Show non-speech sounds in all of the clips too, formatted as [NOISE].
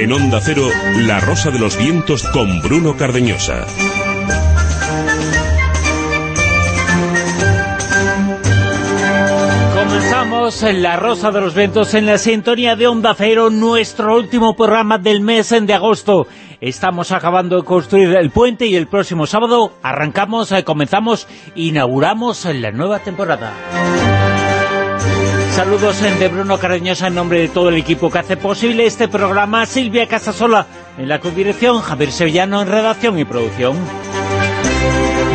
En Onda Cero, La Rosa de los Vientos con Bruno Cardeñosa. Comenzamos en La Rosa de los Vientos en la sintonía de Onda Cero, nuestro último programa del mes de agosto. Estamos acabando de construir el puente y el próximo sábado arrancamos, eh, comenzamos, inauguramos la nueva temporada. Saludos en de Bruno Cardeñosa en nombre de todo el equipo que hace posible este programa. Silvia Casasola en la codirección, Javier Sevillano en redacción y producción.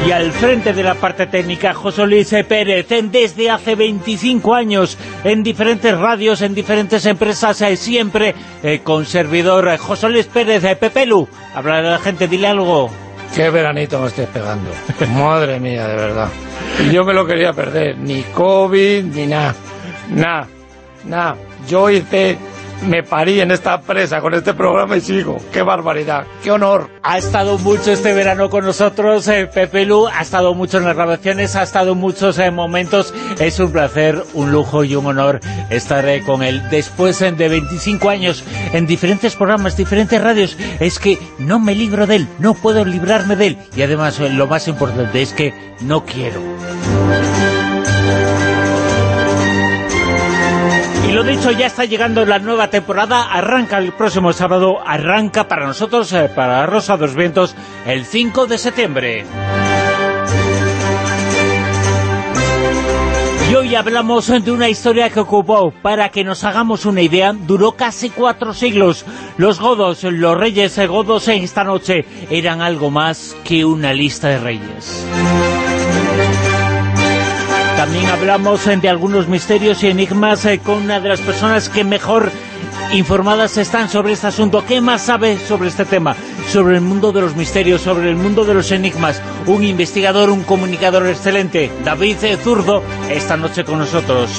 Y al frente de la parte técnica, José Luis Pérez, desde hace 25 años, en diferentes radios, en diferentes empresas, eh, siempre eh, con servidor eh, José Luis Pérez, Pepelu. Habla a la gente, dile algo. Qué veranito me estoy pegando. Madre mía, de verdad. Yo me lo quería perder. Ni COVID, ni nada. Nah, nah, yo hice, me parí en esta empresa con este programa y sigo. ¡Qué barbaridad! ¡Qué honor! Ha estado mucho este verano con nosotros, eh, Pepe Lu, ha estado mucho en las grabaciones, ha estado muchos eh, momentos. Es un placer, un lujo y un honor estar eh, con él. Después de 25 años en diferentes programas, diferentes radios, es que no me libro de él, no puedo librarme de él. Y además, lo más importante es que no quiero. Lo dicho, ya está llegando la nueva temporada, arranca el próximo sábado, arranca para nosotros, eh, para Rosa dos Vientos, el 5 de septiembre. Y hoy hablamos de una historia que ocupó, para que nos hagamos una idea, duró casi cuatro siglos. Los godos, los reyes godos en esta noche, eran algo más que una lista de reyes. También hablamos eh, de algunos misterios y enigmas eh, con una de las personas que mejor informadas están sobre este asunto. ¿Qué más sabe sobre este tema? Sobre el mundo de los misterios, sobre el mundo de los enigmas. Un investigador, un comunicador excelente, David Zurdo, esta noche con nosotros.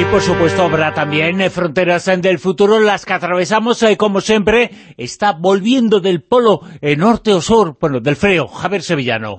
Y por supuesto habrá también eh, fronteras del futuro, las que atravesamos, como siempre, está volviendo del polo norte o sur, bueno, del frío, Javier Sevillano.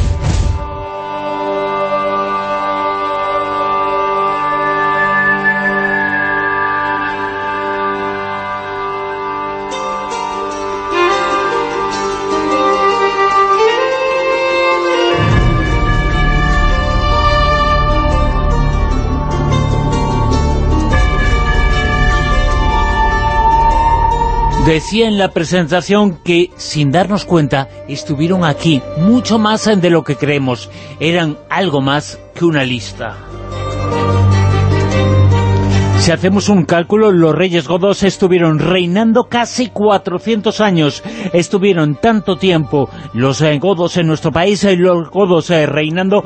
Decía en la presentación que, sin darnos cuenta, estuvieron aquí mucho más de lo que creemos. Eran algo más que una lista. Si hacemos un cálculo, los reyes godos estuvieron reinando casi 400 años. Estuvieron tanto tiempo los eh, godos en nuestro país, y los godos eh, reinando,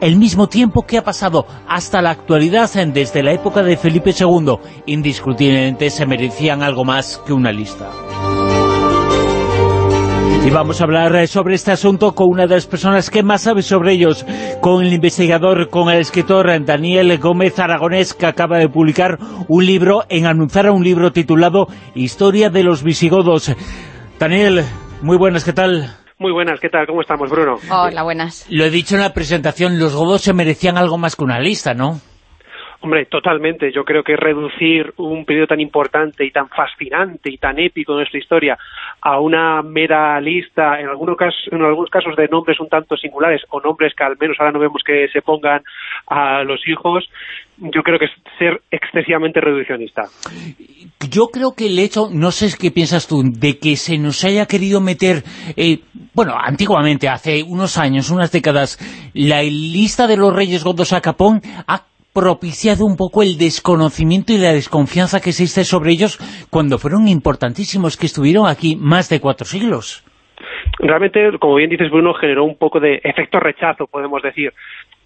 el mismo tiempo que ha pasado hasta la actualidad desde la época de Felipe II, indiscutiblemente se merecían algo más que una lista. Y vamos a hablar eh, sobre este asunto con una de las personas que más sabe sobre ellos, con el investigador, con el escritor Daniel Gómez Aragonés, que acaba de publicar un libro, en anunciar un libro titulado Historia de los visigodos. Daniel, muy buenas, ¿qué tal? Muy buenas, ¿qué tal? ¿Cómo estamos, Bruno? Hola, buenas. Lo he dicho en la presentación, los godos se merecían algo más que una lista, ¿no? Hombre, totalmente. Yo creo que reducir un periodo tan importante y tan fascinante y tan épico de nuestra historia a una mera lista, en algunos, casos, en algunos casos de nombres un tanto singulares o nombres que al menos ahora no vemos que se pongan a los hijos, yo creo que es ser excesivamente reduccionista. Yo creo que el hecho, no sé qué piensas tú, de que se nos haya querido meter, eh, bueno, antiguamente, hace unos años, unas décadas, la lista de los reyes godos a Capón ha propiciado un poco el desconocimiento y la desconfianza que existe sobre ellos cuando fueron importantísimos, que estuvieron aquí más de cuatro siglos. Realmente, como bien dices Bruno, generó un poco de efecto rechazo, podemos decir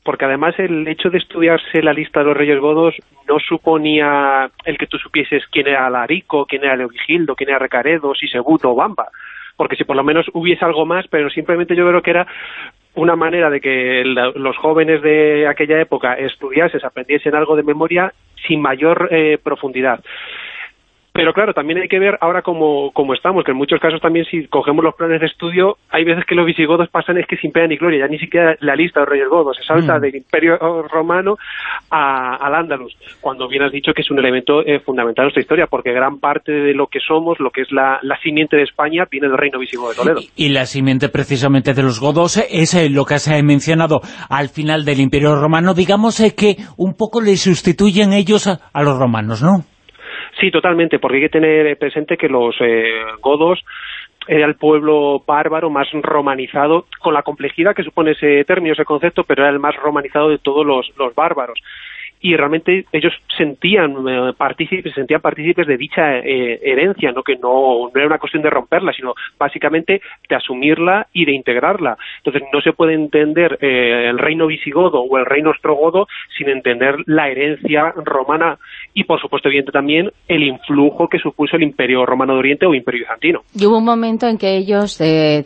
porque además el hecho de estudiarse la lista de los reyes godos no suponía el que tú supieses quién era Larico, quién era Leovigildo, quién era Recaredo, Sisebuto o Bamba, porque si por lo menos hubiese algo más, pero simplemente yo creo que era una manera de que los jóvenes de aquella época estudiasen, aprendiesen algo de memoria sin mayor eh, profundidad. Pero claro, también hay que ver ahora cómo, cómo, estamos, que en muchos casos también si cogemos los planes de estudio, hay veces que los visigodos pasan es que sin pena ni gloria, ya ni siquiera la lista de reyes godos, se salta mm. del imperio romano al Andalus, cuando bien has dicho que es un elemento eh, fundamental en nuestra historia, porque gran parte de lo que somos, lo que es la, simiente de España, viene del reino visigodo de Toledo. Y, la simiente precisamente de los godos es eh, lo que has mencionado al final del imperio romano, digamos eh, que un poco le sustituyen ellos a los romanos, ¿no? Sí, totalmente, porque hay que tener presente que los eh, godos era el pueblo bárbaro más romanizado, con la complejidad que supone ese término, ese concepto, pero era el más romanizado de todos los, los bárbaros y realmente ellos sentían eh, sentían partícipes de dicha eh, herencia, ¿no? que no, no, era una cuestión de romperla, sino básicamente de asumirla y de integrarla. Entonces no se puede entender eh, el reino visigodo o el reino ostrogodo sin entender la herencia romana y por supuesto evidente también el influjo que supuso el imperio romano de Oriente o imperio bizantino. Y hubo un momento en que ellos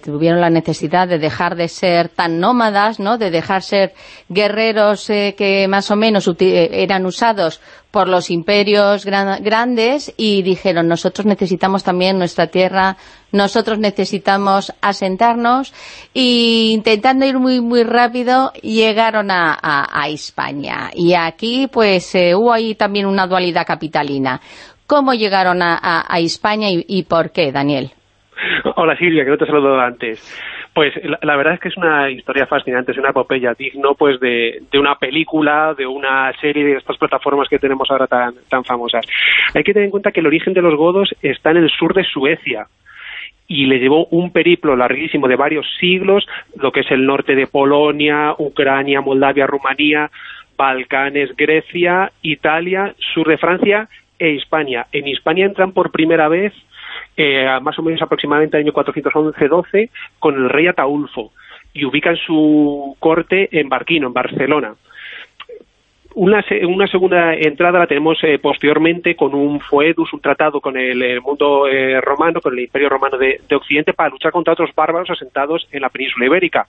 tuvieron la necesidad de dejar de ser tan nómadas, ¿no? de dejar ser guerreros que más o menos eran usados por los imperios grandes y dijeron, nosotros necesitamos también nuestra tierra, nosotros necesitamos asentarnos e intentando ir muy muy rápido llegaron a, España y aquí pues eh, hubo ahí también una dualidad capitalina. ¿Cómo llegaron a, España y, y por qué, Daniel? Hola Silvia, que no te he saludado antes. Pues la, verdad es que es una historia fascinante, es una epopeya digno pues de, una película, de una serie de estas plataformas que tenemos ahora tan, tan famosas. Hay que tener en cuenta que el origen de los godos está en el sur de Suecia, y le llevó un periplo larguísimo de varios siglos, lo que es el norte de Polonia, Ucrania, Moldavia, Rumanía, Balcanes, Grecia, Italia, sur de Francia e Hispania. En Hispania entran por primera vez eh, más o menos aproximadamente el año 411-12, con el rey Ataulfo, y ubican su corte en Barquino, en Barcelona. Una, una segunda entrada la tenemos eh, posteriormente con un foedus, un tratado con el, mundo eh, romano, con el imperio romano de, Occidente para luchar contra otros bárbaros asentados en la península ibérica,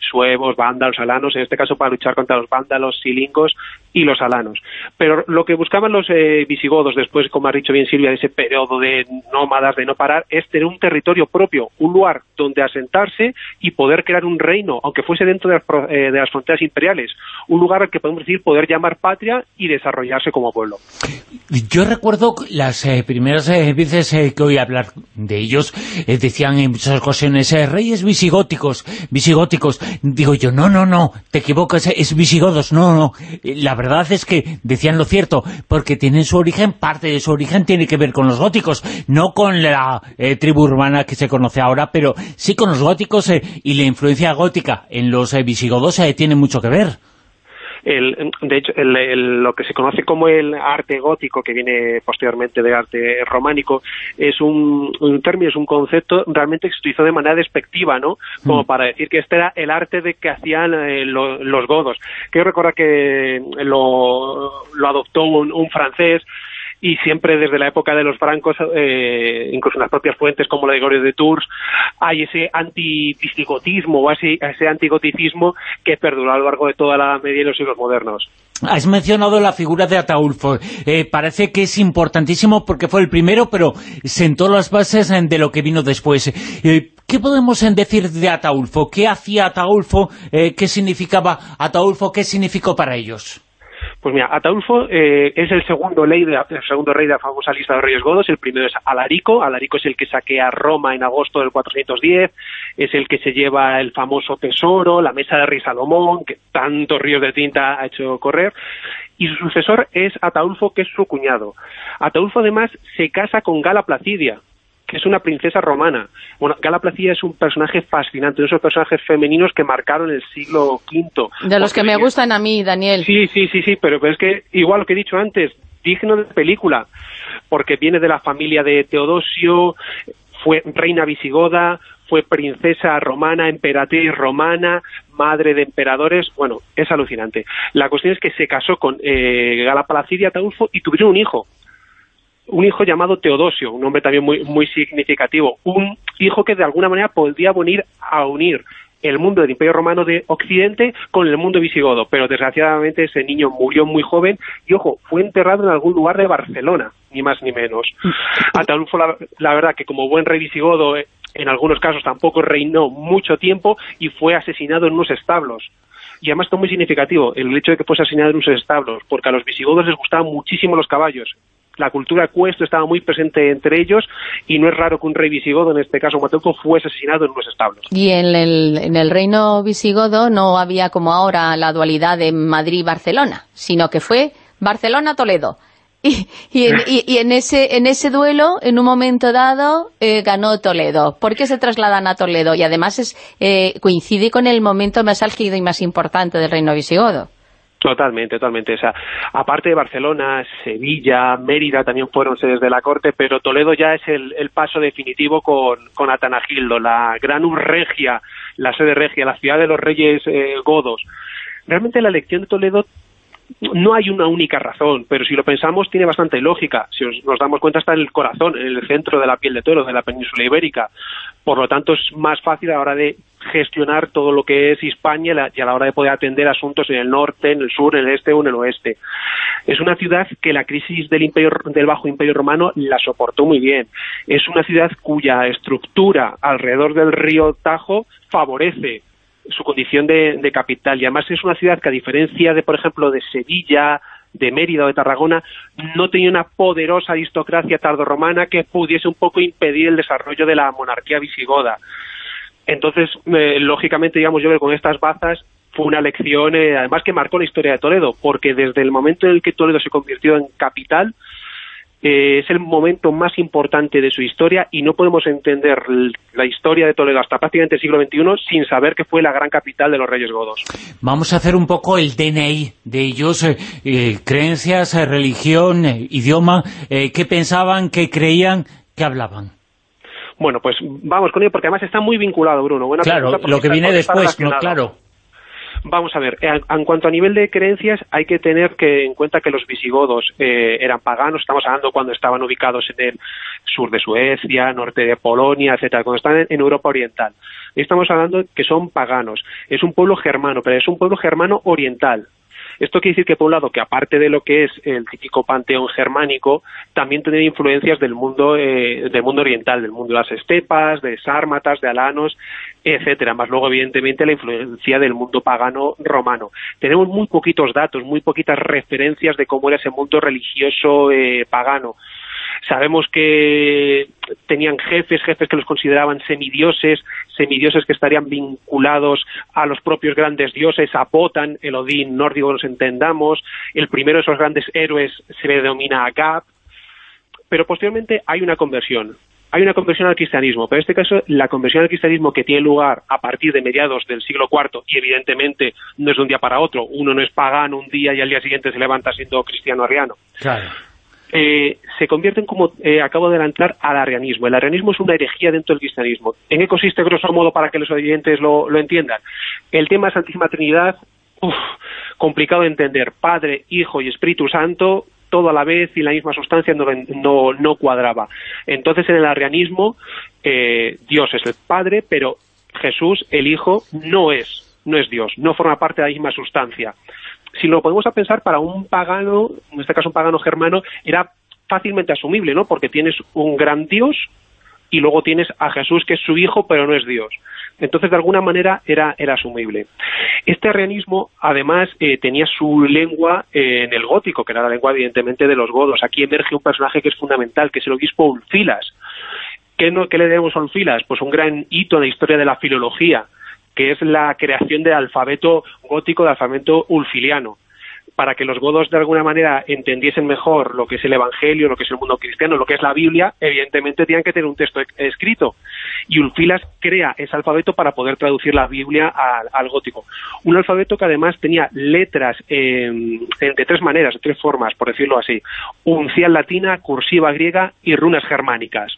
suevos, vándalos, alanos, en este caso para luchar contra los vándalos, silingos y los alanos. Pero lo que buscaban los eh, visigodos después, como ha dicho bien Silvia, de ese periodo de nómadas, de no parar, es tener un territorio propio, un lugar donde asentarse y poder crear un reino, aunque fuese dentro de las, de las fronteras imperiales, un lugar al que podemos decir poder llamar patria y desarrollarse como pueblo. Yo recuerdo las eh, primeras eh, veces eh, que oí hablar de ellos, decían en muchas ocasiones, reyes visigóticos, visigóticos. Digo yo, no, no, no, te equivocas, es visigodos, no, no. La verdad es que decían lo cierto, porque tienen su origen, parte de su origen tiene que ver con los góticos, no con la tribu urbana que se conoce ahora, pero sí con los góticos y la influencia gótica en los visigodos tiene mucho que ver de hecho, lo que se conoce como el arte gótico, que viene posteriormente de arte románico, es un, término, es un concepto realmente que se utilizó de manera despectiva, ¿no? Como mm. para decir que este era el arte de que hacían eh, los godos. Quiero recordar que lo, adoptó un francés, y siempre desde la época de los francos, eh, incluso en las propias fuentes como la de Gorio de Tours, hay ese antivisigotismo o ese, antigoticismo que perduró a lo largo de toda la media y los siglos modernos. Has mencionado la figura de Ataulfo. Eh, parece que es importantísimo porque fue el primero, pero sentó las bases de lo que vino después. Eh, ¿Qué podemos decir de Ataulfo? ¿Qué hacía Ataulfo? ¿Qué significaba Ataulfo? ¿Qué significó para ellos? Pues mira, Ataulfo eh, es el segundo, ley de, el segundo rey de la famosa lista de reyes godos, el primero es Alarico, Alarico es el que saquea Roma en agosto del 410, es el que se lleva el famoso tesoro, la mesa de rey Salomón, que tantos ríos de tinta ha hecho correr, y su sucesor es Ataulfo, que es su cuñado. Ataulfo además se casa con Gala Placidia, que es una princesa romana. Bueno, Gala Placidia es un personaje fascinante, de esos personajes femeninos que marcaron el siglo V. De los que me gustan a mí, Daniel. Sí, sí, sí, sí, pero, es que, igual lo que he dicho antes, digno de película, porque viene de la familia de Teodosio, fue reina visigoda, fue princesa romana, emperatriz romana, madre de emperadores, bueno, es alucinante. La cuestión es que se casó con eh, Gala Placidia Taulfo y tuvieron un hijo, un hijo llamado Teodosio, un nombre también muy, muy significativo, un hijo que de alguna manera podría venir a unir el mundo del Imperio Romano de Occidente con el mundo visigodo, pero desgraciadamente ese niño murió muy joven y, ojo, fue enterrado en algún lugar de Barcelona, ni más ni menos. [LAUGHS] Ataulfo, la, la verdad, que como buen rey visigodo, eh, en algunos casos tampoco reinó mucho tiempo y fue asesinado en unos establos y además esto es muy significativo, el hecho de que fuese asesinado en unos establos, porque a los visigodos les gustaban muchísimo los caballos. La cultura ecuestre estaba muy presente entre ellos y no es raro que un rey visigodo, en este caso Mateuco, fuese asesinado en unos establos. Y en el, en el reino visigodo no había como ahora la dualidad de Madrid-Barcelona, sino que fue Barcelona-Toledo. Y, y, en, y, en, ese, en ese duelo, en un momento dado, eh, ganó Toledo. ¿Por qué se trasladan a Toledo? Y además es, eh, coincide con el momento más álgido y más importante del reino visigodo. Totalmente, totalmente. O sea, aparte de Barcelona, Sevilla, Mérida también fueron sedes de la corte, pero Toledo ya es el, el paso definitivo con, con Atanagildo, la gran regia, la sede regia, la ciudad de los reyes eh, godos. Realmente la elección de Toledo no hay una única razón, pero si lo pensamos tiene bastante lógica. Si nos damos cuenta está en el corazón, en el centro de la piel de toro de la península ibérica. Por lo tanto es más fácil a la hora de gestionar todo lo que es España y a la hora de poder atender asuntos en el norte, en el sur, en el este o en el oeste. Es una ciudad que la crisis del, imperio, del Bajo Imperio Romano la soportó muy bien. Es una ciudad cuya estructura alrededor del río Tajo favorece su condición de, de, capital. Y además es una ciudad que, a diferencia de, por ejemplo, de Sevilla, de Mérida o de Tarragona, no tenía una poderosa aristocracia tardorromana que pudiese un poco impedir el desarrollo de la monarquía visigoda. Entonces, eh, lógicamente, digamos, yo que con estas bazas fue una lección, eh, además que marcó la historia de Toledo, porque desde el momento en el que Toledo se convirtió en capital, eh, es el momento más importante de su historia y no podemos entender la historia de Toledo hasta prácticamente el siglo XXI sin saber que fue la gran capital de los reyes godos. Vamos a hacer un poco el DNI de ellos, eh, eh, creencias, religión, idioma, qué pensaban, qué creían, qué hablaban. Bueno, pues vamos con ello porque además está muy vinculado, Bruno. Buena claro, lo que viene después, no, claro. Vamos a ver, en, cuanto a nivel de creencias hay que tener que en cuenta que los visigodos eh, eran paganos, estamos hablando cuando estaban ubicados en el sur de Suecia, norte de Polonia, etcétera, cuando están en, en Europa Oriental. Estamos hablando que son paganos. Es un pueblo germano, pero es un pueblo germano oriental. Esto quiere decir que, por un lado, que aparte de lo que es el típico panteón germánico, también tiene influencias del mundo, eh, del mundo oriental, del mundo de las estepas, de sármatas, de alanos, etcétera, más luego evidentemente la influencia del mundo pagano romano. Tenemos muy poquitos datos, muy poquitas referencias de cómo era ese mundo religioso eh, pagano. Sabemos que tenían jefes, jefes que los consideraban semidioses, semidioses que estarían vinculados a los propios grandes dioses, a Potan, el Odín nórdico, nos entendamos, el primero de esos grandes héroes se denomina Agap, pero posteriormente hay una conversión, hay una conversión al cristianismo, pero en este caso la conversión al cristianismo que tiene lugar a partir de mediados del siglo IV, y evidentemente no es de un día para otro, uno no es pagano un día y al día siguiente se levanta siendo cristiano arriano. Claro. Eh, se convierten, como eh, acabo de adelantar, al arianismo. El arianismo es una herejía dentro del cristianismo. ¿En qué grosso modo, para que los oyentes lo, entiendan? El tema de Santísima Trinidad, uf, complicado de entender. Padre, Hijo y Espíritu Santo, todo a la vez y la misma sustancia no, no, no cuadraba. Entonces, en el arianismo, eh, Dios es el Padre, pero Jesús, el Hijo, no es, no es Dios, no forma parte de la misma sustancia si lo podemos a pensar para un pagano, en este caso un pagano germano, era fácilmente asumible, ¿no? Porque tienes un gran Dios y luego tienes a Jesús que es su hijo, pero no es Dios. Entonces, de alguna manera, era, era asumible. Este arrianismo, además, eh, tenía su lengua eh, en el gótico, que era la lengua, evidentemente, de los godos. Aquí emerge un personaje que es fundamental, que es el obispo Ulfilas. ¿Qué, no, qué le debemos a Ulfilas? Pues un gran hito en la historia de la filología que es la creación del alfabeto gótico, del alfabeto ulfiliano, para que los godos de alguna manera entendiesen mejor lo que es el Evangelio, lo que es el mundo cristiano, lo que es la Biblia, evidentemente tenían que tener un texto escrito. Y Ulfilas crea ese alfabeto para poder traducir la Biblia al, al gótico. Un alfabeto que además tenía letras eh, de tres maneras, de tres formas, por decirlo así. Uncial latina, cursiva griega y runas germánicas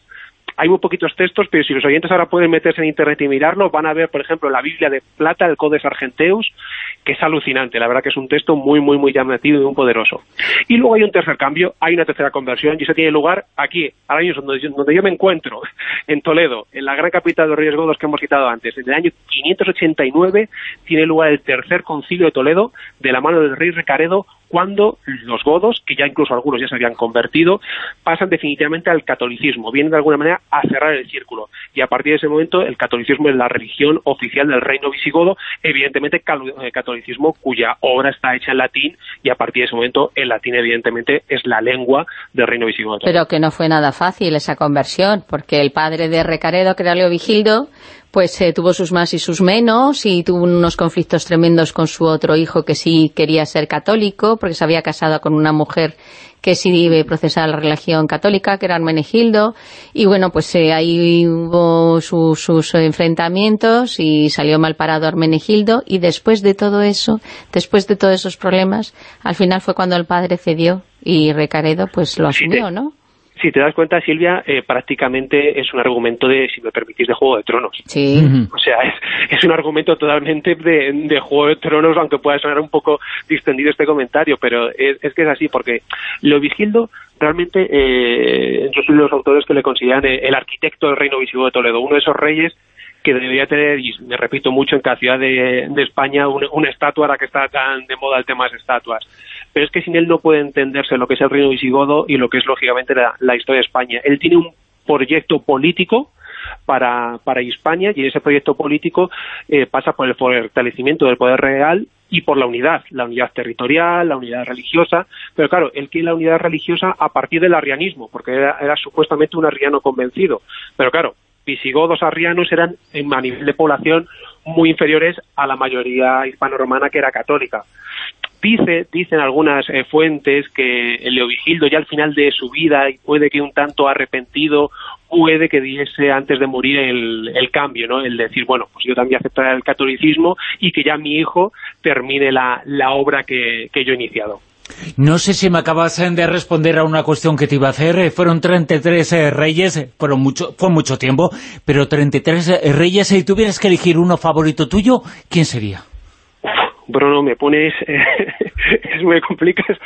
Hay muy poquitos textos, pero si los oyentes ahora pueden meterse en internet y mirarlo, van a ver, por ejemplo, la Biblia de plata, el Codex Argenteus, que es alucinante. La verdad que es un texto muy, muy, muy llamativo y muy poderoso. Y luego hay un tercer cambio, hay una tercera conversión, y eso tiene lugar aquí, donde yo, donde yo me encuentro, [LAUGHS] en Toledo, en la gran capital de los Reyes Godos que hemos citado antes. En el año 589 tiene lugar el tercer concilio de Toledo, de la mano del rey Recaredo, cuando los godos, que ya incluso algunos ya se habían convertido, pasan definitivamente al catolicismo, vienen de alguna manera a cerrar el círculo. Y a partir de ese momento el catolicismo es la religión oficial del reino visigodo, evidentemente eh, catolicismo cuya obra está hecha en latín y a partir de ese momento el latín evidentemente es la lengua del reino visigodo. Pero que no fue nada fácil esa conversión, porque el padre de Recaredo, que era Leovigildo, pues eh, tuvo sus más y sus menos y tuvo unos conflictos tremendos con su otro hijo que sí quería ser católico porque se había casado con una mujer que sí procesar la religión católica, que era Hermenegildo, y bueno, pues eh, ahí hubo sus enfrentamientos y salió mal parado Hermenegildo, y después de todo eso, después de todos esos problemas, al final fue cuando el padre cedió y Recaredo pues lo asumió, ¿no? Si te das cuenta, Silvia, eh, prácticamente es un argumento de, si me permitís, de Juego de Tronos. Sí. O sea, es, es un argumento totalmente de, de, Juego de Tronos, aunque pueda sonar un poco distendido este comentario, pero es, es que es así, porque lo vigildo realmente, eh, yo soy de los autores que le consideran el arquitecto del reino visigodo de Toledo, uno de esos reyes que debería tener, y me repito mucho, en cada ciudad de, de España, una, estatua, ahora que está tan de moda el tema de las estatuas. Pero es que sin él no puede entenderse lo que es el reino visigodo y lo que es, lógicamente, la, historia de España. Él tiene un proyecto político para, para España y ese proyecto político eh, pasa por el fortalecimiento del poder real y por la unidad, la unidad territorial, la unidad religiosa, pero claro, él quiere la unidad religiosa a partir del arrianismo, porque era, supuestamente un arriano convencido, pero claro, visigodos arrianos eran a nivel de población muy inferiores a la mayoría hispano-romana que era católica. Dice, dicen algunas eh, fuentes que el Leovigildo ya al final de su vida, puede que un tanto arrepentido, puede que diese antes de morir el, cambio, ¿no? El decir, bueno, pues yo también aceptaré el catolicismo y que ya mi hijo termine la, obra que yo he iniciado. No sé si me acabas de responder a una cuestión que te iba a hacer. Eh, fueron 33 eh, reyes, eh, fueron mucho, fue mucho tiempo, pero 33 reyes, si tuvieras que elegir uno favorito tuyo, ¿quién sería? Bruno, me pones... [LAUGHS] es me complicas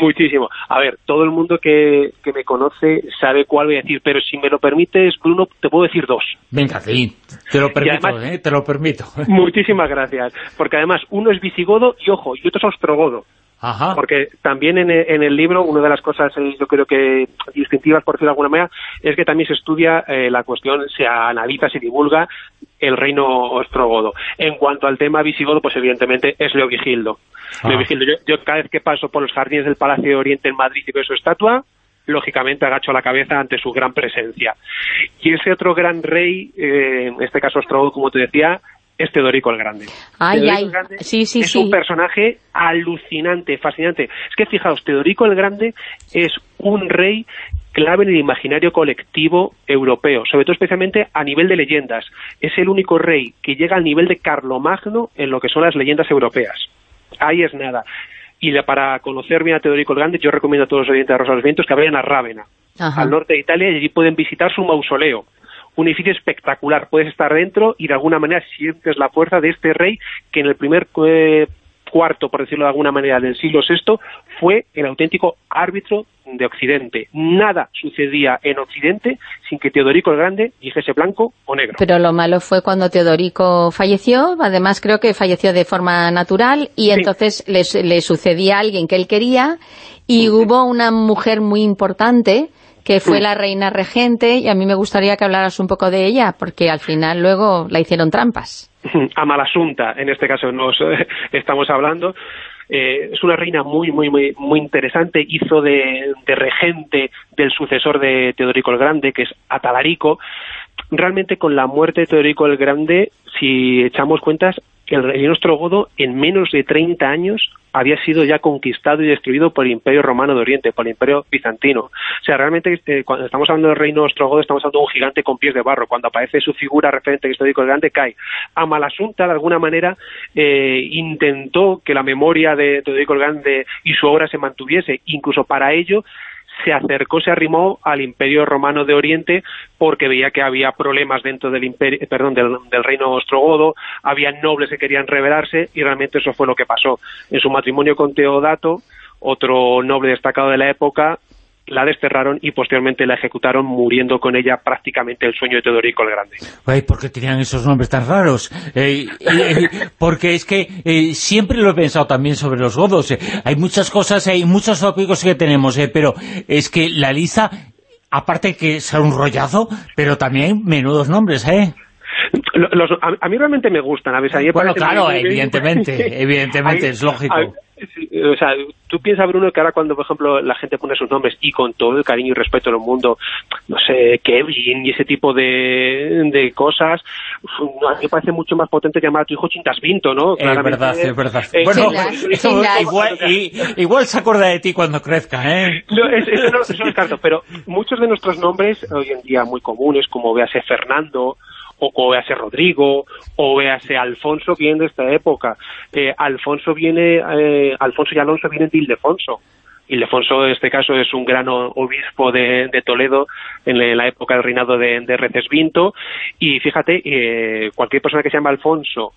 muchísimo. A ver, todo el mundo que, que, me conoce sabe cuál voy a decir, pero si me lo permites, Bruno, te puedo decir dos. Venga, sí, te lo permito, te lo permito. [LAUGHS] Muchísimas gracias, porque además uno es visigodo y, ojo, y otro es ostrogodo. Porque también en, el libro, una de las cosas, eh, yo creo que distintivas, por decirlo de alguna manera, es que también se estudia eh, la cuestión, se analiza, se divulga el reino ostrogodo. En cuanto al tema visigodo, pues evidentemente es Leovigildo. Ah. Leovigildo. Yo, cada vez que paso por los jardines del Palacio de Oriente en Madrid y veo su estatua, lógicamente agacho la cabeza ante su gran presencia. Y ese otro gran rey, eh, en este caso ostrogodo, como te decía, es Teodorico el Grande. el Grande es un personaje alucinante, fascinante. Es que fijaos, Teodorico el Grande es un rey clave en el imaginario colectivo europeo, sobre todo especialmente a nivel de leyendas. Es el único rey que llega al nivel de Carlomagno en lo que son las leyendas europeas. Ahí es nada. Y para conocer bien a Teodorico el Grande, yo recomiendo a todos los oyentes de Rosa de los Vientos que vayan a Rávena, al norte de Italia, y allí pueden visitar su mausoleo un edificio espectacular. Puedes estar dentro y de alguna manera sientes la fuerza de este rey que en el primer eh, cuarto, por decirlo de alguna manera, del siglo VI, fue el auténtico árbitro de Occidente. Nada sucedía en Occidente sin que Teodorico el Grande dijese blanco o negro. Pero lo malo fue cuando Teodorico falleció, además creo que falleció de forma natural, y entonces le, sucedía a alguien que él quería, y hubo una mujer muy importante que fue la reina regente, y a mí me gustaría que hablaras un poco de ella, porque al final luego la hicieron trampas. [LAUGHS] A Malasunta, en este caso nos estamos hablando. Eh, es una reina muy, muy, muy, muy interesante, hizo de, de, regente del sucesor de Teodorico el Grande, que es Atalarico. Realmente con la muerte de Teodorico el Grande, si echamos cuentas, el reino ostrogodo en menos de 30 años había sido ya conquistado y destruido por el Imperio Romano de Oriente, por el Imperio Bizantino. O sea, realmente eh, cuando estamos hablando del reino ostrogodo estamos hablando de un gigante con pies de barro. Cuando aparece su figura referente histórico grande cae. Amalasunta, de alguna manera, eh, intentó que la memoria de Teodorico el Grande y su obra se mantuviese. Incluso para ello se acercó, se arrimó al Imperio Romano de Oriente porque veía que había problemas dentro del imperio, perdón, del, del reino ostrogodo, había nobles que querían rebelarse y realmente eso fue lo que pasó. En su matrimonio con Teodato, otro noble destacado de la época, la desterraron y posteriormente la ejecutaron muriendo con ella prácticamente el sueño de Teodorico el Grande. Ay, ¿por qué tenían esos nombres tan raros? Eh, [LAUGHS] porque es que eh, siempre lo he pensado también sobre los godos. eh. Hay muchas cosas, hay muchos tópicos que tenemos, pero es que la lista, aparte que sea un rollazo, pero también menudos nombres, ¿eh? Lo- los- a, a mí realmente me gustan. A veces, a mí me Bueno, claro, evidentemente, evidentemente, Hay- es lógico. o sea, tú piensas, Bruno, que ahora cuando, por ejemplo, la gente pone sus nombres y con todo el cariño y respeto del mundo, no sé, Kevin y ese tipo de, de cosas, a mí me parece mucho más potente llamar a tu hijo Chintas Vinto, ¿no? Es Claramente, verdad, es verdad. eh, bueno, igual, y- igual se acuerda de ti cuando crezca, ¿eh? No, es- eso, no, eso no descarto, pero muchos de nuestros nombres hoy en día muy comunes, como véase Fernando, o como véase Rodrigo, o véase Alfonso, vienen de esta época. Eh, Alfonso viene, eh, Alfonso y Alonso vienen de Ildefonso. Ildefonso, en este caso, es un gran o- obispo de, de Toledo en la- época del reinado de, de Recesvinto. Y fíjate, eh, cualquier persona que se llama Alfonso,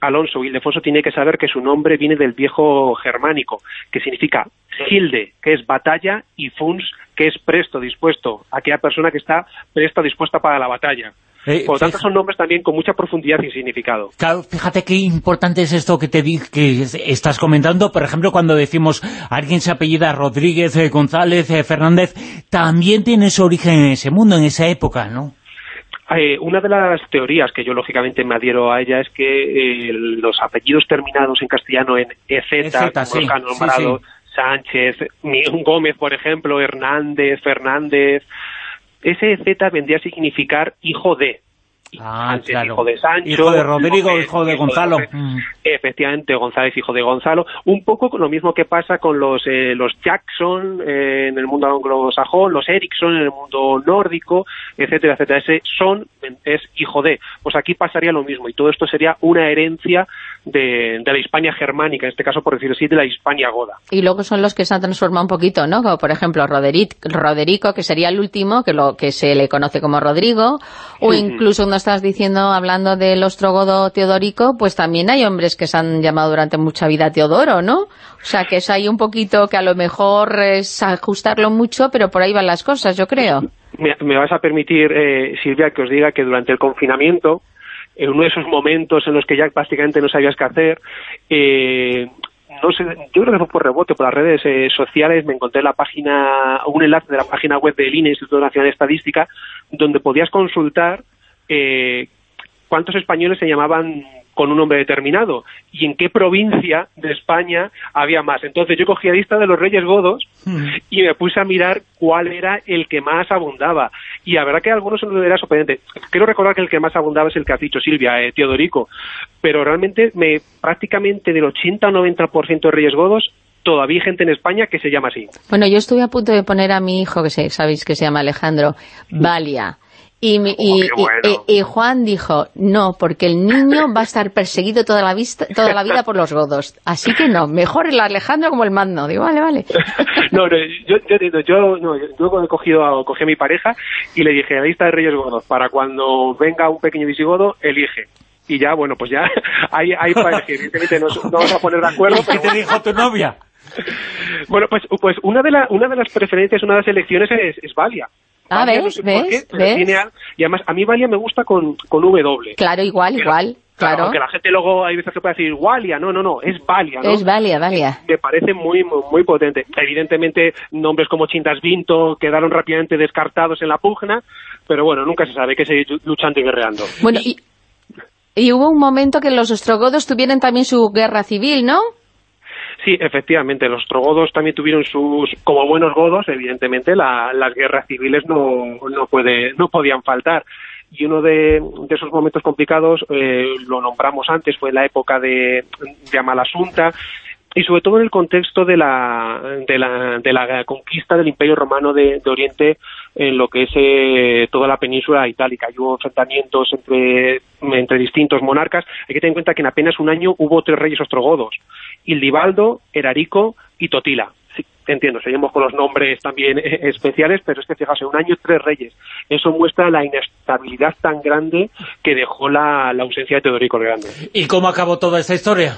Alonso o Ildefonso tiene que saber que su nombre viene del viejo germánico, que significa Hilde, que es batalla, y Funs, que es presto, dispuesto, aquella persona que está presta, dispuesta para la batalla. Eh, Por lo tanto, son nombres también con mucha profundidad y significado. Claro, fíjate qué importante es esto que te di- que es- estás comentando. Por ejemplo, cuando decimos alguien se apellida Rodríguez, eh, González, eh, Fernández, también tiene su origen en ese mundo, en esa época, ¿no? Una de las teorías que yo lógicamente me adhiero a ella es que eh, los apellidos terminados en castellano en EZ, EZ, como sí, Sánchez, Gómez, por ejemplo, Hernández, Fernández, ese EZ vendría a significar hijo de. Ah, claro. hijo de Sancho, Hijo de Rodrigo, hijo de Gonzalo. Mm. Efectivamente, González, hijo de Gonzalo. Un poco con lo mismo que pasa con los, eh, los Jackson eh, en el mundo anglosajón, los Ericsson en el mundo nórdico, etcétera, etcétera. Ese son es hijo de. Pues aquí pasaría lo mismo y todo esto sería una herencia de, de la Hispania germánica, en este caso, por decirlo así, de la Hispania goda. Y luego son los que se han transformado un poquito, ¿no? Como por ejemplo Roderic, Roderico, que sería el último, que lo que se le conoce como Rodrigo, o incluso cuando estás diciendo, hablando del ostrogodo Teodorico, pues también hay hombres que se han llamado durante mucha vida Teodoro, ¿no? O sea, que es ahí un poquito que a lo mejor es ajustarlo mucho, pero por ahí van las cosas, yo creo. Me, me vas a permitir, eh, Silvia, que os diga que durante el confinamiento, en uno de esos momentos en los que ya prácticamente no sabías qué hacer, eh, no sé, yo creo que fue por rebote, por las redes eh, sociales, me encontré la página, un enlace de la página web del INE, Instituto Nacional de Estadística, donde podías consultar eh, cuántos españoles se llamaban con un nombre determinado y en qué provincia de España había más. Entonces yo cogí la lista de los reyes godos y me puse a mirar cuál era el que más abundaba. Y la verdad que a algunos se nos era sorprendente. Quiero recordar que el que más abundaba es el que has dicho, Silvia, eh, Teodorico. Pero realmente me prácticamente del 80 o 90% de reyes godos todavía hay gente en España que se llama así. Bueno, yo estuve a punto de poner a mi hijo, que se- sabéis que se llama Alejandro, Valia. Y, mi- y- Oh, qué bueno. y- y- y Juan dijo, no, porque el niño va a estar perseguido toda la, vista, toda la vida por los godos. Así que no, mejor el Alejandro como el mando. Digo, vale, vale. [LAUGHS] No, no, yo, yo, yo, yo, no, yo he cogido, a- cogí a mi pareja y le dije, la lista de reyes godos, para cuando venga un pequeño visigodo, elige. Y ya, bueno, pues ya, hay, hay para elegir. Evidentemente no, no vamos a poner de acuerdo, ¿Qué te dijo tu novia? [LAUGHS] bueno, pues, pues una de la, una de las preferencias, una de las elecciones es, es Valia. Ah, Valia, no ¿ves? sé por ¿Ves? qué, pero ¿Ves? tiene al- y además, a mí Valia me gusta con, con W. Claro, igual, igual, claro. Aunque la gente luego hay veces que puede decir Walia, no, no, no, es Valia, ¿no? Es Valia, Valia. me parece muy, muy, muy potente. Evidentemente, nombres como Chintas Vinto quedaron rápidamente descartados en la pugna, pero bueno, nunca se sabe que seguir luchando y guerreando. Bueno, y, y hubo un momento que los ostrogodos tuvieron también su guerra civil, ¿no? Sí, efectivamente, los trogodos también tuvieron sus, como buenos godos, evidentemente, la- las guerras civiles no, no, puede, no podían faltar. Y uno de, esos momentos complicados, eh, lo nombramos antes, fue la época de, Amalasunta, y sobre todo en el contexto de la, de la, de la conquista del Imperio Romano de, Oriente en lo que es eh, toda la península itálica. Hubo enfrentamientos entre, entre distintos monarcas. Hay que tener en cuenta que en apenas un año hubo tres reyes ostrogodos, Ildivaldo, Erarico y Totila. Sí, entiendo, seguimos con los nombres también eh, especiales, pero es que fíjate, un año tres reyes. Eso muestra la inestabilidad tan grande que dejó la, la ausencia de Teodorico el Grande. ¿Y cómo acabó toda esta historia?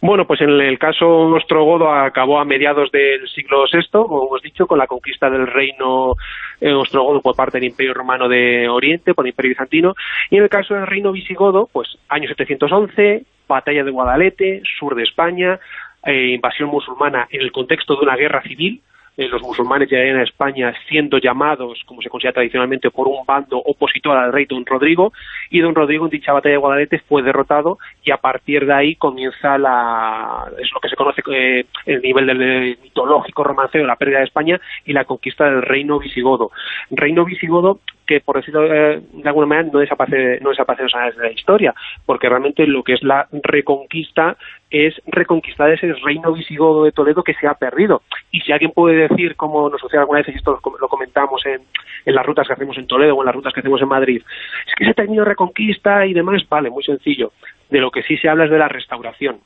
Bueno, pues en el caso ostrogodo acabó a mediados del siglo VI, como hemos dicho, con la conquista del reino eh, ostrogodo por parte del Imperio Romano de Oriente, por el Imperio Bizantino, y en el caso del reino visigodo, pues año 711, batalla de Guadalete, sur de España, eh, invasión musulmana en el contexto de una guerra civil, eh, los musulmanes llegarían a España siendo llamados, como se considera tradicionalmente, por un bando opositor al rey Don Rodrigo, y Don Rodrigo en dicha batalla de Guadalete fue derrotado y a partir de ahí comienza la es lo que se conoce eh, el nivel del mitológico romanceo, la pérdida de España y la conquista del reino visigodo. Reino visigodo que por decirlo eh, de alguna manera no desaparece, no desaparece de la historia, porque realmente lo que es la reconquista es reconquistar ese reino visigodo de Toledo que se ha perdido. Y si alguien puede decir, como nos sucede alguna vez, y esto lo comentamos en, en las rutas que hacemos en Toledo o en las rutas que hacemos en Madrid, es que ese término reconquista y demás, vale, muy sencillo. De lo que sí se habla es de la restauración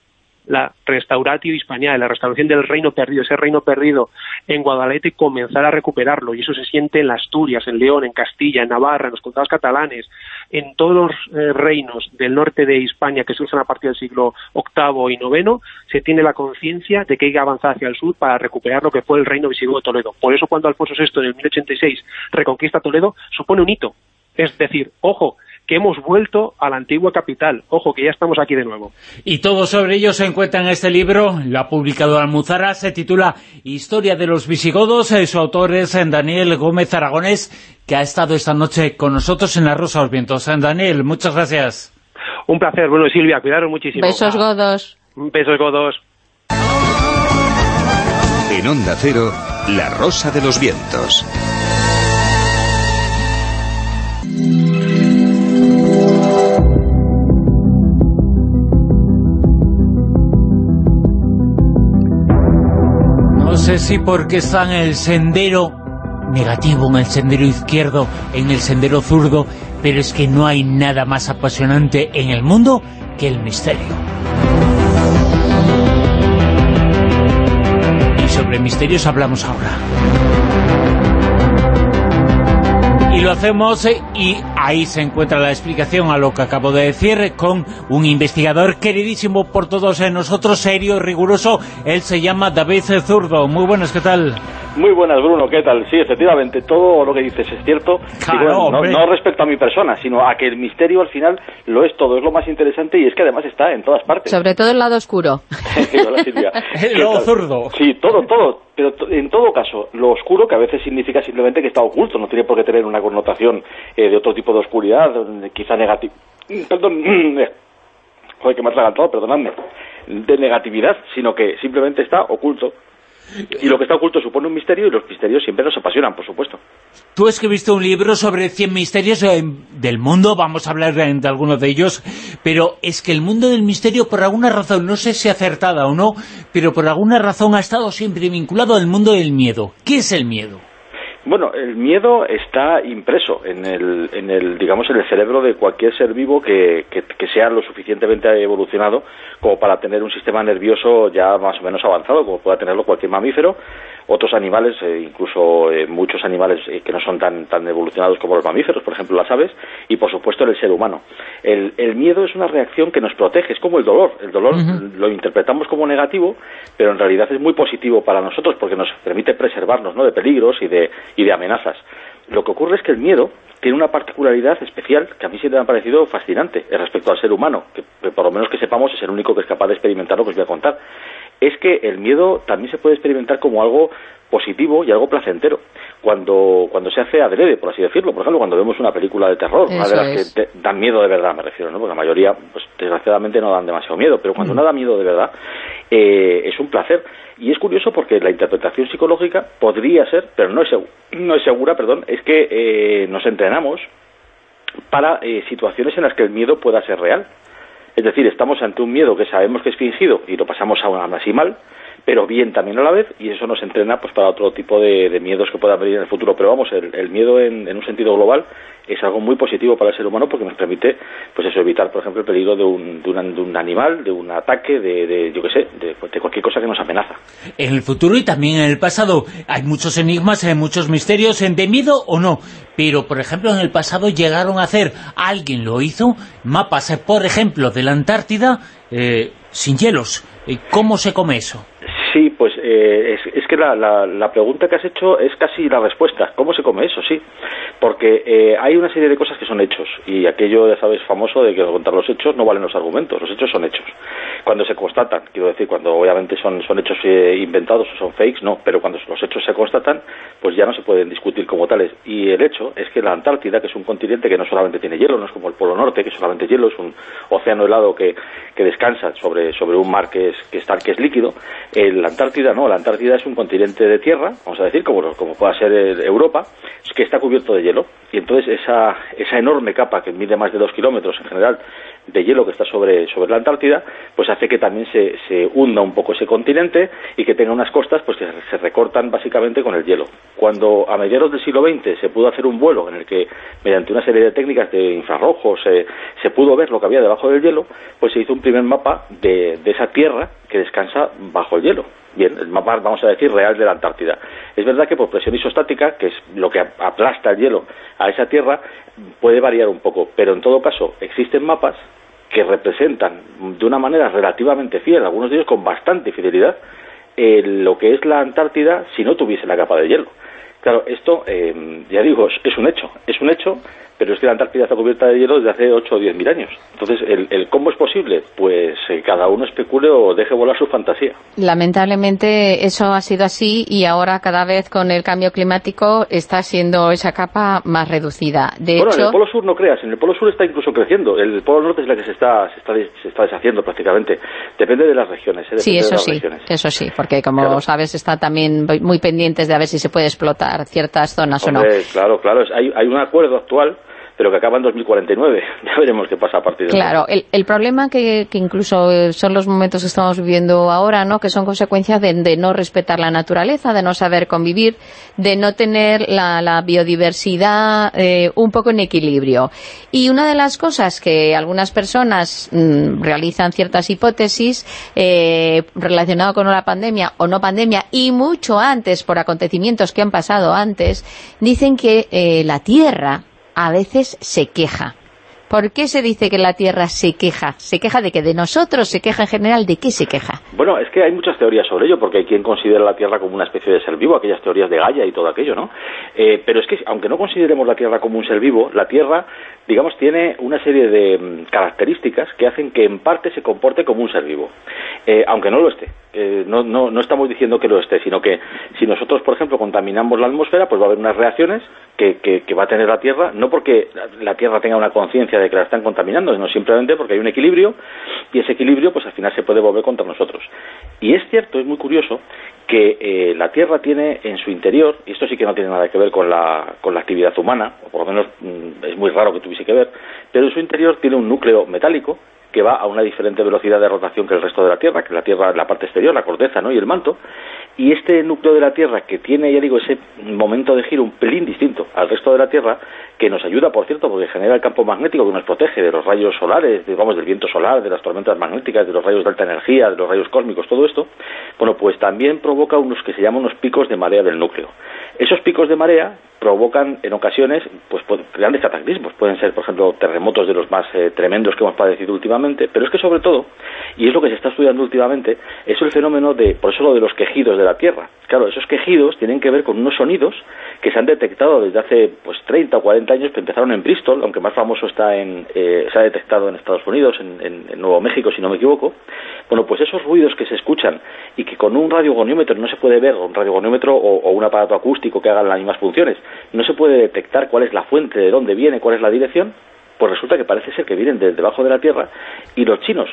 la restauratio hispaniae, la restauración del reino perdido, ese reino perdido en Guadalete, comenzar a recuperarlo. Y eso se siente en Asturias, en León, en Castilla, en Navarra, en los condados catalanes, en todos los eh, reinos del norte de España que surgen a partir del siglo VIII y IX, se tiene la conciencia de que hay que avanzar hacia el sur para recuperar lo que fue el reino visigodo de Toledo. Por eso cuando Alfonso VI en el 1086 reconquista Toledo, supone un hito. Es decir, ojo, que hemos vuelto a la antigua capital. Ojo, que ya estamos aquí de nuevo. Y todo sobre ello se encuentra en este libro, lo ha publicado Almuzara, se titula Historia de los visigodos, eh, su autor es eh, Daniel Gómez Aragonés, que ha estado esta noche con nosotros en La Rosa de los Vientos. Eh, Daniel, muchas gracias. Un placer. Bueno, Silvia, cuidaros muchísimo. Besos godos. Besos godos. En Onda Cero, La Rosa de los Vientos. Sé si porque está en el sendero negativo, en el sendero izquierdo, en el sendero zurdo, pero es que no hay nada más apasionante en el mundo que el misterio. Y sobre misterios hablamos ahora. Y lo hacemos eh, y ahí se encuentra la explicación a lo que acabo de decir con un investigador queridísimo por todos nosotros, serio, riguroso. Él se llama David Zurdo. Muy buenas, ¿qué tal? Muy buenas, Bruno, ¿qué tal? Sí, efectivamente, todo lo que dices es cierto. no, respecto a mi persona, sino a que el misterio al final lo es todo, es lo más interesante y es que además está en todas partes. Sobre todo el lado oscuro. [LAUGHS] [LAUGHS] el lado zurdo. Sí, todo, todo. Pero en todo caso, lo oscuro, que a veces significa simplemente que está oculto, no tiene por qué tener una connotación eh, de otro tipo de oscuridad, quizá negativa. Perdón, [CLEARS THROAT] joder, que me perdonadme. De negatividad, sino que simplemente está oculto. Y lo que está oculto supone un misterio y los misterios siempre nos apasionan, por supuesto. Tú escribiste un libro sobre 100 misterios eh, del mundo, vamos a hablar de, de, algunos de ellos, pero es que el mundo del misterio, por alguna razón, no sé si acertada o no, pero por alguna razón ha estado siempre vinculado al mundo del miedo. ¿Qué es el miedo? Bueno, el miedo está impreso en el, en el, digamos, en el cerebro de cualquier ser vivo que, que, sea lo suficientemente evolucionado como para tener un sistema nervioso ya más o menos avanzado, como pueda tenerlo cualquier mamífero, otros animales, eh, incluso eh, muchos animales eh, que no son tan, tan evolucionados como los mamíferos, por ejemplo las aves, y por supuesto el ser humano. El, el miedo es una reacción que nos protege, es como el dolor. El dolor lo interpretamos como negativo, pero en realidad es muy positivo para nosotros porque nos permite preservarnos ¿no? de peligros y de y de amenazas. Lo que ocurre es que el miedo tiene una particularidad especial que a mí siempre me ha parecido fascinante respecto al ser humano, que, por lo menos que sepamos es el único que es capaz de experimentar lo que os voy a contar. Es que el miedo también se puede experimentar como algo positivo y algo placentero. Cuando, cuando se hace adrede, por así decirlo, por ejemplo, cuando vemos una película de terror, una de las que dan miedo de verdad, me refiero, ¿no? porque la mayoría, pues desgraciadamente no dan demasiado miedo, pero cuando mm. no da miedo de verdad, eh, es un placer. Y es curioso porque la interpretación psicológica podría ser, pero no es, no es segura, perdón, es que eh, nos entrenamos para eh, situaciones en las que el miedo pueda ser real. Es decir, estamos ante un miedo que sabemos que es fingido y lo pasamos aún así mal, pero bien también a la vez, y eso nos entrena pues para otro tipo de, miedos que puedan venir en el futuro. Pero vamos, el, miedo en, un sentido global es algo muy positivo para el ser humano porque nos permite pues eso evitar por ejemplo el peligro de un, de, un animal de un ataque de, de yo qué sé de, de, cualquier cosa que nos amenaza en el futuro y también en el pasado hay muchos enigmas hay muchos misterios de miedo o no pero por ejemplo en el pasado llegaron a hacer alguien lo hizo mapas por ejemplo de la Antártida eh, sin hielos ¿cómo se come eso? Sí, pues eh, es, que la, la, pregunta que has hecho es casi la respuesta. ¿Cómo se come eso? Sí, porque eh, hay una serie de cosas que son hechos y aquello, ya sabes, famoso de que contar los hechos no valen los argumentos, los hechos son hechos. Cuando se constatan, quiero decir, cuando obviamente son, son hechos eh, inventados o son fakes, no, pero cuando los hechos se constatan, pues ya no se pueden discutir como tales. Y el hecho es que la Antártida, que es un continente que no solamente tiene hielo, no es como el Polo Norte, que solamente hielo, es un océano helado que, que descansa sobre, sobre un mar que es, que está, que es líquido, el la Antártida no, la Antártida es un continente de tierra, vamos a decir, como, como pueda ser Europa, que está cubierto de hielo. Y entonces esa, esa enorme capa que mide más de dos kilómetros en general de hielo que está sobre, sobre la Antártida, pues hace que también se, se hunda un poco ese continente y que tenga unas costas pues que se recortan básicamente con el hielo. Cuando a mediados del siglo XX se pudo hacer un vuelo en el que mediante una serie de técnicas de infrarrojos se pudo ver lo que había debajo del hielo, pues se hizo un primer mapa de, de esa tierra que descansa bajo el hielo. Bien, el mapa, vamos a decir, real de la Antártida. Es verdad que por presión isostática, que es lo que aplasta el hielo a esa tierra, puede variar un poco, pero en todo caso existen mapas que representan de una manera relativamente fiel, algunos de ellos con bastante fidelidad, eh, lo que es la Antártida si no tuviese la capa de hielo. Claro, esto, eh, ya digo, es un hecho, es un hecho pero es que la Antártida está cubierta de hielo desde hace 8 o 10 mil años. Entonces, ¿el, cómo es posible? Pues eh, cada uno especule o deje volar su fantasía. Lamentablemente eso ha sido así y ahora cada vez con el cambio climático está siendo esa capa más reducida. De bueno, en el Polo Sur no creas, en el Polo Sur está incluso creciendo. El Polo Norte es la que se está, se está, se está deshaciendo prácticamente. Depende de las regiones. ¿eh? sí, eso sí, eso sí, porque como sabes está también muy pendientes de a ver si se puede explotar ciertas zonas o no. Claro, claro, hay, hay un acuerdo actual pero que acaba en 2049. [LAUGHS] Ya veremos qué pasa a partir de Claro, el, problema que, que, incluso eh, son los momentos que estamos viviendo ahora, ¿no? que son consecuencias de, no respetar la naturaleza, de no saber convivir, de no tener la, la biodiversidad eh, un poco en equilibrio. Y una de las cosas que algunas personas mm, realizan ciertas hipótesis eh, relacionadas con la pandemia o no pandemia, y mucho antes, por acontecimientos que han pasado antes, dicen que eh, la Tierra a veces se queja. ¿Por qué se dice que la Tierra se queja? ¿Se queja de que de nosotros? ¿Se queja en general? ¿De qué se queja? Bueno, es que hay muchas teorías sobre ello, porque hay quien considera la Tierra como una especie de ser vivo, aquellas teorías de Gaia y todo aquello, ¿no? Eh, pero es que, aunque no consideremos la Tierra como un ser vivo, la Tierra, digamos, tiene una serie de mm, características que hacen que en parte se comporte como un ser vivo, eh, aunque no lo esté. Eh, no, no, no estamos diciendo que lo esté, sino que si nosotros, por ejemplo, contaminamos la atmósfera, pues va a haber unas reacciones que, que, va a tener la Tierra, no porque la Tierra tenga una conciencia de que la están contaminando, sino simplemente porque hay un equilibrio y ese equilibrio pues al final se puede volver contra nosotros. Y es cierto, es muy curioso, que eh, la Tierra tiene en su interior, y esto sí que no tiene nada que ver con la, con la actividad humana, o por lo menos mm, es muy raro que tuviese que ver, pero en su interior tiene un núcleo metálico que va a una diferente velocidad de rotación que el resto de la Tierra, que la Tierra, la parte exterior, la corteza ¿no? y el manto, y este núcleo de la Tierra que tiene, ya digo, ese momento de giro un pelín distinto al resto de la Tierra, que nos ayuda, por cierto, porque genera el campo magnético que nos protege de los rayos solares, digamos, del viento solar, de las tormentas magnéticas, de los rayos de alta energía, de los rayos cósmicos, todo esto, bueno, pues también provoca unos que se llaman unos picos de marea del núcleo. Esos picos de marea provocan en ocasiones pues grandes cataclismos. Pueden ser, por ejemplo, terremotos de los más eh, tremendos que hemos padecido últimamente, pero es que sobre todo, y es lo que se está estudiando últimamente, es el fenómeno de, por eso lo de los quejidos de la Tierra. Claro, esos quejidos tienen que ver con unos sonidos que se han detectado desde hace pues 30 o 40 años, que empezaron en Bristol, aunque más famoso está en, eh, se ha detectado en Estados Unidos, en, Nuevo México, si no me equivoco. Bueno, pues esos ruidos que se escuchan y que con un radiogoniómetro no se puede ver, un radiogoniómetro o, o un aparato acústico que hagan las mismas funciones, no se puede detectar cuál es la fuente, de dónde viene, cuál es la dirección, pues resulta que parece ser que vienen desde debajo de la Tierra y los chinos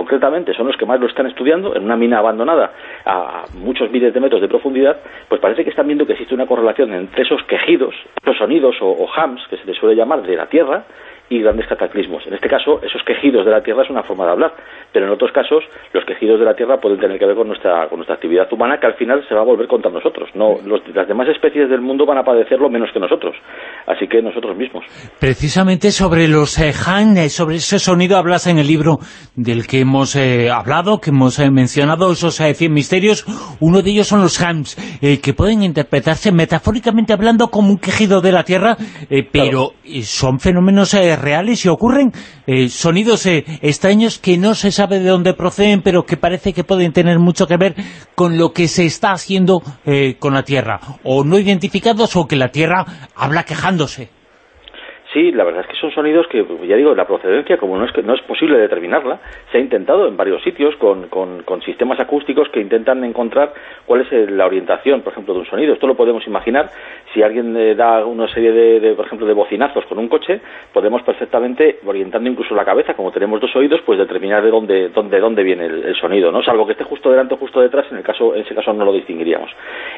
concretamente son los que más lo están estudiando en una mina abandonada a muchos miles de metros de profundidad, pues parece que están viendo que existe una correlación entre esos quejidos, esos sonidos o, hams que se les suele llamar de la Tierra y grandes cataclismos. En este caso, esos quejidos de la Tierra es una forma de hablar, pero en otros casos, los quejidos de la Tierra pueden tener que ver con nuestra, con nuestra actividad humana, que al final se va a volver contra nosotros. No, las demás especies del mundo van a padecerlo menos que nosotros, así que nosotros mismos. Precisamente sobre los eh, Han, eh, sobre ese sonido, hablas en el libro del que hemos eh, hablado, que hemos mencionado, esos 100 misterios. Uno de ellos son los Hams, que pueden interpretarse metafóricamente hablando como un quejido de la Tierra, pero son fenómenos reales y ocurren sonidos extraños que no se sabe de dónde proceden, pero que parece que pueden tener mucho que ver con lo que se está haciendo con la Tierra, o no identificados o que la Tierra habla quejándose. Sí, la verdad es que son sonidos que, ya digo, la procedencia, como no es, no es posible determinarla, se ha intentado en varios sitios con, con, sistemas acústicos que intentan encontrar cuál es la orientación, por ejemplo, de un sonido. Esto lo podemos imaginar si alguien eh, da una serie de, por ejemplo, de bocinazos con un coche, podemos perfectamente, orientando incluso la cabeza, como tenemos dos oídos, pues determinar de dónde, dónde, dónde viene el, sonido, ¿no? Salvo que esté justo delante o justo detrás, en, el caso, en ese caso no lo distinguiríamos.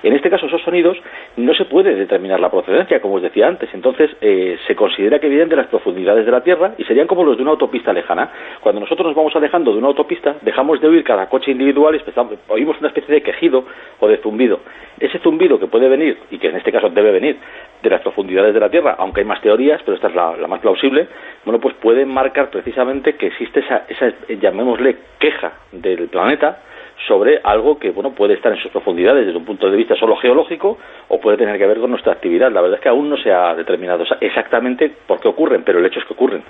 En este caso, esos sonidos no se puede determinar la procedencia, como os decía antes. Entonces, eh, se considera considera que vienen de las profundidades de la Tierra y serían como los de una autopista lejana. Cuando nosotros nos vamos alejando de una autopista, dejamos de oír cada coche individual y oímos una especie de quejido o de zumbido. Ese zumbido que puede venir, y que en este caso debe venir, de las profundidades de la Tierra, aunque hay más teorías, pero esta es la, más plausible, bueno, pues puede marcar precisamente que existe esa, esa, llamémosle, queja del planeta, sobre algo que bueno puede estar en sus profundidades desde un punto de vista solo geológico o puede tener que ver con nuestra actividad. La verdad es que aún no se ha determinado exactamente por qué ocurren, pero el hecho es que ocurren.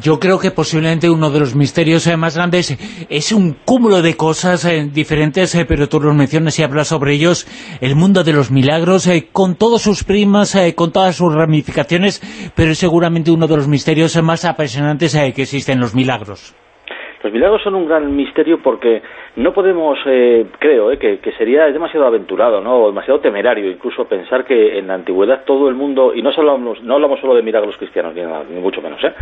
Yo creo que posiblemente uno de los misterios eh, más grandes es un cúmulo de cosas eh, diferentes, eh, pero tú los mencionas y hablas sobre ellos, el mundo de los milagros, con todos sus primas, con todas sus ramificaciones, pero es seguramente uno de los misterios más apasionantes que existen, los milagros. Los milagros son un gran misterio porque no podemos, eh, creo, eh, que, sería demasiado aventurado, ¿no? demasiado temerario incluso pensar que en la antigüedad todo el mundo, y no hablamos, no hablamos solo de milagros cristianos, ni, ni mucho menos, ¿eh?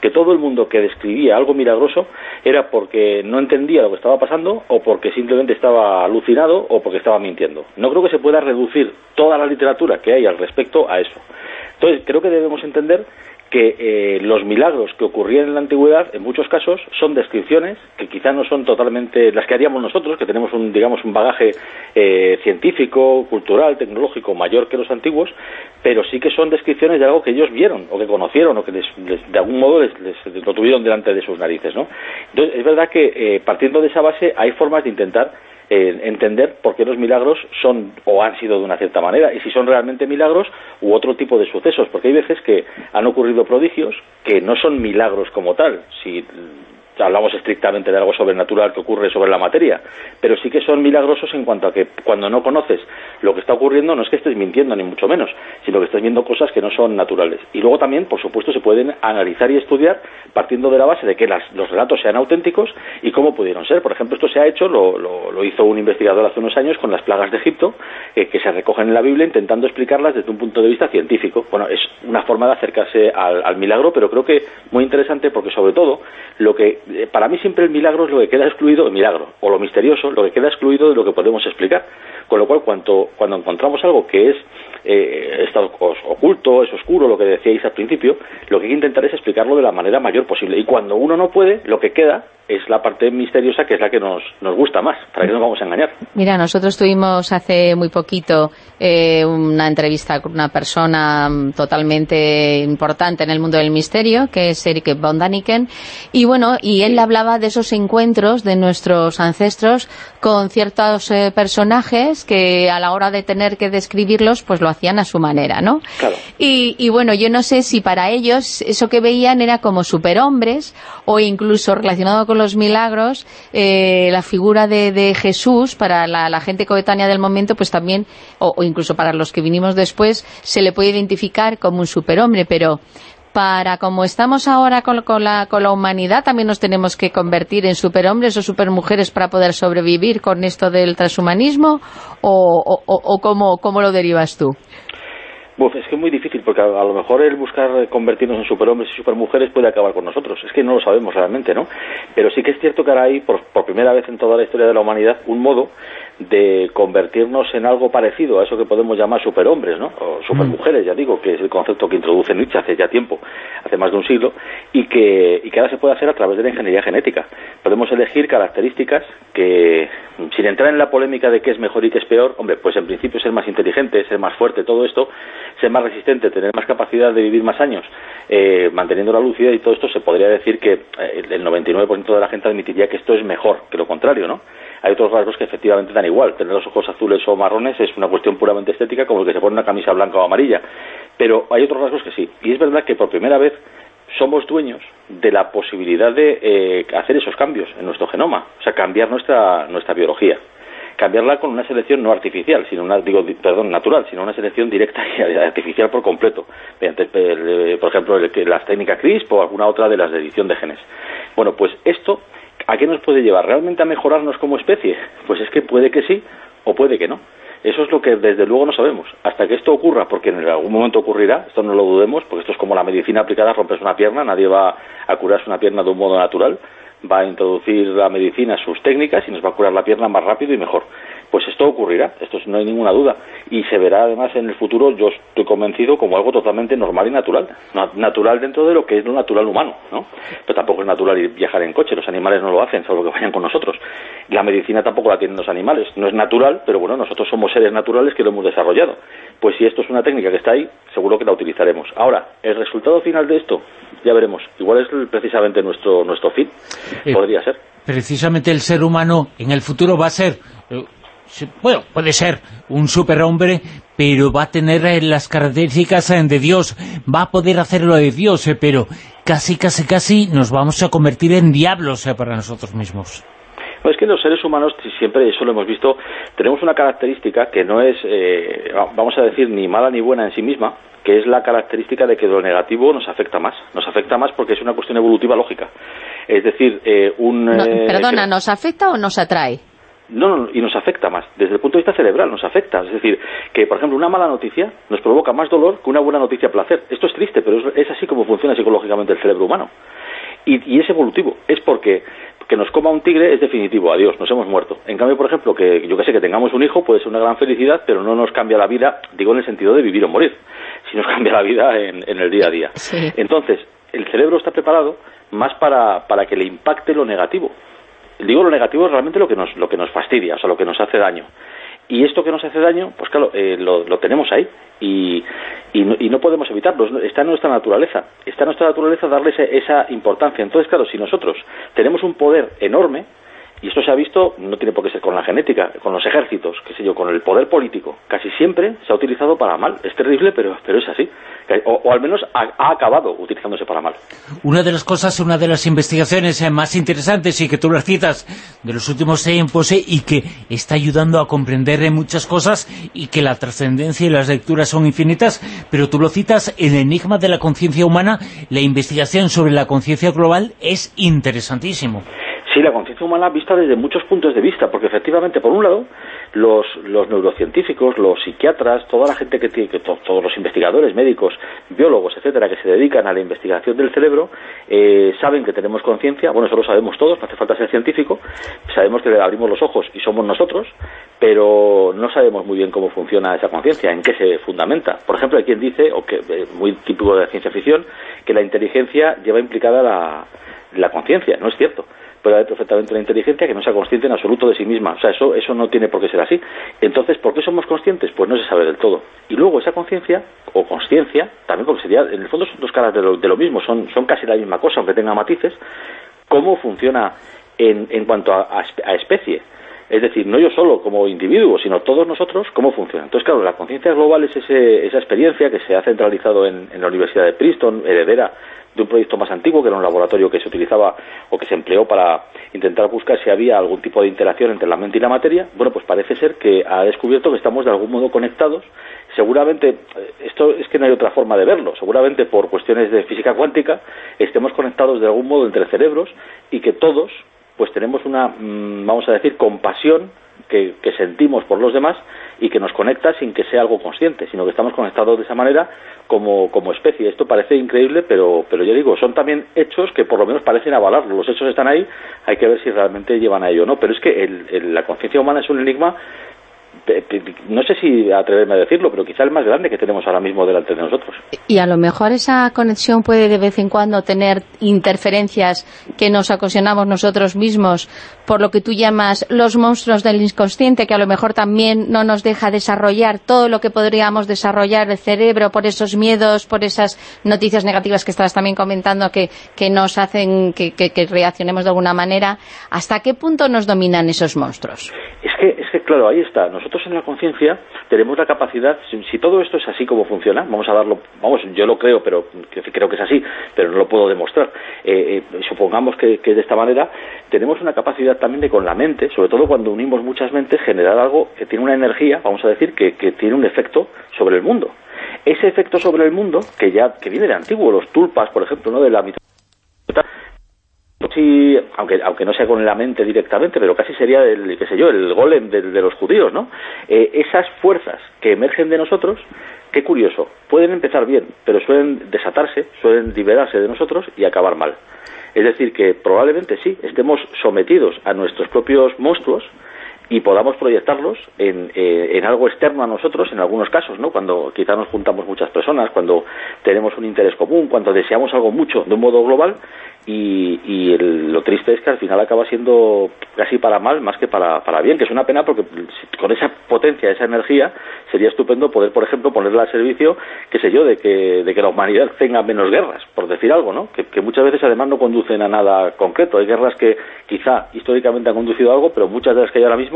que todo el mundo que describía algo milagroso era porque no entendía lo que estaba pasando o porque simplemente estaba alucinado o porque estaba mintiendo. No creo que se pueda reducir toda la literatura que hay al respecto a eso. Entonces, creo que debemos entender que eh, los milagros que ocurrían en la antigüedad, en muchos casos, son descripciones que quizá no son totalmente las que haríamos nosotros, que tenemos un, digamos, un bagaje eh, científico, cultural, tecnológico mayor que los antiguos, pero sí que son descripciones de algo que ellos vieron, o que conocieron, o que de algún modo les, lo tuvieron delante de sus narices, ¿no? Entonces, es verdad que eh, partiendo de esa base hay formas de intentar entender por qué los milagros son o han sido de una cierta manera y si son realmente milagros u otro tipo de sucesos, porque hay veces que han ocurrido prodigios que no son milagros como tal. Si hablamos estrictamente de algo sobrenatural que ocurre sobre la materia, pero sí que son milagrosos en cuanto a que cuando no conoces lo que está ocurriendo no es que estés mintiendo ni mucho menos, sino que estás viendo cosas que no son naturales. Y luego también, por supuesto, se pueden analizar y estudiar partiendo de la base de que los relatos sean auténticos y cómo pudieron ser. Por ejemplo, esto se ha hecho, lo, hizo un investigador hace unos años con las plagas de Egipto, eh, que se recogen en la Biblia intentando explicarlas desde un punto de vista científico. Bueno, es una forma de acercarse al milagro, pero creo que muy interesante porque sobre todo lo que para mí siempre el milagro es lo que queda excluido, el milagro, o lo misterioso, lo que queda excluido de lo que podemos explicar. Con lo cual, cuando, cuando encontramos algo que es eh, está oculto, es oscuro, lo que decíais al principio, lo que hay que intentar es explicarlo de la manera mayor posible. Y cuando uno no puede, lo que queda es la parte misteriosa que es la que nos, nos gusta más, para que no nos vamos a engañar. Mira, nosotros tuvimos hace muy poquito eh, una entrevista con una persona mm, totalmente importante en el mundo del misterio, que es Eric von Daniken, y bueno, y él hablaba de esos encuentros de nuestros ancestros con ciertos eh, personajes que a la hora de tener que describirlos, pues lo hacían a su manera, ¿no? Claro. Y, y bueno, yo no sé si para ellos eso que veían era como superhombres o incluso relacionado con los milagros, eh, la figura de, Jesús para la, gente coetánea del momento, pues también, o, incluso para los que vinimos después, se le puede identificar como un superhombre, pero para como estamos ahora con, la, con la humanidad, también nos tenemos que convertir en superhombres o supermujeres para poder sobrevivir con esto del transhumanismo, o, o, o cómo, cómo lo derivas tú? Uf, es que es muy difícil, porque a, lo mejor el buscar convertirnos en superhombres y supermujeres puede acabar con nosotros. Es que no lo sabemos realmente, ¿no? Pero sí que es cierto que ahora hay, por primera vez en toda la historia de la humanidad, un modo de convertirnos en algo parecido a eso que podemos llamar superhombres, ¿no? O supermujeres, ya digo, que es el concepto que introduce Nietzsche hace ya tiempo, hace más de un siglo, y que, y que ahora se puede hacer a través de la ingeniería genética. Podemos elegir características que, sin entrar en la polémica de qué es mejor y qué es peor, hombre, pues en principio ser más inteligente, ser más fuerte, todo esto, ser más resistente, tener más capacidad de vivir más años, eh, manteniendo la lucidez y todo esto, se podría decir que eh, el 99% de la gente admitiría que esto es mejor que lo contrario, ¿no? Hay otros rasgos que efectivamente dan igual. Tener los ojos azules o marrones es una cuestión puramente estética, como el que se pone una camisa blanca o amarilla. Pero hay otros rasgos que sí. Y es verdad que por primera vez somos dueños de la posibilidad de eh, hacer esos cambios en nuestro genoma, o sea, cambiar nuestra, nuestra biología cambiarla con una selección no artificial, sino una, digo, perdón, natural, sino una selección directa y [LAUGHS] artificial por completo, mediante, eh, por ejemplo, las técnicas CRISP o alguna otra de las de edición de genes. Bueno, pues esto ¿A qué nos puede llevar? ¿Realmente a mejorarnos como especie? Pues es que puede que sí o puede que no. Eso es lo que desde luego no sabemos. Hasta que esto ocurra, porque en algún momento ocurrirá, esto no lo dudemos, porque esto es como la medicina aplicada, rompes una pierna, nadie va a curarse una pierna de un modo natural, va a introducir la medicina sus técnicas y nos va a curar la pierna más rápido y mejor pues esto ocurrirá, esto no hay ninguna duda, y se verá además en el futuro, yo estoy convencido, como algo totalmente normal y natural, natural dentro de lo que es lo natural humano, ¿no? Pero tampoco es natural ir viajar en coche, los animales no lo hacen, salvo que vayan con nosotros. La medicina tampoco la tienen los animales, no es natural, pero bueno, nosotros somos seres naturales que lo hemos desarrollado. Pues si esto es una técnica que está ahí, seguro que la utilizaremos. Ahora, el resultado final de esto, ya veremos. Igual es precisamente nuestro, nuestro fin, eh, podría ser. Precisamente el ser humano en el futuro va a ser eh, bueno, puede ser un superhombre, pero va a tener eh, las características eh, de Dios, va a poder hacerlo de Dios, eh, pero casi, casi, casi nos vamos a convertir en diablos para nosotros mismos. es que los seres humanos, siempre eso lo hemos visto, tenemos una característica que no es, vamos a decir, ni mala ni buena en sí misma, que es la característica de que lo negativo nos afecta más. Nos afecta más porque es una cuestión evolutiva lógica. Es decir, un... perdona, ¿nos afecta o nos atrae? No, no, y nos afecta más. Desde el punto de vista cerebral nos afecta. Es decir, que, por ejemplo, una mala noticia nos provoca más dolor que una buena noticia placer. Esto es triste, pero es, así como funciona psicológicamente el cerebro humano. Y, es evolutivo. Es porque que nos coma un tigre es definitivo, adiós, nos hemos muerto. En cambio, por ejemplo, que yo que sé, que tengamos un hijo puede ser una gran felicidad, pero no nos cambia la vida, digo en el sentido de vivir o morir, [LAUGHS] si nos cambia la vida en, el día a día. Entonces, el cerebro está preparado más para, para que le impacte lo negativo digo lo negativo es realmente lo que nos lo que nos fastidia, o sea, lo que nos hace daño. Y esto que nos hace daño, pues claro, eh, lo, tenemos ahí y, y, no, podemos evitarlo, está en nuestra naturaleza, está en nuestra naturaleza darle esa importancia. Entonces, claro, si nosotros tenemos un poder enorme, y esto se ha visto, no tiene por qué ser con la genética, con los ejércitos, qué sé yo, con el poder político. Casi siempre se ha utilizado para mal. Es terrible, pero, pero es así. O, al menos ha, acabado utilizándose para mal. Una de las cosas, una de las investigaciones eh, más interesantes y que tú las citas de los últimos tiempos eh, y que está ayudando a comprender eh, muchas cosas y que la trascendencia y las lecturas son infinitas, pero tú lo citas, el enigma de la conciencia humana, la investigación sobre la conciencia global es interesantísimo. Sí, la conciencia humana vista desde muchos puntos de vista, porque efectivamente, por un lado, los, los neurocientíficos, los psiquiatras, toda la gente que tiene, que todos los investigadores, médicos, biólogos, etcétera, que se dedican a la investigación del cerebro, eh, saben que tenemos conciencia, bueno, eso lo sabemos todos, no hace falta ser científico, sabemos que le abrimos los ojos y somos nosotros, pero no sabemos muy bien cómo funciona esa conciencia, en qué se fundamenta. Por ejemplo, hay quien dice, o que eh, muy típico de la ciencia ficción, que la inteligencia lleva implicada la, la conciencia, no es cierto puede haber perfectamente la inteligencia que no sea consciente en absoluto de sí misma. O sea, eso, eso no tiene por qué ser así. Entonces, ¿por qué somos conscientes? Pues no se sabe del todo. Y luego esa conciencia, o conciencia, también porque sería, en el fondo son dos caras de lo, de lo mismo, son, son casi la misma cosa, aunque tenga matices, cómo funciona en, en cuanto a, a especie. Es decir, no yo solo como individuo, sino todos nosotros, cómo funciona. Entonces, claro, la conciencia global es ese, esa experiencia que se ha centralizado en, en, la Universidad de Princeton, heredera de un proyecto más antiguo, que era un laboratorio que se utilizaba o que se empleó para intentar buscar si había algún tipo de interacción entre la mente y la materia. Bueno, pues parece ser que ha descubierto que estamos de algún modo conectados. Seguramente, eh, esto es que no hay otra forma de verlo, seguramente por cuestiones de física cuántica estemos conectados de algún modo entre cerebros y que todos pues tenemos una, mm, vamos a decir, compasión que, sentimos por los demás y que nos conecta sin que sea algo consciente, sino que estamos conectados de esa manera como, como especie. Esto parece increíble, pero, pero yo digo, son también hechos que por lo menos parecen avalarlo. Los hechos están ahí, hay que ver si realmente llevan a ello o no. Pero es que la conciencia humana es un enigma no sé si atreverme a decirlo, pero quizá el más grande que tenemos ahora mismo delante de nosotros. Y a lo mejor esa conexión puede de vez en cuando tener interferencias que nos ocasionamos nosotros mismos, por lo que tú llamas los monstruos del inconsciente, que a lo mejor también no nos deja desarrollar todo lo que podríamos desarrollar el cerebro por esos miedos, por esas noticias negativas que estabas también comentando que, que nos hacen que, que, reaccionemos de alguna manera. ¿Hasta qué punto nos dominan esos monstruos? Es que, es que claro, ahí está. Nosotros en la conciencia tenemos la capacidad, si, todo esto es así como funciona, vamos a darlo, vamos, yo lo creo, pero creo que es así, pero no lo puedo demostrar. Eh, eh, supongamos que, de esta manera tenemos una capacidad también de con la mente, sobre todo cuando unimos muchas mentes, generar algo que tiene una energía, vamos a decir, que, que tiene un efecto sobre el mundo. Ese efecto sobre el mundo, que ya que viene de antiguo, los tulpas, por ejemplo, ¿no? de la mitología sí, aunque, aunque no sea con la mente directamente, pero casi sería el, qué sé yo, el golem de, los judíos, ¿no? Eh, esas fuerzas que emergen de nosotros, qué curioso, pueden empezar bien, pero suelen desatarse, suelen liberarse de nosotros y acabar mal. Es decir, que probablemente sí, estemos sometidos a nuestros propios monstruos, y podamos proyectarlos en, eh, en, algo externo a nosotros en algunos casos, ¿no? Cuando quizá nos juntamos muchas personas, cuando tenemos un interés común, cuando deseamos algo mucho de un modo global y, y lo triste es que al final acaba siendo casi para mal más que para, para bien, que es una pena porque con esa potencia, esa energía, sería estupendo poder, por ejemplo, ponerla al servicio, qué sé yo, de que, de que la humanidad tenga menos guerras, por decir algo, ¿no? Que, que muchas veces además no conducen a nada concreto. Hay guerras que quizá históricamente han conducido a algo, pero muchas de las que hay ahora mismo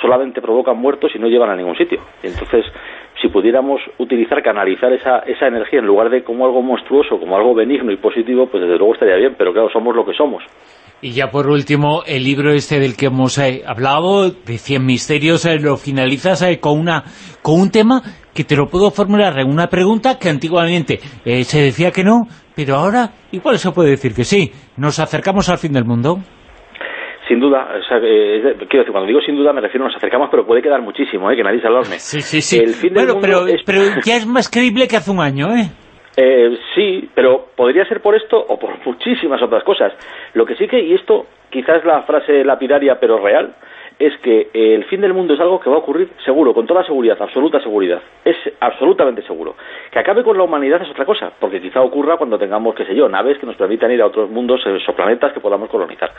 solamente provocan muertos y no llevan a ningún sitio. Entonces, si pudiéramos utilizar, canalizar esa, esa energía en lugar de como algo monstruoso, como algo benigno y positivo, pues desde luego estaría bien, pero claro, somos lo que somos. Y ya por último, el libro este del que hemos eh, hablado, de Cien Misterios, eh, lo finalizas eh, con, una, con un tema que te lo puedo formular en una pregunta que antiguamente se decía que no, pero ahora igual se puede decir que sí. ¿Nos acercamos al fin del mundo? Sin duda, quiero decir, cuando digo sin duda me refiero a nos acercamos, pero puede quedar muchísimo, ¿eh? que nadie se alarme. Sí, sí, sí. bueno, pero, pero ya es más creíble que hace un año, ¿eh? Eh, sí, pero podría ser por esto o por [LAUGHS] muchísimas otras cosas. Lo que sí que, y esto quizás la frase lapidaria pero real, es que el fin del mundo es algo que va a ocurrir seguro, con toda seguridad, absoluta seguridad. Es absolutamente seguro. Que acabe con la humanidad es otra cosa, porque quizá ocurra cuando tengamos, qué sé yo, naves que nos permitan ir a otros mundos, exoplanetas que podamos colonizar.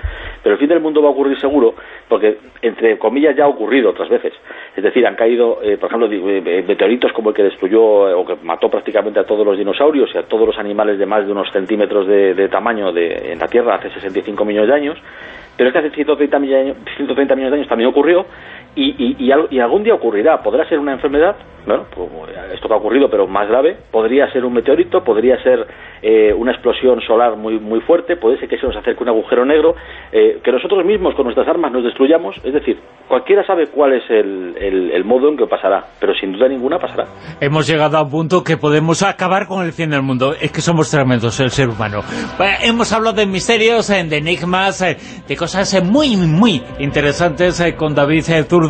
Pero el fin del mundo va a ocurrir seguro, porque, entre comillas, ya ha ocurrido otras veces. Es decir, han caído, eh, por ejemplo, eh, meteoritos como el que destruyó eh, o que mató prácticamente a todos los dinosaurios y a todos los animales de más de unos centímetros de, tamaño de, en la Tierra hace 65 millones de años pero es que hace 130 millones, 130 millones de años también ocurrió y, y, algún día ocurrirá. Podrá ser una enfermedad, bueno, pues, esto que ha ocurrido, pero más grave. Podría ser un meteorito, podría ser eh, una explosión solar muy muy fuerte, puede ser que se nos acerque un agujero negro, eh, que nosotros mismos con nuestras armas nos destruyamos. Es decir, cualquiera sabe cuál es el, el, modo en que pasará, pero sin duda ninguna pasará. Hemos llegado a un punto que podemos acabar con el fin del mundo. Es que somos tremendos, el ser humano. hemos hablado de misterios, eh, de enigmas, de cosas muy, muy interesantes con David Zur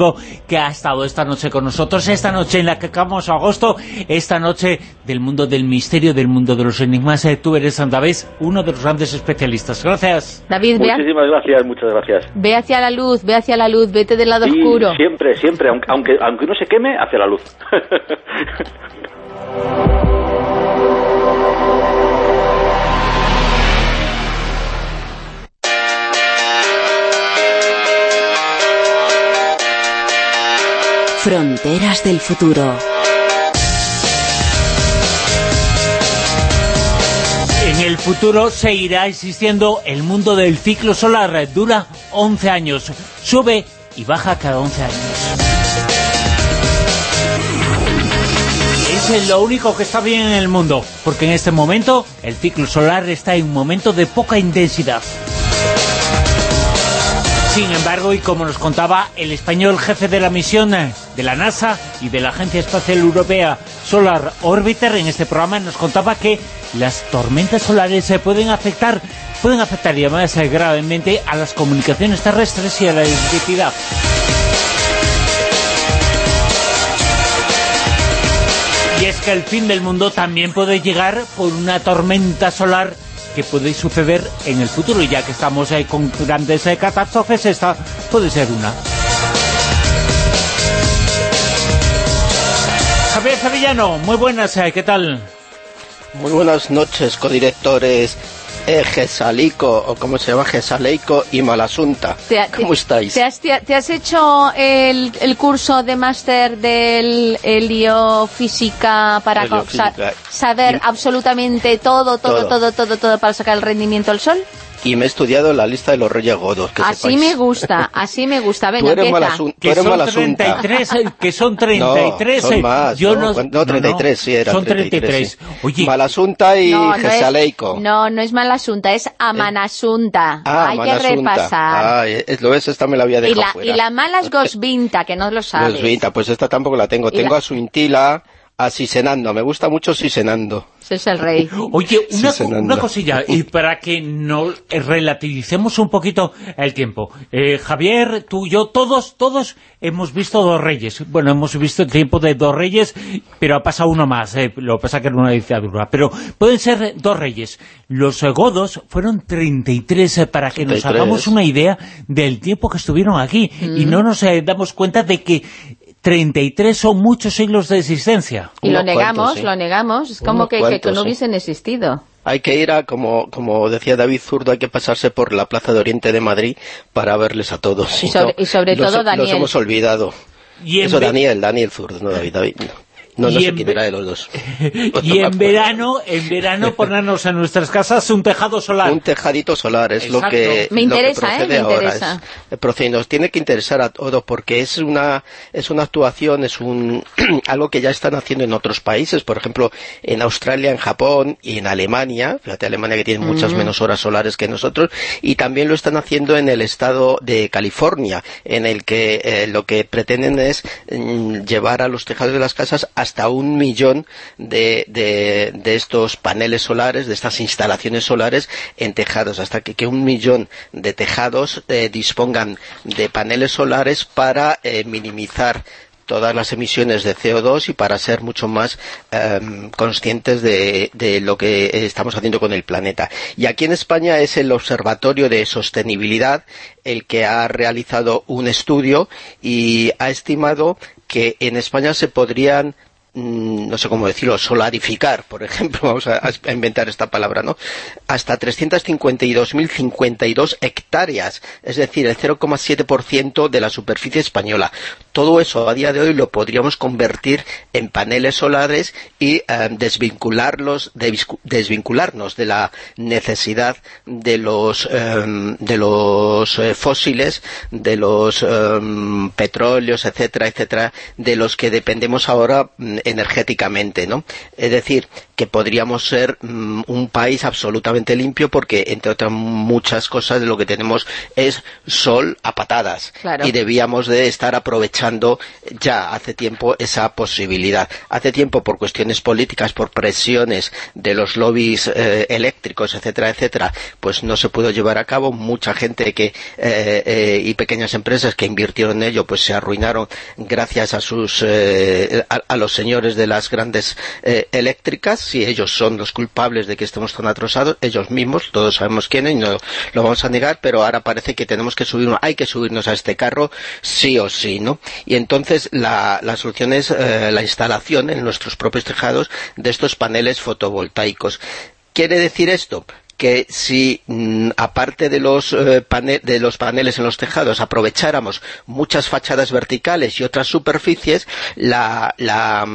que ha estado esta noche con nosotros, esta noche en la que acabamos agosto, esta noche del mundo del misterio, del mundo de los enigmas. Eh, tú eres, Andavés, uno de los grandes especialistas. Gracias. David, Muchísimas gracias, muchas gracias. Ve hacia la luz, ve hacia la luz, vete del lado oscuro. siempre, siempre, aunque, aunque, aunque no se queme, hacia la luz. Fronteras del futuro. El futuro seguirá existiendo el mundo del ciclo solar. Dura 11 años. Sube y baja cada 11 años. Es lo único que está bien en el mundo, porque en este momento el ciclo solar está en un momento de poca intensidad. Sin embargo, y como nos contaba el español jefe de la misión eh, de la NASA y de la Agencia Espacial Europea Solar Orbiter, en este programa nos contaba que las tormentas solares se pueden afectar, pueden afectar y además eh, gravemente a las comunicaciones terrestres y a la electricidad. Y es que el fin del mundo también puede llegar por una tormenta solar que puede suceder en el futuro. Y ya que estamos ahí con grandes eh, catástrofes, esta puede ser una. Javier Sevillano, muy buenas, eh, ¿qué tal? Muy buenas noches, codirectores eh, Gesalico, o como se llama, Gesaleico y Malasunta. ¿Cómo estáis? Te has, te has hecho el, el, curso de máster del heliofísica para Heliofísica. saber absolutamente todo, todo, todo, todo, todo para sacar el rendimiento al sol? Y me he estudiado la lista de los reyes godos. Que así me gusta, así me gusta. Venga, tú eres empieza. que, son [LAUGHS] 33, que son 33, no, son más, yo no, no, 33, sí, era son 33. 33 sí. Oye, Malasunta y no, Gesaleico. No, no es Malasunta, es Amanasunta. Ah, Hay Amanasunta. que repasar. Ah, es, lo ves, esta me la había dejado y la, fuera. Y la mala es [LAUGHS] Gosvinta, que no lo sabes. Gosvinta, pues esta tampoco la tengo. Tengo la... a Suintila, a Sisenando. Me gusta mucho Sisenando. Ese es el rey. Oye, una, una cosilla, y para que no relativicemos un poquito el tiempo. Eh, Javier, tú, yo, todos, todos hemos visto Dos Reyes. Bueno, hemos visto el tiempo de Dos Reyes, pero ha pasado uno más. Eh, lo que pasa que era una dictadura. Pero pueden ser Dos Reyes. Los eh, godos fueron 33, eh, para que 33. nos hagamos una idea del tiempo que estuvieron aquí. Mm. Y no nos eh, damos cuenta de que 33 son muchos siglos de existencia. Y lo negamos, cuantos, sí. lo negamos. Es como que, cuantos, que, no hubiesen sí. existido. Hay que ir a, como, como decía David Zurdo, hay que pasarse por la Plaza de Oriente de Madrid para verles a todos. Y sobre, y sobre los, todo Daniel. Los hemos olvidado. Y Eso, Daniel, Daniel Zurdo, no David, David. No. No, no sé quién era de los dos. [LAUGHS] [LAUGHS] y en verano, en verano ponernos en nuestras casas un tejado solar. Un tejadito solar, es Exacto. lo que Me interesa, lo que procede ¿eh? Me ahora. interesa. Es, procede, nos tiene que interesar a todos porque es una es una actuación, es un [CLEARS THROAT] algo que ya están haciendo en otros países, por ejemplo, en Australia, en Japón y en Alemania, fíjate Alemania que tiene muchas Mm. menos horas solares que nosotros, y también lo están haciendo en el estado de California, en el que eh, lo que pretenden es mm, llevar a los tejados de las casas hasta un millón de, de, de, estos paneles solares, de estas instalaciones solares en tejados, hasta que, un millón de tejados eh, dispongan de paneles solares para eh, minimizar todas las emisiones de CO2 y para ser mucho más eh, conscientes de, de, lo que estamos haciendo con el planeta. Y aquí en España es el Observatorio de Sostenibilidad el que ha realizado un estudio y ha estimado que en España se podrían no sé cómo decirlo, solarificar, por ejemplo, [LAUGHS] vamos a, inventar esta palabra, ¿no? Hasta 352.052 hectáreas, es decir, el 0,7% de la superficie española. Todo eso a día de hoy lo podríamos convertir en paneles solares y eh, desvincularlos, desvincularnos de la necesidad de los, eh, de los eh, fósiles, de los petróleos, etcétera, etcétera, de los que dependemos ahora energéticamente, ¿no? Es decir, que podríamos ser um, un país absolutamente limpio porque, entre otras muchas cosas, lo que tenemos es sol a patadas. Claro. Y debíamos de estar aprovechando ya hace tiempo esa posibilidad. Hace tiempo, por cuestiones políticas, por presiones de los lobbies eh, eléctricos, etcétera, etcétera, pues no se pudo llevar a cabo. Mucha gente que eh, eh, y pequeñas empresas que invirtieron en ello, pues se arruinaron gracias a sus a, a, los señores de las grandes eh, eléctricas, si ellos son los culpables de que estemos tan atrasados, ellos mismos, todos sabemos quiénes, no lo vamos a negar, pero ahora parece que tenemos que subirnos, hay que subirnos a este carro sí o sí, ¿no? Y entonces la, la solución es eh, la instalación en nuestros propios tejados de estos paneles fotovoltaicos. ¿Quiere decir esto? Que si mmm, aparte de los, eh, de los paneles en los tejados aprovecháramos muchas fachadas verticales y otras superficies, la,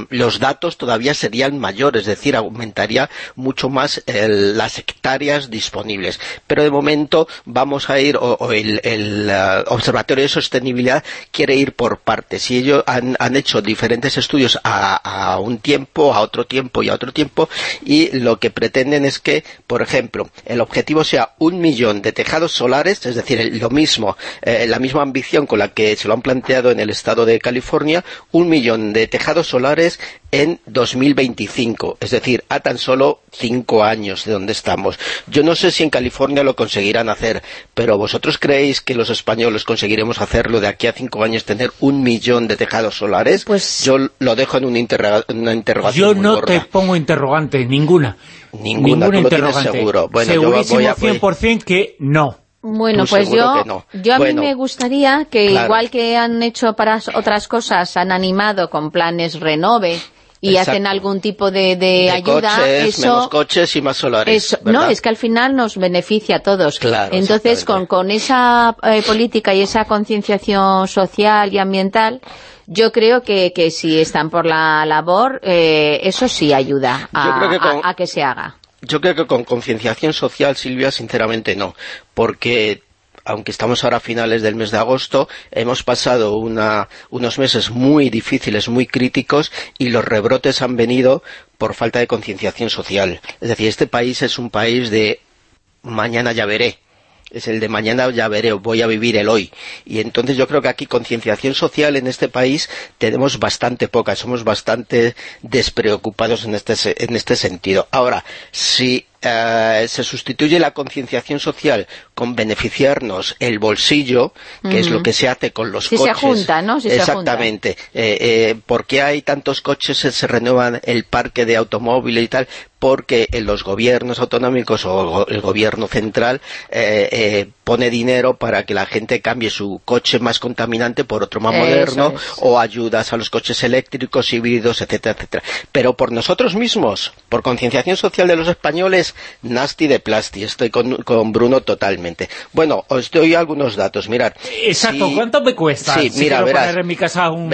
los datos todavía serían mayores, es decir, aumentaría mucho más el, las hectáreas disponibles. Pero de momento vamos a ir, o, el, el uh, Observatorio de Sostenibilidad quiere ir por partes y ellos han, han hecho diferentes estudios a, a un tiempo, a otro tiempo y a otro tiempo y lo que pretenden es que, por ejemplo, el objetivo sea un millón de tejados solares, es decir, lo mismo, eh, la misma ambición con la que se lo han planteado en el estado de California, un millón de tejados solares en 2025, es decir, a tan solo cinco años de donde estamos. Yo no sé si en California lo conseguirán hacer, pero ¿vosotros creéis que los españoles conseguiremos hacerlo de aquí a cinco años, tener un millón de tejados solares? Pues... Yo lo dejo en una, interrogación Yo no te pongo interrogante, ninguna. Ninguna, ninguna interrogante. seguro. Bueno, Segurísimo yo voy a... 100% que no. Bueno, pues yo, yo a mí me gustaría que igual que han hecho para otras cosas, han animado con planes Renove, y hacen algún tipo de, de, ayuda, coches, menos coches y más solares. no, es que al final nos beneficia a todos. Entonces, con, con esa eh, política y esa concienciación social y ambiental, yo creo que, que si están por la labor, eh, eso sí ayuda a que se haga. Yo creo que con concienciación social, Silvia, sinceramente no, porque aunque estamos ahora a finales del mes de agosto, hemos pasado unos meses muy difíciles, muy críticos, y los rebrotes han venido por falta de concienciación social. Es decir, este país es un país de mañana ya veré, es el de mañana ya veré, voy a vivir el hoy. Y entonces yo creo que aquí concienciación social en este país tenemos bastante poca, somos bastante despreocupados en este, en este sentido. Ahora, si eh, se sustituye la concienciación social con beneficiarnos el bolsillo, que es lo que se hace con los si coches. Se junta, ¿no? Si exactamente. Se eh, eh, ¿Por qué hay tantos coches, se renuevan el parque de automóviles y tal? Porque en los gobiernos autonómicos o el gobierno central pone dinero para que la gente cambie su coche más contaminante por otro más moderno o ayudas a los coches eléctricos, híbridos, etcétera, etcétera. Pero por nosotros mismos, por concienciación social de los españoles, nasty de plasti. Estoy con, Bruno totalmente. Bueno, os doy algunos datos. Mirad. Exacto. ¿Cuánto me cuesta sí, mira, verás, poner en mi casa un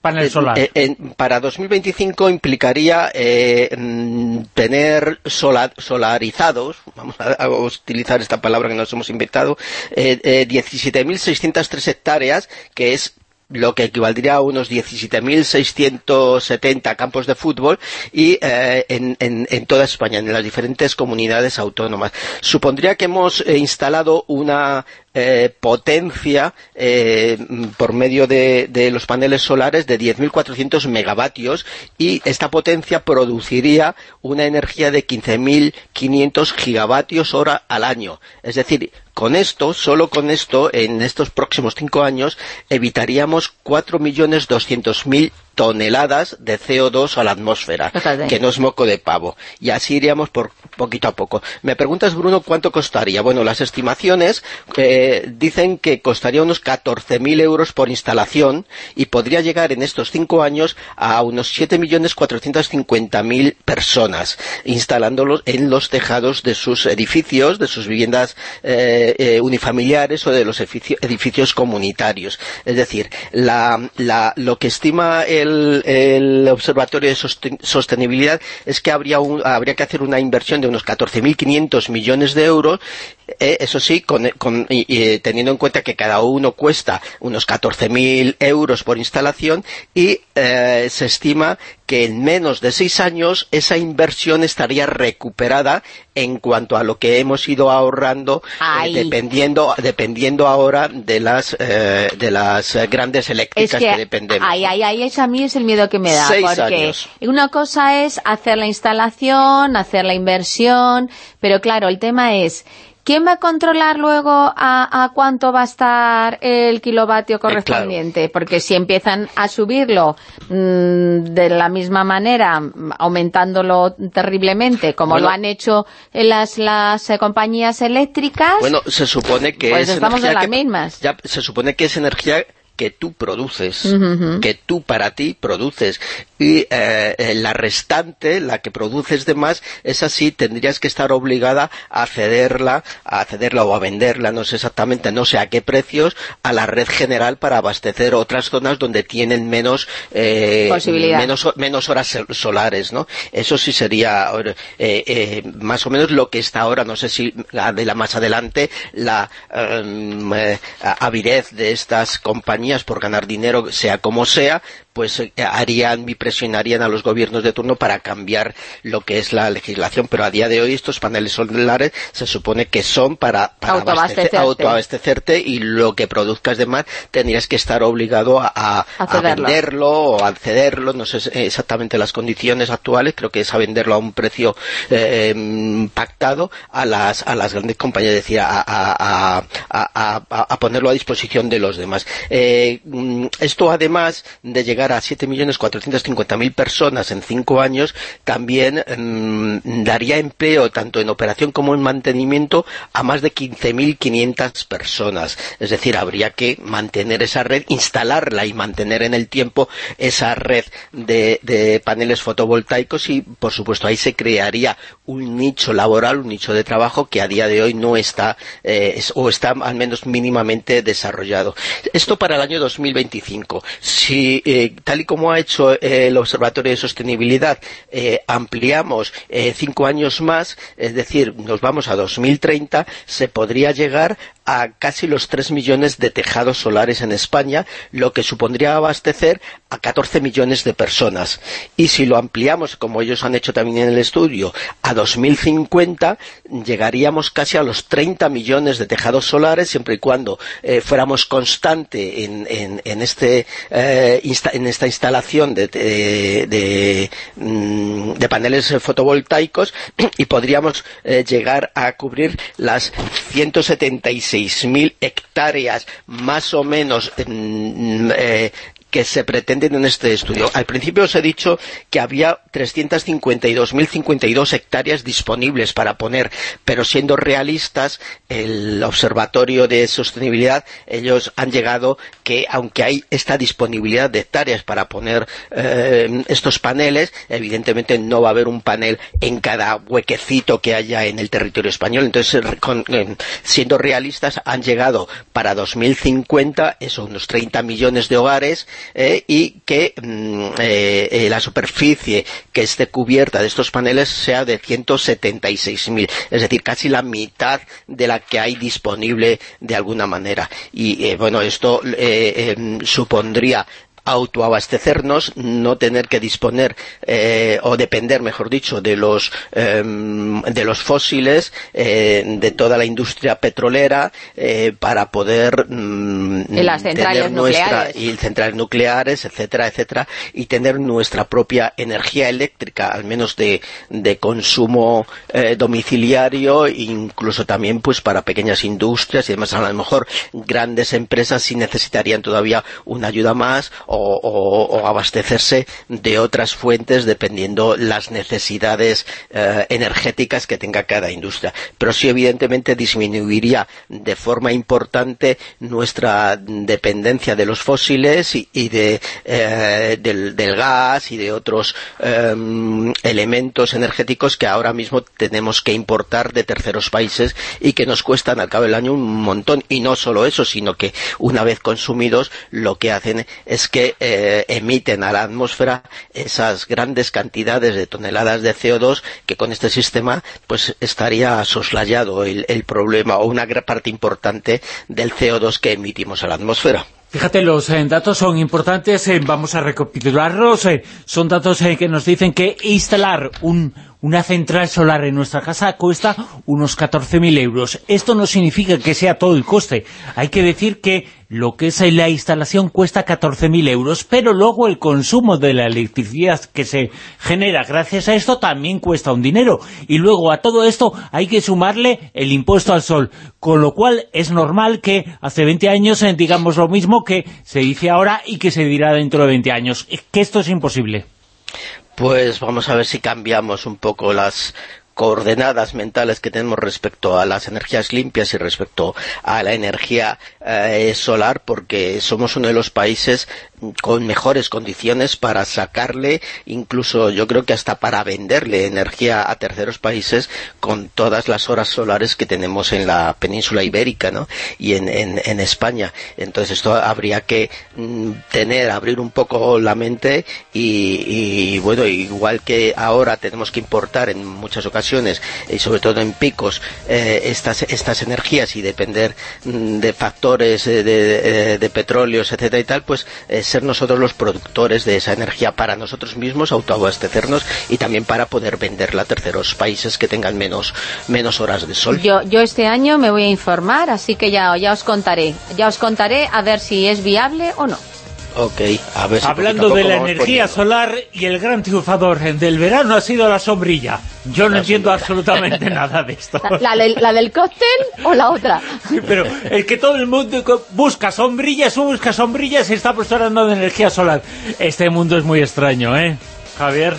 panel eh, solar? Eh, para 2025 implicaría eh, mm, tener solarizados, vamos a, utilizar esta palabra que nos hemos inventado, 17.603 hectáreas, que es lo que equivaldría a unos 17.670 campos de fútbol y eh, en, en, toda España, en las diferentes comunidades autónomas. Supondría que hemos eh, instalado una eh, potencia eh, por medio de, los paneles solares de 10.400 megavatios y esta potencia produciría una energía de 15.500 gigavatios hora al año. Es decir, con esto, solo con esto, en estos próximos cinco años, evitaríamos 4.200.000 toneladas de CO2 a la atmósfera, que no es moco de pavo. Y así iríamos por poquito a poco. Me preguntas, Bruno, ¿cuánto costaría? Bueno, las estimaciones eh, dicen que costaría unos 14.000 euros por instalación y podría llegar en estos cinco años a unos 7.450.000 personas, instalándolos en los tejados de sus edificios, de sus viviendas eh, eh, unifamiliares o de los edificios comunitarios. Es decir, lo que estima el el, Observatorio de Sostenibilidad es que habría, habría que hacer una inversión de unos 14.500 millones de euros, eh, eso sí, eh, teniendo en cuenta que cada uno cuesta unos 14.000 euros por instalación y eh, se estima que en menos de seis años esa inversión estaría recuperada en cuanto a lo que hemos ido ahorrando dependiendo dependiendo ahora de las de las grandes eléctricas que, dependemos. Ay, ay, ay, a mí es el miedo que me da. porque una cosa es hacer la instalación, hacer la inversión, pero claro, el tema es... ¿Quién va a controlar luego a, cuánto va a estar el kilovatio eh, correspondiente? Porque si empiezan a subirlo mm, de la misma manera, aumentándolo terriblemente, como lo han hecho las, las eh, compañías eléctricas... Bueno, se supone que pues es estamos en las mismas. Ya, se supone que es energía que tú produces, que tú para ti produces, y eh, eh, la restante, la que produces de más, esa sí tendrías que estar obligada a cederla, a cederla o a venderla, no sé exactamente, no sé a qué precios, a la red general para abastecer otras zonas donde tienen menos, eh, menos, menos horas solares, ¿no? Eso sí sería más o menos lo que está ahora, no sé si de la más adelante, la avidez de estas compañías por ganar dinero, sea como sea, pues eh, harían y presionarían a los gobiernos de turno para cambiar lo que es la legislación, pero a día de hoy estos paneles solares se supone que son para, autoabastecerte. y lo que produzcas de más tendrías que estar obligado a, venderlo o a cederlo, no sé exactamente las condiciones actuales, creo que es a venderlo a un precio eh, pactado a las, a las grandes compañías, es decir, a, a, ponerlo a disposición de los demás. Eh, mm, esto además de llegar a 7.450.000 personas en cinco años, también mm, daría empleo tanto en operación como en mantenimiento a más de 15.500 personas. Es decir, habría que mantener esa red, instalarla y mantener en el tiempo esa red de, paneles fotovoltaicos y, por supuesto, ahí se crearía un nicho laboral, un nicho de trabajo que a día de hoy no está, eh, o está al menos mínimamente desarrollado. Esto para el año 2025. Si, eh, tal y como ha hecho eh, el Observatorio de Sostenibilidad, ampliamos cinco años más, es decir, nos vamos a 2030, se podría llegar a casi los 3 millones de tejados solares en España, lo que supondría abastecer a 14 millones de personas. Y si lo ampliamos, como ellos han hecho también en el estudio, a 2050, llegaríamos casi a los 30 millones de tejados solares, siempre y cuando eh, fuéramos constante en, este, eh, esta instalación de, de, mm, paneles fotovoltaicos y podríamos eh, llegar a cubrir las 176 6.000 hectáreas más o menos mm, eh, que se pretenden en este estudio. Al principio os he dicho que había 352.052 hectáreas disponibles para poner, pero siendo realistas, el Observatorio de Sostenibilidad, ellos han llegado que, aunque hay esta disponibilidad de hectáreas para poner eh, estos paneles, evidentemente no va a haber un panel en cada huequecito que haya en el territorio español. Entonces, eh, siendo realistas, han llegado para 2050, eso, unos 30 millones de hogares, eh, y que mm, eh, eh, la superficie que esté cubierta de estos paneles sea de 176.000, es decir, casi la mitad de la que hay disponible de alguna manera. Y bueno, esto supondría autoabastecernos, no tener que disponer eh, o depender, mejor dicho, de los em, de los fósiles, eh, de toda la industria petrolera eh, para poder mm, las tener nuestra y centrales nucleares, etcétera, etcétera, y tener nuestra propia energía eléctrica, al menos de, de consumo domiciliario, incluso también pues para pequeñas industrias y demás, a lo mejor grandes empresas sí necesitarían todavía una ayuda más o, abastecerse de otras fuentes dependiendo las necesidades eh, energéticas que tenga cada industria. Pero sí, evidentemente, disminuiría de forma importante nuestra dependencia de los fósiles y, de, eh, del, gas y de otros em, elementos energéticos que ahora mismo tenemos que importar de terceros países y que nos cuestan al cabo del año un montón. Y no solo eso, sino que una vez consumidos lo que hacen es que eh, emiten a la atmósfera esas grandes cantidades de toneladas de CO2 que con este sistema pues estaría soslayado el, problema o una gran parte importante del CO2 que emitimos a la atmósfera. Fíjate, los eh, datos son importantes, eh, vamos a recapitularlos. son datos que nos dicen que instalar un, una central solar en nuestra casa cuesta unos 14.000 euros. Esto no significa que sea todo el coste. Hay que decir que lo que es la instalación cuesta 14.000 euros, pero luego el consumo de la electricidad que se genera gracias a esto también cuesta un dinero. Y luego a todo esto hay que sumarle el impuesto al sol, con lo cual es normal que hace 20 años eh, digamos lo mismo que se dice ahora y que se dirá dentro de 20 años. Que esto es imposible. Pues vamos a ver si cambiamos un poco las coordenadas mentales que tenemos respecto a las energías limpias y respecto a la energía eh, solar, porque somos uno de los países con mejores condiciones para sacarle, incluso yo creo que hasta para venderle energía a terceros países con todas las horas solares que tenemos en la península ibérica ¿no? y en, en, España. Entonces esto habría que mm, tener, abrir un poco la mente y, bueno, igual que ahora tenemos que importar en muchas ocasiones y sobre todo en picos eh, estas, estas energías y depender mm, de factores eh, de, de, de, petróleos, etcétera y tal, pues ser nosotros los productores de esa energía para nosotros mismos, autoabastecernos y también para poder venderla a terceros países que tengan menos, menos horas de sol. Yo, yo este año me voy a informar, así que ya, ya os contaré. Ya os contaré a ver si es viable o no. Ok, a ver si Hablando de la energía solar y el gran triunfador del verano ha sido la sombrilla. Yo no entiendo absolutamente [LAUGHS] nada de esto. ¿La, la, la del cóctel o la otra? Sí, pero es que todo el mundo busca sombrillas, busca sombrillas y estamos hablando de energía solar. Este mundo es muy extraño, ¿eh, Javier?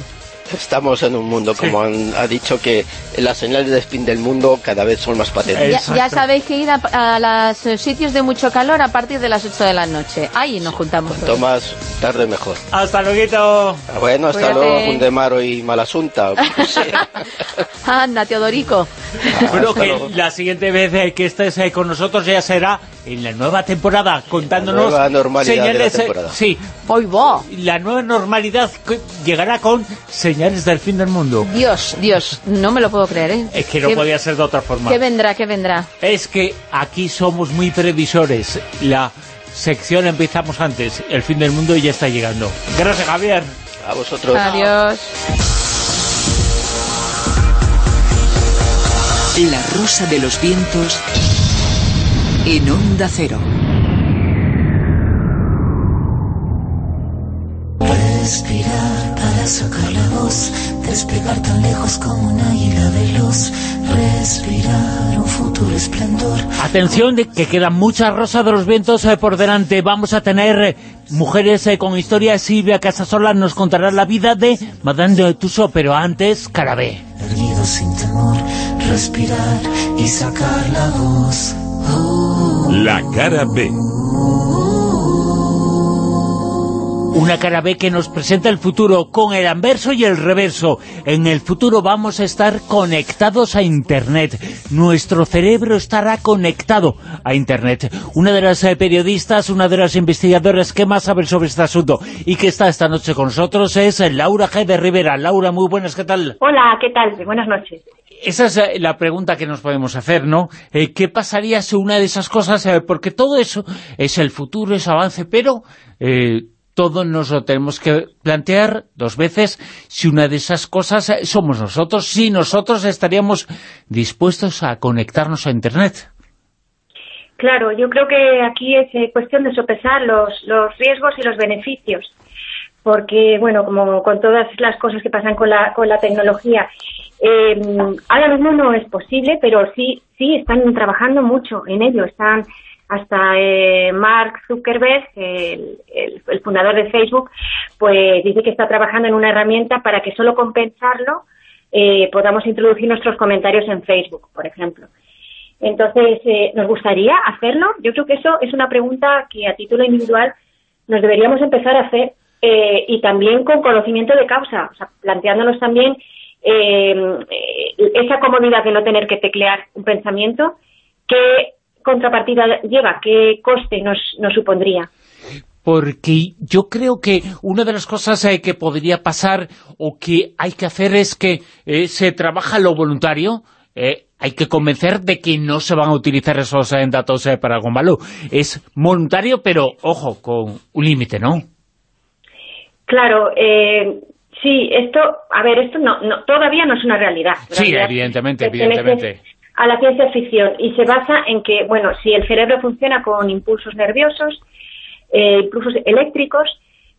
Estamos en un mundo, como han, ha dicho, que las señales de fin del mundo cada vez son más patentes. Ya, ya sabéis que ir a, a los sitios de mucho calor a partir de las 8 de la noche. Ahí nos juntamos Cuanto más tarde mejor. Hasta luego. Ah, Bueno, hasta Cuídate. luego, Fundemaro y Malasunta. [LAUGHS] Anda, Teodorico. Bueno, Hasta que luego. la siguiente vez eh, que estés eh, con nosotros ya será en la nueva temporada, contándonos nueva normalidad de la señales... eh, temporada. sí, Hoy va. la nueva normalidad llegará con señales del fin del mundo. Dios, Dios, no me lo puedo creer, ¿eh? Es que no ¿Qué- podía ser de otra forma. ¿Qué vendrá, qué vendrá? Es que aquí somos muy previsores. La sección empezamos antes, el fin del mundo ya está llegando. Gracias, Javier. A vosotros. Adiós. La rosa de los vientos en Onda Cero. Respirar para sacar la voz, despegar tan lejos como un águila veloz. Respirar un futuro esplendor. Atención, de que quedan muchas rosas de los vientos eh, por delante. Vamos a tener eh, mujeres eh, con historia. Silvia Casasola nos contará la vida de Madame de Tussauds, pero antes, Carabé. Erguido sin temor, respirar y sacar la voz. Oh, La cara B. Una cara B que nos presenta el futuro con el anverso y el reverso. En el futuro vamos a estar conectados a Internet. Nuestro cerebro estará conectado a Internet. Una de las eh, periodistas, una de las investigadoras que más saben sobre este asunto y que está esta noche con nosotros es Laura G. de Rivera. Laura, muy buenas, ¿qué tal? Hola, ¿qué tal? Buenas noches. Esa es eh, la pregunta que nos podemos hacer, ¿no? Eh, ¿Qué pasaría si una de esas cosas, eh, porque todo eso es el futuro, es avance, pero eh, todo nos lo tenemos que plantear dos veces si una de esas cosas somos nosotros, si nosotros estaríamos dispuestos a conectarnos a Internet. Claro, yo creo que aquí es eh, cuestión de sopesar los, los riesgos y los beneficios, porque, bueno, como con todas las cosas que pasan con la, con la tecnología, eh, ahora mismo no es posible, pero sí, sí están trabajando mucho en ello. Están hasta eh, Mark Zuckerberg, el, fundador de Facebook, pues dice que está trabajando en una herramienta para que solo compensarlo eh, podamos introducir nuestros comentarios en Facebook, por ejemplo. Entonces, eh, ¿nos gustaría hacerlo? Yo creo que eso es una pregunta que a título individual nos deberíamos empezar a hacer eh, y también con conocimiento de causa, o sea, planteándonos también eh, esa comodidad de no tener que teclear un pensamiento, qué contrapartida lleva, qué coste nos, nos supondría. Porque yo creo que una de las cosas eh, que podría pasar o que hay que hacer es que eh, se trabaja lo voluntario, eh, hay que convencer de que no se van a utilizar esos datos para algo malo. Es voluntario, pero ojo, con un límite, ¿no? Claro, eh, sí, esto, a ver, esto no, no, todavía no es una realidad. Sí, evidentemente, pertenece evidentemente. A la ciencia ficción y se basa en que, bueno, si el cerebro funciona con impulsos nerviosos, eh, impulsos eléctricos,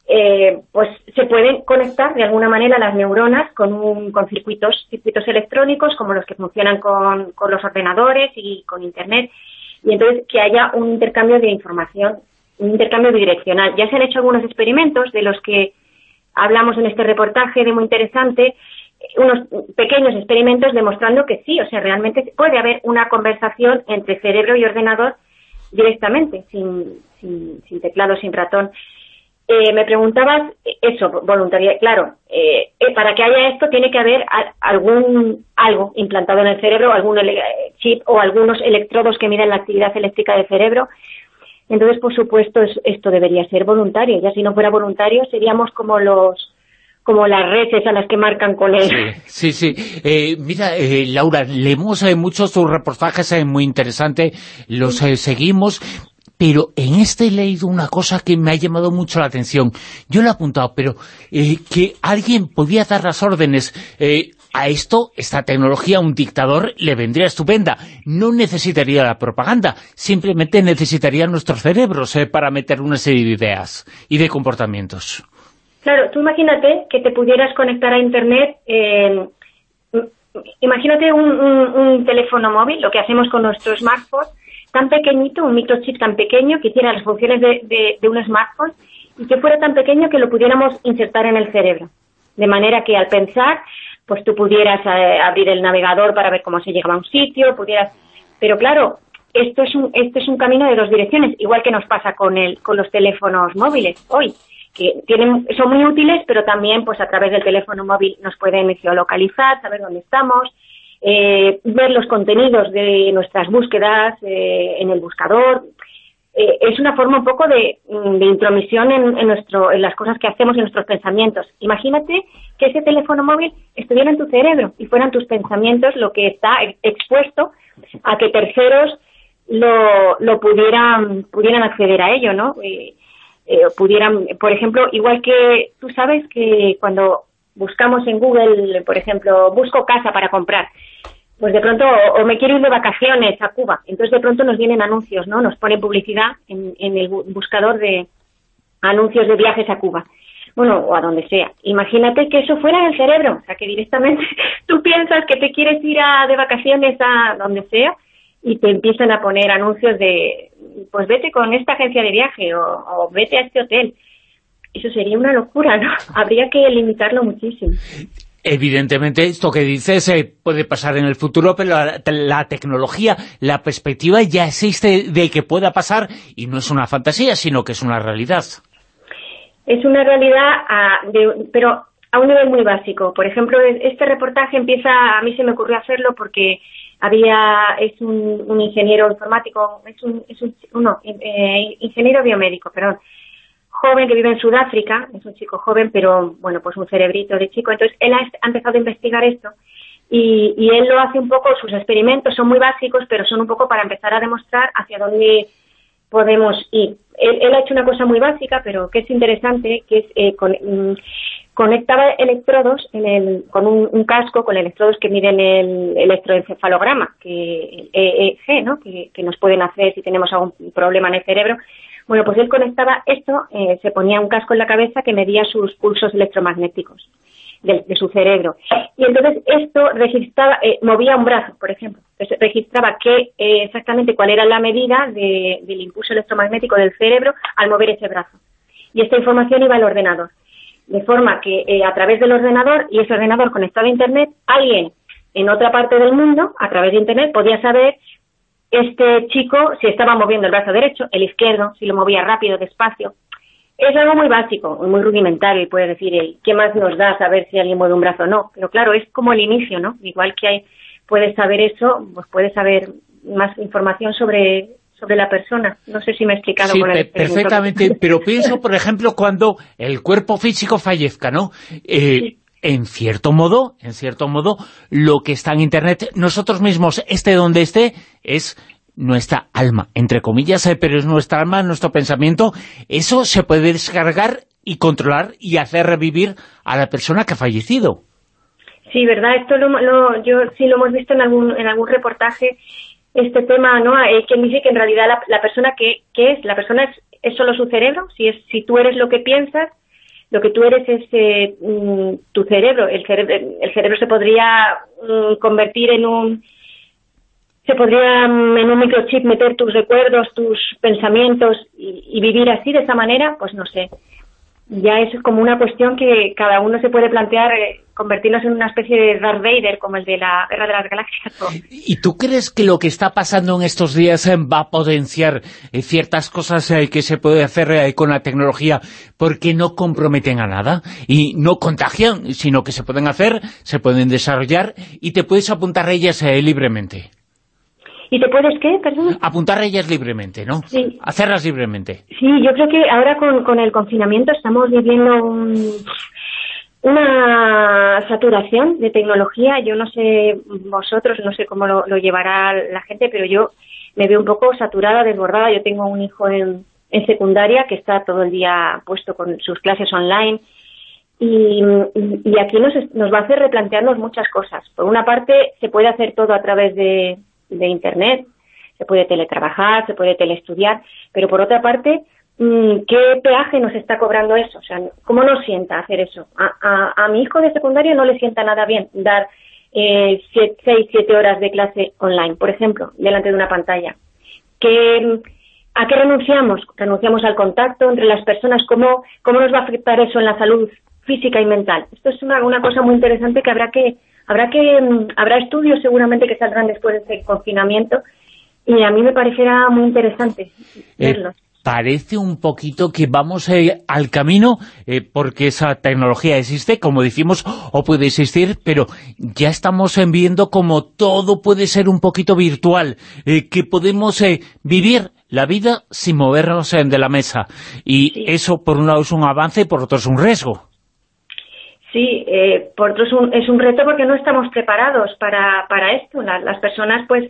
eh, pues se pueden conectar de alguna manera las neuronas con, un, con circuitos, circuitos electrónicos como los que funcionan con, con los ordenadores y con Internet y entonces que haya un intercambio de información, un intercambio bidireccional. Ya se han hecho algunos experimentos de los que hablamos en este reportaje de muy interesante, unos pequeños experimentos demostrando que sí, o sea, realmente puede haber una conversación entre cerebro y ordenador directamente, sin, sin, sin teclado, sin ratón. Eh, me preguntabas eso, voluntariedad. Claro, eh, eh, para que haya esto tiene que haber algún algo implantado en el cerebro, algún chip o algunos electrodos que miden la actividad eléctrica del cerebro. Entonces, por supuesto, es- esto debería ser voluntario. Ya si no fuera voluntario, seríamos como los como las redes a las que marcan con él. Sí, sí. Eh, mira, eh, Laura, leemos eh, muchos tus reportajes, eh, muy interesante, los seguimos, pero en este he leído una cosa que me ha llamado mucho la atención. Yo lo he apuntado, pero que alguien podía dar las órdenes. A esto, esta tecnología, un dictador le vendría estupenda. No necesitaría la propaganda, simplemente necesitaría nuestros cerebros para meter una serie de ideas y de comportamientos. Claro, tú imagínate que te pudieras conectar a Internet... Eh, imagínate un, teléfono móvil, lo que hacemos con nuestro smartphone, tan pequeñito, un microchip tan pequeño que hiciera las funciones de, un smartphone y que fuera tan pequeño que lo pudiéramos insertar en el cerebro. De manera que al pensar, pues tú pudieras eh, abrir el navegador para ver cómo se llegaba a un sitio, pudieras... Pero claro, esto es un, esto es un camino de dos direcciones, igual que nos pasa con, el, con los teléfonos móviles hoy que tienen, son muy útiles, pero también pues a través del teléfono móvil nos pueden geolocalizar, saber dónde estamos, eh, ver los contenidos de nuestras búsquedas eh, en el buscador. Eh, es una forma un poco de, mm, intromisión en, nuestro, en las cosas que hacemos y en nuestros pensamientos. Imagínate que ese teléfono móvil estuviera en tu cerebro y fueran tus pensamientos lo que está expuesto a que terceros lo, lo pudieran, pudieran acceder a ello, ¿no? Eh, pudieran, por ejemplo, igual que tú sabes que cuando buscamos en Google, por ejemplo, busco casa para comprar, pues de pronto o, me quiero ir de vacaciones a Cuba, entonces de pronto nos vienen anuncios, ¿no? Nos pone publicidad en, el buscador de anuncios de viajes a Cuba. Bueno, o a donde sea. Imagínate que eso fuera en el cerebro, o sea, que directamente [LAUGHS] tú piensas que te quieres ir a, de vacaciones a donde sea y te empiezan a poner anuncios de, pues vete con esta agencia de viaje o, vete a este hotel. Eso sería una locura, ¿no? [LAUGHS] Habría que limitarlo muchísimo. Evidentemente, esto que dices eh, puede pasar en el futuro, pero la, tecnología, la perspectiva ya existe de que pueda pasar y no es una fantasía, sino que es una realidad. Es una realidad, pero a un nivel muy básico. Por ejemplo, este reportaje empieza, a mí se me ocurrió hacerlo porque había es un, ingeniero informático, es un, es un no, eh, ingeniero biomédico, perdón, joven que vive en Sudáfrica, es un chico joven, pero bueno, pues un cerebrito de chico. Entonces él ha, empezado a investigar esto y, y, él lo hace un poco, sus experimentos son muy básicos, pero son un poco para empezar a demostrar hacia dónde podemos ir. Él, ha hecho una cosa muy básica, pero que es interesante, que es eh, con, mm, conectaba electrodos en el, con un, casco con electrodos que miden el electroencefalograma, que EEG, ¿no? Que, nos pueden hacer si tenemos algún problema en el cerebro. Bueno, pues él conectaba esto, eh, se ponía un casco en la cabeza que medía sus pulsos electromagnéticos de, su cerebro. Y entonces esto registraba, eh, movía un brazo, por ejemplo. registraba qué eh, exactamente cuál era la medida del impulso electromagnético del cerebro al mover ese brazo. Y esta información iba al ordenador de forma que eh, a través del ordenador y ese ordenador conectado a Internet, alguien en otra parte del mundo, a través de Internet, podía saber este chico si estaba moviendo el brazo derecho, el izquierdo, si lo movía rápido, despacio. Es algo muy básico, muy rudimentario y puede decir, ¿qué más nos da saber si alguien mueve un brazo o no? Pero claro, es como el inicio, ¿no? Igual que hay, puedes saber eso, pues puedes saber más información sobre sobre la persona. No sé si me he explicado. Sí, perfectamente, [LAUGHS] pero pienso, por ejemplo, cuando el cuerpo físico fallezca, ¿no? Eh, en cierto modo, en cierto modo, lo que está en Internet, nosotros mismos, esté donde esté, es nuestra alma, entre comillas, eh, pero es nuestra alma, nuestro pensamiento, eso se puede descargar y controlar y hacer revivir a la persona que ha fallecido. Sí, verdad, esto lo, yo sí lo hemos visto en algún, en algún reportaje este tema, ¿no? Eh, quien dice que en realidad la, persona que, es, la persona es, es, solo su cerebro, si es si tú eres lo que piensas, lo que tú eres es eh, mm, tu cerebro. El cerebro, el cerebro se podría mm, convertir en un se podría mm, en un microchip meter tus recuerdos, tus pensamientos y, vivir así de esa manera, pues no sé ya es como una cuestión que cada uno se puede plantear eh, convertirnos en una especie de Darth Vader como el de la Guerra de las Galaxias. ¿Y tú crees que lo que está pasando en estos días eh, va a potenciar eh, ciertas cosas que se puede hacer con la tecnología porque no comprometen a nada y no contagian, sino que se pueden hacer, se pueden desarrollar y te puedes apuntar a ellas libremente? ¿Y te puedes qué, perdón? Apuntar a ellas libremente, ¿no? Sí. Hacerlas libremente. Sí, yo creo que ahora con, con el confinamiento estamos viviendo una saturación de tecnología. Yo no sé vosotros, no sé cómo lo, llevará la gente, pero yo me veo un poco saturada, desbordada. Yo tengo un hijo en, en secundaria que está todo el día puesto con sus clases online y, y aquí nos, nos va a hacer replantearnos muchas cosas. Por una parte, se puede hacer todo a través de, de Internet, se puede teletrabajar, se puede teleestudiar, pero por otra parte, mm, ¿qué peaje nos está cobrando eso? O sea, ¿cómo nos sienta hacer eso? A, a, mi hijo de secundaria no le sienta nada bien dar eh, seis, siete horas de clase online, por ejemplo, delante de una pantalla. ¿Qué, ¿A qué renunciamos? Renunciamos al contacto entre las personas. ¿Cómo, ¿Cómo nos va a afectar eso en la salud física y mental? Esto es una, una cosa muy interesante que habrá que habrá que mm, habrá estudios seguramente que saldrán después de este confinamiento y a mí me parecerá muy interesante eh, verlos. parece un poquito que vamos eh, al camino, eh, porque esa tecnología existe, como decimos, o puede existir, pero ya estamos viendo como todo puede ser un poquito virtual, que podemos vivir la vida sin movernos de la mesa. Y eso, por un lado, es un avance y por otro es un riesgo. Sí, eh, por otro es un, es un reto porque no estamos preparados para, para esto. las personas, pues,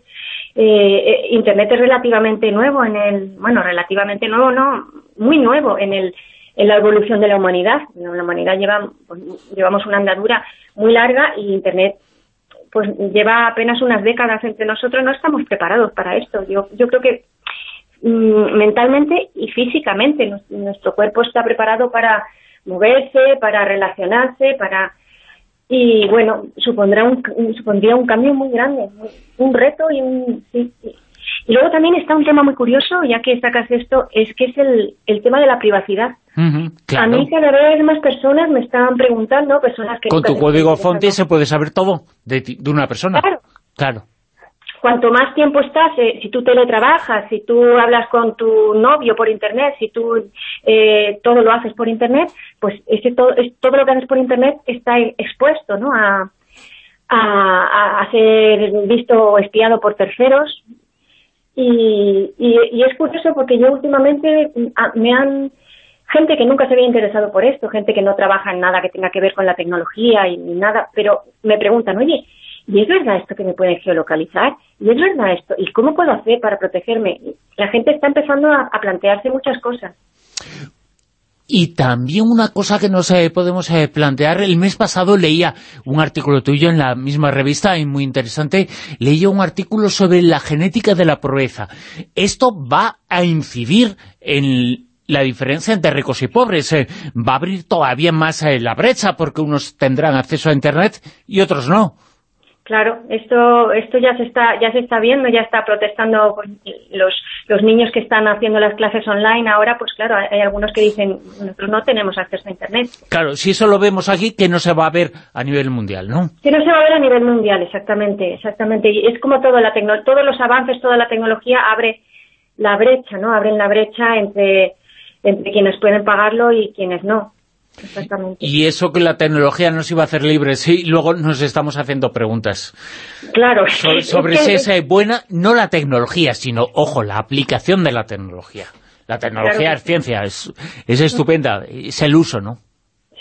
eh, eh, Internet es relativamente nuevo en el, bueno, relativamente nuevo, no, muy nuevo en el, en la evolución de la humanidad. La humanidad lleva, pues, llevamos una andadura muy larga y Internet, pues, lleva apenas unas décadas entre nosotros. No estamos preparados para esto. Yo, yo creo que mm, mentalmente y físicamente nuestro cuerpo está preparado para moverse, para relacionarse, para y bueno, supondrá un, supondría un cambio muy grande, un reto y un sí, Y luego también está un tema muy curioso, ya que sacas esto, es que es el, el tema de la privacidad. A mí cada vez más personas me están preguntando, personas que... Con tu código fonte se puede saber todo de, de una persona. Claro. Claro cuanto más tiempo estás, eh, si tú teletrabajas, si tú hablas con tu novio por internet, si tú eh, todo lo haces por internet, pues ese todo, es, todo lo que haces por internet está expuesto, ¿no? A, ser visto o espiado por terceros. Y, y, es curioso porque yo últimamente me han gente que nunca se había interesado por esto, gente que no trabaja en nada que tenga que ver con la tecnología y nada, pero me preguntan, oye, ¿y es verdad esto que me pueden geolocalizar? ¿Y es verdad esto? ¿Y cómo puedo hacer para protegerme? La gente está empezando a, plantearse muchas cosas. Y también una cosa que nos eh, podemos eh, plantear, el mes pasado leía un artículo tuyo en la misma revista, y muy interesante, leía un artículo sobre la genética de la pobreza. Esto va a incidir en la diferencia entre ricos y pobres, eh, va a abrir todavía más la brecha, porque unos tendrán acceso a Internet y otros no. Claro, esto esto ya se está ya se está viendo, ya está protestando pues, los los niños que están haciendo las clases online ahora, pues claro, hay algunos que dicen nosotros no tenemos acceso a internet. Claro, si eso lo vemos aquí, que no se va a ver a nivel mundial, ¿no? Que no se va a ver a nivel mundial, exactamente, exactamente. Y es como todo la todos los avances, toda la tecnología abre la brecha, ¿no? Abren la brecha entre entre quienes pueden pagarlo y quienes no. Y eso que la tecnología nos iba a hacer libres, y luego nos estamos haciendo preguntas. Claro. sobre si es buena, no la tecnología, sino, ojo, la aplicación de la tecnología. La tecnología es ciencia, es, es estupenda, es el uso, ¿no?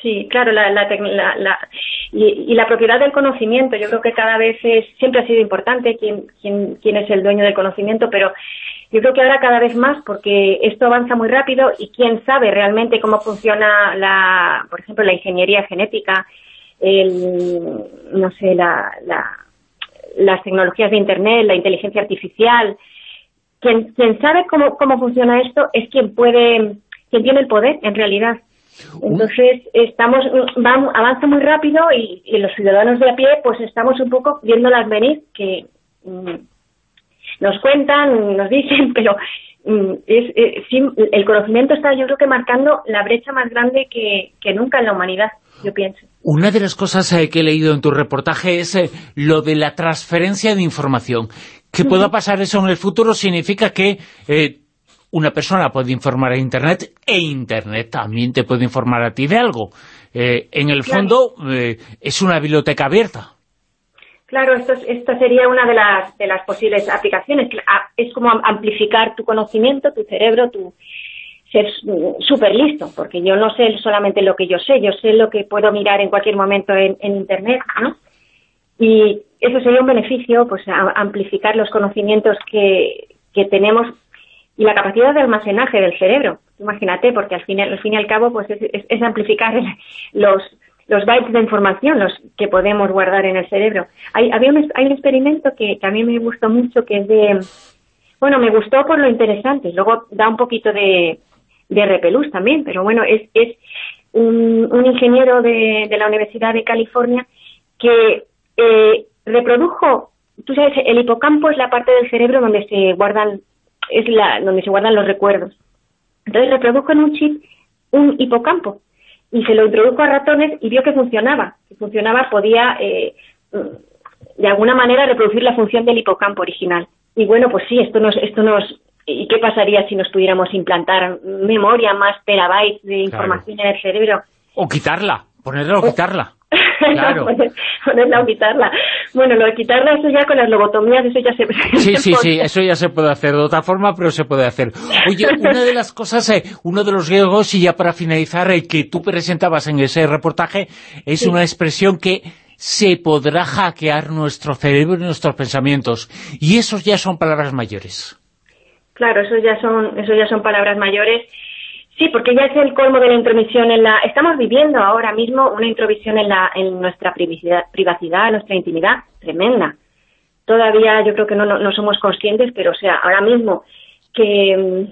Sí, claro, la, la, la, y, la propiedad del conocimiento, yo creo que cada vez es, siempre ha sido importante quién, quién, quién es el dueño del conocimiento, pero yo creo que ahora cada vez más, porque esto avanza muy rápido y quién sabe realmente cómo funciona, la, por ejemplo, la ingeniería genética, el, no sé, la, las tecnologías de Internet, la inteligencia artificial. Quien, quien sabe cómo, cómo funciona esto es quien puede, quien tiene el poder, en realidad. Entonces, estamos, vamos, avanza muy rápido y, y, los ciudadanos de a pie, pues estamos un poco viéndolas venir, que mm, nos cuentan, nos dicen, [LAUGHS] pero mm, es, eh, el conocimiento está yo creo que marcando la brecha más grande que, nunca en la humanidad, yo pienso. Una de las cosas eh, que he leído en tu reportaje es eh, lo de la transferencia de información. Que pueda pasar eso en el futuro significa que una persona puede informar a Internet e Internet también te puede informar a ti de algo. en el fondo es una biblioteca abierta. Claro, esto, esta sería una de las, de las posibles aplicaciones. Es como amplificar tu conocimiento, tu cerebro, tu ser súper listo, porque yo no sé solamente lo que yo sé, yo sé lo que puedo mirar en cualquier momento en, Internet, ¿no? Y eso sería un beneficio, pues amplificar los conocimientos que, que tenemos y la capacidad de almacenaje del cerebro. Imagínate, porque al fin, al fin y al cabo pues es, amplificar [LAUGHS] los, los bytes de información los que podemos guardar en el cerebro. Hay, había un, hay un experimento que, a mí me gustó mucho, que es de... Bueno, me gustó por lo interesante, luego da un poquito de, de repelús también, pero bueno, es, es un, un ingeniero de, de, la Universidad de California que eh, reprodujo, tú sabes, el hipocampo es la parte del cerebro donde se guardan es la donde se guardan los recuerdos. Entonces reprodujo en un chip un hipocampo y se lo introdujo a ratones y vio que funcionaba, que funcionaba, podía eh, de alguna manera reproducir la función del hipocampo original. Y bueno, pues sí, esto nos, esto nos, ¿y qué pasaría si nos pudiéramos implantar memoria más terabytes de información en el cerebro? O quitarla, ponerla o quitarla. [LAUGHS] Claro. ponerla o quitarla. Bueno, lo de quitarla, eso ya con las lobotomías, eso ya se... Sí, sí, sí, eso ya se puede hacer de otra forma, pero se puede hacer. Oye, una de las cosas, eh, uno de los griegos, y ya para finalizar, el eh, que tú presentabas en ese reportaje, es una expresión que se podrá hackear nuestro cerebro y nuestros pensamientos. Y esos ya son palabras mayores. Claro, eso ya son, eso ya son palabras mayores Sí, porque ya es el colmo de la intromisión en la... Estamos viviendo ahora mismo una intromisión en, la, en nuestra privacidad, privacidad, nuestra intimidad, tremenda. Todavía yo creo que no, no, somos conscientes, pero o sea, ahora mismo que,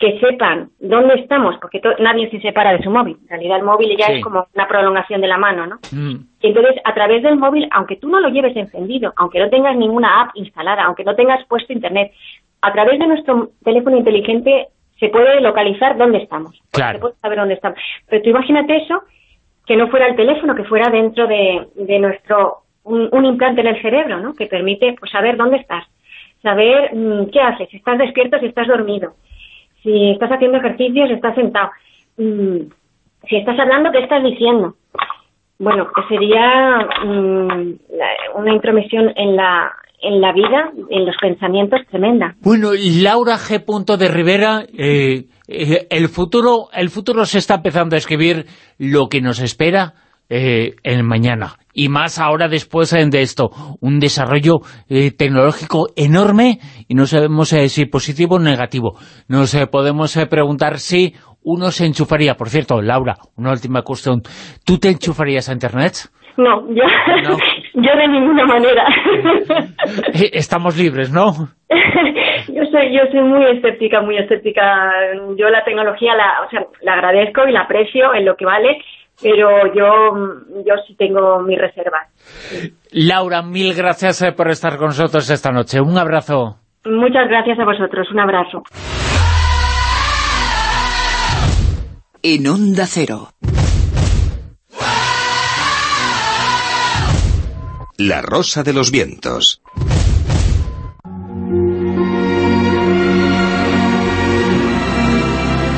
que sepan dónde estamos, porque nadie se separa de su móvil. En realidad el móvil ya es como una prolongación de la mano, ¿no? Mm. Y entonces, a través del móvil, aunque tú no lo lleves encendido, aunque no tengas ninguna app instalada, aunque no tengas puesto internet, a través de nuestro teléfono inteligente se puede localizar dónde estamos. Claro. Se puede saber dónde estamos. Pero tú imagínate eso, que no fuera el teléfono, que fuera dentro de, de nuestro, un, implante en el cerebro, ¿no? Que permite, pues, saber dónde estás, saber mm, qué haces, si estás despierto, si estás dormido, si estás haciendo ejercicios, si estás sentado, mm, si estás hablando, qué estás diciendo. Bueno, que sería mm, una intromisión en la, en la vida, en los pensamientos, tremenda. Bueno, Laura G. de Rivera, eh, eh, el futuro el futuro se está empezando a escribir lo que nos espera eh, en mañana. Y más ahora después de esto, un desarrollo tecnológico enorme y no sabemos si positivo o negativo. Nos podemos preguntar si uno se enchufaría. Por cierto, Laura, una última cuestión. ¿Tú te enchufarías a Internet? No, yo, [LAUGHS] yo de ninguna manera. [LAUGHS] Eh, estamos libres, ¿no? [LAUGHS] yo soy yo soy muy escéptica, muy escéptica. Yo la tecnología la, o sea, la agradezco y la aprecio en lo que vale, pero yo, yo sí tengo mis reservas. Laura, mil gracias eh, por estar con nosotros esta noche. Un abrazo. Muchas gracias a vosotros. Un abrazo. En Onda Cero. La Rosa de los Vientos.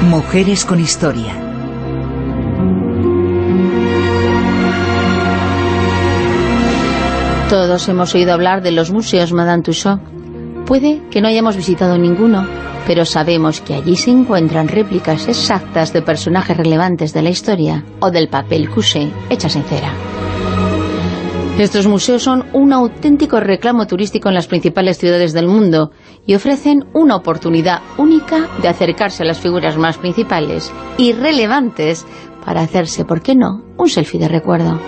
Mujeres con historia. Todos hemos oído hablar de los museos Madame Tussauds. Puede que no hayamos visitado ninguno, pero sabemos que allí se encuentran réplicas exactas de personajes relevantes de la historia o del papel couché hechas en cera. Estos museos son un auténtico reclamo turístico en las principales ciudades del mundo y ofrecen una oportunidad única de acercarse a las figuras más principales y relevantes para hacerse, ¿por qué no?, un selfie de recuerdo.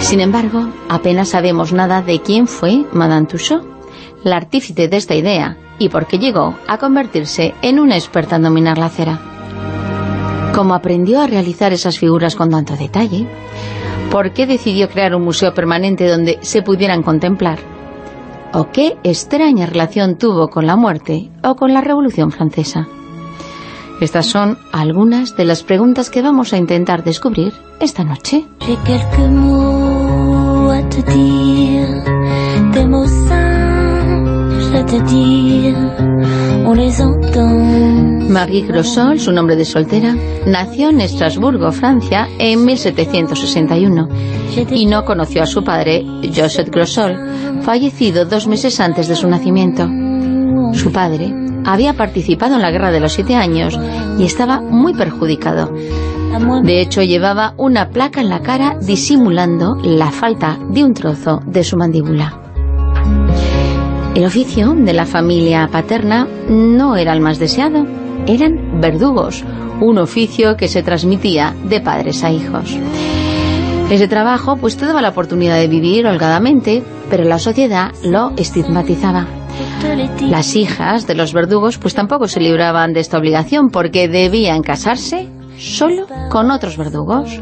Sin embargo, apenas sabemos nada de quién fue Madame Tussauds, la artífice de esta idea, y por qué llegó a convertirse en una experta en dominar la cera. Cómo aprendió a realizar esas figuras con tanto detalle, ¿Por qué decidió crear un museo permanente donde se pudieran contemplar? ¿O qué extraña relación tuvo con la muerte o con la Revolución Francesa? Estas son algunas de las preguntas que vamos a intentar descubrir esta noche. Marie Grossol, su nombre de soltera, nació en Estrasburgo, Francia, en 1761 y no conoció a su padre, Joseph Grossol, fallecido dos meses antes de su nacimiento. Su padre había participado en la Guerra de los Siete Años y estaba muy perjudicado. De hecho, llevaba una placa en la cara disimulando la falta de un trozo de su mandíbula. El oficio de la familia paterna no era el más deseado, eran verdugos, un oficio que se transmitía de padres a hijos. Ese trabajo pues te daba la oportunidad de vivir holgadamente, pero la sociedad lo estigmatizaba. Las hijas de los verdugos pues tampoco se libraban de esta obligación porque debían casarse solo con otros verdugos.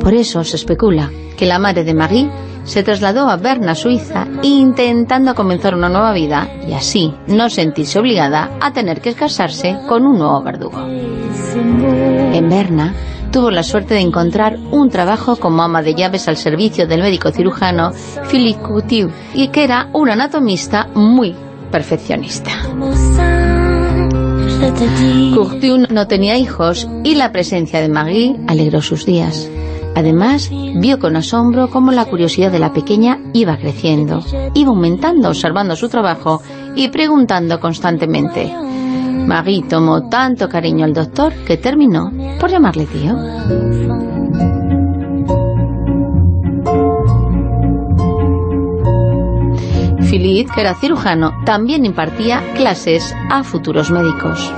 Por eso se especula que la madre de Marie se trasladó a Berna, Suiza, intentando comenzar una nueva vida y así no sentirse obligada a tener que casarse con un nuevo verdugo. En Berna tuvo la suerte de encontrar un trabajo como ama de llaves al servicio del médico cirujano Philippe Couture y que era un anatomista muy perfeccionista. Couture no tenía hijos y la presencia de Marie alegró sus días. Además, vio con asombro cómo la curiosidad de la pequeña iba creciendo, iba aumentando observando su trabajo y preguntando constantemente. Marie tomó tanto cariño al doctor que terminó por llamarle tío. Philippe, que era cirujano, también impartía clases a futuros médicos.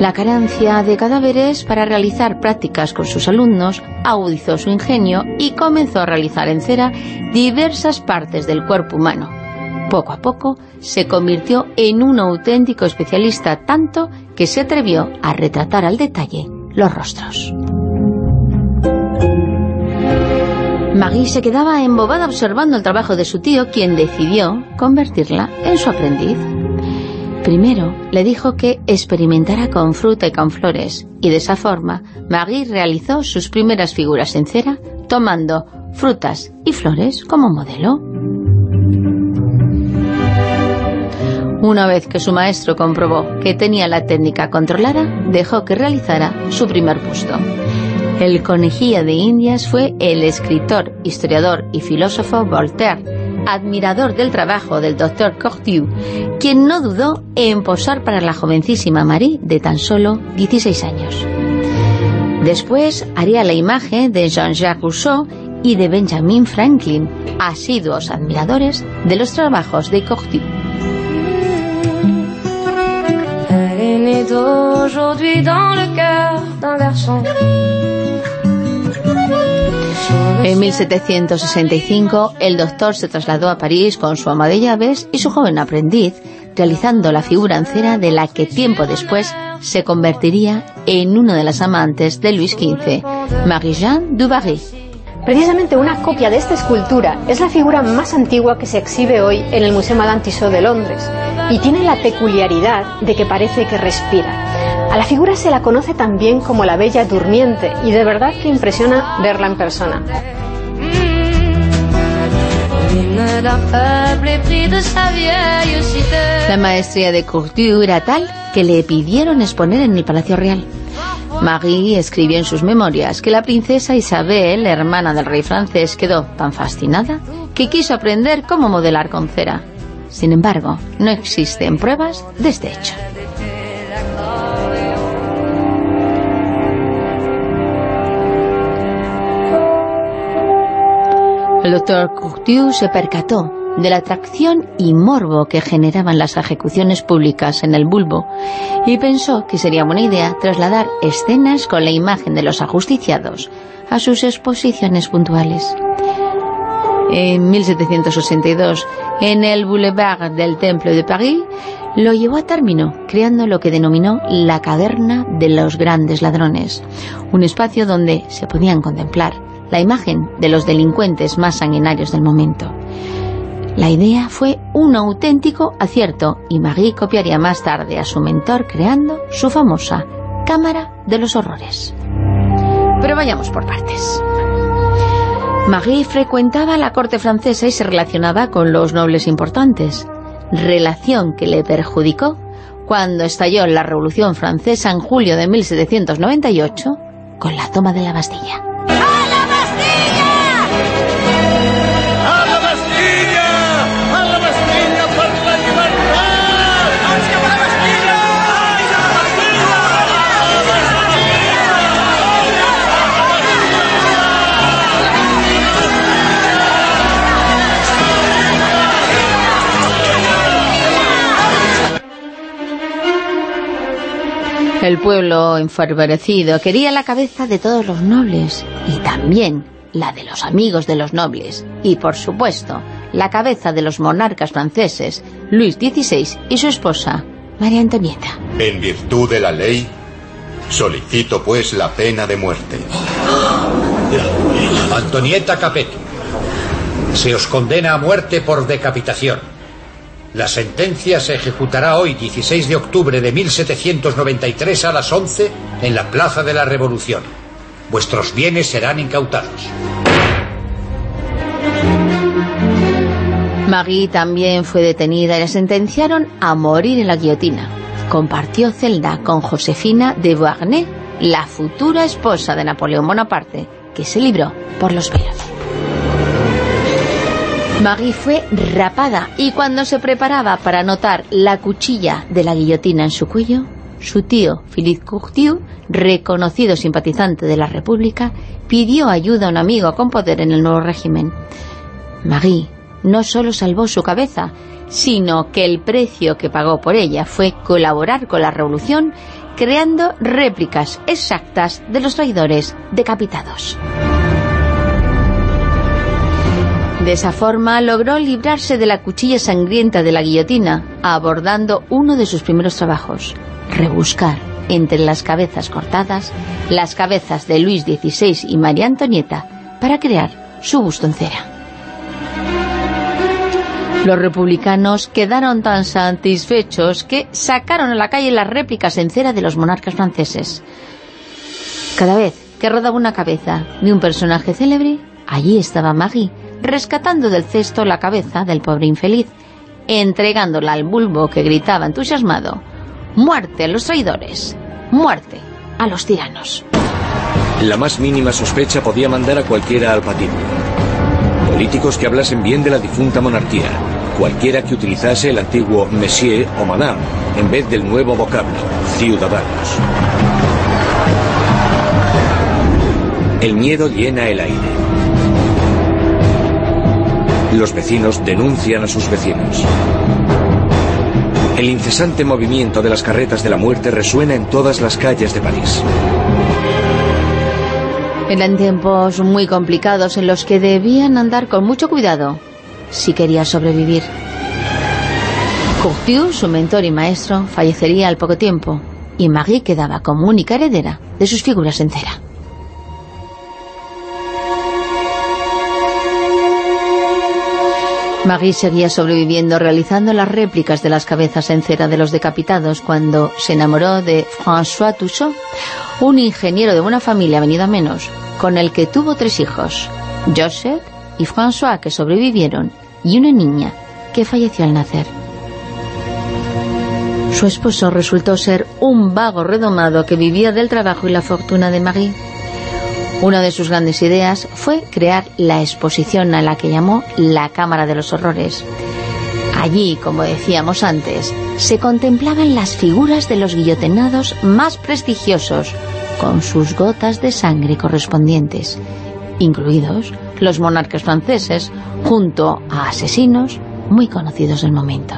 La carencia de cadáveres para realizar prácticas con sus alumnos agudizó su ingenio y comenzó a realizar en cera diversas partes del cuerpo humano. Poco a poco se convirtió en un auténtico especialista tanto que se atrevió a retratar al detalle los rostros. Marie se quedaba embobada observando el trabajo de su tío, quien decidió convertirla en su aprendiz. Primero le dijo que experimentara con fruta y con flores, y de esa forma Marie realizó sus primeras figuras en cera, tomando frutas y flores como modelo. Una vez que su maestro comprobó que tenía la técnica controlada, dejó que realizara su primer busto. El conejillo de Indias fue el escritor, historiador y filósofo Voltaire, admirador del trabajo del doctor Cortiu, quien no dudó en posar para la jovencísima Marie de tan solo 16 años. Después haría la imagen de Jean-Jacques Rousseau y de Benjamin Franklin, asiduos admiradores de los trabajos de Cortiu. En 1765, el doctor se trasladó a París con su ama de llaves y su joven aprendiz, realizando la figura en cera de la que tiempo después se convertiría en una de las amantes de Luis XV, Marie-Jeanne du Barry. Precisamente una copia de esta escultura es la figura más antigua que se exhibe hoy en el Museo Madame Tissot de Londres y tiene la peculiaridad de que parece que respira. A la figura se la conoce también como la Bella Durmiente y de verdad que impresiona verla en persona. La maestría de Couture era tal que le pidieron exponer en el Palacio Real. Marie escribió en sus memorias que la princesa Isabel, hermana del rey francés, quedó tan fascinada que quiso aprender cómo modelar con cera. Sin embargo, no existen pruebas de este hecho. El doctor Courtieu se percató de la atracción y morbo que generaban las ejecuciones públicas en el bulbo y pensó que sería buena idea trasladar escenas con la imagen de los ajusticiados a sus exposiciones puntuales. En 1782, en el Boulevard del Templo de París, lo llevó a término, creando lo que denominó la caverna de los grandes ladrones, un espacio donde se podían contemplar la imagen de los delincuentes más sanguinarios del momento. La idea fue un auténtico acierto y Marie copiaría más tarde a su mentor creando su famosa Cámara de los Horrores. Pero vayamos por partes. Marie frecuentaba la corte francesa y se relacionaba con los nobles importantes, relación que le perjudicó cuando estalló la Revolución Francesa en julio de 1798 con la toma de la Bastilla. El pueblo enfervorecido quería la cabeza de todos los nobles y también la de los amigos de los nobles y, por supuesto, la cabeza de los monarcas franceses, Luis XVI y su esposa, María Antonieta. En virtud de la ley, solicito pues la pena de muerte. Antonieta Capeto, se os condena a muerte por decapitación. La sentencia se ejecutará hoy, 16 de octubre de 1793 a las 11 en la Plaza de la Revolución. Vuestros bienes serán incautados. Marie también fue detenida y la sentenciaron a morir en la guillotina. Compartió celda con Josefina de Beauharnais, la futura esposa de Napoleón Bonaparte, que se libró por los pelos. Marie fue rapada y cuando se preparaba para anotar la cuchilla de la guillotina en su cuello, su tío Philippe Courtieu, reconocido simpatizante de la República, pidió ayuda a un amigo con poder en el nuevo régimen. Marie no solo salvó su cabeza, sino que el precio que pagó por ella fue colaborar con la revolución creando réplicas exactas de los traidores decapitados. De esa forma logró librarse de la cuchilla sangrienta de la guillotina, abordando uno de sus primeros trabajos, rebuscar entre las cabezas cortadas las cabezas de Luis XVI y María Antonieta para crear su busto en cera. Los republicanos quedaron tan satisfechos que sacaron a la calle las réplicas en cera de los monarcas franceses. Cada vez que rodaba una cabeza de un personaje célebre, allí estaba Marie, rescatando del cesto la cabeza del pobre infeliz, entregándola al bulbo que gritaba entusiasmado, «¡Muerte a los traidores! ¡Muerte a los tiranos!». La más mínima sospecha podía mandar a cualquiera al patíbulo. Políticos que hablasen bien de la difunta monarquía, cualquiera que utilizase el antiguo monsieur o madame en vez del nuevo vocablo, ciudadanos. El miedo llena el aire. Los vecinos denuncian a sus vecinos. El incesante movimiento de las carretas de la muerte resuena en todas las calles de París. Eran tiempos muy complicados en los que debían andar con mucho cuidado si quería sobrevivir. Courtieu, su mentor y maestro, fallecería al poco tiempo y Marie quedaba como única heredera de sus figuras en Marie seguía sobreviviendo realizando las réplicas de las cabezas en cera de los decapitados cuando se enamoró de François Touchot, un ingeniero de buena familia venido a menos, con el que tuvo tres hijos, Joseph y François, que sobrevivieron, y una niña que falleció al nacer. Su esposo resultó ser un vago redomado que vivía del trabajo y la fortuna de Marie. Una de sus grandes ideas fue crear la exposición a la que llamó la Cámara de los Horrores. Allí, como decíamos antes, se contemplaban las figuras de los guillotinados más prestigiosos, con sus gotas de sangre correspondientes, incluidos los monarcas franceses, junto a asesinos muy conocidos del momento.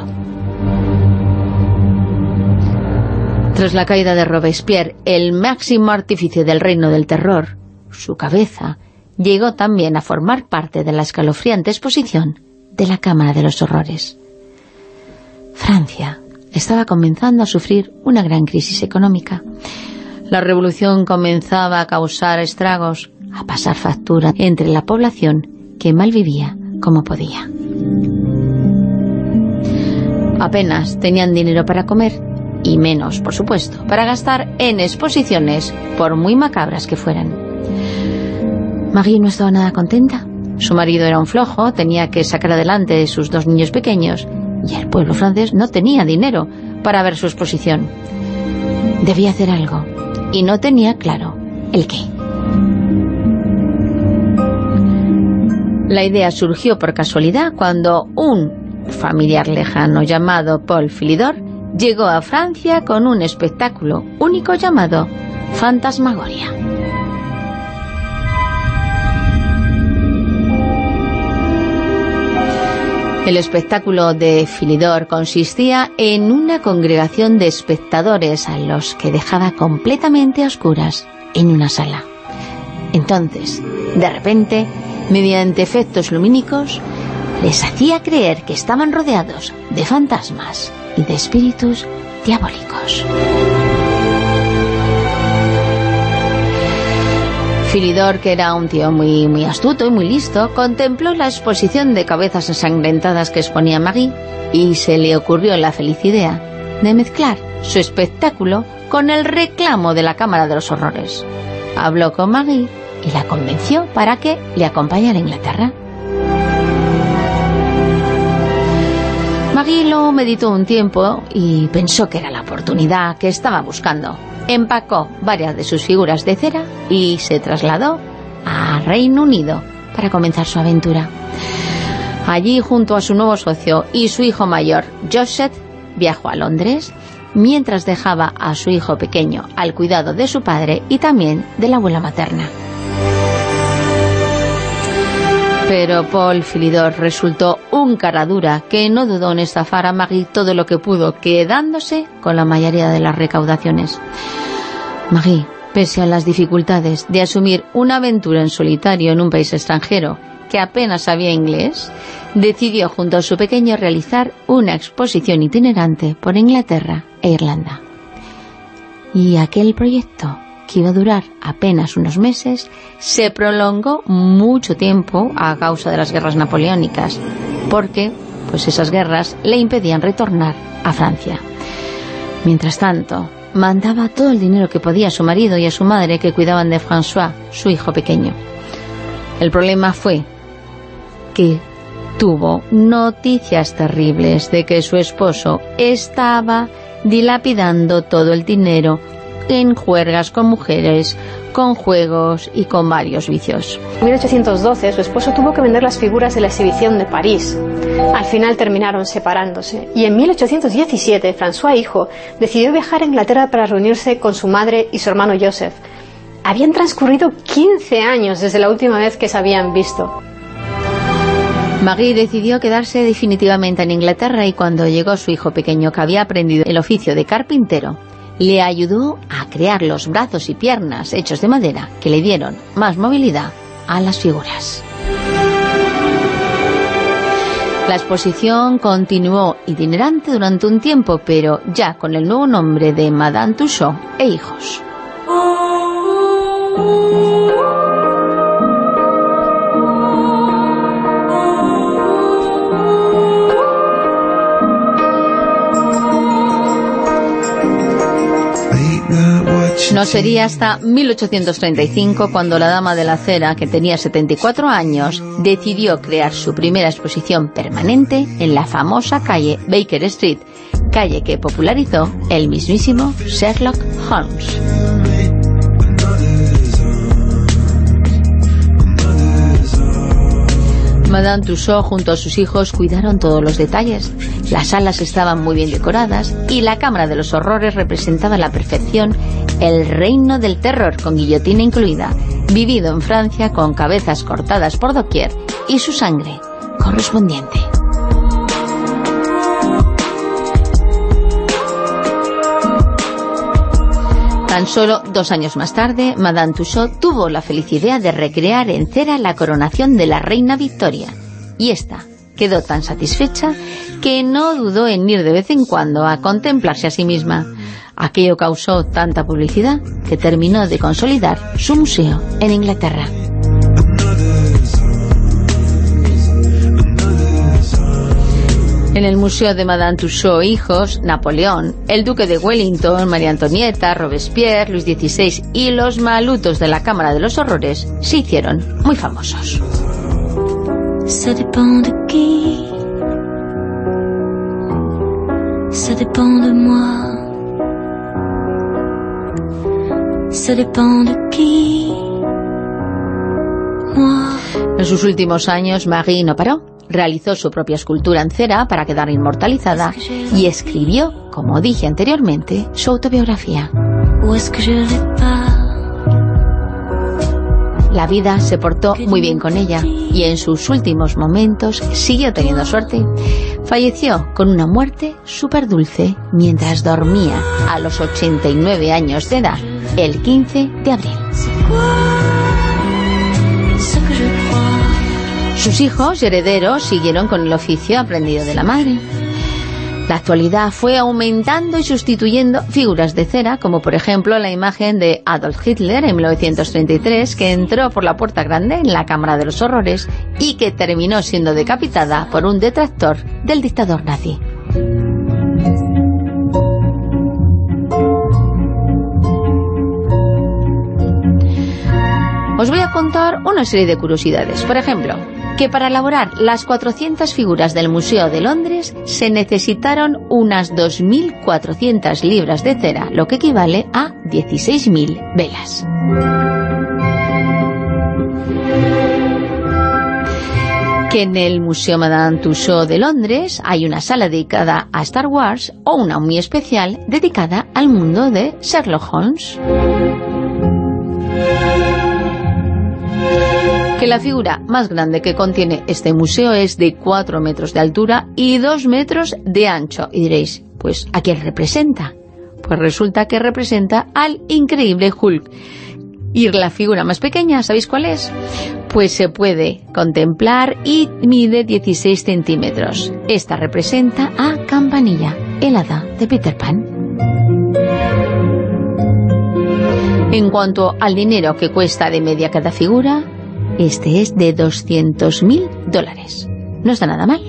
Tras la caída de Robespierre, el máximo artífice del reino del terror, su cabeza llegó también a formar parte de la escalofriante exposición de la Cámara de los Horrores. Francia estaba comenzando a sufrir una gran crisis económica. La revolución comenzaba a causar estragos, a pasar factura entre la población que mal vivía como podía. Apenas tenían dinero para comer y menos, por supuesto, para gastar en exposiciones, por muy macabras que fueran. Marie no estaba nada contenta. Su marido era un flojo, tenía que sacar adelante sus dos niños pequeños y el pueblo francés no tenía dinero para ver su exposición. Debía hacer algo y no tenía claro el qué. La idea surgió por casualidad cuando un familiar lejano llamado Paul Philidor llegó a Francia con un espectáculo único llamado Fantasmagoria. El espectáculo de Filidor consistía en una congregación de espectadores a los que dejaba completamente a oscuras en una sala. Entonces, de repente, mediante efectos lumínicos, les hacía creer que estaban rodeados de fantasmas y de espíritus diabólicos. Filidor, que era un tío muy, muy astuto y muy listo, contempló la exposición de cabezas ensangrentadas que exponía Maggie y se le ocurrió la feliz idea de mezclar su espectáculo con el reclamo de la Cámara de los Horrores. Habló con Maggie y la convenció para que le acompañara a Inglaterra. Maggie lo meditó un tiempo y pensó que era la oportunidad que estaba buscando empacó varias de sus figuras de cera y se trasladó a Reino Unido para comenzar su aventura. Allí, junto a su nuevo socio y su hijo mayor, Joseph, viajó a Londres, mientras dejaba a su hijo pequeño al cuidado de su padre y también de la abuela materna. Pero Paul Filidor resultó un cara dura que no dudó en estafar a Maggie todo lo que pudo, quedándose con la mayoría de las recaudaciones. Maggie, pese a las dificultades de asumir una aventura en solitario en un país extranjero que apenas sabía inglés, decidió junto a su pequeño realizar una exposición itinerante por Inglaterra e Irlanda. Y aquel proyecto que iba a durar apenas unos meses, se prolongó mucho tiempo a causa de las guerras napoleónicas, porque pues esas guerras le impedían retornar a Francia. Mientras tanto, mandaba todo el dinero que podía a su marido y a su madre que cuidaban de François, su hijo pequeño. El problema fue que tuvo noticias terribles de que su esposo estaba dilapidando todo el dinero en juergas con mujeres, con juegos y con varios vicios. En 1812 su esposo tuvo que vender las figuras de la exhibición de París. Al final terminaron separándose y en 1817 François hijo decidió viajar a Inglaterra para reunirse con su madre y su hermano Joseph. Habían transcurrido 15 años desde la última vez que se habían visto. Marie decidió quedarse definitivamente en Inglaterra y cuando llegó su hijo pequeño que había aprendido el oficio de carpintero, le ayudó a crear los brazos y piernas hechos de madera que le dieron más movilidad a las figuras. La exposición continuó itinerante durante un tiempo, pero ya con el nuevo nombre de Madame Tussaud e hijos. No sería hasta 1835 cuando la Dama de la Cera, que tenía 74 años, decidió crear su primera exposición permanente en la famosa calle Baker Street, calle que popularizó el mismísimo Sherlock Holmes. Madame Tussaud junto a sus hijos cuidaron todos los detalles. Las salas estaban muy bien decoradas y la Cámara de los Horrores representaba la perfección el reino del terror con guillotina incluida, vivido en Francia con cabezas cortadas por doquier y su sangre correspondiente. Tan solo dos años más tarde, Madame Tussaud tuvo la feliz idea de recrear en cera la coronación de la reina Victoria. Y esta quedó tan satisfecha que no dudó en ir de vez en cuando a contemplarse a sí misma. Aquello causó tanta publicidad que terminó de consolidar su museo en Inglaterra. En el Museo de Madame Tussauds hijos, Napoleón, el Duque de Wellington, María Antonieta, Robespierre, Luis XVI y los malutos de la Cámara de los Horrores se hicieron muy famosos. Ça de Ça dépend de qui. Moi. En sus últimos años, Marie no paró. Realizó su propia escultura en cera para quedar inmortalizada y escribió, como dije anteriormente, su autobiografía. la vida se portó muy bien con ella y en sus últimos momentos siguió teniendo suerte. Falleció con una muerte súper dulce mientras dormía a los 89 años de edad, el 15 de abril. Sus hijos y herederos siguieron con el oficio aprendido de la madre. La actualidad fue aumentando y sustituyendo figuras de cera, como por ejemplo la imagen de Adolf Hitler en 1933, que entró por la puerta grande en la Cámara de los Horrores y que terminó siendo decapitada por un detractor del dictador nazi. Os voy a contar una serie de curiosidades. Por ejemplo, que para elaborar las 400 figuras del Museo de Londres se necesitaron unas 2.400 libras de cera, lo que equivale a 16.000 velas. que en el Museo Madame Tussauds de Londres hay una sala dedicada a Star Wars o una muy especial dedicada al mundo de Sherlock Holmes. Que la figura más grande que contiene este museo es de 4 metros de altura y 2 metros de ancho. Y diréis, pues, ¿a quién representa? Pues resulta que representa al increíble Hulk. Y la figura más pequeña, ¿sabéis cuál es? Pues se puede contemplar y mide 16 centímetros. Esta representa a Campanilla, el hada de Peter Pan. En cuanto al dinero que cuesta de media cada figura, este es de 200.000 dólares. No está nada mal.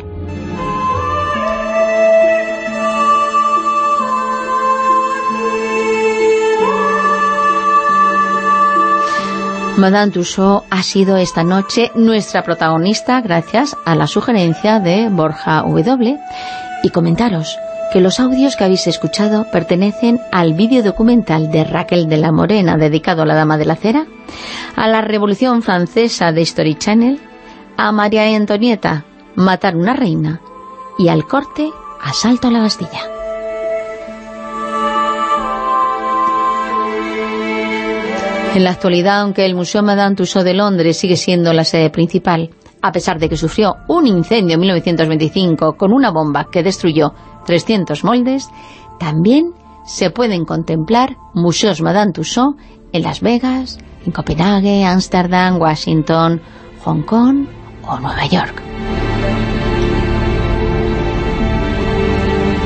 Madame Tussauds ha sido esta noche nuestra protagonista gracias a la sugerencia de Borja W. Y comentaros que los audios que habéis escuchado pertenecen al vídeo documental de Raquel de la Morena dedicado a la Dama de la Cera, a la Revolución Francesa de Story Channel, a María Antonieta, Matar una reina, y al corte, Asalto a la Bastilla. En la actualidad, aunque el Museo Madame Tussauds de Londres sigue siendo la sede principal, a pesar de que sufrió un incendio en 1925 con una bomba que destruyó 300 moldes, también se pueden contemplar museos Madame Tussauds en Las Vegas, en Copenhague, Ámsterdam, Washington, Hong Kong o Nueva York.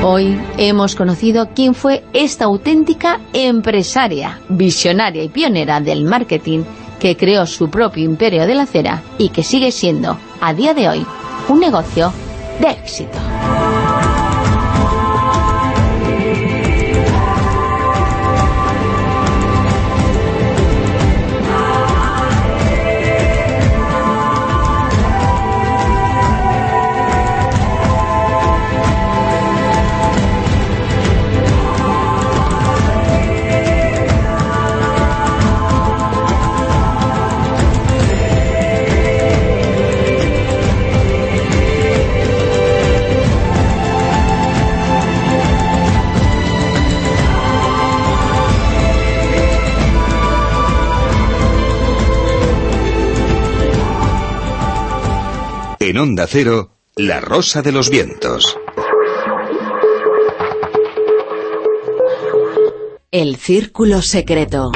Hoy hemos conocido quién fue esta auténtica empresaria, visionaria y pionera del marketing que creó su propio imperio de la cera y que sigue siendo, a día de hoy, un negocio de éxito. En Onda Cero, La Rosa de los Vientos. El Círculo Secreto.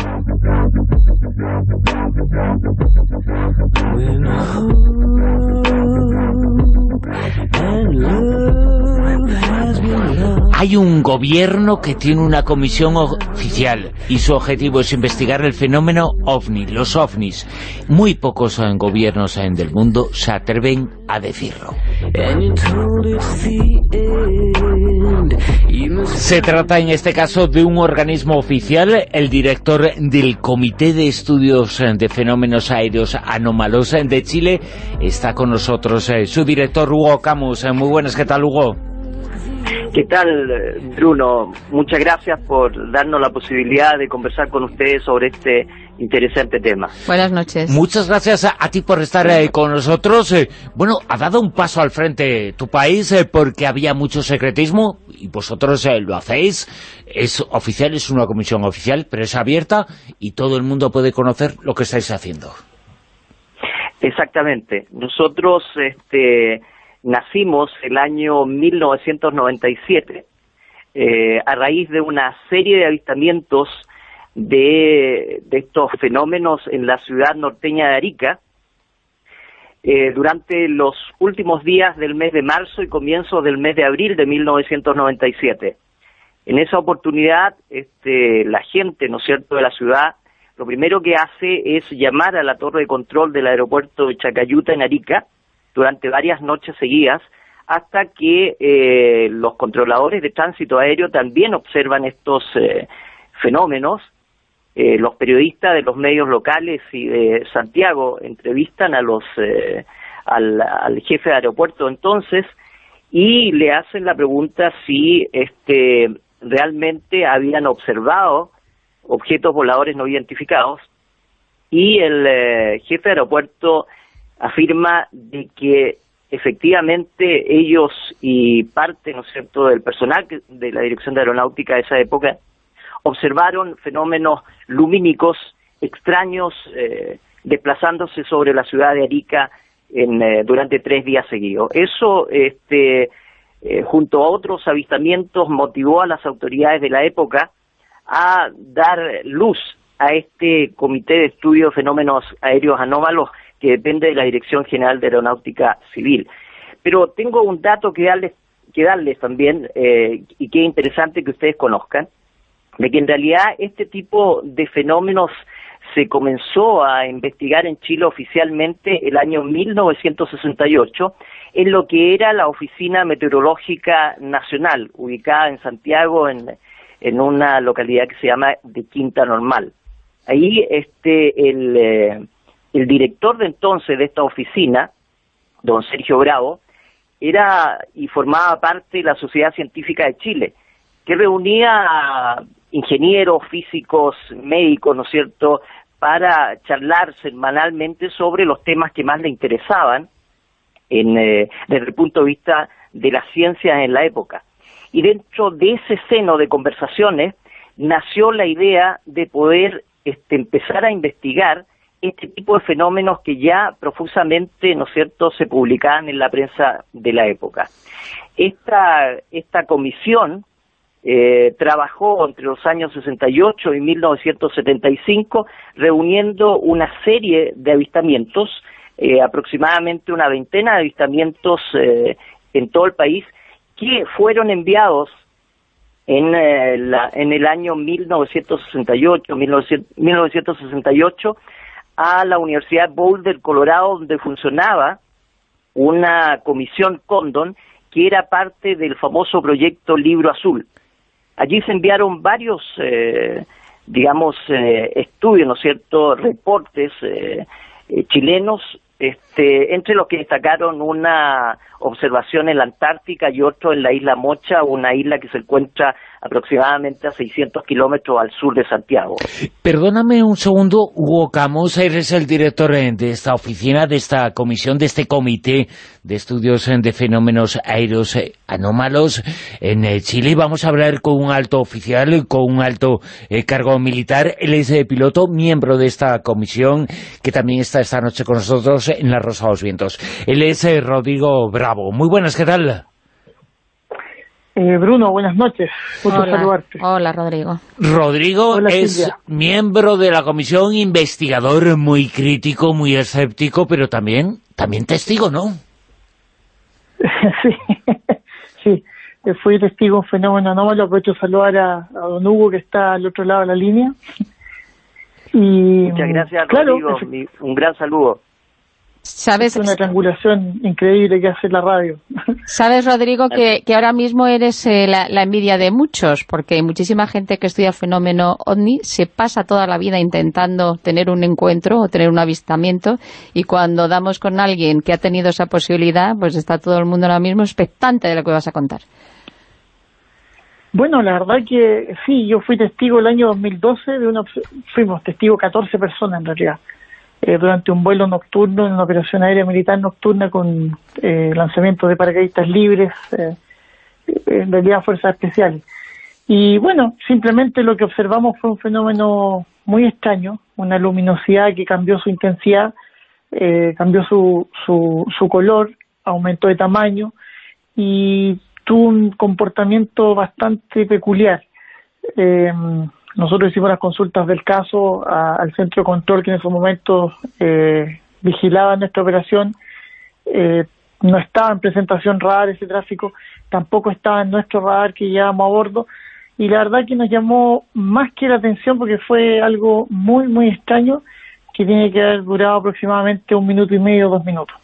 Hay un gobierno que tiene una comisión oficial y su objetivo es investigar el fenómeno OVNI, los OVNIs. Muy pocos gobiernos del mundo se atreven a decirlo. Se trata en este caso de un organismo oficial, el director del Comité de Estudios de Fenómenos Aéreos Anómalos de Chile está con nosotros, eh, su director Hugo Camus. Muy buenas, ¿qué tal Hugo? ¿Qué tal, Bruno? Muchas gracias por darnos la posibilidad de conversar con ustedes sobre este interesante tema. Buenas noches. Muchas gracias a, ti por estar eh, con nosotros. Eh, bueno, ha dado un paso al frente tu país eh, porque había mucho secretismo y vosotros lo hacéis. Es oficial, es una comisión oficial, pero es abierta y todo el mundo puede conocer lo que estáis haciendo. Exactamente. Nosotros este, nacimos el año 1997 eh, a raíz de una serie de avistamientos de, estos fenómenos en la ciudad norteña de Arica eh, durante los últimos días del mes de marzo y comienzo del mes de abril de 1997. En esa oportunidad, este, la gente, ¿no es cierto?, de la ciudad lo primero que hace es llamar a la torre de control del aeropuerto de Chacayuta en Arica durante varias noches seguidas hasta que eh, los controladores de tránsito aéreo también observan estos eh, fenómenos. Eh, los periodistas de los medios locales y de Santiago entrevistan a los al, al, jefe de aeropuerto entonces y le hacen la pregunta si este realmente habían observado objetos voladores no identificados y el eh, jefe de aeropuerto afirma de que efectivamente ellos y parte, ¿no es cierto?, del personal de la Dirección de Aeronáutica de esa época observaron fenómenos lumínicos extraños eh, desplazándose sobre la ciudad de Arica en, eh, durante tres días seguidos. Eso, este, junto a otros avistamientos, motivó a las autoridades de la época a dar luz a este Comité de Estudio de Fenómenos Aéreos Anómalos que depende de la Dirección General de Aeronáutica Civil. Pero tengo un dato que darles, que darles también eh, y que es interesante que ustedes conozcan, de que en realidad este tipo de fenómenos se comenzó a investigar en Chile oficialmente el año 1968 en lo que era la Oficina Meteorológica Nacional, ubicada en Santiago, en, en una localidad que se llama de Quinta Normal. Ahí este el, eh, el director de entonces de esta oficina, don Sergio Bravo, era y formaba parte de la Sociedad Científica de Chile, que reunía a ingenieros, físicos, médicos, ¿no es cierto?, para charlar semanalmente sobre los temas que más le interesaban en, eh, desde el punto de vista de las ciencias en la época. Y dentro de ese seno de conversaciones nació la idea de poder este, empezar a investigar este tipo de fenómenos que ya profusamente, ¿no es cierto?, se publicaban en la prensa de la época. Esta, comisión eh, trabajó entre los años 68 y 1975 reuniendo una serie de avistamientos, eh, aproximadamente una veintena de avistamientos eh, en todo el país, que fueron enviados en, eh, en el año 1968, 1968 a la Universidad Boulder, Colorado, donde funcionaba una comisión Condon que era parte del famoso proyecto Libro Azul. Allí se enviaron varios, eh, digamos, eh, estudios, ¿no es cierto?, reportes chilenos este, entre los que destacaron una observación en la Antártica y otro en la isla Mocha, una isla que se encuentra aproximadamente a 600 kilómetros al sur de Santiago. Perdóname un segundo, Hugo Camos, eres el director eh, de esta oficina, de esta comisión, de este comité de estudios eh, de fenómenos aéreos eh, anómalos en Chile. Vamos a hablar con un alto oficial, con un alto cargo militar. Él es piloto, miembro de esta comisión, que también está esta noche con nosotros en La Rosa de los Vientos. Él es Rodrigo Bravo. Muy buenas, ¿qué tal? Eh, Bruno, buenas noches. Gusto Hola. saludarte. Hola, Rodrigo. Rodrigo es miembro de la comisión, investigador muy crítico, muy escéptico, pero también, también testigo, ¿no? [LAUGHS] sí, [LAUGHS] sí. Fui testigo de un fenómeno anómalo. Aprovecho saludar a, a, don Hugo, que está al otro lado de la línea. [LAUGHS] Y, Muchas gracias, Rodrigo. Un gran saludo. ¿Sabes? Es una triangulación increíble que hace la radio. [LAUGHS] Sabes, Rodrigo, que, que ahora mismo eres eh, la, la, envidia de muchos, porque muchísima gente que estudia fenómeno OVNI se pasa toda la vida intentando tener un encuentro o tener un avistamiento, y cuando damos con alguien que ha tenido esa posibilidad, pues está todo el mundo ahora mismo expectante de lo que vas a contar. Bueno, la verdad que sí, yo fui testigo el año 2012 de una... Fuimos testigo 14 personas en realidad eh, durante un vuelo nocturno, en una operación aérea militar nocturna con eh, lanzamiento de paracaidistas libres, eh, en realidad fuerzas especiales. Y bueno, simplemente lo que observamos fue un fenómeno muy extraño, una luminosidad que cambió su intensidad eh, cambió su, su, su color, aumentó de tamaño y tuvo un comportamiento bastante peculiar. Eh, nosotros hicimos las consultas del caso al centro de control que en esos momentos eh, vigilaba nuestra operación. Eh, no estaba en presentación radar ese tráfico, tampoco estaba en nuestro radar que llevábamos a bordo y la verdad que nos llamó más que la atención porque fue algo muy, muy extraño que tiene que haber durado aproximadamente un minuto y medio, dos minutos.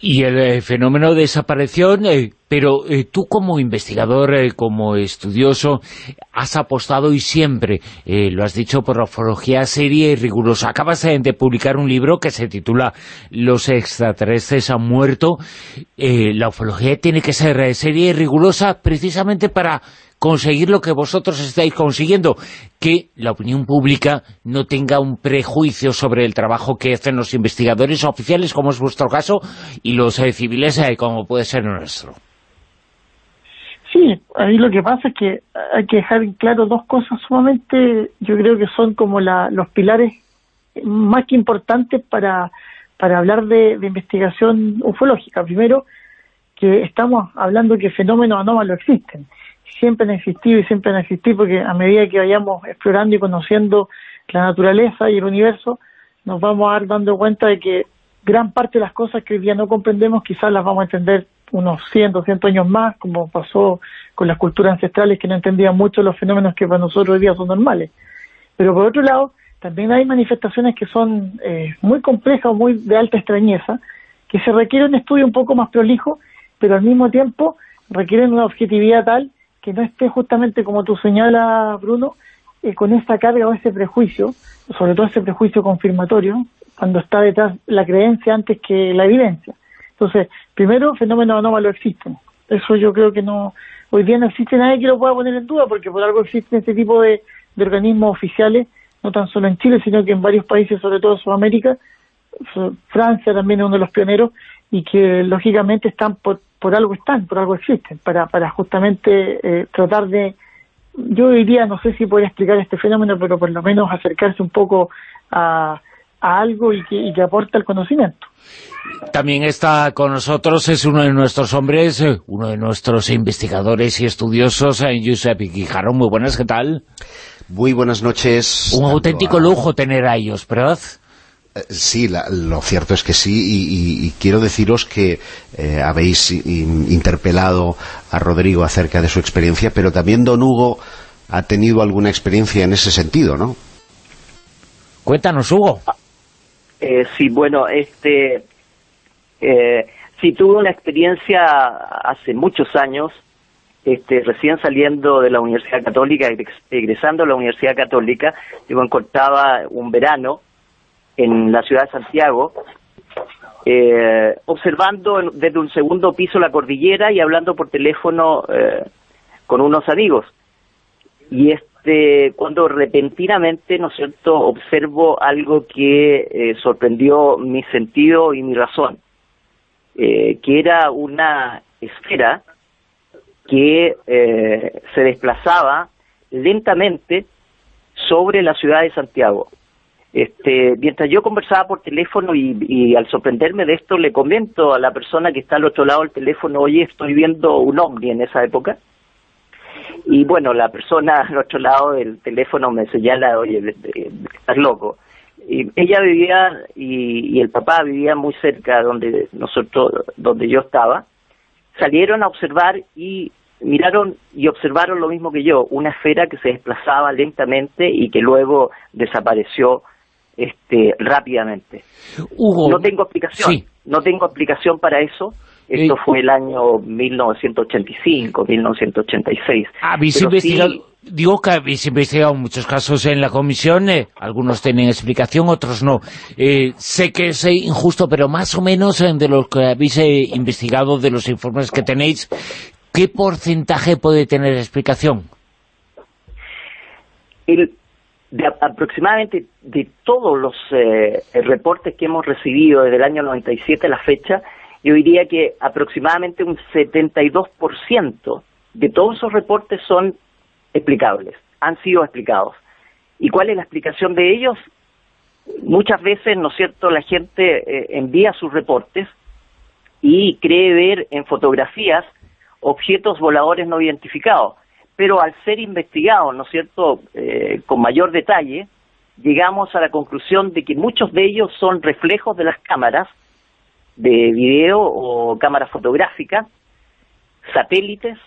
Y el eh, fenómeno de desaparición, eh, pero eh, tú como investigador, como estudioso, has apostado y siempre, lo has dicho, por la ufología seria y rigurosa. Acabas de publicar un libro que se titula Los extraterrestres han muerto. la ufología tiene que ser seria y rigurosa precisamente para conseguir lo que vosotros estáis consiguiendo, que la opinión pública no tenga un prejuicio sobre el trabajo que hacen los investigadores oficiales, como es vuestro caso, y los eh, civiles, eh, como puede ser nuestro. Sí, ahí lo que pasa es que hay que dejar claro dos cosas sumamente, yo creo que son como los pilares más que importantes para, para hablar de, de investigación ufológica. Primero, que estamos hablando que fenómenos anómalos existen siempre han existido y siempre han existido porque a medida que vayamos explorando y conociendo la naturaleza y el universo, nos vamos a dar dando cuenta de que gran parte de las cosas que hoy día no comprendemos quizás las vamos a entender unos 100, 200 años más, como pasó con las culturas ancestrales que no entendían mucho los fenómenos que para nosotros hoy día son normales. Pero por otro lado, también hay manifestaciones que son eh, muy complejas muy de alta extrañeza, que se requiere un estudio un poco más prolijo, pero al mismo tiempo requieren una objetividad tal que no esté justamente como tú señalas, Bruno, eh, con esa carga o ese prejuicio, sobre todo ese prejuicio confirmatorio, cuando está detrás la creencia antes que la evidencia. Entonces, primero, fenómenos anómalos existen. Eso yo creo que no, hoy día no existe nadie que lo pueda poner en duda, porque por algo existen este tipo de, organismos oficiales, no tan solo en Chile, sino que en varios países, sobre todo en Sudamérica, Francia también es uno de los pioneros, y que lógicamente están por, por algo están, por algo existen, para, para justamente eh, tratar de, yo diría, no sé si podría explicar este fenómeno, pero por lo menos acercarse un poco a, a algo y que, y que aporta el conocimiento. También está con nosotros, es uno de nuestros hombres, eh, uno de nuestros investigadores y estudiosos, eh, Josep Guijarro. Muy buenas, ¿qué tal? Muy buenas noches. Un auténtico lujo tener a ellos, ¿verdad? Eh, sí, lo cierto es que sí, y, quiero deciros que eh, habéis interpelado a Rodrigo acerca de su experiencia, pero también don Hugo ha tenido alguna experiencia en ese sentido, ¿no? Cuéntanos, Hugo. Eh, sí, bueno, este, sí tuve una experiencia hace muchos años, este, recién saliendo de la Universidad Católica, egresando a la Universidad Católica, yo encontraba un verano en la ciudad de Santiago, eh, observando desde un segundo piso la cordillera y hablando por teléfono eh, con unos amigos. Y este, cuando repentinamente, ¿no es cierto?, observo algo que eh, sorprendió mi sentido y mi razón, que era una esfera que se desplazaba lentamente sobre la ciudad de Santiago. Este, mientras yo conversaba por teléfono y, al sorprenderme de esto le comento a la persona que está al otro lado del teléfono, oye, estoy viendo un ovni en esa época. Y bueno, la persona [LAUGHS] al otro lado del teléfono me señala, oye, estás loco. Y ella vivía y, y el papá vivía muy cerca donde nosotros, donde yo estaba. Salieron a observar y miraron y observaron lo mismo que yo, una esfera que se desplazaba lentamente y que luego desapareció este, rápidamente. no tengo explicación, no tengo explicación para eso. Esto fue el año 1985, 1986. ¿Habéis investigado? Digo que habéis investigado muchos casos en la comisión, eh, algunos tienen explicación, otros no. Eh, sé que es injusto, pero más o menos eh, de lo que habéis investigado, de los informes que tenéis, ¿qué porcentaje puede tener explicación? El, de aproximadamente de todos los eh, reportes que hemos recibido desde el año 97 a la fecha, yo diría que aproximadamente un 72% de todos esos reportes son explicables, han sido explicados. ¿Y cuál es la explicación de ellos? muchas veces, ¿no es cierto?, la gente eh, envía sus reportes y cree ver en fotografías objetos voladores no identificados. Pero al ser investigados, ¿no es cierto?, eh, con mayor detalle, llegamos a la conclusión de que muchos de ellos son reflejos de las cámaras de video o cámaras fotográficas, satélites,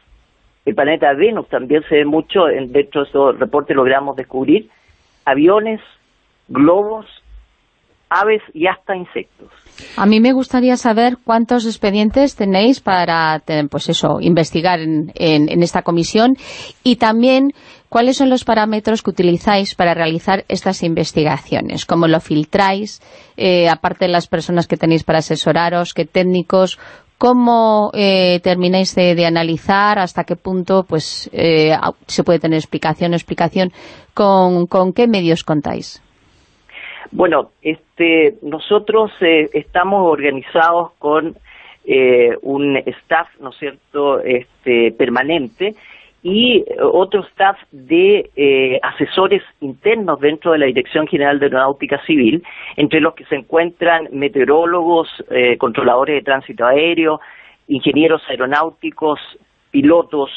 el planeta Venus también se ve mucho, dentro de esos reportes logramos descubrir, aviones, globos, aves y hasta insectos. A mí me gustaría saber cuántos expedientes tenéis para, pues eso, investigar en, esta comisión y también cuáles son los parámetros que utilizáis para realizar estas investigaciones, cómo lo filtráis, eh, aparte de las personas que tenéis para asesoraros, qué técnicos, cómo eh, termináis de, analizar, hasta qué punto pues eh, se puede tener explicación o explicación, con, qué medios contáis. Bueno, este, nosotros eh, estamos organizados con eh, un staff, ¿no es cierto?, este, permanente y otro staff de eh, asesores internos dentro de la Dirección General de Aeronáutica Civil, entre los que se encuentran meteorólogos, controladores de tránsito aéreo, ingenieros aeronáuticos, pilotos,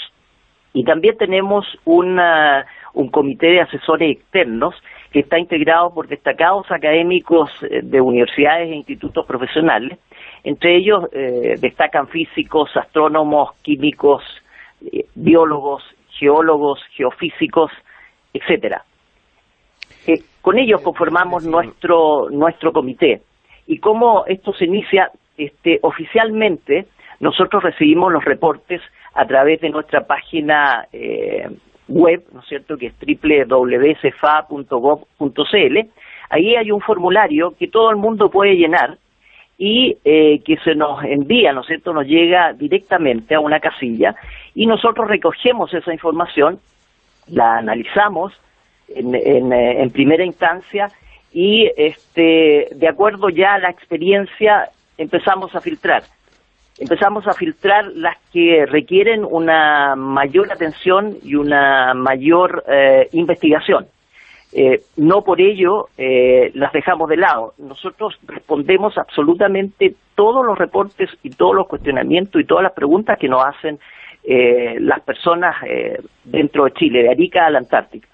y también tenemos una, un comité de asesores externos que está integrado por destacados académicos eh, de universidades e institutos profesionales. Entre ellos eh, destacan físicos, astrónomos, químicos, eh, biólogos, geólogos, geofísicos, etcétera. con ellos conformamos nuestro nuestro comité. Y cómo esto se inicia, este, oficialmente nosotros recibimos los reportes a través de nuestra página web, ¿no es cierto?, que es www.cefa.gov.cl. Ahí hay un formulario que todo el mundo puede llenar y eh, que se nos envía, ¿no es cierto?, nos llega directamente a una casilla y nosotros recogemos esa información, la analizamos en, en, eh, en primera instancia y este, de acuerdo ya a la experiencia empezamos a filtrar empezamos a filtrar las que requieren una mayor atención y una mayor eh, investigación. Eh, no por ello eh, las dejamos de lado. Nosotros respondemos absolutamente todos los reportes y todos los cuestionamientos y todas las preguntas que nos hacen las personas dentro de Chile, de Arica a la Antártica.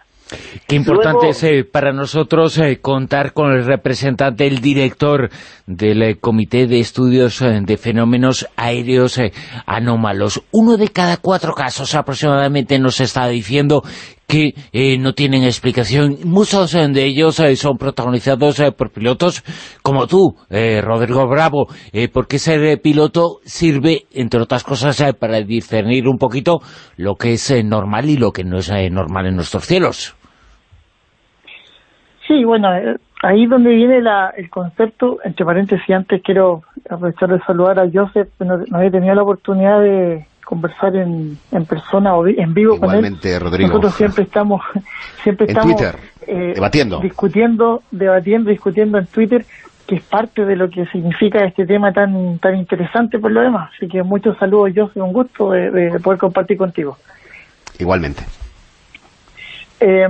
Qué importante es eh, para nosotros eh, contar con el representante, el director del eh, Comité de Estudios de Fenómenos Aéreos Anómalos. Uno de cada cuatro casos aproximadamente nos está diciendo que no tienen explicación. Muchos de ellos son protagonizados por pilotos como tú, Rodrigo Bravo, porque ser piloto sirve, entre otras cosas, para discernir un poquito lo que es normal y lo que no es normal en nuestros cielos. Sí, bueno, eh, ahí donde viene la, el concepto, entre paréntesis, antes quiero aprovechar de saludar a Joseph, no, no había tenido la oportunidad de conversar en, en persona o en vivo con él. Rodrigo. Nosotros siempre estamos, [LAUGHS] siempre estamos eh, debatiendo. discutiendo, debatiendo, discutiendo en Twitter, que es parte de lo que significa este tema tan tan interesante por lo demás. Así que muchos saludos, Joseph, un gusto de, de poder compartir contigo. Igualmente. Eh,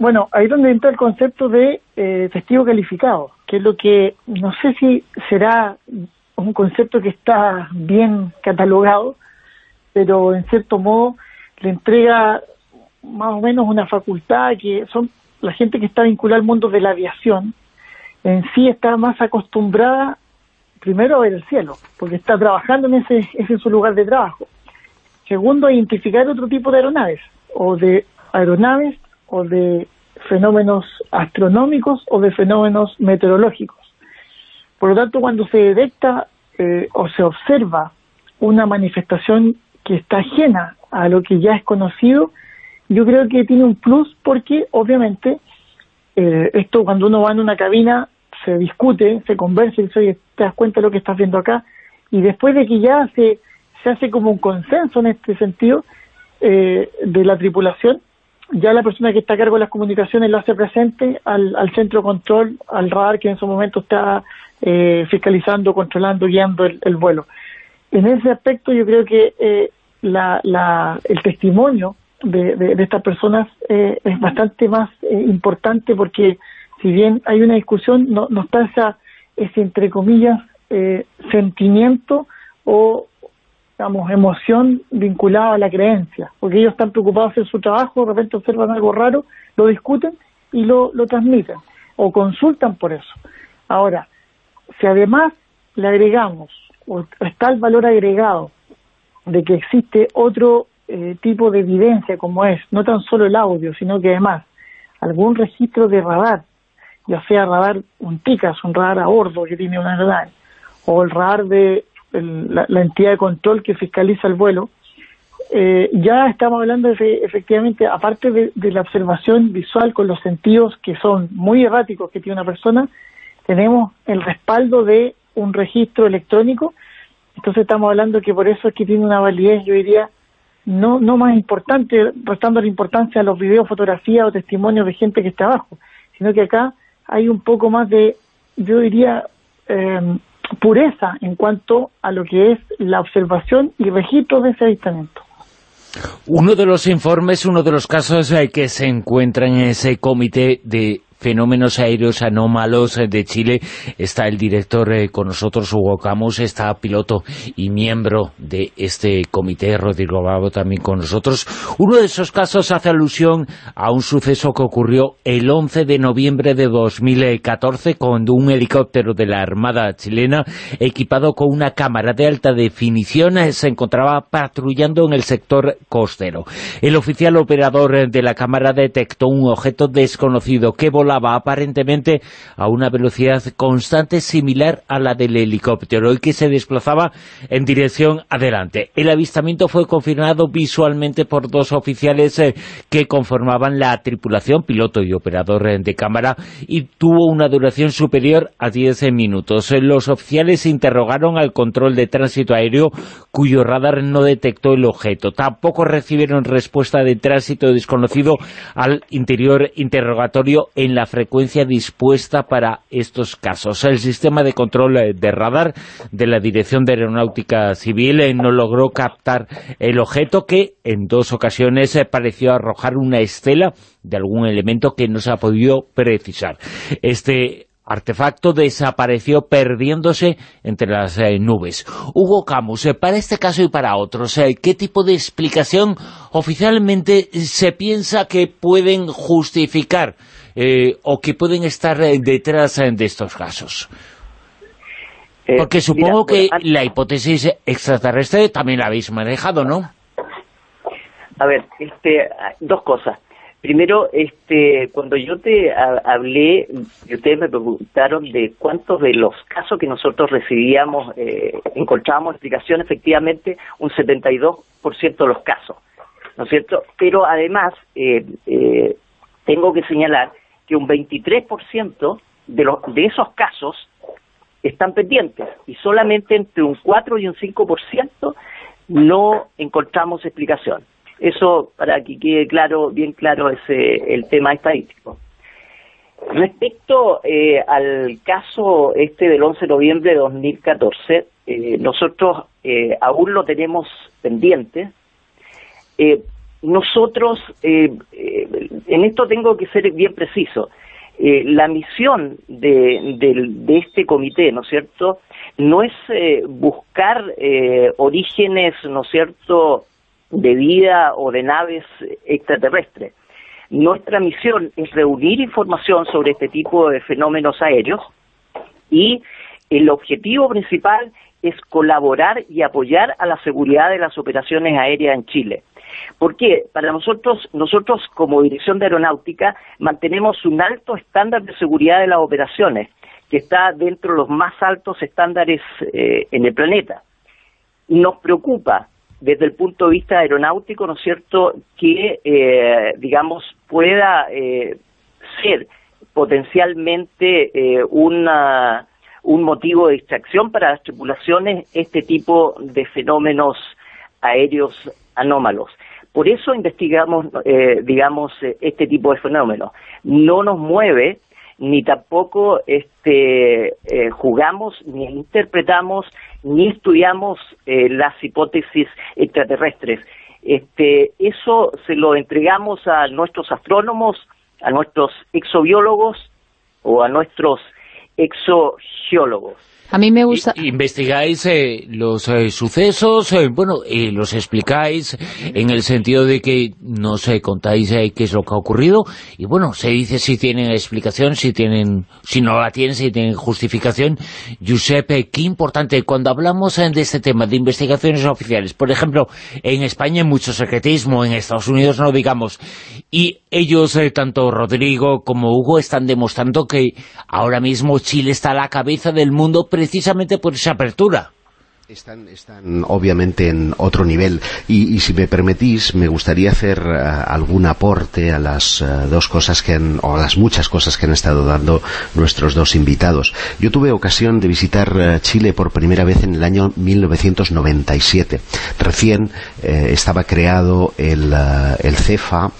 bueno, ahí es donde entra el concepto de eh, testigo calificado, que es lo que no sé si será un concepto que está bien catalogado, pero en cierto modo le entrega más o menos una facultad que son la gente que está vinculada al mundo de la aviación, en sí está más acostumbrada primero a ver el cielo, porque está trabajando en ese, ese es su lugar de trabajo. Segundo, a identificar otro tipo de aeronaves, o de aeronaves o de fenómenos astronómicos o de fenómenos meteorológicos. Por lo tanto, cuando se detecta eh, o se observa una manifestación que está ajena a lo que ya es conocido, yo creo que tiene un plus porque obviamente eh, esto cuando uno va en una cabina se discute, se conversa y dice, te das cuenta de lo que estás viendo acá, y después de que ya se, se hace como un consenso en este sentido eh, de la tripulación, ya la persona que está a cargo de las comunicaciones lo hace presente al, al centro control, al radar que en su momento está eh, fiscalizando, controlando, guiando el, vuelo. En ese aspecto yo creo que eh, la, la, el testimonio de, de, estas personas eh, es bastante más importante porque si bien hay una discusión, no, no está esa, ese, entre comillas, eh, sentimiento o, digamos, emoción vinculada a la creencia, porque ellos están preocupados en su trabajo, de repente observan algo raro, lo discuten y lo, lo transmiten, o consultan por eso. Ahora, si además le agregamos, o está el valor agregado de que existe otro eh, tipo de evidencia como es, no tan solo el audio, sino que además algún registro de radar, ya sea radar un TICAS, un radar a bordo que tiene una radar, o el radar de la, entidad de control que fiscaliza el vuelo, eh, ya estamos hablando de, efectivamente, aparte de, de, la observación visual con los sentidos que son muy erráticos que tiene una persona, tenemos el respaldo de un registro electrónico, entonces estamos hablando que por eso es que tiene una validez, yo diría, no, no más importante, restando la importancia a los videos, fotografías o testimonios de gente que está abajo, sino que acá hay un poco más de, yo diría, eh, pureza en cuanto a lo que es la observación y registro de ese avistamiento. Uno de los informes, uno de los casos eh, que se encuentra en ese comité de fenómenos aéreos anómalos de Chile. Está el director eh, con nosotros, Hugo Camus, está piloto y miembro de este comité, Rodrigo Bravo también con nosotros. Uno de esos casos hace alusión a un suceso que ocurrió el 11 de noviembre de 2014 cuando un helicóptero de la Armada chilena equipado con una cámara de alta definición eh, se encontraba patrullando en el sector costero. El oficial operador de la cámara detectó un objeto desconocido que volaba aparentemente a una velocidad constante similar a la del helicóptero y que se desplazaba en dirección adelante. El avistamiento fue confirmado visualmente por dos oficiales eh, que conformaban la tripulación, piloto y operador eh, de cámara, y tuvo una duración superior a 10 minutos. Eh, los oficiales interrogaron al control de tránsito aéreo cuyo radar no detectó el objeto. Tampoco recibieron respuesta de tránsito desconocido al interior interrogatorio en la frecuencia dispuesta para estos casos. El sistema de control eh, de radar de la Dirección de Aeronáutica Civil eh, no logró captar el objeto que en dos ocasiones eh, pareció arrojar una estela de algún elemento que no se ha podido precisar. Este artefacto desapareció perdiéndose entre las nubes. Hugo Camus, para este caso y para otros, ¿qué tipo de explicación oficialmente se piensa que pueden justificar eh, o que pueden estar eh, detrás eh, de estos casos? Porque supongo que la hipótesis extraterrestre también la habéis manejado, ¿no? A ver, este, dos cosas. Primero, este, cuando yo te hablé, ustedes me preguntaron de cuántos de los casos que nosotros recibíamos, encontrábamos explicación, efectivamente, un 72% de los casos, ¿no es cierto? Pero además, tengo que señalar que un 23% de, los, de esos casos están pendientes y solamente entre un 4 y un 5% no encontramos explicación. Eso, para que quede claro, bien claro, es el tema estadístico. Respecto eh, al caso este del 11 de noviembre de 2014, eh, nosotros eh, aún lo tenemos pendiente. Nosotros eh, en esto tengo que ser bien preciso. Eh, la misión de, este comité, ¿no es cierto?, no es eh, buscar eh, orígenes, ¿no es cierto?, de vida o de naves extraterrestres. Nuestra misión es reunir información sobre este tipo de fenómenos aéreos y el objetivo principal es colaborar y apoyar a la seguridad de las operaciones aéreas en Chile. ¿Por qué? Para nosotros, nosotros como Dirección de Aeronáutica mantenemos un alto estándar de seguridad de las operaciones, que está dentro de los más altos estándares eh, en el planeta. Nos preocupa desde el punto de vista aeronáutico, ¿no es cierto?, que, eh, digamos, pueda eh, ser potencialmente una, un motivo de distracción para las tripulaciones este tipo de fenómenos aéreos anómalos. Por eso investigamos, eh, digamos, eh, este tipo de fenómenos. No nos mueve ni tampoco este, eh, jugamos, ni interpretamos, ni estudiamos las hipótesis extraterrestres. Este, eso se lo entregamos a nuestros astrónomos, a nuestros exobiólogos o a nuestros exogeólogos. A mí me gusta... investigáis eh, los eh, sucesos, eh, bueno, los explicáis en el sentido de que nos contáis qué es lo que ha ocurrido y bueno, se dice si tienen explicación, si tienen si no la tienen, si tienen justificación. Giuseppe, qué importante, cuando hablamos de este tema de investigaciones oficiales, por ejemplo, en España hay mucho secretismo, en Estados Unidos no digamos, y ellos, tanto Rodrigo como Hugo, están demostrando que ahora mismo Chile está a la cabeza del mundo precisamente por esa apertura. Están, están obviamente en otro nivel y, si me permitís me gustaría hacer eh, algún aporte a las eh, dos cosas que han, o a las muchas cosas que han estado dando nuestros dos invitados. Yo tuve ocasión de visitar eh, Chile por primera vez en el año 1997. Recién estaba creado el, el CEFA,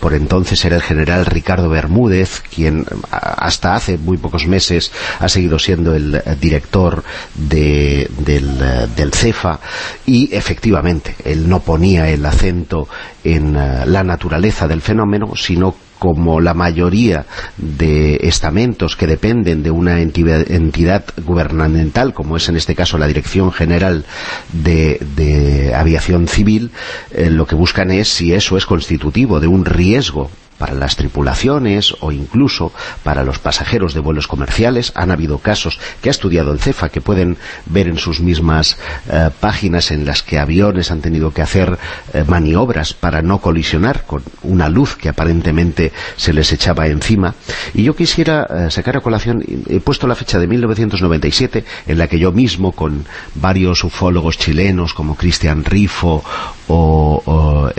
por entonces era el general Ricardo Bermúdez, quien hasta hace muy pocos meses ha seguido siendo el director de, del del, CEFA y efectivamente él no ponía el acento en eh, la naturaleza del fenómeno, sino como la mayoría de estamentos que dependen de una entidad, gubernamental, como es en este caso la Dirección General de, Aviación Civil, eh, lo que buscan es si eso es constitutivo de un riesgo para las tripulaciones o incluso para los pasajeros de vuelos comerciales. Han habido casos que ha estudiado el CEFA que pueden ver en sus mismas eh, páginas en las que aviones han tenido que hacer eh, maniobras para no colisionar con una luz que aparentemente se les echaba encima. Y yo quisiera eh, sacar a colación, he puesto la fecha de 1997 en la que yo mismo con varios ufólogos chilenos como Cristian Rifo o,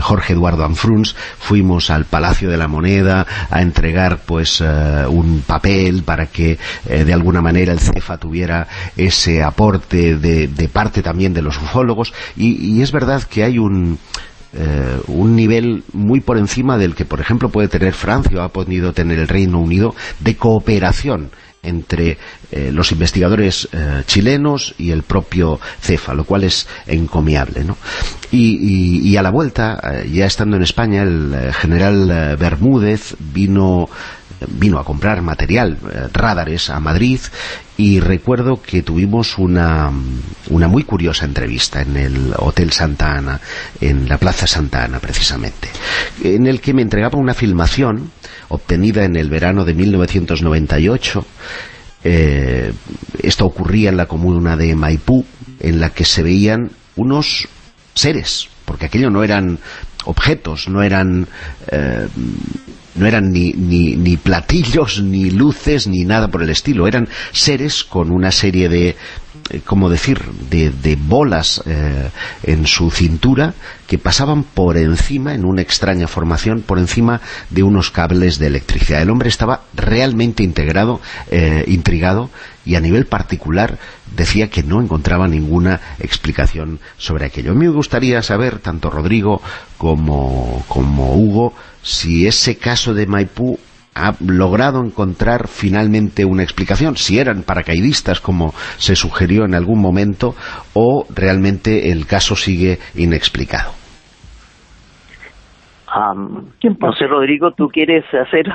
Jorge Eduardo Anfruns fuimos al Palacio de la Moneda a entregar pues eh, un papel para que eh, de alguna manera el CEFA tuviera ese aporte de, parte también de los ufólogos. Y, es verdad que hay un... Eh, un nivel muy por encima del que, por ejemplo, puede tener Francia o ha podido tener el Reino Unido de cooperación entre eh, los investigadores eh, chilenos y el propio CEFA, lo cual es encomiable. ¿no? Y, a la vuelta, eh, ya estando en España, el general Bermúdez vino vino a comprar material, radares a Madrid y recuerdo que tuvimos una, una muy curiosa entrevista en el Hotel Santa Ana, en la Plaza Santa Ana precisamente, en el que me entregaba una filmación obtenida en el verano de 1998. Eh, esto ocurría en la comuna de Maipú, en la que se veían unos seres, porque aquello no eran objetos, no eran... Eh, no eran ni, ni, ni, platillos, ni luces, ni nada por el estilo. Eran seres con una serie de, como decir, de, bolas eh, en su cintura que pasaban por encima, en una extraña formación, por encima de unos cables de electricidad. El hombre estaba realmente integrado, eh, intrigado y a nivel particular decía que no encontraba ninguna explicación sobre aquello. Me gustaría saber, tanto Rodrigo como, como Hugo, si ese caso de Maipú ha logrado encontrar finalmente una explicación, si eran paracaidistas como se sugirió en algún momento o realmente el caso sigue inexplicado. no sé, Rodrigo, ¿tú quieres hacer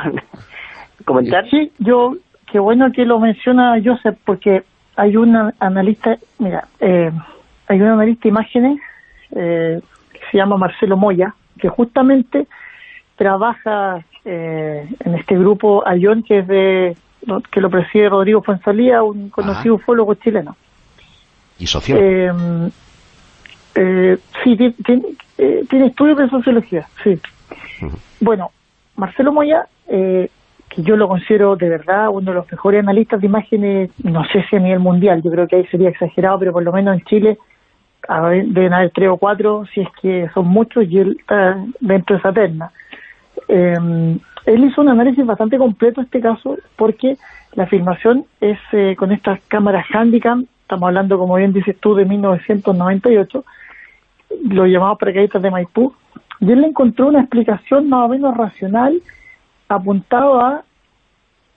[LAUGHS] comentar? Sí, yo, qué bueno que lo menciona Joseph, porque hay un analista, mira, eh, hay un analista de imágenes eh, que se llama Marcelo Moya, que justamente trabaja eh, en este grupo Ayón, que es de que lo preside Rodrigo Fuenzalía, un conocido ufólogo chileno. ¿Y sociólogo? Eh, eh, sí, tiene, estudios de sociología, sí. Bueno, Marcelo Moya, que yo lo considero de verdad uno de los mejores analistas de imágenes, no sé si a nivel mundial, yo creo que ahí sería exagerado, pero por lo menos en Chile deben haber tres o cuatro, si es que son muchos, y él está dentro de esa terna. Eh, él hizo un análisis bastante completo este caso porque la filmación es eh, con estas cámaras Handycam, estamos hablando, como bien dices tú, de 1998, lo llamamos paracaidistas de Maipú, y él encontró una explicación más o menos racional apuntado a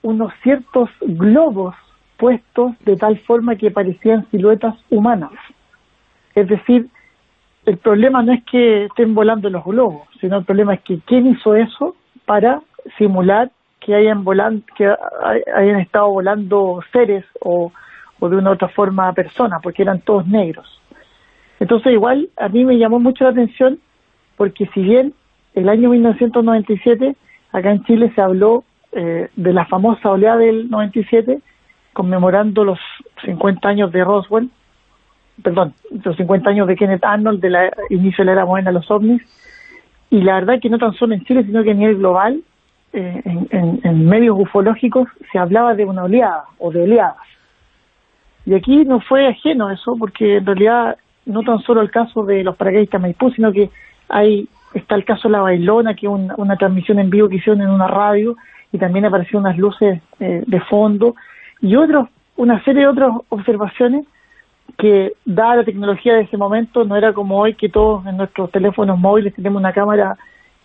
unos ciertos globos puestos de tal forma que parecían siluetas humanas. Es decir, el problema no es que estén volando los globos, sino el problema es que quién hizo eso para simular que hayan volan, que hayan estado volando seres o, o de una otra forma personas, porque eran todos negros. Entonces igual a mí me llamó mucho la atención porque si bien el año 1997 acá en Chile se habló eh, de la famosa oleada del 97 conmemorando los 50 años de Roswell, perdón, los 50 años de Kenneth Arnold de la inicio de la era moderna de los ovnis, y la verdad que no tan solo en Chile, sino que a nivel global, eh, en, en, medios ufológicos se hablaba de una oleada o de oleadas. Y aquí no fue ajeno eso, porque en realidad no tan solo el caso de los paracaidistas Maipú, sino que hay está el caso de La Bailona, que es una, transmisión en vivo que hicieron en una radio, y también aparecieron unas luces eh, de fondo, y otros, una serie de otras observaciones que, dada la tecnología de ese momento, no era como hoy que todos en nuestros teléfonos móviles tenemos una cámara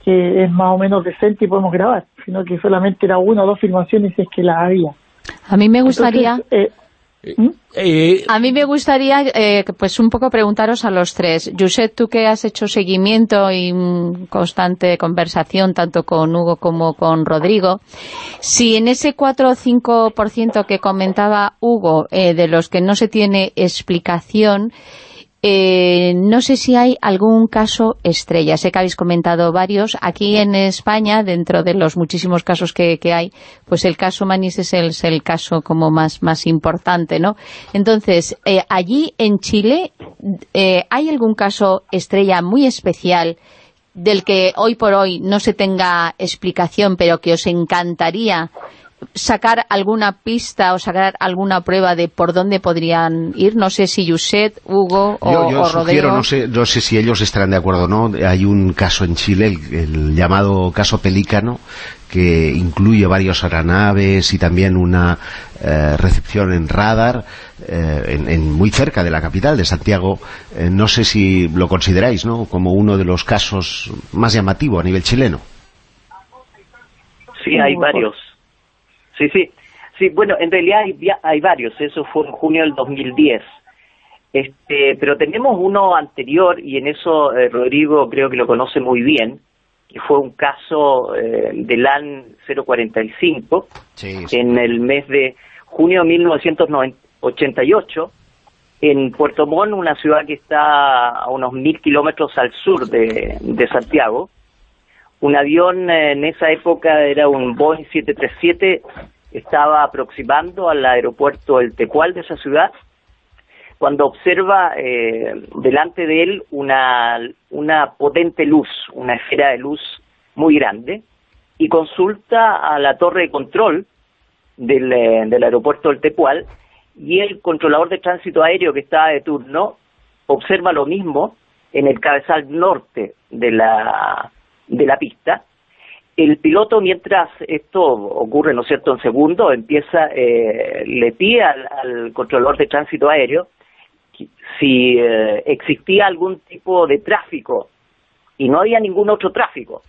que es más o menos decente y podemos grabar, sino que solamente era una o dos filmaciones es que la había. A mí me gustaría... Eh, ¿Mm? Eh, a mí me gustaría eh, pues un poco preguntaros a los tres. Josep, tú que has hecho seguimiento y constante conversación tanto con Hugo como con Rodrigo, si en ese 4 o 5% que comentaba Hugo, eh, de los que no se tiene explicación, eh, no sé si hay algún caso estrella. Sé que habéis comentado varios. Aquí en España, dentro de los muchísimos casos que, hay, pues el caso Manís es el, caso como más, más importante, ¿no? Entonces, eh, allí en Chile, eh, ¿hay algún caso estrella muy especial del que hoy por hoy no se tenga explicación, pero que os encantaría sacar alguna pista o sacar alguna prueba de por dónde podrían ir? No sé si Yuset, Hugo o, yo, Rodrigo. No sé, no sé si ellos estarán de acuerdo o no. Hay un caso en Chile, el, llamado caso Pelícano, que incluye varios aeronaves y también una eh, recepción en radar eh, en, muy cerca de la capital, de Santiago. Eh, no sé si lo consideráis ¿no? como uno de los casos más llamativos a nivel chileno. Sí, hay varios. Sí, sí. Sí, bueno, en realidad hay, hay varios, eso fue en junio del 2010. Este, pero tenemos uno anterior, y en eso eh, Rodrigo creo que lo conoce muy bien, que fue un caso eh, del AN 045, en el mes de junio de 1988, en Puerto Montt, una ciudad que está a unos mil kilómetros al sur de, de Santiago, un avión eh, en esa época era un Boeing 737, estaba aproximando al aeropuerto El Tecual de esa ciudad, cuando observa eh, delante de él una, una potente luz, una esfera de luz muy grande, y consulta a la torre de control del, eh, del aeropuerto El Tecual, y el controlador de tránsito aéreo que estaba de turno observa lo mismo en el cabezal norte de la, de la pista. El piloto, mientras esto ocurre, ¿no cierto?, en segundo, empieza, eh, le pide al, controlador de tránsito aéreo si eh, existía algún tipo de tráfico y no había ningún otro tráfico.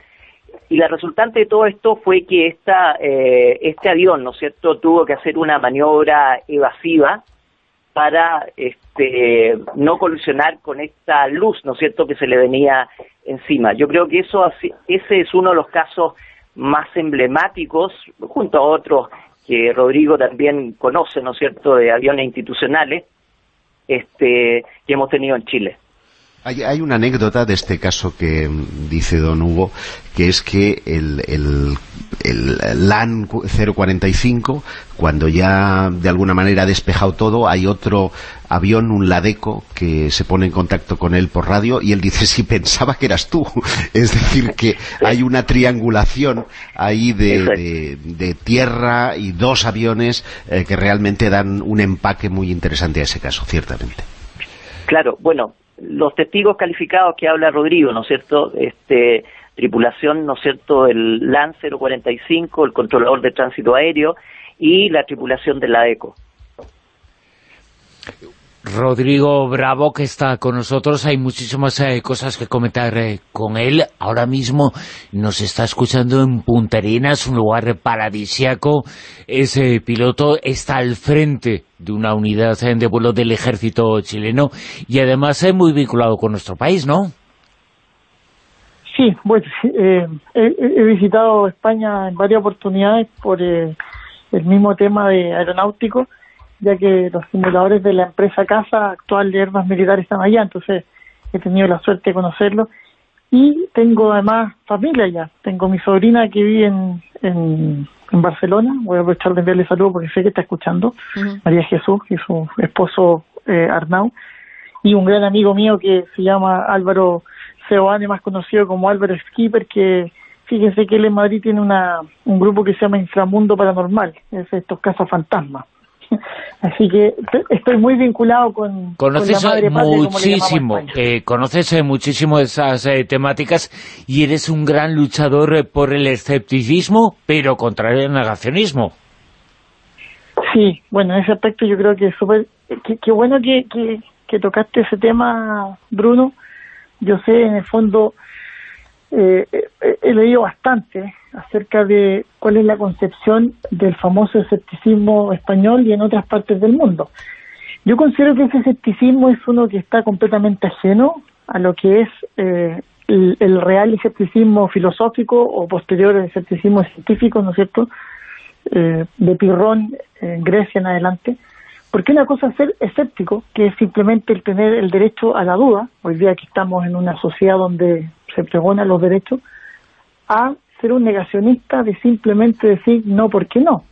Y la resultante de todo esto fue que esta, eh, este avión, ¿no es cierto?, tuvo que hacer una maniobra evasiva para este, no colisionar con esta luz, ¿no es cierto?, que se le venía encima. Yo creo que eso ese es uno de los casos más emblemáticos, junto a otros que Rodrigo también conoce, ¿no cierto?, de aviones institucionales este, que hemos tenido en Chile. Hay, una anécdota de este caso que mm, dice don Hugo, que es que el, el, el LAN 045, cuando ya de alguna manera ha despejado todo, hay otro avión, un Ladeco, que se pone en contacto con él por radio y él dice, [LAUGHS] si pensaba que eras tú. [LAUGHS] Es decir, que hay una triangulación ahí de, de, tierra y dos aviones eh, que realmente dan un empaque muy interesante a ese caso, ciertamente. Claro, bueno, los testigos calificados que habla Rodrigo, ¿no es cierto?, este, tripulación, ¿no es cierto?, el LAN 045, el controlador de tránsito aéreo y la tripulación de la ECO. Rodrigo Bravo, que está con nosotros. Hay muchísimas eh, cosas que comentar eh, con él. Ahora mismo nos está escuchando en Punta Arenas, un lugar paradisiaco. Ese piloto está al frente de una unidad eh, de vuelo del ejército chileno y además es muy vinculado con nuestro país, ¿no? Sí, bueno, eh, he, visitado España en varias oportunidades por eh, el mismo tema de aeronáutico, ya que los simuladores de la empresa Casa actual de armas militares están allá, entonces he tenido la suerte de conocerlo. Y tengo además familia allá. Tengo mi sobrina que vive en, en, Barcelona, voy a aprovechar de enviarle saludos porque sé que está escuchando, María Jesús y su esposo eh, Arnau, y un gran amigo mío que se llama Álvaro Seoane, más conocido como Álvaro Skipper, que fíjense que él en Madrid tiene una, un grupo que se llama Inframundo Paranormal, es estos casos fantasmas. [LAUGHS] Así que estoy muy vinculado con, conoces con la madre muchísimo, eh, conoces eh, muchísimo esas eh, temáticas y eres un gran luchador eh, por el escepticismo, pero contra el negacionismo. Sí, bueno, en ese aspecto yo creo que es súper... Qué bueno que, que, que tocaste ese tema, Bruno, yo sé, en el fondo, eh, eh, he leído bastante acerca de cuál es la concepción del famoso escepticismo español y en otras partes del mundo. Yo considero que ese escepticismo es uno que está completamente ajeno a lo que es eh, el, real escepticismo filosófico o posterior escepticismo científico, ¿no es cierto?, de Pirrón en Grecia en adelante, porque una cosa es ser escéptico, que es simplemente el tener el derecho a la duda, hoy día que estamos en una sociedad donde se pregonan los derechos, a ser un negacionista de simplemente decir no porque no.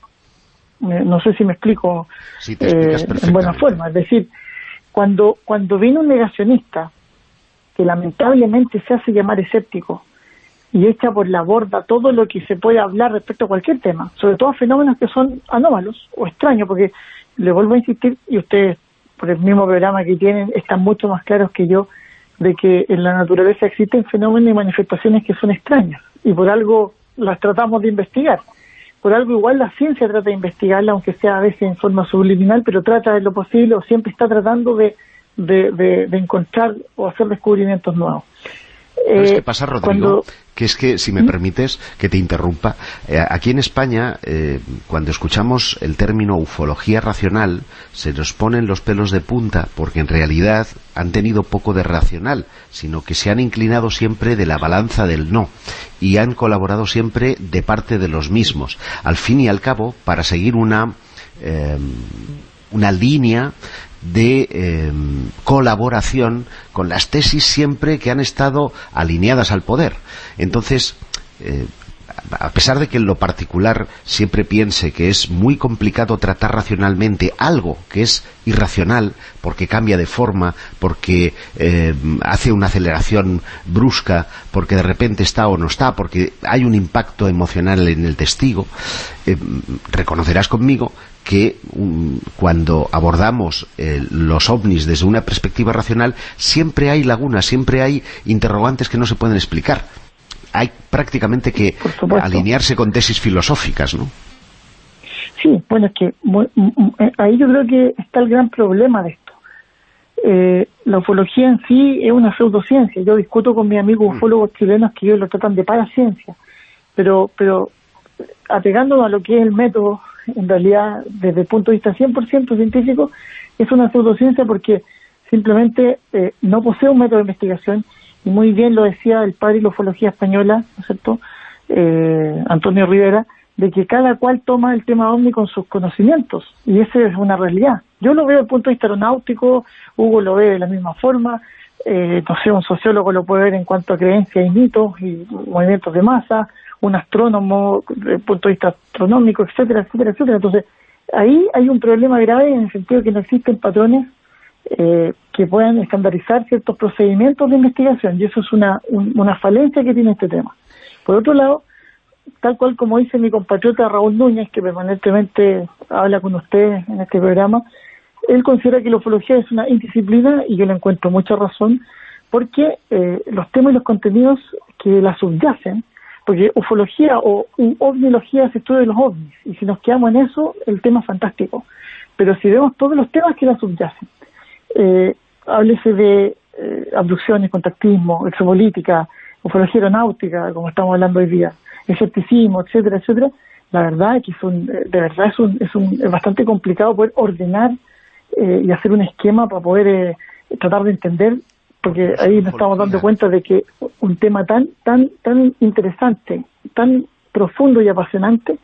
Eh, no sé si me explico eh, en buena forma. Es decir, cuando, cuando viene un negacionista que lamentablemente se hace llamar escéptico y echa por la borda todo lo que se puede hablar respecto a cualquier tema, sobre todo a fenómenos que son anómalos o extraños, porque le vuelvo a insistir, y ustedes, por el mismo programa que tienen, están mucho más claros que yo de que en la naturaleza existen fenómenos y manifestaciones que son extrañas, y por algo las tratamos de investigar. Por algo igual la ciencia trata de investigarla, aunque sea a veces en forma subliminal, pero trata de lo posible o siempre está tratando de, de, encontrar o hacer descubrimientos nuevos. ¿Sabes qué pasa, Rodrigo? Que es que, si me permites que te interrumpa, eh, aquí en España, eh, cuando escuchamos el término ufología racional, se nos ponen los pelos de punta, porque en realidad han tenido poco de racional, sino que se han inclinado siempre de la balanza del no, y han colaborado siempre de parte de los mismos. Al fin y al cabo, para seguir una... Eh, una línea de em, colaboración con las tesis siempre que han estado alineadas al poder. Entonces, eh, a pesar de que en lo particular siempre piense que es muy complicado tratar racionalmente algo que es irracional, porque cambia de forma, porque em, hace una aceleración brusca, porque de repente está o no está, porque hay un impacto emocional en el testigo, em, reconocerás conmigo que um, cuando abordamos eh, los ovnis desde una perspectiva racional, siempre hay lagunas, siempre hay interrogantes que no se pueden explicar. Hay prácticamente que alinearse con tesis filosóficas, ¿no? Sí, bueno, es que eh, ahí yo creo que está el gran problema de esto. Eh, la ufología en sí es una pseudociencia. Yo discuto con mis amigos mm. ufólogos chilenos que ellos lo tratan de paraciencia, pero, pero apegándonos a lo que es el método en realidad, desde el punto de vista 100% científico, es una pseudociencia porque simplemente eh, no posee un método de investigación y muy bien lo decía el padre de la ufología española, ¿no es cierto?, eh, Antonio Rivera, de que cada cual toma el tema OVNI con sus conocimientos, y esa es una realidad. Yo lo veo desde el punto de vista aeronáutico, Hugo lo ve de la misma forma, eh, no sé, un sociólogo lo puede ver en cuanto a creencias y mitos y movimientos de masa, un astrónomo desde el punto de vista astronómico, etcétera, etcétera, etcétera. Entonces, ahí hay un problema grave en el sentido de que no existen patrones eh, que puedan estandarizar ciertos procedimientos de investigación y eso es una, una falencia que tiene este tema. Por otro lado, tal cual como dice mi compatriota Raúl Núñez, que permanentemente habla con ustedes en este programa, él considera que la ufología es una indisciplina y yo le encuentro mucha razón porque eh, los temas y los contenidos que la subyacen porque ufología o ovnilogía se estudia de los ovnis, y si nos quedamos en eso, el tema es fantástico. Pero si vemos todos los temas que la subyacen, eh, háblese de eh, abducciones, contactismo, exopolítica, ufología aeronáutica, como estamos hablando hoy día, escepticismo, etcétera, etcétera, la verdad es que es un, de verdad es, un, es, un, es bastante complicado poder ordenar eh, y hacer un esquema para poder eh, tratar de entender porque ahí nos estamos dando cuenta de que un tema tan, tan, tan interesante, tan profundo y apasionante,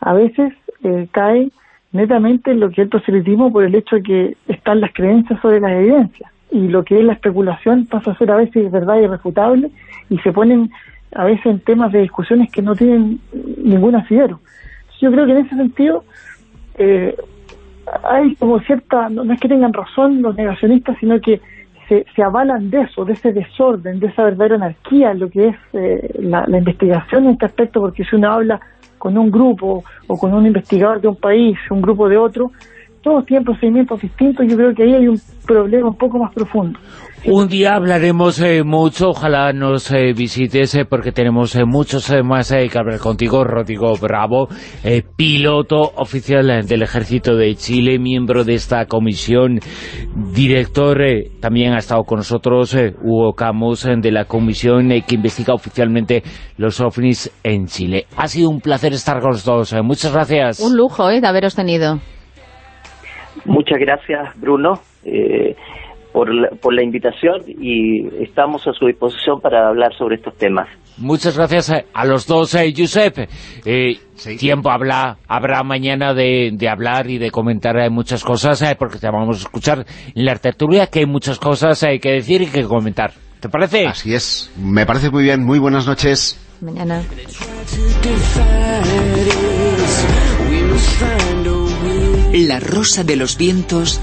a veces eh, cae netamente en lo que es el proselitismo por el hecho de que están las creencias sobre las evidencias y lo que es la especulación pasa a ser a veces verdad irrefutable y se ponen a veces en temas de discusiones que no tienen ningún asidero. Yo creo que en ese sentido eh, hay como cierta, no, es que tengan razón los negacionistas, sino que se, avalan de eso, de ese desorden, de esa verdadera anarquía, lo que es eh, la, la, investigación en este aspecto, porque si uno habla con un grupo o con un investigador de un país, un grupo de otro, todos tienen procedimientos distintos, yo creo que ahí hay un problema un poco más profundo. Un día hablaremos eh, mucho, ojalá nos eh, visites, eh, porque tenemos eh, muchos eh, más que hablar contigo, Rodrigo Bravo, piloto oficial del Ejército de Chile, miembro de esta comisión, director, también ha estado con nosotros Hugo Camus, de la comisión que investiga oficialmente los ovnis en Chile. Ha sido un placer estar con los dos, muchas gracias. Un lujo de haberos tenido. Muchas gracias, Bruno, eh, por, la, por la invitación y estamos a su disposición para hablar sobre estos temas. Muchas gracias a, los dos, eh, Josep. Eh, sí. Tiempo habla, habrá mañana de, de, hablar y de comentar eh, muchas cosas, eh, porque te vamos a escuchar en la tertulia que hay muchas cosas eh, que decir y que comentar. ¿Te parece? Así es. Me parece muy bien. Muy buenas noches. Mañana. La Rosa de los Vientos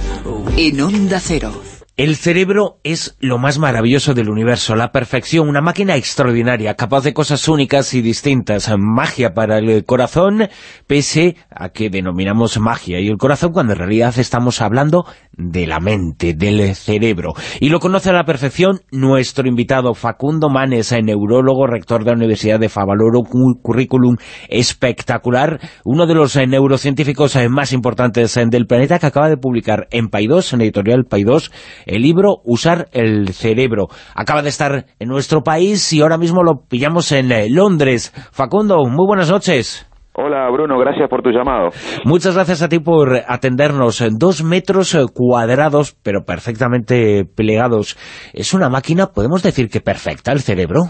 en Onda Cero. El cerebro es lo más maravilloso del universo, la perfección, una máquina extraordinaria, capaz de cosas únicas y distintas, magia para el corazón, pese a que denominamos magia. Y el corazón cuando en realidad estamos hablando de la mente, del cerebro. Y lo conoce a la perfección nuestro invitado Facundo Manes, neurólogo, rector de la Universidad de Favaloro, un currículum espectacular, uno de los neurocientíficos más importantes del planeta que acaba de publicar en Paidós, en editorial Paidós, el libro Usar el cerebro. Acaba de estar en nuestro país y ahora mismo lo pillamos en Londres. Facundo, muy buenas noches. Hola Bruno, gracias por tu llamado. Muchas gracias a ti por atendernos. Dos metros cuadrados, pero perfectamente plegados. ¿Es una máquina, podemos decir que perfecta, el cerebro?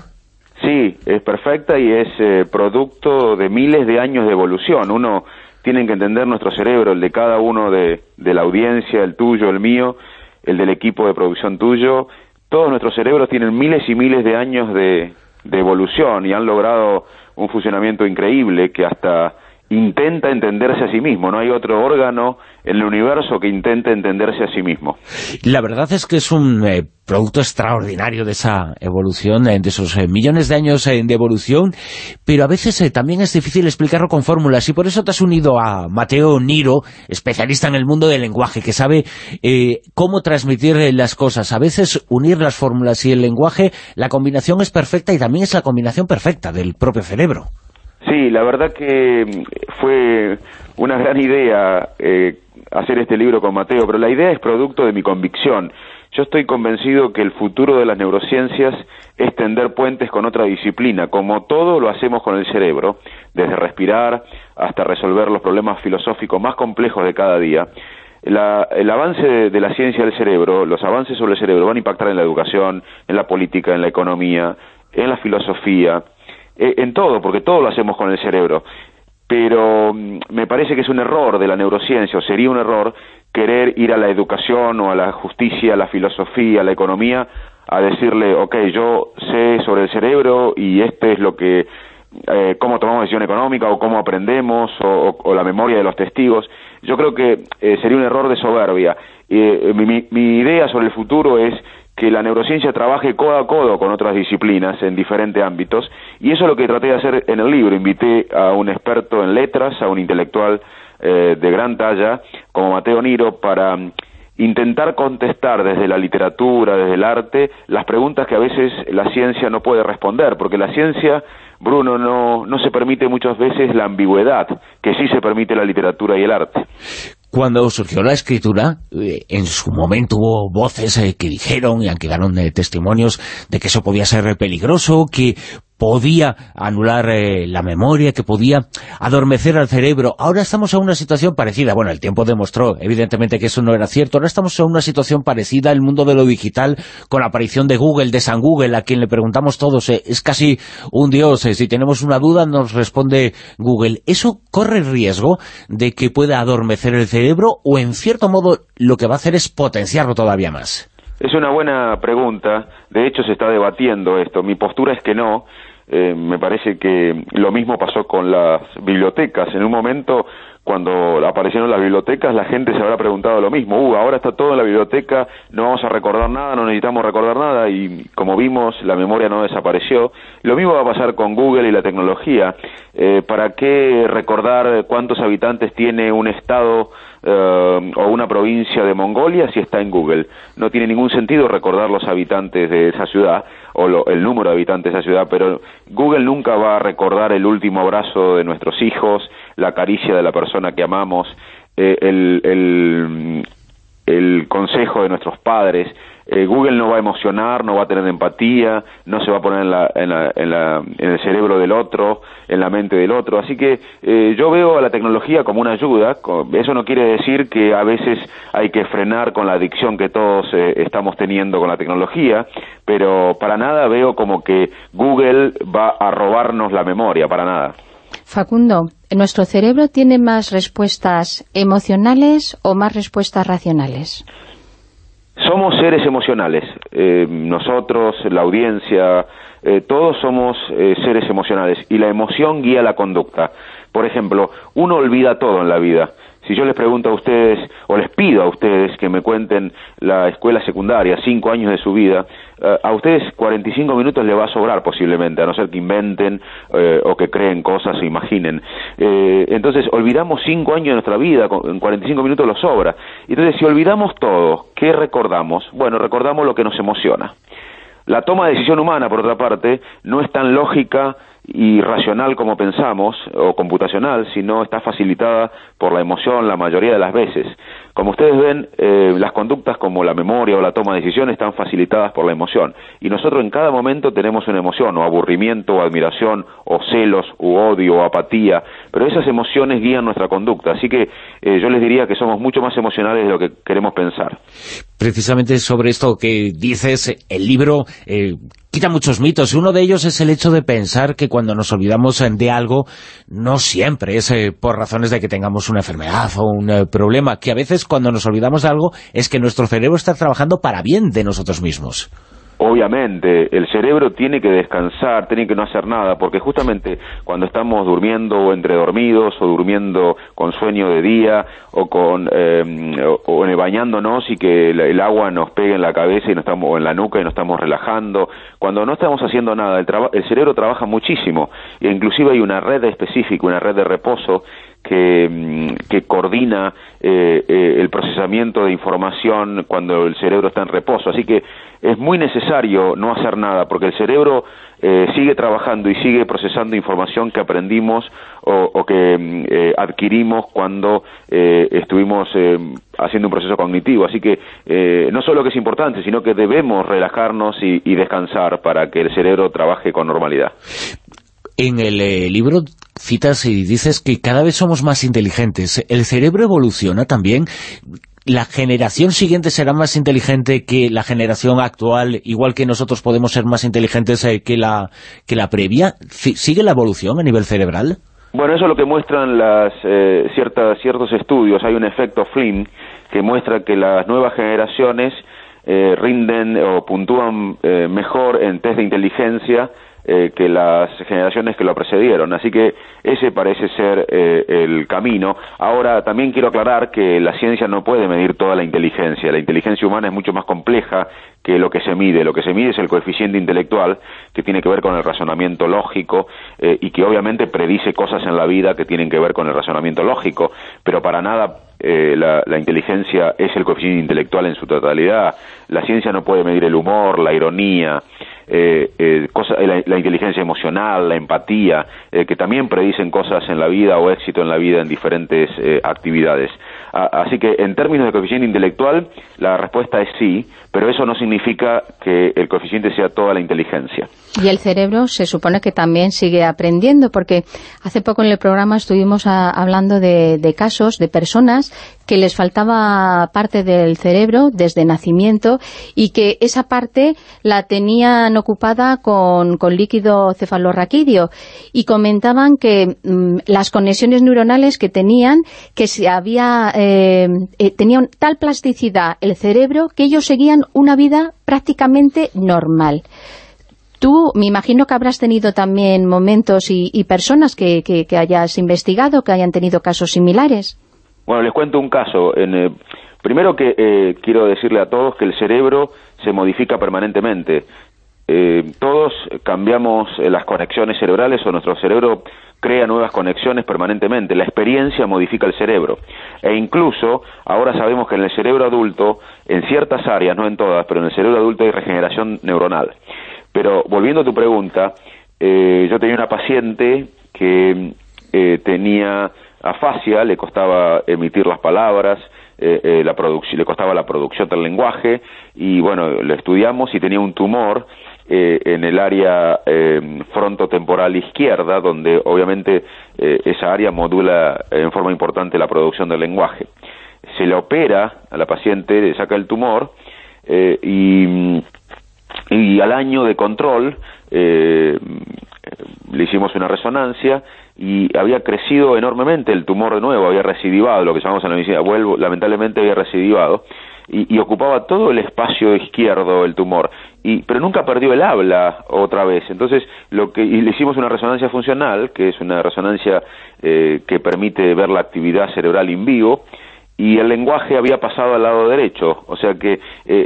Sí, es perfecta y es eh, producto de miles de años de evolución. Uno tiene que entender nuestro cerebro, el de cada uno de, de la audiencia, el tuyo, el mío, el del equipo de producción tuyo. Todos nuestros cerebros tienen miles y miles de años de, de evolución y han logrado un funcionamiento increíble que hasta intenta entenderse a sí mismo. No hay otro órgano el universo que intente entenderse a sí mismo. La verdad es que es un eh, producto extraordinario de esa evolución, eh, de esos eh, millones de años de evolución, pero a veces también es difícil explicarlo con fórmulas y por eso te has unido a Mateo Niro, especialista en el mundo del lenguaje, que sabe cómo transmitir las cosas. A veces unir las fórmulas y el lenguaje, la combinación es perfecta y también es la combinación perfecta del propio cerebro. Sí, la verdad que fue una gran idea eh, hacer este libro con Mateo, pero la idea es producto de mi convicción. Yo estoy convencido que el futuro de las neurociencias es tender puentes con otra disciplina, como todo lo hacemos con el cerebro, desde respirar hasta resolver los problemas filosóficos más complejos de cada día. La, el avance de, la ciencia del cerebro, los avances sobre el cerebro van a impactar en la educación, en la política, en la economía, en la filosofía, eh, en todo, porque todo lo hacemos con el cerebro. Pero mm, me parece que es un error de la neurociencia, o sería un error querer ir a la educación o a la justicia, a la filosofía, a la economía, a decirle, ok, yo sé sobre el cerebro y este es lo que, eh, cómo tomamos decisión económica o cómo aprendemos o, o, la memoria de los testigos. Yo creo que eh, sería un error de soberbia. Eh, mi, mi idea sobre el futuro es que la neurociencia trabaje codo a codo con otras disciplinas en diferentes ámbitos y eso es lo que traté de hacer en el libro. Invité a un experto en letras, a un intelectual eh, de gran talla como Mateo Niro para mm, intentar contestar desde la literatura, desde el arte, las preguntas que a veces la ciencia no puede responder, porque la ciencia, Bruno, no, no se permite muchas veces la ambigüedad, que sí se permite la literatura y el arte cuando surgió la escritura, eh, en su momento hubo voces eh, que dijeron y quedaron eh, testimonios de que eso podía ser peligroso, que podía anular eh, la memoria, que podía adormecer al cerebro. Ahora estamos en una situación parecida. Bueno, el tiempo demostró, evidentemente, que eso no era cierto. Ahora estamos en una situación parecida el mundo de lo digital, con la aparición de Google, de San Google, a quien le preguntamos todos. Eh, es casi un dios. Eh, si tenemos una duda, nos responde Google. ¿Eso corre el riesgo de que pueda adormecer el cerebro o, en cierto modo, lo que va a hacer es potenciarlo todavía más? Es una buena pregunta. De hecho, se está debatiendo esto. Mi postura es que no. Eh, me parece que lo mismo pasó con las bibliotecas. En un momento, cuando aparecieron las bibliotecas, la gente se habrá preguntado lo mismo. Uh, ahora está todo en la biblioteca, no vamos a recordar nada, no necesitamos recordar nada. Y como vimos, la memoria no desapareció. Lo mismo va a pasar con Google y la tecnología. Eh, ¿Para qué recordar cuántos habitantes tiene un estado eh, o una provincia de Mongolia si está en Google. No tiene ningún sentido recordar los habitantes de esa ciudad o el número de habitantes de esa ciudad, pero Google nunca va a recordar el último abrazo de nuestros hijos, la caricia de la persona que amamos, eh, el, el consejo de nuestros padres. Eh, Google no va a emocionar, no va a tener empatía, no se va a poner en, la, en, la, en, la, en el cerebro del otro, en la mente del otro. Así que eh, yo veo a la tecnología como una ayuda. Eso no quiere decir que a veces hay que frenar con la adicción que todos eh, estamos teniendo con la tecnología, pero para nada veo como que Google va a robarnos la memoria, para nada. Facundo, ¿nuestro cerebro tiene más respuestas emocionales o más respuestas racionales? Somos seres emocionales. Eh, nosotros, la audiencia, eh, todos somos eh, seres emocionales y la emoción guía la conducta. Por ejemplo, uno olvida todo en la vida. Si yo les pregunto a ustedes, o les pido a ustedes que me cuenten la escuela secundaria, cinco años de su vida, eh, a ustedes 45 minutos le va a sobrar posiblemente, a no ser que inventen eh, o que creen cosas o imaginen. Eh, entonces, olvidamos cinco años de nuestra vida, en 45 minutos lo sobra. Entonces, si olvidamos todo, ¿qué recordamos? Bueno, recordamos lo que nos emociona. La toma de decisión humana, por otra parte, no es tan lógica y racional como pensamos, o computacional, sino está facilitada por la emoción la mayoría de las veces. Como ustedes ven, eh, las conductas como la memoria o la toma de decisiones están facilitadas por la emoción. Y nosotros en cada momento tenemos una emoción, o aburrimiento, o admiración, o celos, u odio, o apatía, pero esas emociones guían nuestra conducta. Así que eh, yo les diría que somos mucho más emocionales de lo que queremos pensar. Precisamente sobre esto que dices, el libro eh, quita muchos mitos. Uno de ellos es el hecho de pensar que cuando nos olvidamos de algo, no siempre es eh, por razones de que tengamos una enfermedad o un eh, problema, que a veces cuando nos olvidamos de algo es que nuestro cerebro está trabajando para bien de nosotros mismos. Obviamente, el cerebro tiene que descansar, tiene que no hacer nada, porque justamente cuando estamos durmiendo o entre dormidos o durmiendo con sueño de día o con eh, o, bañándonos y que el, agua nos pegue en la cabeza y no estamos o en la nuca y nos estamos relajando, cuando no estamos haciendo nada, el, el cerebro trabaja muchísimo e inclusive hay una red específica, una red de reposo que, mm, que coordina eh, eh, el procesamiento de información cuando el cerebro está en reposo. Así que es muy necesario no hacer nada, porque el cerebro eh, sigue trabajando y sigue procesando información que aprendimos o, que mm, adquirimos cuando estuvimos haciendo un proceso cognitivo. Así que no solo que es importante, sino que debemos relajarnos y, y descansar para que el cerebro trabaje con normalidad. En el libro citas y dices que cada vez somos más inteligentes. ¿El cerebro evoluciona también? ¿La generación siguiente será más inteligente que la generación actual, igual que nosotros podemos ser más inteligentes eh, que la, que la previa? ¿Sigue la evolución a nivel cerebral? Bueno, eso es lo que muestran las, eh, ciertas, ciertos estudios. Hay un efecto Flynn que muestra que las nuevas generaciones eh, rinden o puntúan mejor en test de inteligencia eh, que las generaciones que lo precedieron. Así que ese parece ser eh, el camino. Ahora, también quiero aclarar que la ciencia no puede medir toda la inteligencia. La inteligencia humana es mucho más compleja que lo que se mide. Lo que se mide es el coeficiente intelectual, que tiene que ver con el razonamiento lógico eh, y que obviamente predice cosas en la vida que tienen que ver con el razonamiento lógico, pero para nada la, la, inteligencia es el coeficiente intelectual en su totalidad. La ciencia no puede medir el humor, la ironía, eh, eh, la, inteligencia emocional, la empatía, eh, que también predicen cosas en la vida o éxito en la vida en diferentes eh, actividades. así que en términos de coeficiente intelectual, la respuesta es sí, pero eso no significa que el coeficiente sea toda la inteligencia. Y el cerebro se supone que también sigue aprendiendo, porque hace poco en el programa estuvimos hablando de, casos de personas que les faltaba parte del cerebro desde nacimiento y que esa parte la tenían ocupada con, líquido cefalorraquídeo y comentaban que mm, las conexiones neuronales que tenían, que se había eh, eh, tenían tal plasticidad el cerebro que ellos seguían una vida prácticamente normal. Tú, me imagino que habrás tenido también momentos y, personas que, hayas investigado, que hayan tenido casos similares. Bueno, les cuento un caso. En, eh, primero que eh, quiero decirle a todos que el cerebro se modifica permanentemente. Eh, todos cambiamos las conexiones cerebrales o nuestro cerebro crea nuevas conexiones permanentemente. La experiencia modifica el cerebro. E incluso, ahora sabemos que en el cerebro adulto, en ciertas áreas, no en todas, pero en el cerebro adulto hay regeneración neuronal. Pero volviendo a tu pregunta, eh, yo tenía una paciente que eh, tenía afasia, le costaba emitir las palabras, eh, la le costaba la producción del lenguaje y bueno, le estudiamos y tenía un tumor en el área frontotemporal izquierda, donde obviamente esa área modula en forma importante la producción del lenguaje. Se le opera a la paciente, le saca el tumor y y al año de control eh, le hicimos una resonancia y había crecido enormemente el tumor de nuevo, había recidivado, lo que llamamos en la vuelvo, lamentablemente había recidivado, y, ocupaba todo el espacio izquierdo el tumor, y, pero nunca perdió el habla otra vez. Entonces, lo que, y le hicimos una resonancia funcional, que es una resonancia eh, que permite ver la actividad cerebral in vivo, y el lenguaje había pasado al lado derecho, o sea que eh,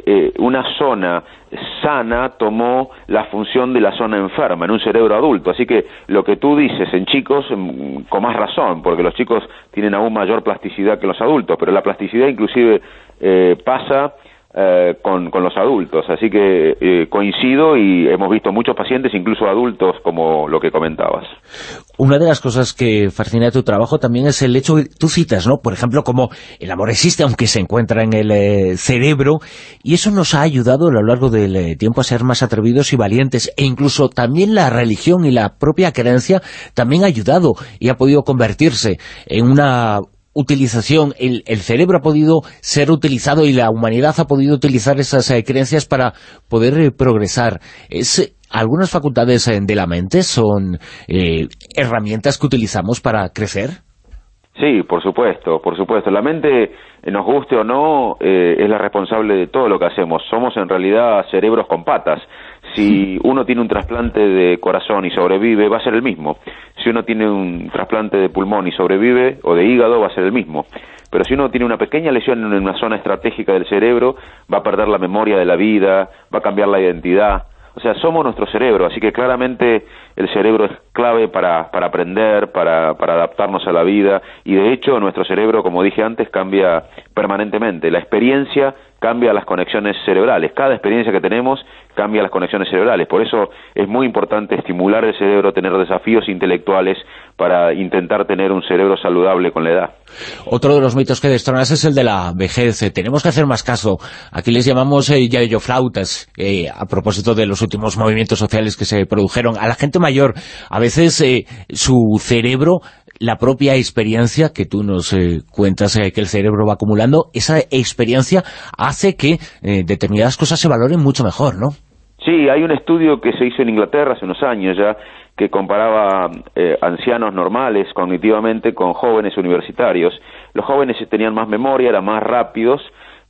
eh, una zona sana tomó la función de la zona enferma en un cerebro adulto, así que lo que tú dices en chicos, mm, con más razón, porque los chicos tienen aún mayor plasticidad que los adultos, pero la plasticidad inclusive eh, pasa eh, con, los adultos. Así que eh, coincido y hemos visto muchos pacientes, incluso adultos, como lo que comentabas. Una de las cosas que fascina tu trabajo también es el hecho que tú citas, ¿no? Por ejemplo, como el amor existe, aunque se encuentra en el eh, cerebro, y eso nos ha ayudado a lo largo del tiempo a ser más atrevidos y valientes, e incluso también la religión y la propia creencia también ha ayudado y ha podido convertirse en una utilización, el, cerebro ha podido ser utilizado y la humanidad ha podido utilizar esas eh, creencias para poder eh, progresar. Es, ¿Algunas facultades eh, de la mente son herramientas que utilizamos para crecer? Sí, por supuesto, por supuesto. La mente, nos guste o no, es la responsable de todo lo que hacemos. Somos en realidad cerebros con patas si uno tiene un trasplante de corazón y sobrevive, va a ser el mismo. Si uno tiene un trasplante de pulmón y sobrevive, o de hígado, va a ser el mismo. Pero si uno tiene una pequeña lesión en una zona estratégica del cerebro, va a perder la memoria de la vida, va a cambiar la identidad. O sea, somos nuestro cerebro, así que claramente el cerebro es clave para, para aprender, para, para adaptarnos a la vida, y de hecho nuestro cerebro, como dije antes, cambia permanentemente. La experiencia cambia las conexiones cerebrales. Cada experiencia que tenemos cambia las conexiones cerebrales. Por eso es muy importante estimular el cerebro, tener desafíos intelectuales para intentar tener un cerebro saludable con la edad. Otro de los mitos que destronas es el de la vejez. Tenemos que hacer más caso. Aquí les llamamos eh, flautas eh, a propósito de los últimos movimientos sociales que se produjeron. A la gente mayor, a veces eh, su cerebro la propia experiencia que tú nos eh, cuentas que el cerebro va acumulando, esa experiencia hace que determinadas cosas se valoren mucho mejor, ¿no? Sí, hay un estudio que se hizo en Inglaterra hace unos años ya, que comparaba eh, ancianos normales cognitivamente con jóvenes universitarios. Los jóvenes tenían más memoria, eran más rápidos,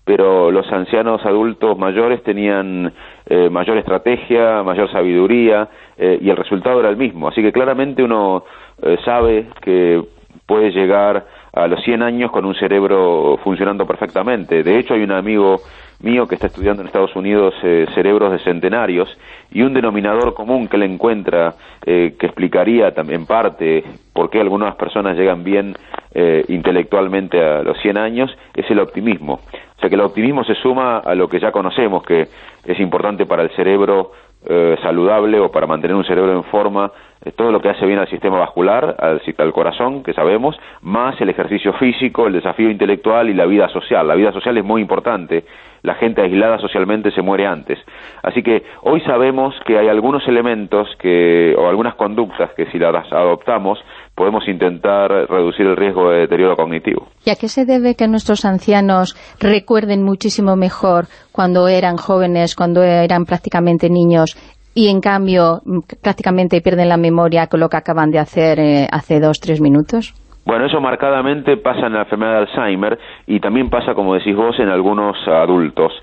pero los ancianos adultos mayores tenían eh, mayor estrategia, mayor sabiduría, eh, y el resultado era el mismo. Así que claramente uno sabe que puede llegar a los 100 años con un cerebro funcionando perfectamente. De hecho, hay un amigo mío que está estudiando en Estados Unidos eh, cerebros de centenarios y un denominador común que le encuentra eh, que explicaría también en parte por qué algunas personas llegan bien eh, intelectualmente a los 100 años es el optimismo. O sea que el optimismo se suma a lo que ya conocemos que es importante para el cerebro eh, saludable o para mantener un cerebro en forma, eh, todo lo que hace bien al sistema vascular, al, al corazón, que sabemos, más el ejercicio físico, el desafío intelectual y la vida social. La vida social es muy importante. La gente aislada socialmente se muere antes. Así que hoy sabemos que hay algunos elementos que, o algunas conductas que si las adoptamos podemos intentar reducir el riesgo de deterioro cognitivo. ¿Y a qué se debe que nuestros ancianos recuerden muchísimo mejor cuando eran jóvenes, cuando eran prácticamente niños, y en cambio prácticamente pierden la memoria con lo que acaban de hacer eh, hace dos, tres minutos? Bueno, eso marcadamente pasa en la enfermedad de Alzheimer y también pasa, como decís vos, en algunos adultos.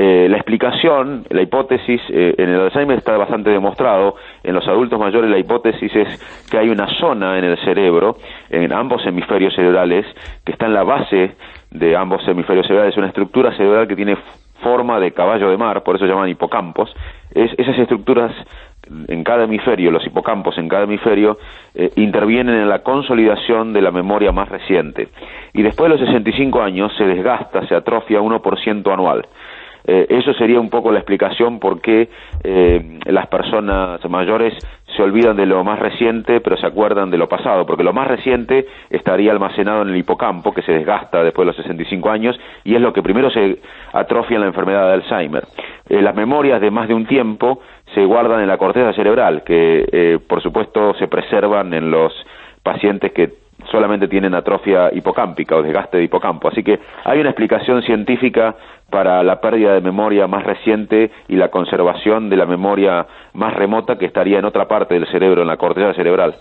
Eh, la explicación, la hipótesis, eh, en el Alzheimer está bastante demostrado, en los adultos mayores la hipótesis es que hay una zona en el cerebro, en ambos hemisferios cerebrales, que está en la base de ambos hemisferios cerebrales, una estructura cerebral que tiene forma de caballo de mar, por eso se llaman hipocampos. Es, esas estructuras en cada hemisferio, los hipocampos en cada hemisferio, eh, intervienen en la consolidación de la memoria más reciente. Y después de los 65 años se desgasta, se atrofia 1% anual. Eh, eso sería un poco la explicación por qué eh, las personas mayores se olvidan de lo más reciente, pero se acuerdan de lo pasado, porque lo más reciente estaría almacenado en el hipocampo, que se desgasta después de los 65 años, y es lo que primero se atrofia en la enfermedad de Alzheimer. Eh, las memorias de más de un tiempo se guardan en la corteza cerebral, que por supuesto se preservan en los pacientes que solamente tienen atrofia hipocámpica o desgaste de hipocampo. Así que hay una explicación científica para la pérdida de memoria más reciente y la conservación de la memoria más remota que estaría en otra parte del cerebro, en la corteza cerebral.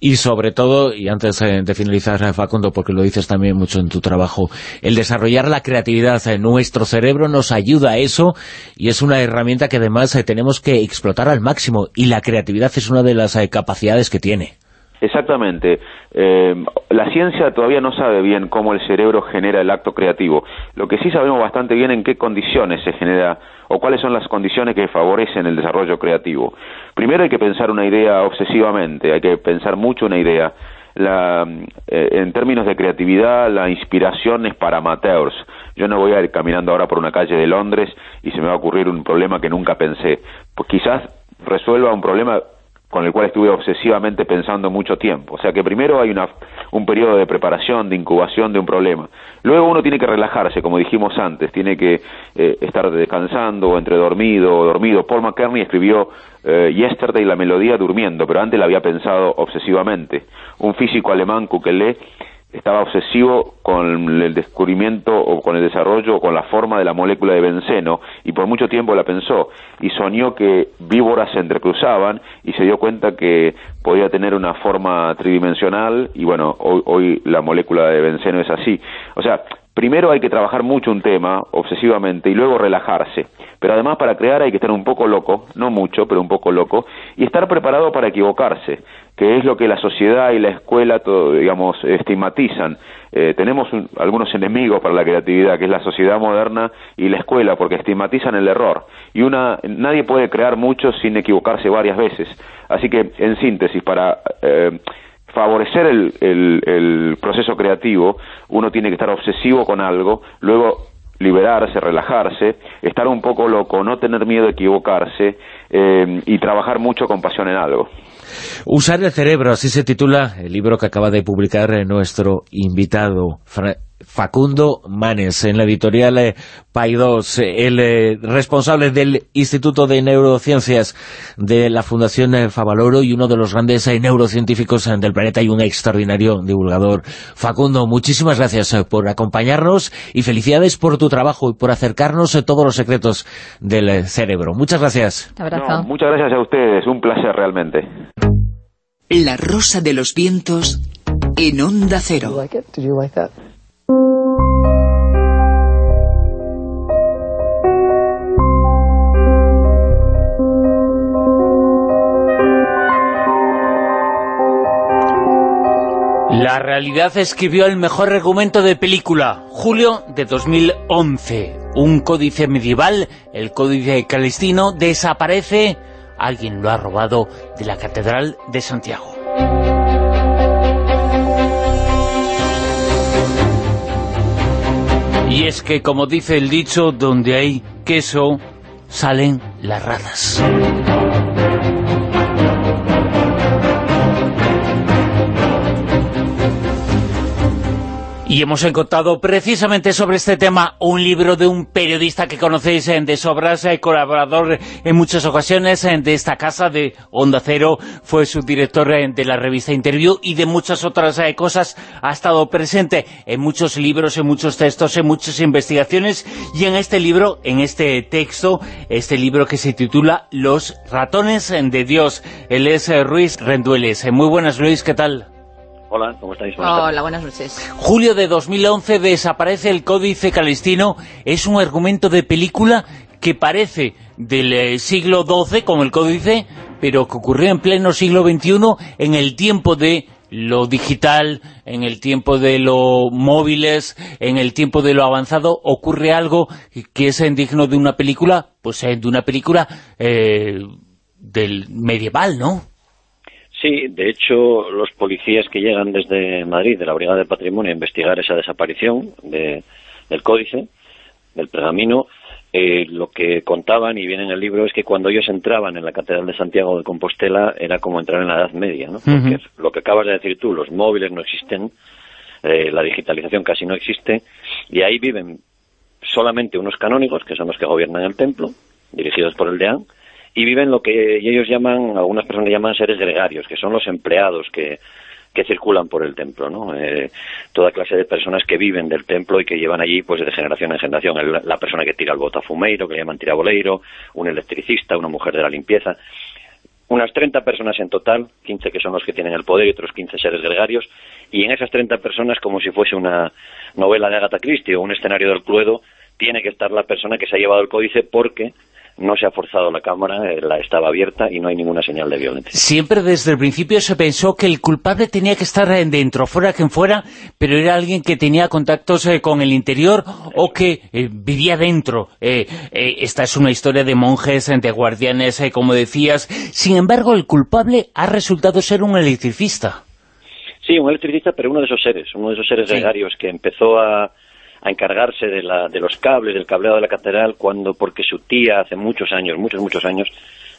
Y sobre todo, y antes eh, de finalizar, eh, Facundo, porque lo dices también mucho en tu trabajo, el desarrollar la creatividad en nuestro cerebro nos ayuda a eso y es una herramienta que además eh, tenemos que explotar al máximo y la creatividad es una de las capacidades que tiene. Exactamente. Eh, la ciencia todavía no sabe bien cómo el cerebro genera el acto creativo. Lo que sí sabemos bastante bien en qué condiciones se genera o cuáles son las condiciones que favorecen el desarrollo creativo. Primero hay que pensar una idea obsesivamente, hay que pensar mucho una idea. La, eh, en términos de creatividad, la inspiración es para amateurs. Yo no voy a ir caminando ahora por una calle de Londres y se me va a ocurrir un problema que nunca pensé. Pues quizás resuelva un problema con el cual estuve obsesivamente pensando mucho tiempo. O sea que primero hay una, un periodo de preparación, de incubación de un problema. Luego uno tiene que relajarse, como dijimos antes, tiene que eh, estar descansando entre dormido o dormido. Paul McCartney escribió eh, Yesterday la melodía durmiendo, pero antes la había pensado obsesivamente. Un físico alemán, Kukele, estaba obsesivo con el descubrimiento o con el desarrollo o con la forma de la molécula de benceno y por mucho tiempo la pensó y soñó que víboras se entrecruzaban y se dio cuenta que podía tener una forma tridimensional y bueno, hoy, hoy la molécula de benceno es así. O sea, primero hay que trabajar mucho un tema obsesivamente y luego relajarse. Pero además para crear hay que estar un poco loco, no mucho, pero un poco loco, y estar preparado para equivocarse, que es lo que la sociedad y la escuela, todo, digamos, estigmatizan. Eh, tenemos algunos enemigos para la creatividad, que es la sociedad moderna y la escuela, porque estigmatizan el error. Y una, nadie puede crear mucho sin equivocarse varias veces. Así que, en síntesis, para... Eh, favorecer el, el, proceso creativo, uno tiene que estar obsesivo con algo, luego liberarse, relajarse, estar un poco loco, no tener miedo de equivocarse eh, y trabajar mucho con pasión en algo. Usar el cerebro, así se titula el libro que acaba de publicar nuestro invitado, Facundo Manes, en la editorial eh, Paidós, el eh, responsable del Instituto de Neurociencias de la Fundación eh, Favaloro y uno de los grandes neurocientíficos del planeta y un extraordinario divulgador. Facundo, muchísimas gracias por acompañarnos y felicidades por tu trabajo y por acercarnos a todos los secretos del cerebro. Muchas gracias. muchas gracias a ustedes, un placer realmente. La rosa de los vientos en Onda Cero. La realidad escribió el mejor argumento de película, julio de 2011. Un códice medieval, el códice calistino, desaparece, alguien lo ha robado de la Catedral de Santiago. Y es que, como dice el dicho, donde hay queso, salen las ratas. Y hemos encontrado precisamente sobre este tema un libro de un periodista que conocéis de sobras, eh, colaborador en muchas ocasiones en de esta casa de Onda Cero, fue subdirector eh, de la revista Interview y de muchas otras eh, cosas, ha estado presente en muchos libros, en muchos textos, en muchas investigaciones y en este libro, en este texto, este libro que se titula Los ratones de Dios. Él es Ruiz Rendueles. Muy buenas Luis, ¿qué tal? Hola, ¿cómo estáis? Hola, buenas noches. Julio de 2011 desaparece el Códice Calistino. Es un argumento de película que parece del eh, siglo XII, como el Códice, pero que ocurrió en pleno siglo XXI, en el tiempo de lo digital, en el tiempo de lo móviles, en el tiempo de lo avanzado, ocurre algo que es digno de una película, pues eh, de una película eh, del medieval, ¿no? Sí, de hecho, los policías que llegan desde Madrid, de la Brigada de Patrimonio, a investigar esa desaparición de, del códice, del pergamino, eh, lo que contaban, y viene en el libro, es que cuando ellos entraban en la Catedral de Santiago de Compostela era como entrar en la Edad Media, ¿no? Porque lo que acabas de decir tú, los móviles no existen, eh, la digitalización casi no existe, y ahí viven solamente unos canónigos, que son los que gobiernan el templo, dirigidos por el deán, y viven lo que ellos llaman, algunas personas llaman seres gregarios, que son los empleados que, que circulan por el templo, ¿no? Eh, toda clase de personas que viven del templo y que llevan allí pues de generación en generación. la persona que tira el botafumeiro, que le llaman tiraboleiro, un electricista, una mujer de la limpieza. Unas 30 personas en total, 15 que son los que tienen el poder y otros 15 seres gregarios, y en esas 30 personas, como si fuese una novela de Agatha Christie o un escenario del Cluedo, tiene que estar la persona que se ha llevado el códice porque no se ha forzado la cámara, eh, la estaba abierta y no hay ninguna señal de violencia. Siempre desde el principio se pensó que el culpable tenía que estar dentro, fuera quien fuera, pero era alguien que tenía contactos eh, con el interior o que eh, vivía dentro. esta es una historia de monjes, de guardianes, como decías. Sin embargo, el culpable ha resultado ser un electricista. Sí, un electricista, pero uno de esos seres, uno de esos seres gregarios que empezó a a encargarse de, la, de los cables, del cableado de la catedral, cuando porque su tía hace muchos años, muchos, muchos años,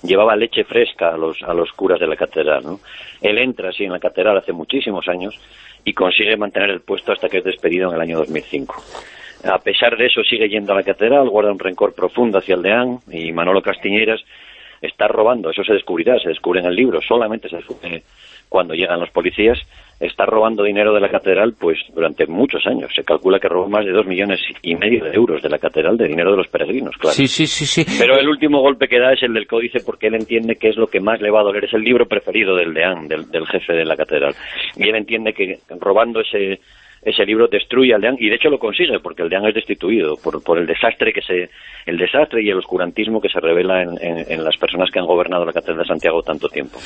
llevaba leche fresca a los, a los curas de la catedral. ¿no? Él entra así en la catedral hace muchísimos años y consigue mantener el puesto hasta que es despedido en el año 2005. A pesar de eso sigue yendo a la catedral, guarda un rencor profundo hacia el deán y Manolo Castiñeiras está robando, eso se descubrirá, se descubre en el libro, solamente se descubre cuando llegan los policías, está robando dinero de la catedral pues durante muchos años. Se calcula que robó más de dos millones y medio de euros de la catedral de dinero de los peregrinos, claro. Sí, sí, sí, sí. Pero el último golpe que da es el del códice porque él entiende que es lo que más le va a doler. Es el libro preferido del deán, del, del jefe de la catedral. Y él entiende que robando ese ese libro destruye al Deán y de hecho lo consigue porque el Deán es destituido por, por el desastre que se el desastre y el oscurantismo que se revela en, las personas que han gobernado la Catedral de Santiago tanto tiempo.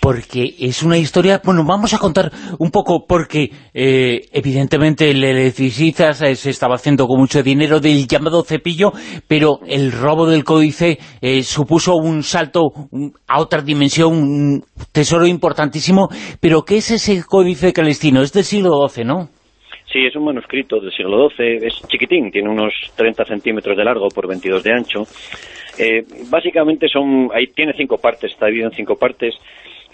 Porque es una historia, bueno, vamos a contar un poco porque eh, evidentemente el electricista se estaba haciendo con mucho dinero del llamado cepillo, pero el robo del códice eh, supuso un salto a otra dimensión, un tesoro importantísimo, pero ¿qué es ese códice calistino? Es del siglo XII, ¿no? Sí, es un manuscrito del siglo XII, es chiquitín, tiene unos 30 centímetros de largo por 22 de ancho. Eh, básicamente son, ahí tiene cinco partes, está dividido en cinco partes,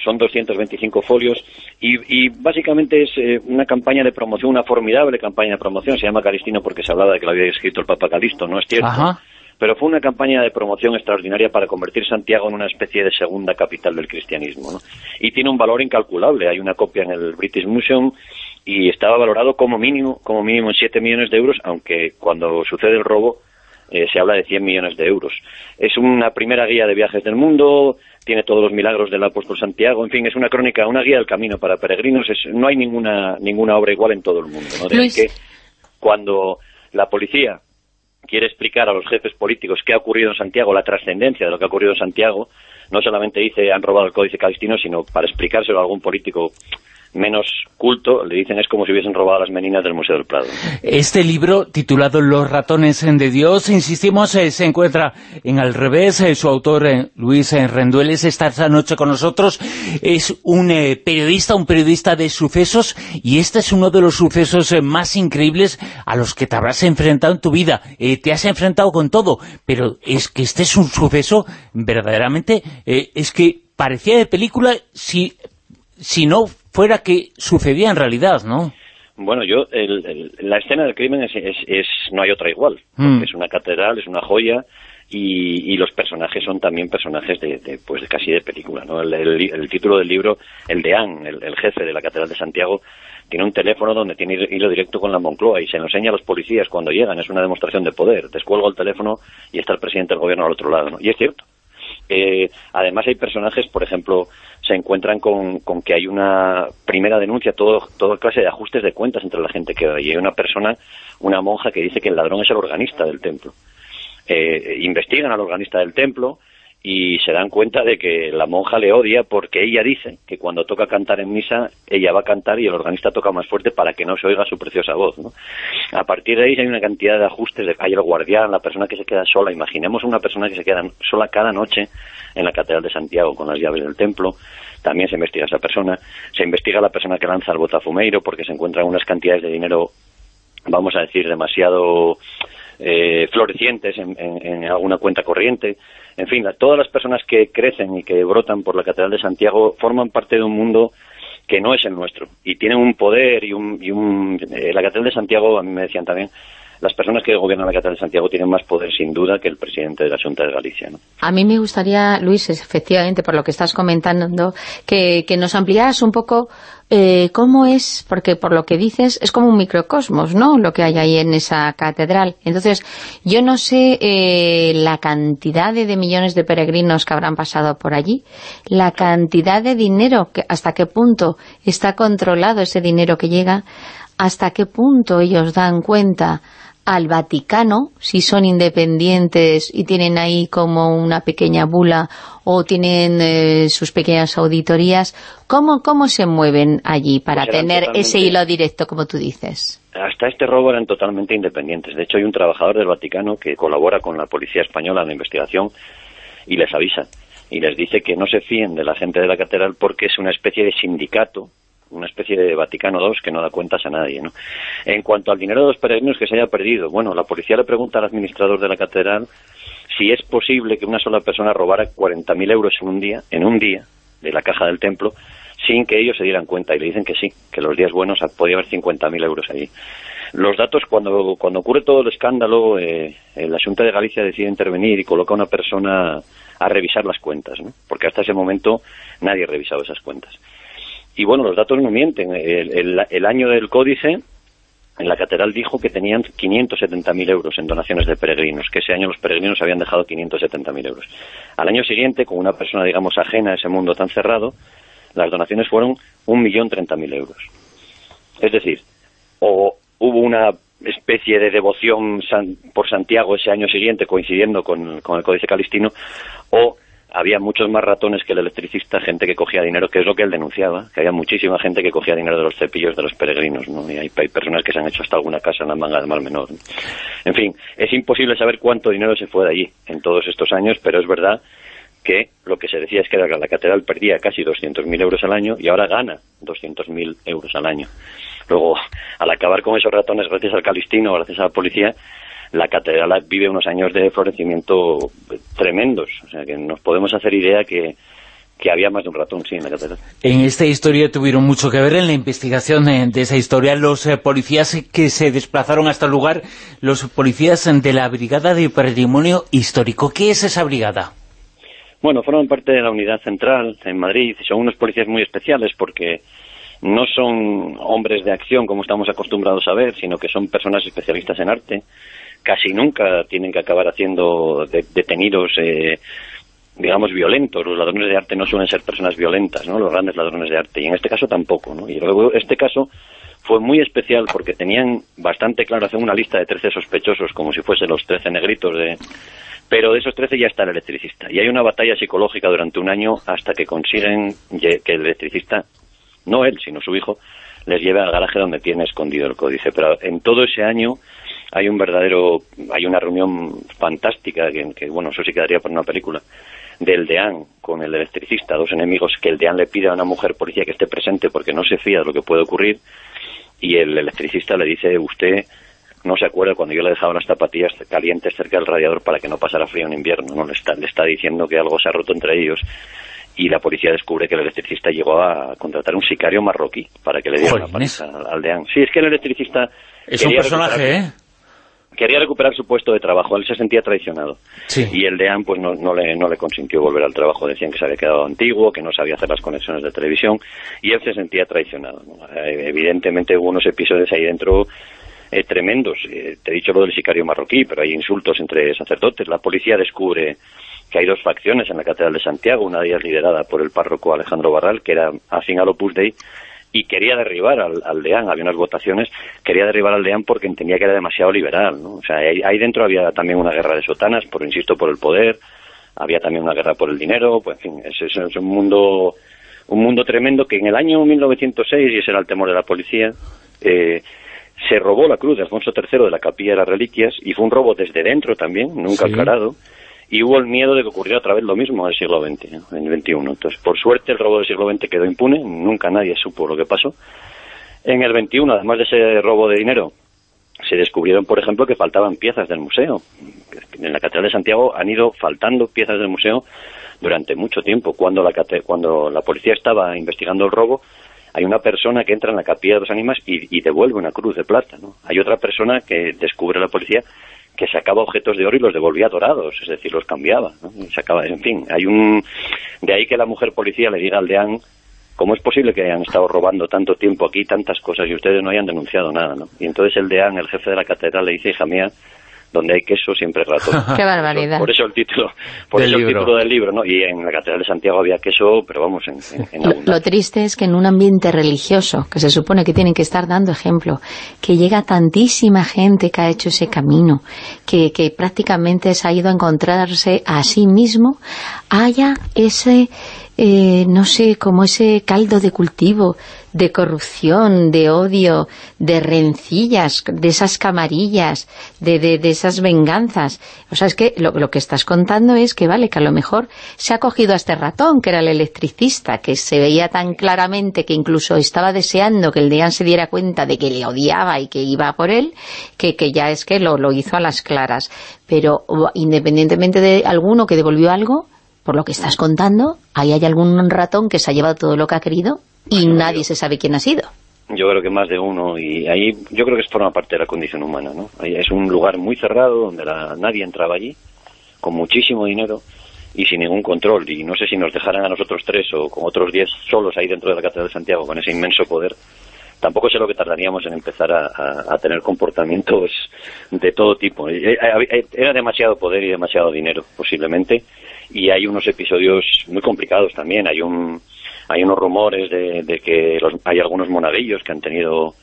son 225 folios y, básicamente es eh, una campaña de promoción, una formidable campaña de promoción, se llama Calistino porque se hablaba de que lo había escrito el Papa Calisto, no es cierto. Pero fue una campaña de promoción extraordinaria para convertir Santiago en una especie de segunda capital del cristianismo. Y tiene un valor incalculable. Hay una copia en el British Museum y estaba valorado como mínimo, como mínimo en 7 millones de euros, aunque cuando sucede el robo eh, se habla de 100 millones de euros. Es una primera guía de viajes del mundo, tiene todos los milagros del apóstol Santiago, en fin, es una crónica, una guía del camino para peregrinos, no hay ninguna, ninguna obra igual en todo el mundo. ¿no? que cuando la policía quiere explicar a los jefes políticos qué ha ocurrido en Santiago, la trascendencia de lo que ha ocurrido en Santiago, no solamente dice han robado el códice calistino, sino para explicárselo a algún político menos culto, le dicen es como si hubiesen robado las meninas del Museo del Prado. Este libro, titulado Los ratones de Dios, insistimos, eh, se encuentra en Al revés, eh, su autor eh, Luis Rendueles está esta noche con nosotros, es un periodista, un periodista de sucesos, y este es uno de los sucesos más increíbles a los que te habrás enfrentado en tu vida. te has enfrentado con todo, pero es que este es un suceso verdaderamente, es que parecía de película si, si no fuera que sucedía en realidad, ¿no? Bueno, yo, la escena del crimen es, es, no hay otra igual, mm. es una catedral, es una joya, y, los personajes son también personajes de, pues casi de película, ¿no? El, título del libro, el de Anne, el, jefe de la Catedral de Santiago, tiene un teléfono donde tiene hilo directo con la Moncloa y se lo enseña a los policías cuando llegan, es una demostración de poder, descuelgo el teléfono y está el presidente del gobierno al otro lado, ¿no? Y es cierto, eh, además hay personajes, por ejemplo, se encuentran con, que hay una primera denuncia, todo, toda clase de ajustes de cuentas entre la gente que y hay una persona, una monja que dice que el ladrón es el organista del templo. Eh, investigan al organista del templo y se dan cuenta de que la monja le odia porque ella dice que cuando toca cantar en misa, ella va a cantar y el organista toca más fuerte para que no se oiga su preciosa voz. ¿no? A partir de ahí hay una cantidad de ajustes, de, hay el guardián, la persona que se queda sola, imaginemos una persona que se queda sola cada noche en la Catedral de Santiago con las llaves del templo, también se investiga esa persona, se investiga la persona que lanza el botafumeiro porque se encuentran unas cantidades de dinero, vamos a decir, demasiado eh, florecientes en, alguna cuenta corriente. En fin, todas las personas que crecen y que brotan por la Catedral de Santiago forman parte de un mundo que no es el nuestro y tienen un poder y un... Y un eh, la Catedral de Santiago, a mí me decían también, las personas que gobiernan la Catedral de Santiago tienen más poder, sin duda, que el presidente de la Junta de Galicia. A mí me gustaría, Luis, efectivamente, por lo que estás comentando, que, que nos ampliaras un poco eh, cómo es, porque por lo que dices, es como un microcosmos, ¿no?, lo que hay ahí en esa catedral. Entonces, yo no sé eh, la cantidad de, millones de peregrinos que habrán pasado por allí, la cantidad de dinero, que, hasta qué punto está controlado ese dinero que llega, hasta qué punto ellos dan cuenta al Vaticano, si son independientes y tienen ahí como una pequeña bula o tienen eh, sus pequeñas auditorías, ¿cómo, ¿cómo se mueven allí para pues tener ese hilo directo, como tú dices? Hasta este robo eran totalmente independientes. De hecho, hay un trabajador del Vaticano que colabora con la policía española en la investigación y les avisa y les dice que no se fíen de la gente de la catedral porque es una especie de sindicato una especie de Vaticano II que no da cuentas a nadie. ¿no? En cuanto al dinero de los peregrinos que se haya perdido, bueno, la policía le pregunta al administrador de la catedral si es posible que una sola persona robara 40.000 euros en un día, en un día, de la caja del templo, sin que ellos se dieran cuenta. Y le dicen que sí, que los días buenos podía haber 50.000 euros allí. Los datos, cuando, cuando ocurre todo el escándalo, eh, la Junta de Galicia decide intervenir y coloca a una persona a revisar las cuentas, ¿no? porque hasta ese momento nadie ha revisado esas cuentas. Y bueno, los datos no mienten. El, año del códice, en la catedral dijo que tenían 570.000 euros en donaciones de peregrinos, que ese año los peregrinos habían dejado 570.000 euros. Al año siguiente, con una persona, digamos, ajena a ese mundo tan cerrado, las donaciones fueron 1.030.000 euros. Es decir, o hubo una especie de devoción por Santiago ese año siguiente, coincidiendo con, con el Códice Calistino, o había muchos más ratones que el electricista, gente que cogía dinero, que es lo que él denunciaba, que había muchísima gente que cogía dinero de los cepillos de los peregrinos, ¿no? Y hay, personas que se han hecho hasta alguna casa en la manga de mal menor. En fin, es imposible saber cuánto dinero se fue de allí en todos estos años, pero es verdad que lo que se decía es que la, catedral perdía casi 200.000 euros al año y ahora gana 200.000 euros al año. Luego, al acabar con esos ratones, gracias al Calistino, gracias a la policía, la catedral vive unos años de florecimiento tremendos. O sea, que nos podemos hacer idea que, había más de un ratón, sí, en la catedral. En esta historia tuvieron mucho que ver en la investigación eh, de esa historia los eh, policías que se desplazaron hasta el lugar, los policías de la Brigada de Patrimonio Histórico. ¿Qué es esa brigada? Bueno, forman parte de la unidad central en Madrid y son unos policías muy especiales porque no son hombres de acción como estamos acostumbrados a ver, sino que son personas especialistas en arte casi nunca tienen que acabar haciendo detenidos, eh, digamos, violentos. Los ladrones de arte no suelen ser personas violentas, ¿no? Los grandes ladrones de arte. Y en este caso tampoco, ¿no? Y luego este caso fue muy especial porque tenían bastante claro hacer una lista de 13 sospechosos, como si fuesen los 13 negritos de... Pero de esos 13 ya está el electricista. Y hay una batalla psicológica durante un año hasta que consiguen que el electricista no él, sino su hijo, les lleve al garaje donde tiene escondido el códice. Pero en todo ese año hay un verdadero, hay una reunión fantástica, que, que bueno, eso sí quedaría por una película, del deán con el electricista, dos enemigos, que el deán le pide a una mujer policía que esté presente porque no se fía de lo que puede ocurrir, y el electricista le dice, usted no se acuerda cuando yo le dejaba las zapatillas calientes cerca del radiador para que no pasara frío en invierno, ¿no? Le está, le está diciendo que algo se ha roto entre ellos y la policía descubre que el electricista llegó a contratar un sicario marroquí para que le diera la paliza al, al deán. Sí, es que el electricista... Es un personaje, ¿eh? Quería recuperar su puesto de trabajo, él se sentía traicionado. Sí. Y el deán pues no, no, le, no le consintió volver al trabajo, decían que se había quedado antiguo, que no sabía hacer las conexiones de televisión, y él se sentía traicionado. ¿no? Eh, evidentemente hubo unos episodios ahí dentro eh, tremendos. Eh, te he dicho lo del sicario marroquí, pero hay insultos entre sacerdotes. La policía descubre que hay dos facciones en la Catedral de Santiago, una de ellas liderada por el párroco Alejandro Barral, que era afín al Opus Dei, y quería derribar al, al deán, había unas votaciones, quería derribar al deán porque entendía que era demasiado liberal, ¿no? O sea, ahí, ahí dentro había también una guerra de sotanas, por insisto, por el poder, había también una guerra por el dinero, pues en fin, es, es- es un mundo un mundo tremendo que en el año 1906, y ese era el temor de la policía, eh, se robó la cruz de Alfonso III de la Capilla de las Reliquias, y fue un robo desde dentro también, nunca Sí. aclarado, y hubo el miedo de que ocurriera otra vez lo mismo en el siglo XX, ¿no? en el XXI. Entonces, por suerte, el robo del siglo XX quedó impune, nunca nadie supo lo que pasó. En el XXI, además de ese robo de dinero, se descubrieron, por ejemplo, que faltaban piezas del museo. En la Catedral de Santiago han ido faltando piezas del museo durante mucho tiempo. Cuando la, cuando la policía estaba investigando el robo, hay una persona que entra en la capilla de los ánimas y, y devuelve una cruz de plata. ¿no? Hay otra persona que descubre la policía que sacaba objetos de oro y los devolvía dorados, es decir, los cambiaba. ¿no? En fin, hay un... De ahí que la mujer policía le diga al deán ¿cómo es posible que hayan estado robando tanto tiempo aquí, tantas cosas, y ustedes no hayan denunciado nada? ¿no? Y entonces el deán, el jefe de la catedral, le dice, hija mía, donde hay queso siempre hay ratón. [LAUGHS] Qué barbaridad. Por eso el título, por Del eso el libro. título del libro, ¿no? Y en la catedral de Santiago había queso, pero vamos, en, en, Lo, lo triste es que en un ambiente religioso, que se supone que tienen que estar dando ejemplo, que llega tantísima gente que ha hecho ese camino, que, que prácticamente se ha ido a encontrarse a sí mismo, haya ese, eh, no sé, como ese caldo de cultivo, de corrupción, de odio, de rencillas, de esas camarillas, de, de, esas venganzas. O sea, es que lo, lo que estás contando es que, vale, que a lo mejor se ha cogido a este ratón, que era el electricista, que se veía tan claramente que incluso estaba deseando que el deán se diera cuenta de que le odiaba y que iba por él, que, que ya es que lo, lo hizo a las claras. Pero o, independientemente de alguno que devolvió algo, por lo que estás contando, ahí hay algún ratón que se ha llevado todo lo que ha querido y nadie se sabe quién ha sido. Yo creo que más de uno, y ahí yo creo que es forma parte de la condición humana, ¿no? Ahí es un lugar muy cerrado donde la- nadie entraba allí, con muchísimo dinero y sin ningún control. Y no sé si nos dejaran a nosotros tres o con otros diez solos ahí dentro de la Catedral de Santiago con ese inmenso poder, tampoco sé lo que tardaríamos en empezar a, a- a tener comportamientos de todo tipo. Eh, eh, eh, Era demasiado poder y demasiado dinero, posiblemente, y hay unos episodios muy complicados también. Hay un hay unos rumores de, que los- hay algunos monaguillos que han tenido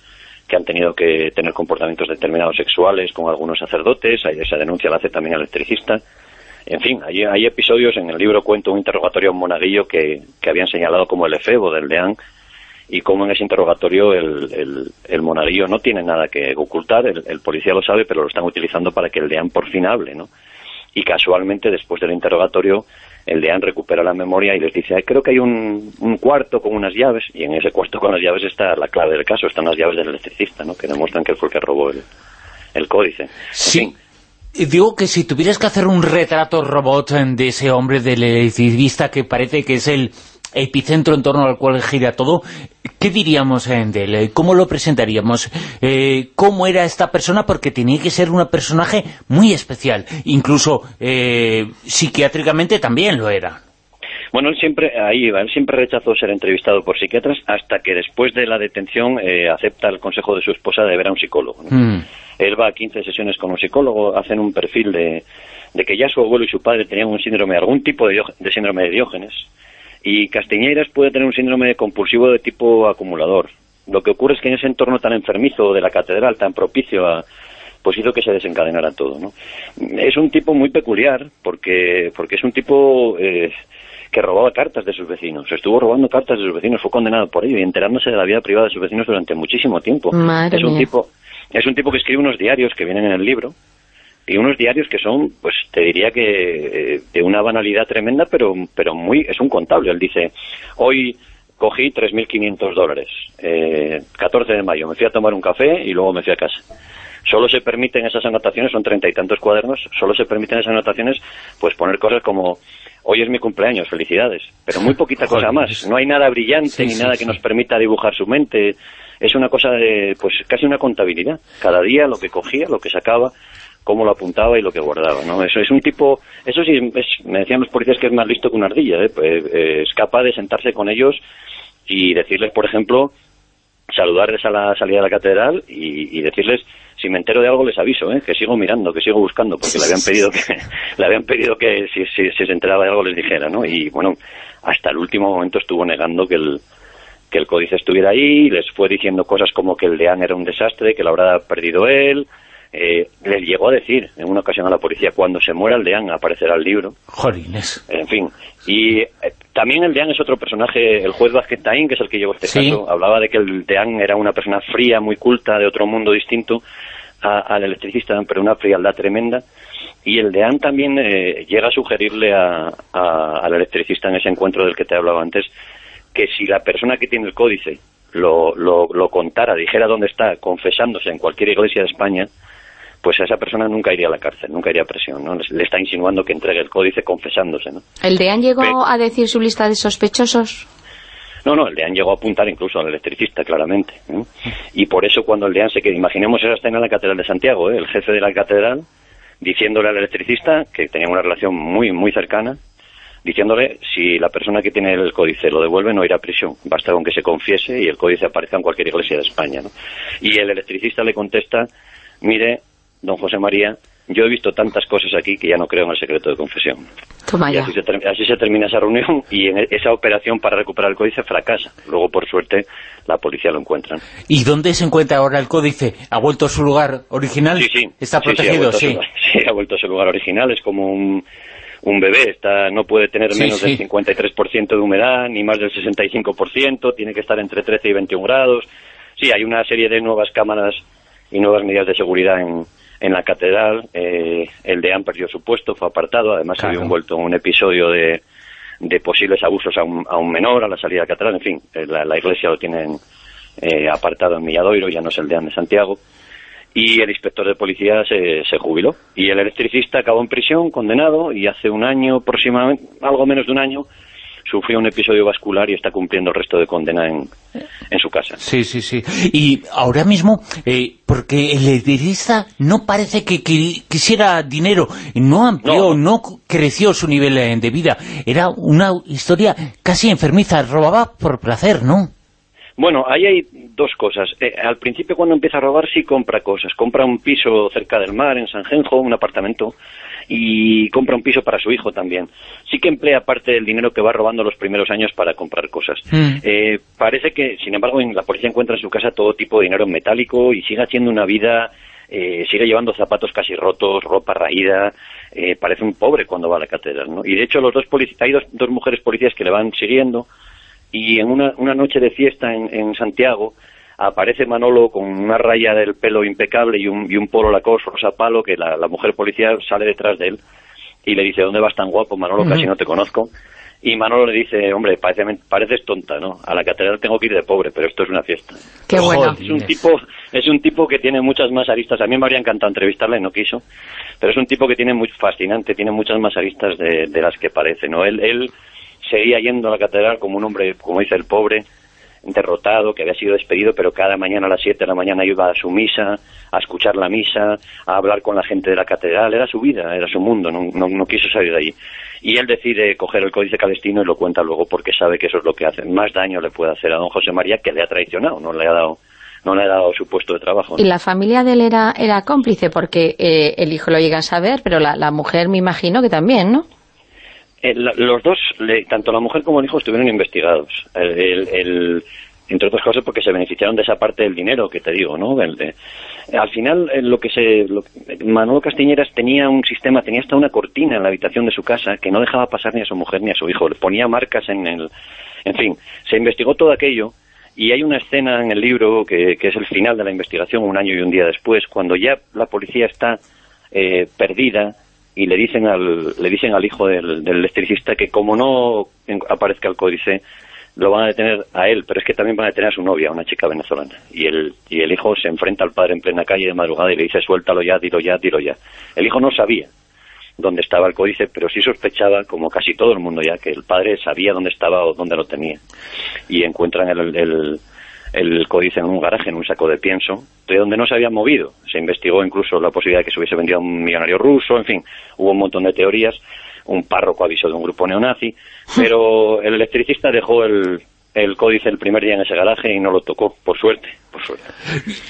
que han tenido que tener comportamientos determinados sexuales con algunos sacerdotes, hay- esa denuncia la hace también el electricista. En fin, hay, hay episodios, en el libro cuento un interrogatorio a un monaguillo que, que habían señalado como el efebo del deán, y como en ese interrogatorio el, el, el monaguillo no tiene nada que ocultar, el, el policía lo sabe, pero lo están utilizando para que el deán por fin hable, ¿no? Y casualmente, después del interrogatorio, el deán recupera la memoria y les dice, "Ay, creo que hay un, un cuarto con unas llaves, y en ese cuarto con las llaves está la clave del caso, están las llaves del electricista, ¿no? Que demuestran que él fue el que robó el, el códice. Sí. Digo que si tuvieras que hacer un retrato robot de ese hombre del electricista que parece que es el epicentro en torno al cual gira todo, ¿qué diríamos de él? ¿Cómo lo presentaríamos? Eh, ¿Cómo era esta persona? Porque tenía que ser un personaje muy especial. Incluso eh, psiquiátricamente también lo era. Bueno, él siempre, ahí iba, él siempre rechazó ser entrevistado por psiquiatras hasta que después de la detención eh, acepta el consejo de su esposa de ver a un psicólogo. ¿no? Mm. Él va a 15 sesiones con un psicólogo, hacen un perfil de, de que ya su abuelo y su padre tenían un síndrome, algún tipo de, de síndrome de Diógenes, y Castiñeiras puede tener un síndrome compulsivo de tipo acumulador. Lo que ocurre es que en ese entorno tan enfermizo de la catedral, tan propicio a pues hizo que se desencadenara todo, ¿no? Es un tipo muy peculiar, porque, porque es un tipo eh, que robaba cartas de sus vecinos. Estuvo robando cartas de sus vecinos, fue condenado por ello y enterándose de la vida privada de sus vecinos durante muchísimo tiempo. Madre es un mía. tipo es un tipo que escribe unos diarios que vienen en el libro y unos diarios que son, pues te diría que eh, de una banalidad tremenda, pero pero muy es un contable. Él dice, hoy cogí 3.500 dólares, eh, 14 de mayo, me fui a tomar un café y luego me fui a casa. Solo se permiten esas anotaciones, son treinta y tantos cuadernos, solo se permiten esas anotaciones, pues poner cosas como, hoy es mi cumpleaños, felicidades, pero muy poquita cosa más. No hay nada brillante Sí, ni sí, nada sí. que nos permita dibujar su mente. Es una cosa de, pues casi una contabilidad. Cada día lo que cogía, lo que sacaba, cómo lo apuntaba y lo que guardaba, ¿no? Eso es un tipo, eso sí, es- me decían los policías que es más listo que una ardilla, ¿eh? Pues, eh, es capaz de sentarse con ellos y decirles, por ejemplo, saludarles a la salida de la catedral y, decirles si me entero de algo les aviso, ¿eh? que sigo mirando, que sigo buscando, porque le habían pedido que [LAUGHS] le habían pedido que si, si- si se enteraba de algo les dijera, ¿no? Y bueno, hasta el último momento estuvo negando que el que el códice estuviera ahí, les fue diciendo cosas como que el deán era un desastre, que lo habrá perdido él, eh, les llegó a decir en una ocasión a la policía, cuando se muera el deán aparecerá el libro, Jolines. en fin. Y eh, también el Deán es otro personaje, el juez Vázquez Taín, que es el que llevó este Sí. caso, hablaba de que el Deán era una persona fría, muy culta, de otro mundo distinto al electricista, pero una frialdad tremenda. Y el Deán también eh, llega a sugerirle a- a- al electricista en ese encuentro del que te hablaba antes, que si la persona que tiene el códice lo, lo, lo contara, dijera dónde está, confesándose en cualquier iglesia de España, pues esa persona nunca iría a la cárcel, nunca iría a presión, ¿no? Le, está insinuando que entregue el códice confesándose, ¿no? ¿El DEAN llegó a decir su lista de sospechosos? No, no, el DEAN llegó a apuntar incluso al electricista, claramente. ¿eh? Y por eso cuando el DEAN se queda, imaginemos esa escena en la Catedral de Santiago, ¿eh? el jefe de la Catedral diciéndole al electricista, que tenía una relación muy, muy cercana, diciéndole si la persona que tiene el códice lo devuelve no irá a prisión, basta con que se confiese y el códice aparezca en cualquier iglesia de España. ¿no? Y el electricista le contesta, mire, don José María, yo he visto tantas cosas aquí que ya no creo en el secreto de confesión. Toma Y ya. así se, así se termina esa reunión y en e- esa operación para recuperar el códice fracasa. Luego, por suerte, la policía lo encuentra. ¿Y dónde se encuentra ahora el códice? ¿Ha vuelto a su lugar original? Sí, sí. Está Sí, sí, ha protegido, vuelto a sí. su lugar- [LAUGHS] sí, ha vuelto a su lugar original. Es como un, un bebé. Está, no puede tener Sí, menos sí. del 53% de humedad, ni más del 65%. Tiene que estar entre 13 y 21 grados. Sí, hay una serie de nuevas cámaras y nuevas medidas de seguridad en, en la catedral. Eh, el deán perdió su puesto, fue apartado. Además, se vio envuelto en un episodio de, de posibles abusos a un, a un menor a la salida de la catedral. En fin, eh, la, la iglesia lo tienen eh, apartado en Milladoiro, ya no es el deán de Santiago y el inspector de policía se, se jubiló. Y el electricista acabó en prisión, condenado, y hace un año aproximadamente, algo menos de un año, sufrió un episodio vascular y está cumpliendo el resto de condena en, en su casa. Sí, sí, sí. Y ahora mismo, eh, porque el electricista no parece que qui- quisiera dinero, no amplió, no, creció su nivel de vida. Era una historia casi enfermiza, robaba por placer, ¿no? Bueno, ahí hay dos cosas. Eh, al principio cuando empieza a robar sí compra cosas. Compra un piso cerca del mar, en San Genjo, un apartamento, y compra un piso para su hijo también. Sí que emplea parte del dinero que va robando los primeros años para comprar cosas. Eh, parece que, sin embargo, en la policía encuentra en su casa todo tipo de dinero en metálico y sigue haciendo una vida, eh, sigue llevando zapatos casi rotos, ropa raída, eh, parece un pobre cuando va a la catedral, ¿no? Y de hecho los dos hay dos, dos mujeres policías que le van siguiendo y en una, una noche de fiesta en, en Santiago aparece Manolo con una raya del pelo impecable y un, y un polo Lacoste rosa palo que la, la mujer policía sale detrás de él y le dice, ¿dónde vas tan guapo, Manolo? Casi no te conozco. Y Manolo le dice, hombre, parece, pareces tonta, ¿no? A la catedral tengo que ir de pobre, pero esto es una fiesta. Qué bueno. Es un tipo, es un tipo que tiene muchas más aristas. A mí me habría encantado entrevistarle, no quiso. Pero es un tipo que tiene muy fascinante, tiene muchas más aristas de, de las que parece, ¿no? Él, él seguía yendo a la catedral como un hombre, como dice el pobre, derrotado, que había sido despedido, pero cada mañana a las 7 de la mañana iba a su misa, a escuchar la misa, a hablar con la gente de la catedral, era su vida, era su mundo, no, no, quiso salir de ahí. Y él decide coger el códice calestino y lo cuenta luego porque sabe que eso es lo que hace. Más daño le puede hacer a don José María que le ha traicionado, no le ha dado, no le ha dado su puesto de trabajo. Y la familia de él era, era cómplice, porque eh, el hijo lo llega a saber, pero la, la mujer me imagino que también, ¿no? Eh, los dos, tanto la mujer como el hijo, estuvieron investigados. El, entre otras cosas porque se beneficiaron de esa parte del dinero que te digo, ¿no? al final, eh, lo que se... Manolo Castiñeras tenía un sistema, tenía hasta una cortina en la habitación de su casa que no dejaba pasar ni a su mujer ni a su hijo, le ponía marcas en el... En fin, se investigó todo aquello y hay una escena en el libro que, es el final de la investigación, un año y un día después, cuando ya la policía está eh, perdida y le dicen al, le dicen al hijo del, del electricista que como no aparezca el códice, lo van a detener a él, pero es que también van a detener a su novia, una chica venezolana. Y el, y el hijo se enfrenta al padre en plena calle de madrugada y le dice, suéltalo ya, dilo ya, dilo ya. El hijo no sabía dónde estaba el códice, pero sí sospechaba, como casi todo el mundo ya, que el padre sabía dónde estaba o dónde lo tenía. Y encuentran el, el, el códice en un garaje, en un saco de pienso, de donde no se había movido. Se investigó incluso la posibilidad de que se hubiese vendido a un millonario ruso, en fin, hubo un montón de teorías. Un párroco avisó de un grupo neonazi, [LAUGHS] pero el electricista dejó el, el códice el primer día en ese garaje y no lo tocó, por suerte, por suerte.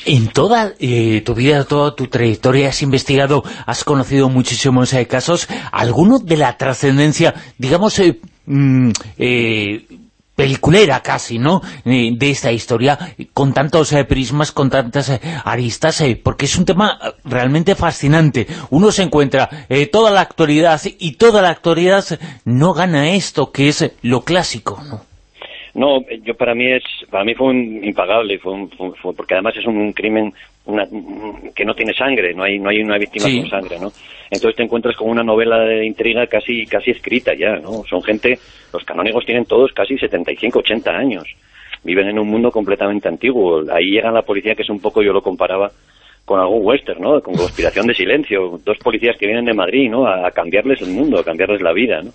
En toda eh, tu vida, toda tu trayectoria has investigado, has conocido muchísimos eh, casos, ¿alguno de la trascendencia, digamos, eh, mm, peliculera casi, ¿no?, de esta historia, con tantos prismas, con tantas aristas, porque es un tema realmente fascinante. Uno se encuentra toda la actualidad y toda la actualidad no gana esto, que es lo clásico, ¿no? No, yo para mí es para mí fue un impagable, fue, porque además es un crimen una, que no tiene sangre, no hay no hay una víctima con sangre, ¿no? Entonces te encuentras con una novela de intriga casi casi escrita ya, ¿no? Son gente, los canónigos tienen todos casi 75, 80 años. Viven en un mundo completamente antiguo. Ahí llega la policía que es un poco yo lo comparaba con algún western, ¿no? Con conspiración de silencio, dos policías que vienen de Madrid, ¿no? A, cambiarles el mundo, a cambiarles la vida, ¿no?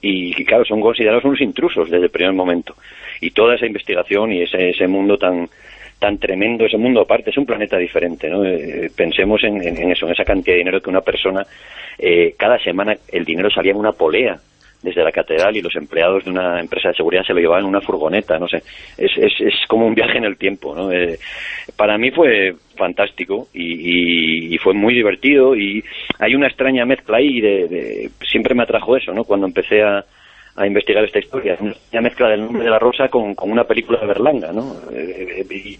Y, claro, son considerados unos intrusos desde el primer momento. Y toda esa investigación y ese, ese mundo tan tan tremendo, ese mundo aparte, es un planeta diferente, ¿no? Eh, pensemos en, eso, en esa cantidad de dinero que una persona, eh, cada semana el dinero salía en una polea, desde la catedral y los empleados de una empresa de seguridad se lo llevaban en una furgoneta, no sé, es, es, es como un viaje en el tiempo, ¿no? Eh, para mí fue fantástico y, fue muy divertido y hay una extraña mezcla ahí de, siempre me atrajo eso, ¿no? Cuando empecé a, a investigar esta historia, una mezcla del nombre de la rosa con, con una película de Berlanga, ¿no? Eh, y,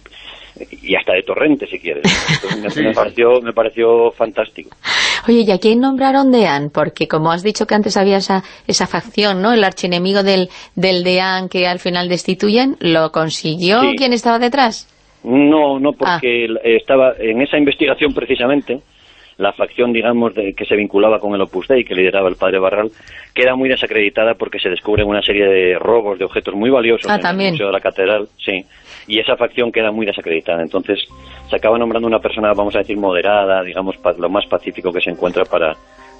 y hasta de Torrente, si quieres. me, pareció, me pareció fantástico. Oye, ¿y a quién nombraron Deán? Porque como has dicho que antes había esa, esa facción, ¿no? El archienemigo del, del Deán que al final destituyen, ¿lo consiguió? ¿Quién estaba detrás? No, no, porque ah. estaba en esa investigación precisamente, la facción, digamos, de, que se vinculaba con el Opus Dei, que lideraba el padre Barral, queda muy desacreditada porque se descubren una serie de robos de objetos muy valiosos ah, en el Museo de la Catedral, sí, y esa facción queda muy desacreditada. Entonces se acaba nombrando una persona, vamos a decir, moderada, digamos, lo más pacífico que se encuentra para,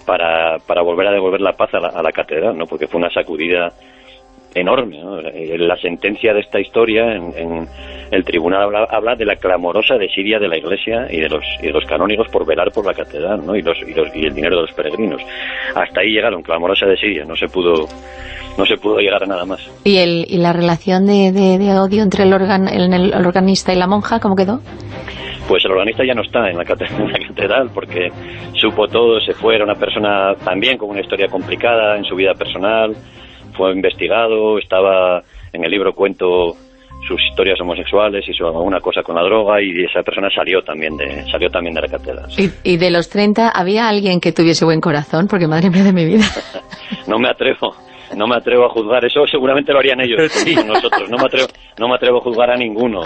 para, para volver a devolver la paz a la, a la catedral, ¿no? porque fue una sacudida enorme. Eh, la sentencia de esta historia en, el tribunal habla, de la clamorosa desidia de la Iglesia y de los, y de los canónigos por velar por la catedral ¿no? y, los, y, los, y el dinero de los peregrinos. Hasta ahí llegaron, clamorosa desidia, no se pudo no se pudo llegar a nada más. ¿Y, el, y la relación de, de, odio entre el, organ, el, organista y la monja, cómo quedó? Pues el organista ya no está en la, [LAUGHS] en la catedral porque supo todo, se fue, era una persona también con una historia complicada en su vida personal, fue investigado, estaba en el libro cuento sus historias homosexuales y su alguna cosa con la droga y esa persona salió también de salió también de la catedral. ¿Y, ¿Y, de los 30 había alguien que tuviese buen corazón? Porque madre mía de mi vida. [LAUGHS] no me atrevo no me atrevo a juzgar, eso seguramente lo harían ellos nosotros, no me, atrevo, no me atrevo a juzgar a ninguno.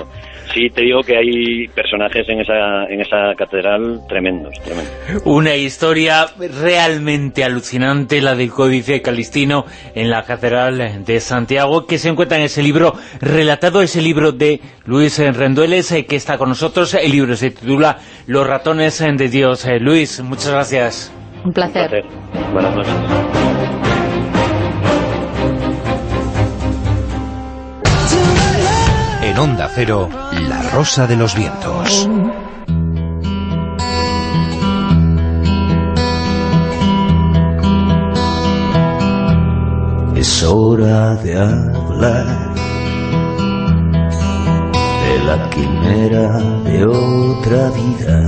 Sí te digo que hay personajes en esa, en esa catedral tremendos, tremendos. Una historia realmente alucinante, la del Códice Calistino en la Catedral de Santiago, que se encuentra en ese libro, relatado ese libro de Luis Rendueles, eh, que está con nosotros, el libro se titula Los ratones de Dios. Eh, Luis, muchas gracias. Un placer. Un placer. Buenas noches. Onda Cero, La Rosa de los Vientos. Es hora de hablar de la quimera de otra vida,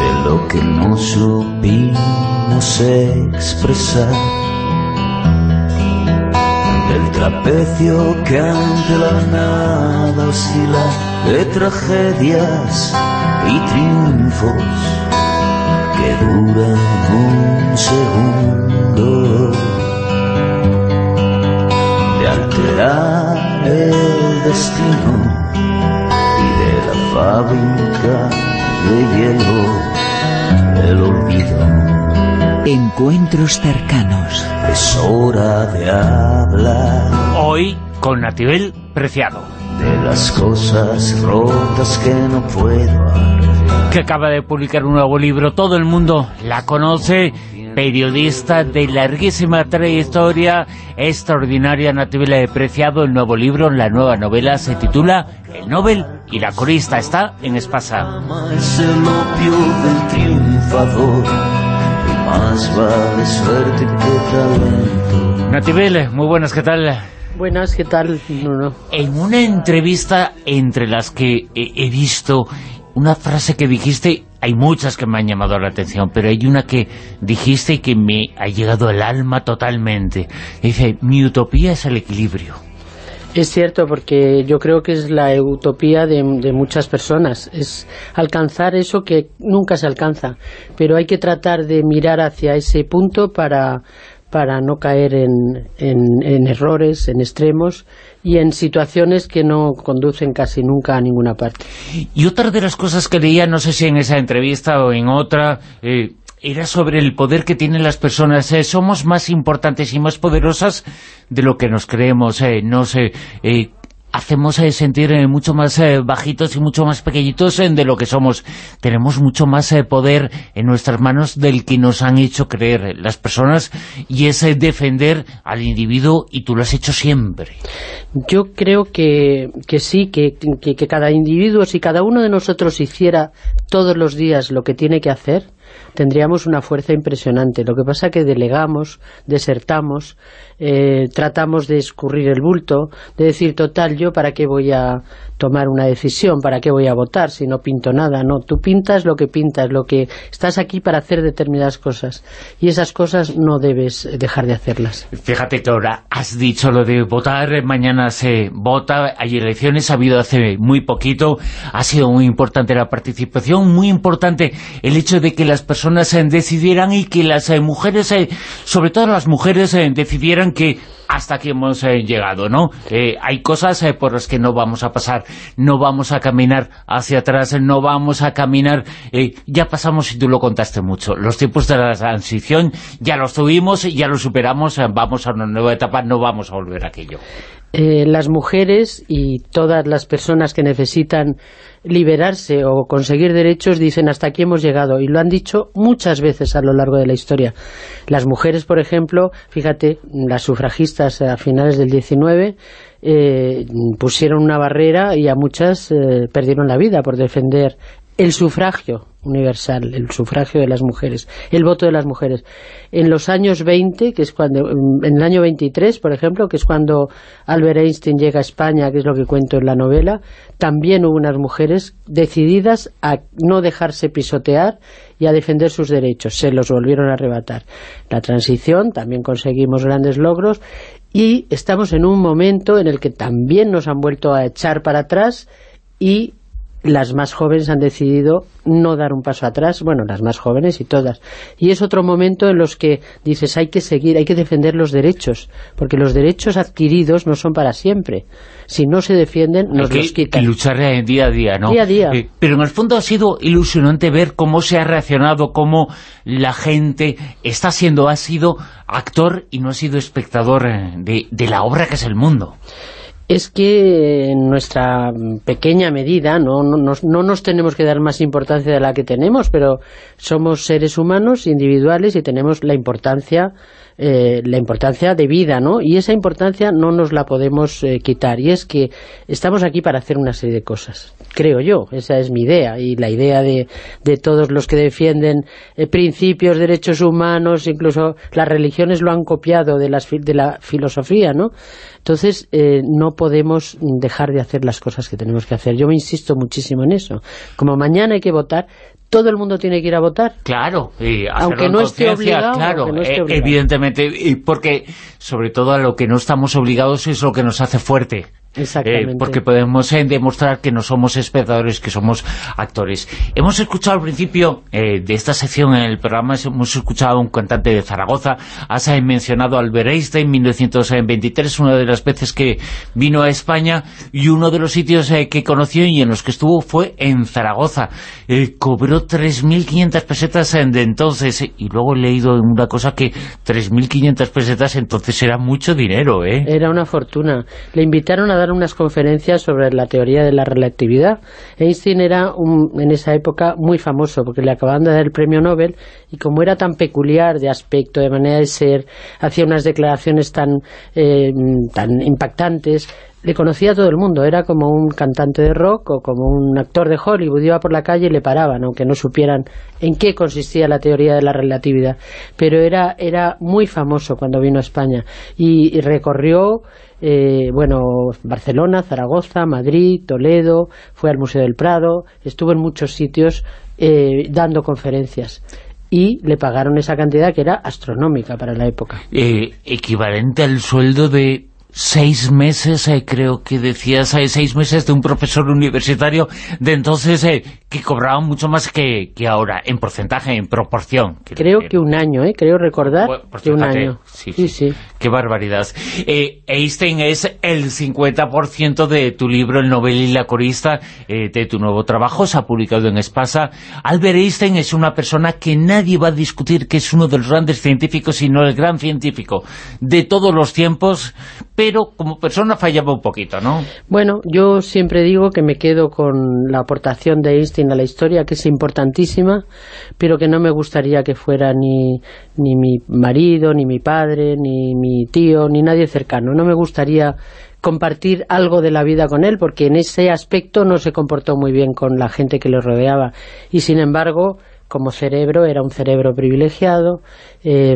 de lo que no supimos expresar trapecio que ante la nada oscila de tragedias y triunfos que duran un segundo de alterar el destino y de la fábrica de hielo el olvido. Encuentros cercanos. Es hora de hablar Hoy con Natibel Preciado. de las cosas rotas que no puedo arreglar. que acaba de publicar un nuevo libro. Todo el mundo la conoce. Periodista de larguísima trayectoria, extraordinaria de Preciado. El nuevo libro, la nueva novela, se titula El Nobel y la corista. Está en Espasa. Es el opio del triunfador más vale suerte que talento. Natibel, muy buenas, ¿qué tal? Buenas, ¿qué tal? Nuno? En una entrevista entre las que he, he visto una frase que dijiste, hay muchas que me han llamado la atención, pero hay una que dijiste y que me ha llegado al alma totalmente. Dice, mi utopía es el equilibrio. Es cierto, porque yo creo que es la utopía de, muchas personas, es alcanzar eso que nunca se alcanza, pero hay que tratar de mirar hacia ese punto para, para no caer en, en, en errores, en extremos y en situaciones que no conducen casi nunca a ninguna parte. Y otra de las cosas que leía, no sé si en esa entrevista o en otra, eh, era sobre el poder que tienen las personas. Eh, somos más importantes y más poderosas de lo que nos creemos. Eh, nos eh, eh, hacemos eh, sentir eh, mucho más eh, bajitos y mucho más pequeñitos de lo que somos. Tenemos mucho más poder en nuestras manos del que nos han hecho creer las personas y es defender al individuo y tú lo has hecho siempre. Yo creo que, que sí, que, que, que cada individuo, si cada uno de nosotros hiciera todos los días lo que tiene que hacer, tendríamos una fuerza impresionante. Lo que pasa es que delegamos, desertamos, eh, tratamos de escurrir el bulto, de decir, total, yo para qué voy a tomar una decisión, para qué voy a votar si no pinto nada. No, tú pintas lo que pintas, lo que estás aquí para hacer determinadas cosas. Y esas cosas no debes dejar de hacerlas. Fíjate que ahora has dicho lo de votar, mañana se vota, hay elecciones, ha habido hace muy poquito, ha sido muy importante la participación, muy importante el hecho de que las personas eh, decidieran y que las eh, mujeres, eh, sobre todo las mujeres, decidieran que hasta aquí hemos llegado, ¿no? Hay cosas por las que no vamos a pasar, no vamos a caminar hacia atrás, no vamos a caminar, ya pasamos y tú lo contaste mucho, los tiempos de la transición ya los tuvimos, ya los superamos, vamos a una nueva etapa, no vamos a volver a aquello. Eh, las mujeres y todas las personas que necesitan liberarse o conseguir derechos dicen hasta aquí hemos llegado y lo han dicho muchas veces a lo largo de la historia. Las mujeres, por ejemplo, fíjate, las sufragistas a finales del 19 eh, pusieron una barrera y a muchas eh, perdieron la vida por defender el sufragio universal, el sufragio de las mujeres, el voto de las mujeres. En los años 20, que es cuando, en el año 23, por ejemplo, que es cuando Albert Einstein llega a España, que es lo que cuento en la novela, también hubo unas mujeres decididas a no dejarse pisotear y a defender sus derechos. Se los volvieron a arrebatar. La transición, también conseguimos grandes logros y estamos en un momento en el que también nos han vuelto a echar para atrás y las más jóvenes han decidido no dar un paso atrás, bueno, las más jóvenes y todas. Y es otro momento en los que dices, hay que seguir, hay que defender los derechos, porque los derechos adquiridos no son para siempre. Si no se defienden, nos Hay los que, quitan. que luchar día a día, ¿no? Día a día. Eh, pero en el fondo ha sido ilusionante ver cómo se ha reaccionado, cómo la gente está siendo, ha sido actor y no ha sido espectador eh, de, de la obra que es el mundo. Es que en nuestra pequeña medida no, no, no nos tenemos que dar más importancia de la que tenemos, pero somos seres humanos individuales y tenemos la importancia eh, la importancia de vida, ¿no? Y esa importancia no nos la podemos eh, quitar. Y es que estamos aquí para hacer una serie de cosas. Creo yo, esa es mi idea. Y la idea de, de todos los que defienden eh, principios, derechos humanos, incluso las religiones lo han copiado de, las, de la filosofía, ¿no? Entonces, eh, no podemos dejar de hacer las cosas que tenemos que hacer. Yo me insisto muchísimo en eso. Como mañana hay que votar, todo el mundo tiene que ir a votar. Claro, y aunque no esté obligado, claro, aunque no esté obligado. evidentemente, y porque sobre todo a lo que no estamos obligados es lo que nos hace fuerte. Exactamente. Eh, porque podemos eh, demostrar que no somos espectadores, que somos actores. Hemos escuchado al principio eh, de esta sección en el programa, hemos escuchado a un cantante de Zaragoza, has eh, mencionado a Albert Einstein en 1923, una de las veces que vino a España, y uno de los sitios eh, que conoció y en los que estuvo fue en Zaragoza. Eh, cobró 3.500 pesetas de entonces, y luego he leído una cosa que 3.500 pesetas entonces era mucho dinero, ¿eh? Era una fortuna. Le invitaron a dar unas conferencias sobre la teoría de la relatividad. Einstein era un- en esa época muy famoso porque le acababan de dar el premio Nobel y como era tan peculiar de aspecto, de manera de ser, hacía unas declaraciones tan, eh, tan impactantes, le conocía a todo el mundo, era como un cantante de rock o como un actor de Hollywood, iba por la calle y le paraban, aunque no supieran en qué consistía la teoría de la relatividad. Pero era, era muy famoso cuando vino a España y, y recorrió eh, bueno, Barcelona, Zaragoza, Madrid, Toledo, fue al Museo del Prado, estuvo en muchos sitios eh, dando conferencias y le pagaron esa cantidad que era astronómica para la época. eh, equivalente al sueldo de seis meses, eh, creo que decías, eh, seis meses de un profesor universitario de entonces que cobraba mucho más que, que ahora, en porcentaje, en proporción. Creo que un año, ¿eh? creo recordar que un año. sí, sí, sí. Qué barbaridad. Eh, Einstein es el 50% de tu libro, El Nobel y la corista, eh, de tu nuevo trabajo, se ha publicado en Espasa. Albert Einstein es una persona que nadie va a discutir que es uno de los grandes científicos, sino el gran científico de todos los tiempos, pero como persona fallaba un poquito, ¿no? Bueno, yo siempre digo que me quedo con la aportación de Einstein la historia, que es importantísima, pero que no me gustaría que fuera ni, ni mi marido, ni mi padre, ni mi tío, ni nadie cercano. No me gustaría compartir algo de la vida con él, porque en ese aspecto no se comportó muy bien con la gente que le rodeaba. Y sin embargo, como cerebro, era un cerebro privilegiado, eh,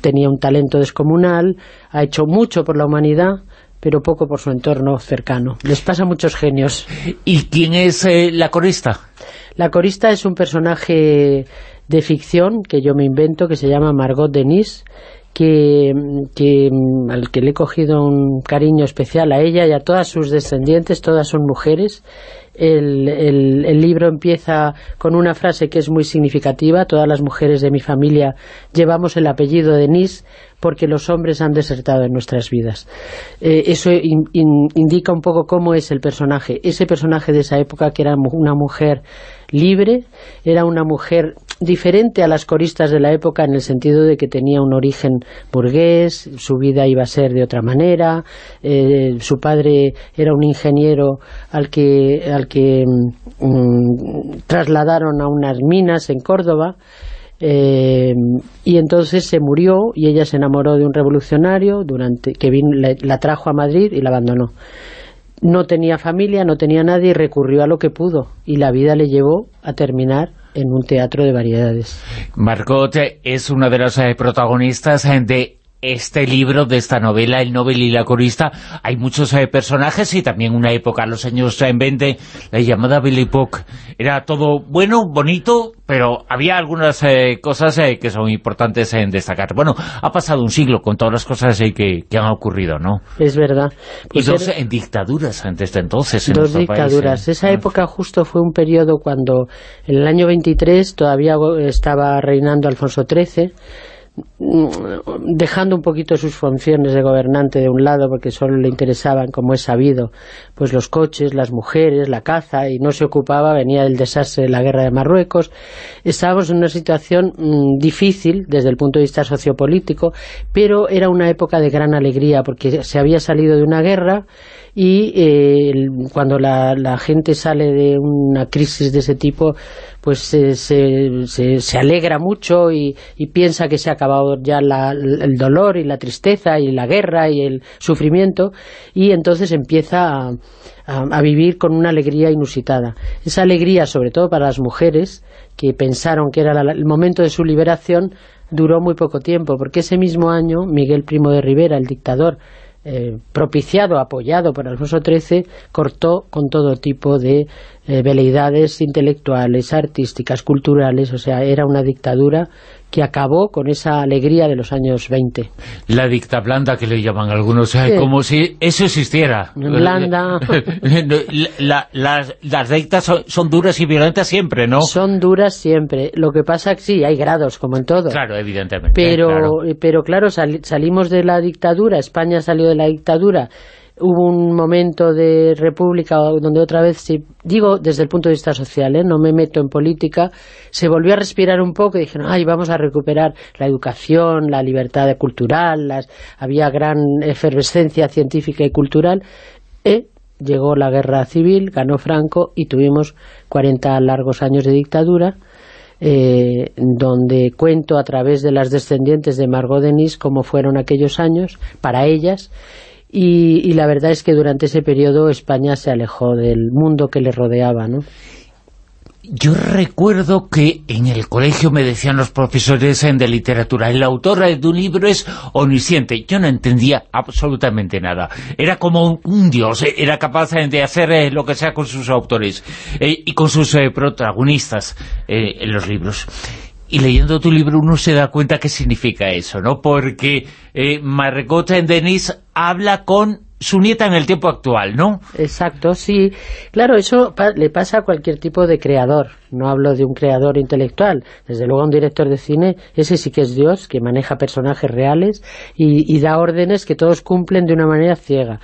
tenía un talento descomunal, ha hecho mucho por la humanidad, pero poco por su entorno cercano. Les pasa a muchos genios. ¿Y quién es eh, la corista? La corista es un personaje de ficción que yo me invento, que se llama Margot Denis, que, que, mm, al que le he cogido un cariño especial a ella y a todas sus descendientes, todas son mujeres. El, libro empieza con una frase que es muy significativa, todas las mujeres de mi familia llevamos el apellido Denis porque los hombres han desertado en nuestras vidas. Eh, eso in- in- indica un poco cómo es el personaje. Ese personaje de esa época que era una mujer libre, era una mujer diferente a las coristas de la época en el sentido de que tenía un origen burgués, su vida iba a ser de otra manera, eh, su padre era un ingeniero al que, al que mm, trasladaron a unas minas en Córdoba, eh, y entonces se murió y ella se enamoró de un revolucionario durante que vino, la, la trajo a Madrid y la abandonó. No tenía familia, no tenía nadie y recurrió a lo que pudo y la vida le llevó a terminar en un teatro de variedades. Margot eh, es una de las eh, protagonistas eh, de este libro, de esta novela, El Nobel y la corista. Hay muchos eh, personajes y también una época, los años eh, 20, la llamada Belle Époque. Era todo bueno, bonito, pero había algunas eh, cosas eh, que son importantes en destacar. Bueno, ha pasado un siglo con todas las cosas eh, que, que han ocurrido, ¿no? Es verdad. Pues y dos era- eh, dictaduras antes de entonces en Dos país, dictaduras. eh. Esa época justo fue un periodo cuando en el año 23 todavía estaba reinando Alfonso XIII, dejando un poquito sus funciones de gobernante de un lado porque solo le interesaban, como es sabido, pues los coches, las mujeres, la caza y no se ocupaba, venía el desastre de la guerra de Marruecos. Estábamos en una situación mm, difícil desde el punto de vista sociopolítico, pero era una época de gran alegría porque se había salido de una guerra y eh, cuando la, gente sale de una crisis de ese tipo pues se, se, alegra mucho y, y piensa que se ha acabado ya la- el dolor y la tristeza y la guerra y el sufrimiento y entonces empieza a, a- a vivir con una alegría inusitada. Esa alegría, sobre todo para las mujeres, que pensaron que era la- el momento de su liberación, duró muy poco tiempo, porque ese mismo año Miguel Primo de Rivera, el dictador, eh, propiciado, apoyado por Alfonso XIII, cortó con todo tipo de eh, veleidades intelectuales, artísticas, culturales, o sea, era una dictadura que acabó con esa alegría de los años 20. La dicta blanda que le llaman algunos, eh, Sí. como si eso existiera. Blanda. [LAUGHS] La- las, las dictas son, son duras y violentas siempre, ¿no? Son duras siempre. Lo que pasa que sí, hay grados, como en todo. Claro, evidentemente. Pero claro. pero claro, sali- salimos de la dictadura, España salió de la dictadura, hubo un momento de república donde otra vez, se, digo desde el punto de vista social, ¿eh? no me meto en política, se volvió a respirar un poco y dijeron, ay, vamos a recuperar la educación, la libertad cultural, las, había gran efervescencia científica y cultural, y llegó la guerra civil, ganó Franco y tuvimos 40 largos años de dictadura, eh, donde cuento a través de las descendientes de Margot Denis cómo fueron aquellos años para ellas y, la verdad es que durante ese periodo España se alejó del mundo que le rodeaba, ¿no? Yo recuerdo que en el colegio me decían los profesores de literatura, el autor de un libro es omnisciente. Yo no entendía absolutamente nada. Era como un, dios, eh, era capaz de hacer eh, lo que sea con sus autores eh, y con sus eh, protagonistas en los libros. Y leyendo tu libro uno se da cuenta qué significa eso, ¿no? Porque eh, Margot Denis habla con su nieta en el tiempo actual, ¿no? Exacto, sí. Claro, eso pa- le pasa a cualquier tipo de creador. No hablo de un creador intelectual. Desde luego un director de cine, ese sí que es Dios, que maneja personajes reales y da órdenes que todos cumplen de una manera ciega.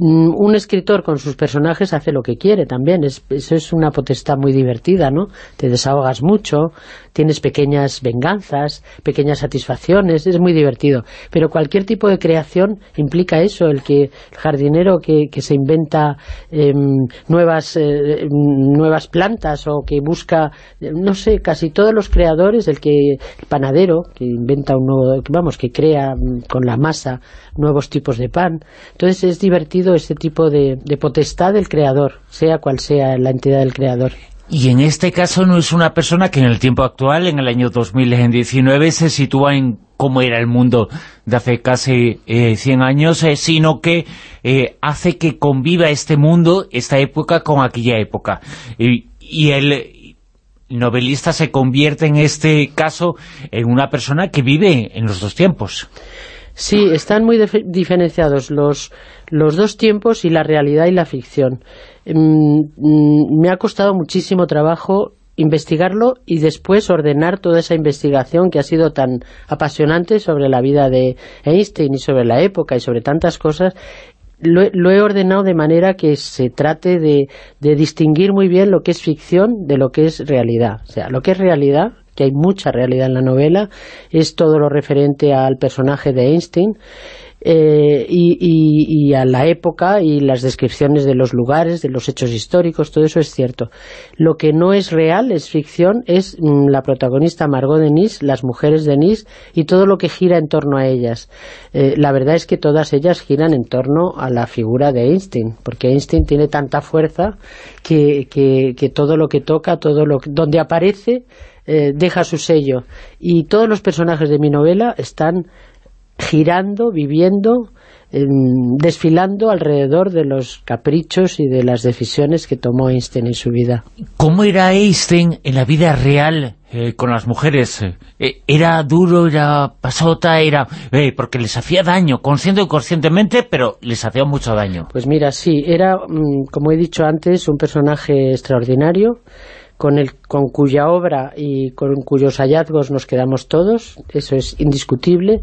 Mm, Un escritor con sus personajes hace lo que quiere también, es, eso es una potestad muy divertida, ¿no? Te desahogas mucho, tienes pequeñas venganzas, pequeñas satisfacciones, es muy divertido. Pero cualquier tipo de creación implica eso, el que el jardinero que, que se inventa em, nuevas, eh, em, nuevas plantas o que busca, eh, no sé, casi todos los creadores, el que el panadero que inventa un nuevo, vamos, que crea mm, con la masa nuevos tipos de pan. Entonces es divertido este tipo de, potestad del creador, sea cual sea la entidad del creador. Y en este caso no es una persona que en el tiempo actual, en el año 2019, se sitúa en cómo era el mundo de hace casi eh, 100 años, eh, sino que eh, hace que conviva este mundo, esta época, con aquella época. Y el novelista se convierte en este caso en una persona que vive en los dos tiempos. Sí, están muy dif- diferenciados los, los dos tiempos y la realidad y la ficción. Mm, mm, me ha costado muchísimo trabajo investigarlo y después ordenar toda esa investigación que ha sido tan apasionante sobre la vida de Einstein y sobre la época y sobre tantas cosas lo, lo he ordenado de manera que se trate de, de distinguir muy bien lo que es ficción de lo que es realidad. O sea, lo que es realidad, que hay mucha realidad en la novela, es todo lo referente al personaje de Einstein, eh, y, a la época y las descripciones de los lugares, de los hechos históricos, todo eso es cierto. Lo que no es real, es ficción, es mm, la protagonista Margot Denis, las mujeres de Denis y todo lo que gira en torno a ellas. Eh, la verdad es que todas ellas giran en torno a la figura de Einstein, porque Einstein tiene tanta fuerza que, que- que todo lo que toca, todo lo que- donde aparece, eh, deja su sello. Y todos los personajes de mi novela están girando, viviendo, em, desfilando alrededor de los caprichos y de las decisiones que tomó Einstein en su vida. ¿Cómo era Einstein en la vida real eh, con las mujeres? Eh, ¿Era duro, era pasota, era...? porque les hacía daño, consciente o inconscientemente, pero les hacía mucho daño. Pues mira, sí, era, mm, como he dicho antes, un personaje extraordinario, con, el, con cuya obra y con cuyos hallazgos nos quedamos todos, eso es indiscutible,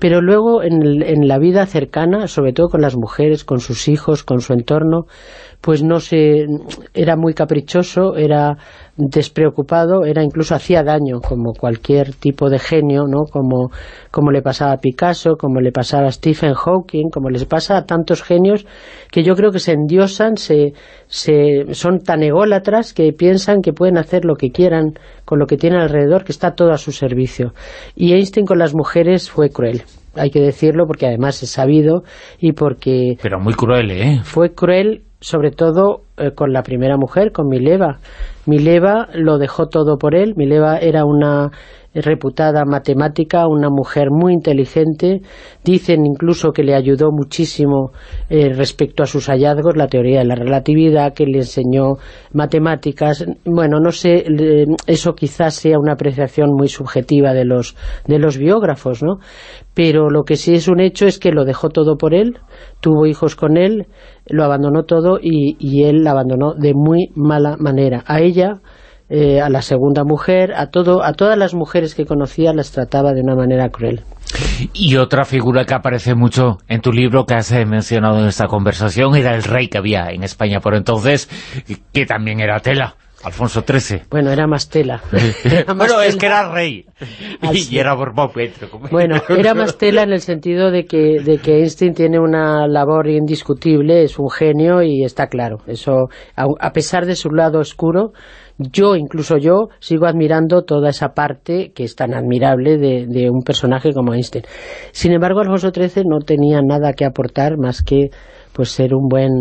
pero luego en, el- en la vida cercana, sobre todo con las mujeres, con sus hijos, con su entorno, pues no sé, era muy caprichoso, era despreocupado, era incluso hacía daño, como cualquier tipo de genio, ¿no? Como, como le pasaba a Picasso, como le pasaba a Stephen Hawking, como les pasa a tantos genios que yo creo que se endiosan, se, se, son tan ególatras que piensan que pueden hacer lo que quieran con lo que tienen alrededor, que está todo a su servicio. Y Einstein con las mujeres fue cruel hay que decirlo porque además es sabido y porque Pero muy cruel, ¿eh? fue cruel sobre todo eh, con la primera mujer, con Mileva. Mileva lo dejó todo por él, Mileva era una reputada matemática, una mujer muy inteligente, dicen incluso que le ayudó muchísimo eh, respecto a sus hallazgos, la teoría de la relatividad, que le enseñó matemáticas, bueno, no sé, eso quizás sea una apreciación muy subjetiva de los, de los biógrafos, ¿no? Pero lo que sí es un hecho es que lo dejó todo por él, tuvo hijos con él, lo abandonó todo y, y él la abandonó de muy mala manera. A ella eh, a la segunda mujer, a todo a todas las mujeres que conocía las trataba de una manera cruel. Y otra figura que aparece mucho en tu libro que has eh, mencionado en esta conversación era el rey que había en España por entonces, que también era tela. Alfonso XIII. Bueno, era más tela. [LAUGHS] bueno, es que era rey. y, era Borbón. Bueno, era más tela en el sentido de que, de que Einstein tiene una labor indiscutible, es un genio y está claro. Eso, a pesar de su lado oscuro, yo, incluso yo, sigo admirando toda esa parte que es tan admirable de, un personaje como Einstein. Sin embargo, Alfonso XIII no tenía nada que aportar más que pues ser un buen,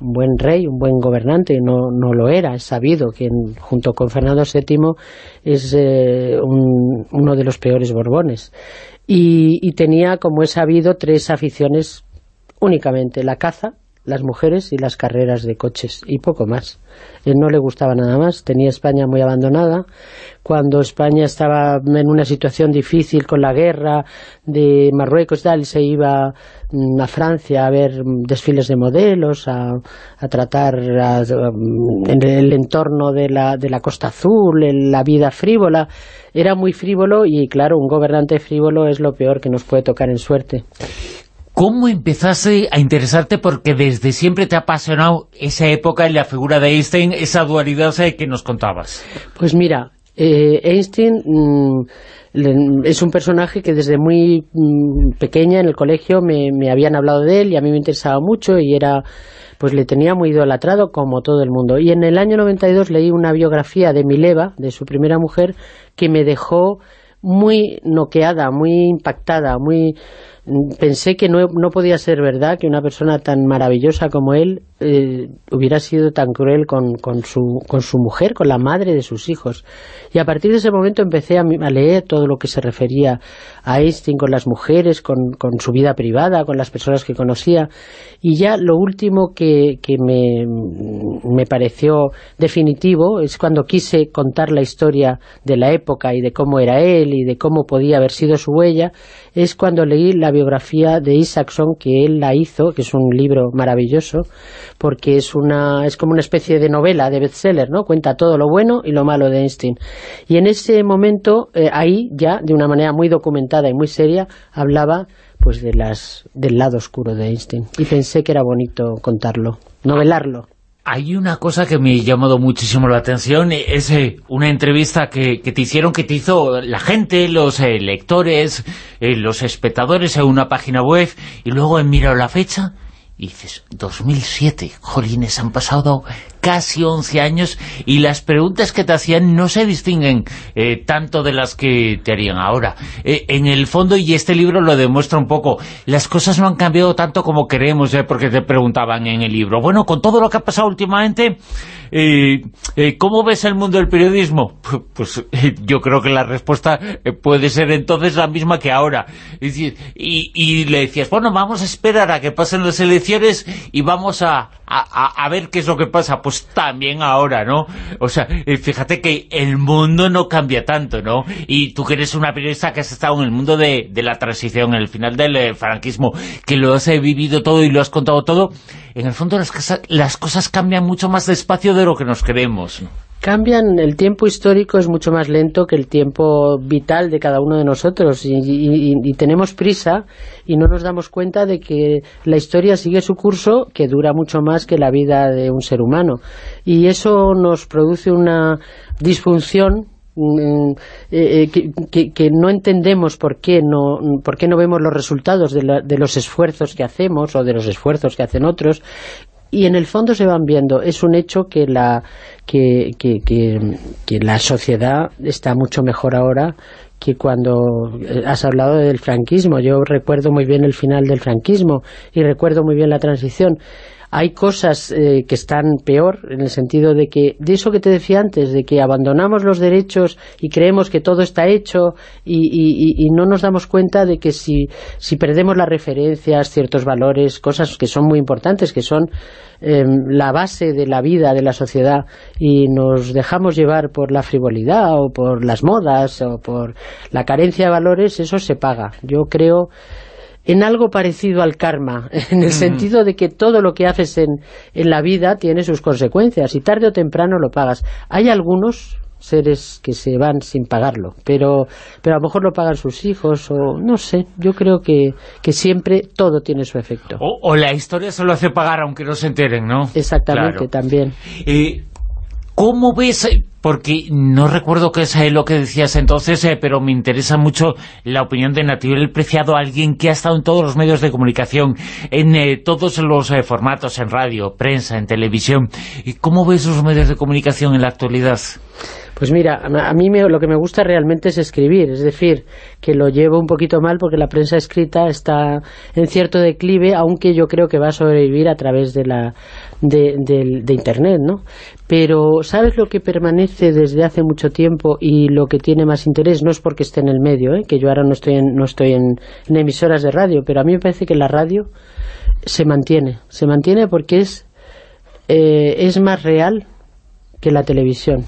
un buen rey, un buen gobernante, no, no lo era, es sabido que junto con Fernando VII es eh, uno de los peores Borbones. Y, y tenía, como es sabido, tres aficiones únicamente, la caza, las mujeres y las carreras de coches, y poco más. Él no le gustaba nada más, tenía España muy abandonada. Cuando España estaba en una situación difícil con la guerra de Marruecos tal, se iba mm, a Francia a ver desfiles de modelos, a, tratar en el entorno de la, de la Costa Azul, en la vida frívola. Era muy frívolo y, claro, un gobernante frívolo es lo peor que nos puede tocar en suerte. ¿Cómo empezaste a interesarte? Porque desde siempre te ha apasionado esa época y la figura de Einstein, esa dualidad que nos contabas. Pues mira, eh, Einstein mm, es un personaje que desde muy mm, pequeña en el colegio me, habían hablado de él y a mí me interesaba mucho y era pues le tenía muy idolatrado como todo el mundo. Y en el año 92 leí una biografía de Mileva, de su primera mujer, que me dejó muy noqueada, muy impactada, muy pensé que no, no, podía ser verdad que una persona tan maravillosa como él eh, hubiera sido tan cruel con, con, su, con su mujer, con la madre de sus hijos. Y a partir de ese momento empecé a, leer todo lo que se refería a Einstein con las mujeres, con, con, su vida privada, con las personas que conocía. Y ya lo último que, que me, me pareció definitivo es cuando quise contar la historia de la época y de cómo era él y de cómo podía haber sido su huella, es cuando leí la biografía de Isaacson, que él la hizo, que es un libro maravilloso, porque es una es como una especie de novela de bestseller, ¿no? Cuenta todo lo bueno y lo malo de Einstein. Y en ese momento, eh, ahí ya, de una manera muy documentada y muy seria, hablaba pues de las del lado oscuro de Einstein. Y pensé que era bonito contarlo, novelarlo. Hay una cosa que me ha llamado muchísimo la atención, es eh, una entrevista que, te hicieron, que te hizo la gente, los eh, lectores, los espectadores en una página web, y luego he mirado la fecha y dices, 2007, jolines, han pasado casi 11 años y las preguntas que te hacían no se distinguen eh, tanto de las que te harían ahora. Eh, en el fondo, y este libro lo demuestra un poco, las cosas no han cambiado tanto como queremos, eh, porque te preguntaban en el libro. Bueno, con todo lo que ha pasado últimamente, eh, ¿cómo ves el mundo del periodismo? Pues yo creo que la respuesta puede ser entonces la misma que ahora. Y, le decías, bueno, vamos a esperar a que pasen las elecciones y vamos a, a, ver qué es lo que pasa. Pues también ahora, ¿no? O sea, fíjate que el mundo no cambia tanto, ¿no? Y tú que eres una periodista que has estado en el mundo de, la transición, en el final del franquismo, que lo has vivido todo y lo has contado todo, en el fondo las, las cosas cambian mucho más despacio de lo que nos creemos. Cambian, el tiempo histórico es mucho más lento que el tiempo vital de cada uno de nosotros y, tenemos prisa y no nos damos cuenta de que la historia sigue su curso que dura mucho más que la vida de un ser humano. Y eso nos produce una disfunción mm, eh, eh, que, no entendemos por qué no, por qué no vemos los resultados de, de, los esfuerzos que hacemos o de los esfuerzos que hacen otros y en el fondo se van viendo. Es un hecho que la, que, que, la sociedad está mucho mejor ahora que cuando eh, has hablado del franquismo. Yo recuerdo muy bien el final del franquismo y recuerdo muy bien la transición. Hay cosas eh, que están peor, en el sentido de que, de eso que te decía antes, de que abandonamos los derechos y creemos que todo está hecho y, no nos damos cuenta de que si, si perdemos las referencias, ciertos valores, cosas que son muy importantes, que son em, la base de la vida de la sociedad y nos dejamos llevar por la frivolidad o por las modas o por la carencia de valores, eso se paga. Yo creo en algo parecido al karma, [LAUGHS] en el sentido de que todo lo que haces en, en la vida tiene sus consecuencias y tarde o temprano lo pagas. Hay algunos seres que se van sin pagarlo, pero, pero a lo mejor lo pagan sus hijos o no sé, yo creo que, que siempre todo tiene su efecto. O, la historia se lo hace pagar aunque no se enteren, ¿no? Exactamente, también. ¿Cómo ves porque no recuerdo qué es eh, lo que decías entonces, eh, pero me interesa mucho la opinión de el Preciado, alguien que ha estado en todos los medios de comunicación, en eh, todos los formatos, en radio, prensa, en televisión. ¿Y cómo ves los medios de comunicación en la actualidad? Pues mira, a mí lo que me gusta realmente es escribir, es decir, que lo llevo un poquito mal porque la prensa escrita está en cierto declive, aunque yo creo que va a sobrevivir a través de, la, de, Internet, ¿no? Pero ¿sabes lo que permanece desde hace mucho tiempo y lo que tiene más interés? No es porque esté en el medio, ¿eh? que yo ahora no estoy, en, no estoy en, emisoras de radio, pero a mí me parece que la radio se mantiene, se mantiene porque es, eh, es más real que la televisión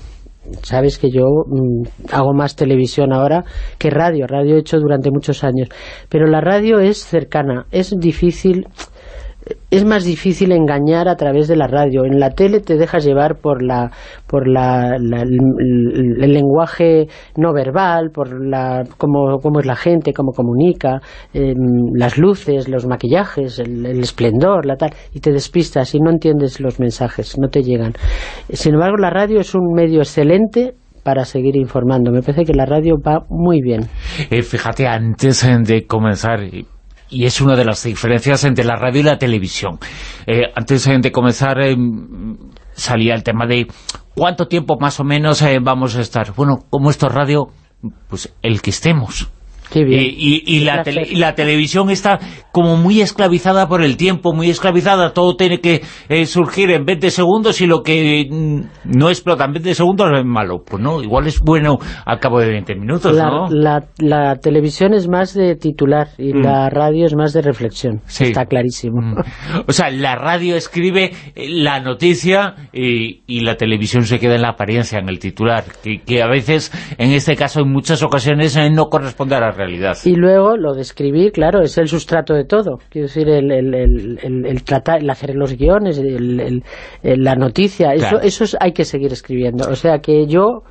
sabes que yo mm, hago más televisión ahora que radio, radio he hecho durante muchos años, pero la radio es cercana, es difícil es más difícil engañar a través de la radio. En la tele te dejas llevar por la por la, el, lenguaje no verbal, por la cómo, cómo es la gente, cómo comunica, em, las luces, los maquillajes, el, esplendor, la tal, y te despistas y no entiendes los mensajes, no te llegan. Sin embargo, la radio es un medio excelente para seguir informando. Me parece que la radio va muy bien. Eh, fíjate, antes de comenzar, y es una de las diferencias entre la radio y la televisión. Eh, antes eh, de comenzar eh, salía el tema de cuánto tiempo más o menos vamos a estar. Bueno, como esto es radio, pues el que estemos. Y, la la televisión está como muy esclavizada por el tiempo, muy esclavizada, todo tiene que eh, surgir en 20 segundos y lo que mm, no explota en 20 segundos es malo. Pues no, igual es bueno al cabo de 20 minutos, la, ¿no? La, televisión es más de titular y mm. la radio es más de reflexión, está clarísimo. Mm. O sea, la radio escribe eh, la noticia y, la televisión se queda en la apariencia, en el titular, que, a veces, en este caso, en muchas ocasiones, eh, no corresponde a la y luego lo de escribir, claro, es el sustrato de todo. Quiero decir, el, el, el, el tratar, el hacer los guiones, la noticia, eso, eso hay que seguir escribiendo. O sea que yo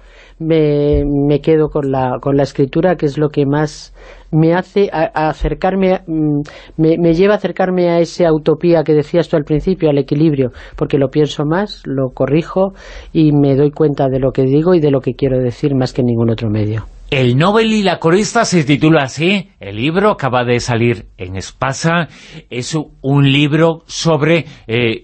me, me quedo con la, con la escritura, que es lo que más me hace acercarme, mm, me, me, lleva a acercarme a esa utopía que decías tú al principio, al equilibrio, porque lo pienso más, lo corrijo y me doy cuenta de lo que digo y de lo que quiero decir más que en ningún otro medio. El Nobel y la corista se titula así, el libro acaba de salir en Espasa, es un libro sobre eh,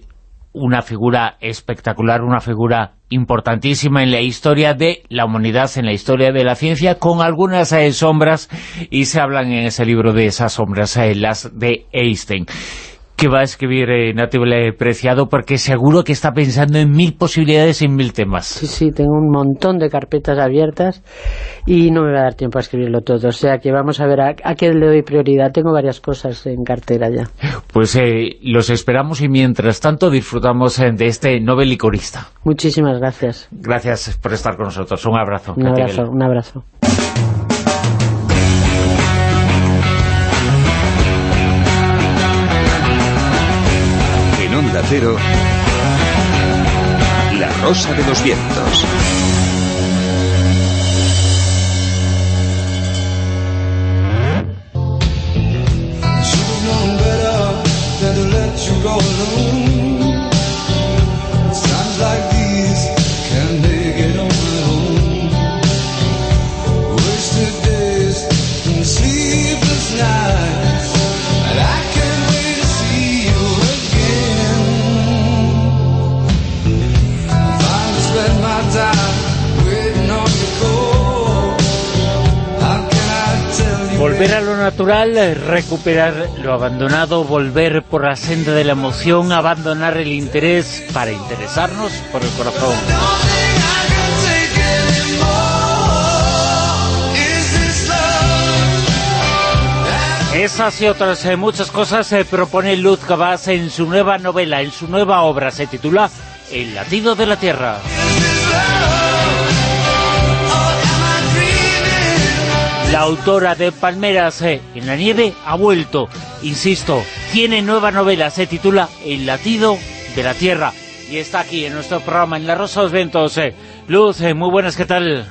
una figura espectacular, una figura importantísima en la historia de la humanidad, en la historia de la ciencia, con algunas eh, sombras, y se hablan en ese libro de esas sombras, eh, las de Einstein que va a escribir eh, Nativo Preciado, porque seguro que está pensando en mil posibilidades y en mil temas. Sí, sí, tengo un montón de carpetas abiertas y no me va a dar tiempo a escribirlo todo. O sea que vamos a ver a, qué le doy prioridad. Tengo varias cosas en cartera ya. Pues eh, los esperamos y mientras tanto disfrutamos eh, de este Nobel Licorista. Muchísimas gracias. Gracias por estar con nosotros. Un abrazo. Un abrazo, un abrazo. La Rosa de los Vientos. Natural, eh, recuperar lo abandonado, volver por la senda de la emoción, abandonar el interés para interesarnos por el corazón. Esas y otras eh, muchas cosas se propone Luz Cabas en su nueva novela, en su nueva obra, se titula El latido de la tierra. La autora de Palmeras eh, en la nieve ha vuelto, insisto, tiene nueva novela, se titula El latido de la tierra y está aquí en nuestro programa en La Rosa los Ventos. Eh. Luz, eh, muy buenas, ¿qué tal?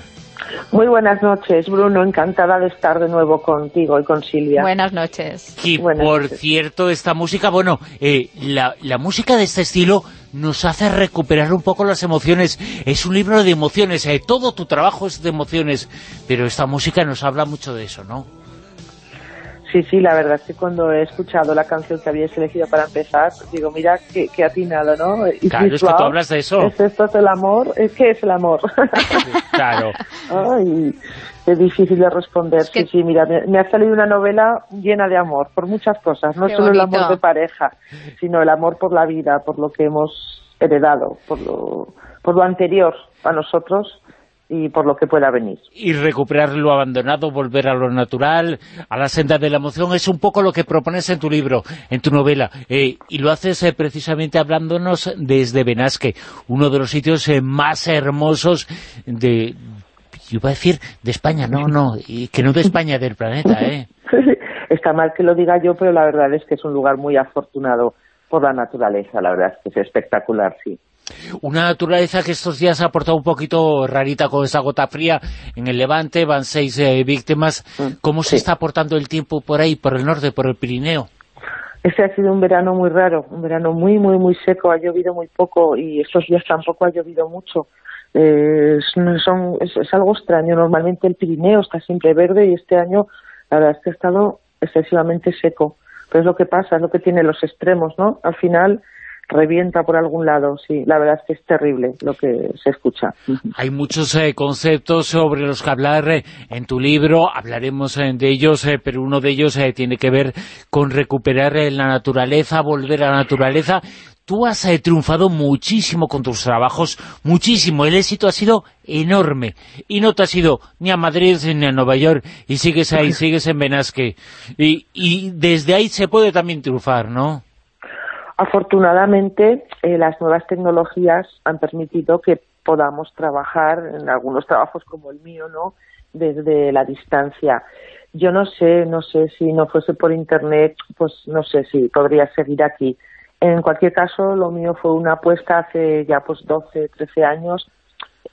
Muy buenas noches, Bruno. Encantada de estar de nuevo contigo y con Silvia. Buenas noches. Y por cierto, esta música, bueno, eh, la, la, música de este estilo nos hace recuperar un poco las emociones. Es un libro de emociones, eh, todo tu trabajo es de emociones, pero esta música nos habla mucho de eso, ¿no? Sí, sí, la verdad es que cuando he escuchado la canción que habías elegido para empezar, digo, mira, qué, qué atinado, ¿no? Y claro, es que tú hablas de eso. ¿Es esto es el amor? ¿Qué es el amor? [LAUGHS] claro. Ay, es difícil de responder. sí, sí, mira, me, ha salido una novela llena de amor, por muchas cosas. No solo el amor de pareja, sino el amor por la vida, por lo que hemos heredado, por lo, por lo anterior a nosotros y por lo que pueda venir. Y recuperar lo abandonado, volver a lo natural, a la senda de la emoción, es un poco lo que propones en tu libro, en tu novela, eh, y lo haces eh, precisamente hablándonos desde Benasque, uno de los sitios eh, más hermosos de, yo iba a decir, de España, no, no, y que no de España, del planeta, [LAUGHS] ¿eh? Está mal que lo diga yo, pero la verdad es que es un lugar muy afortunado por la naturaleza, la verdad es que es espectacular, sí. Una naturaleza que estos días ha portado un poquito rarita con esa gota fría en el Levante, van seis eh, víctimas. ¿Cómo se está portando el tiempo por ahí, por el norte, por el Pirineo? Este ha sido un verano muy raro, un verano muy, muy, muy seco, ha llovido muy poco y estos días tampoco ha llovido mucho. Eh, son, es, es, algo extraño, normalmente el Pirineo está siempre verde y este año la verdad es que ha estado excesivamente seco. Pero es lo que pasa, es lo que tiene los extremos, ¿no? Al final revienta por algún lado, sí, la verdad es que es terrible lo que se escucha. [LAUGHS] Hay muchos eh, conceptos sobre los que hablar eh, en tu libro, hablaremos eh, de ellos, pero uno de ellos tiene que ver con recuperar la naturaleza, volver a la naturaleza. Tú has triunfado muchísimo con tus trabajos, muchísimo, el éxito ha sido enorme, y no te has ido ni a Madrid ni a Nueva York, y sigues ahí, [LAUGHS] sigues en Benasque, y, y desde ahí se puede también triunfar, ¿no? Afortunadamente, eh, las nuevas tecnologías han permitido que podamos trabajar en algunos trabajos como el mío, ¿no? Desde la distancia. Yo no sé, no sé si no fuese por internet, pues no sé si podría seguir aquí. En cualquier caso, lo mío fue una apuesta hace ya pues 12, 13 años.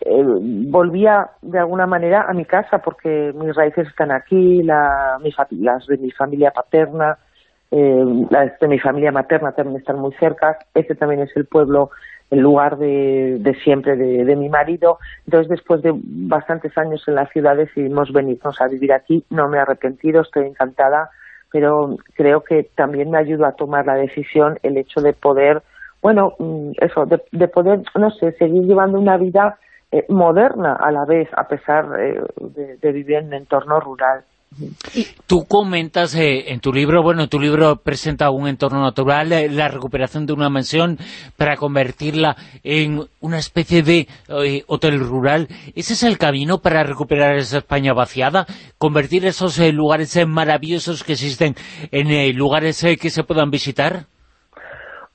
Eh, volvía de alguna manera a mi casa porque mis raíces están aquí, la, mi, las de mi familia paterna, eh, de mi familia materna también están muy cerca, este también es el pueblo, el lugar de, de siempre de, de, mi marido, entonces después de bastantes años en la ciudad decidimos venirnos a vivir aquí, no me he arrepentido, estoy encantada, pero creo que también me ayuda a tomar la decisión el hecho de poder, bueno, mm, eso, de, de poder, no sé, seguir llevando una vida eh, moderna a la vez, a pesar eh, de, de vivir en un entorno rural. Tú comentas eh, en tu libro, bueno, en tu libro presenta un entorno natural, eh, la recuperación de una mansión para convertirla en una especie de eh, hotel rural. ¿Ese es el camino para recuperar esa España vaciada? ¿Convertir esos lugares maravillosos que existen en lugares que se puedan visitar?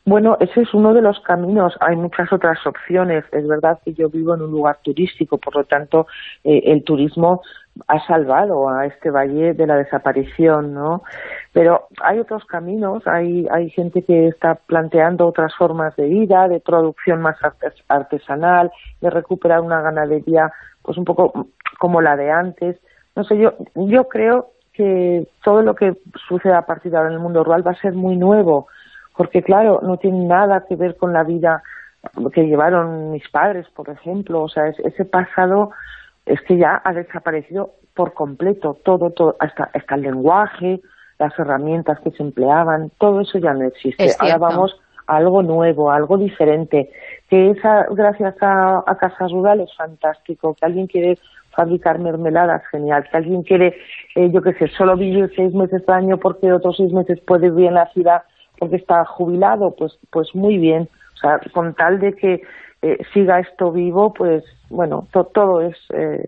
Bueno, ese es uno de los caminos. Hay muchas otras opciones. Es verdad que yo vivo en un lugar turístico, por lo tanto, el turismo ha salvado a este valle de la desaparición, ¿no? Pero hay otros caminos, hay, hay gente que está planteando otras formas de vida, de producción más artesanal, de recuperar una ganadería pues un poco como la de antes. No sé, yo, yo creo que todo lo que suceda a partir de ahora en el mundo rural va a ser muy nuevo, porque claro, no tiene nada que ver con la vida que llevaron mis padres, por ejemplo, o sea, ese pasado es que ya ha desaparecido por completo todo, todo, hasta, hasta el lenguaje, las herramientas que se empleaban, todo eso ya no existe. Ahora vamos a algo nuevo, a algo diferente, que esa, gracias a, a Casas Rural es fantástico, que alguien quiere fabricar mermeladas, genial. Si alguien quiere, eh, yo qué sé, solo vivir seis meses al año porque otros seis meses puede vivir en la ciudad porque está jubilado, pues, pues muy bien. O sea, con tal de que eh, siga esto vivo, pues bueno, todo es eh,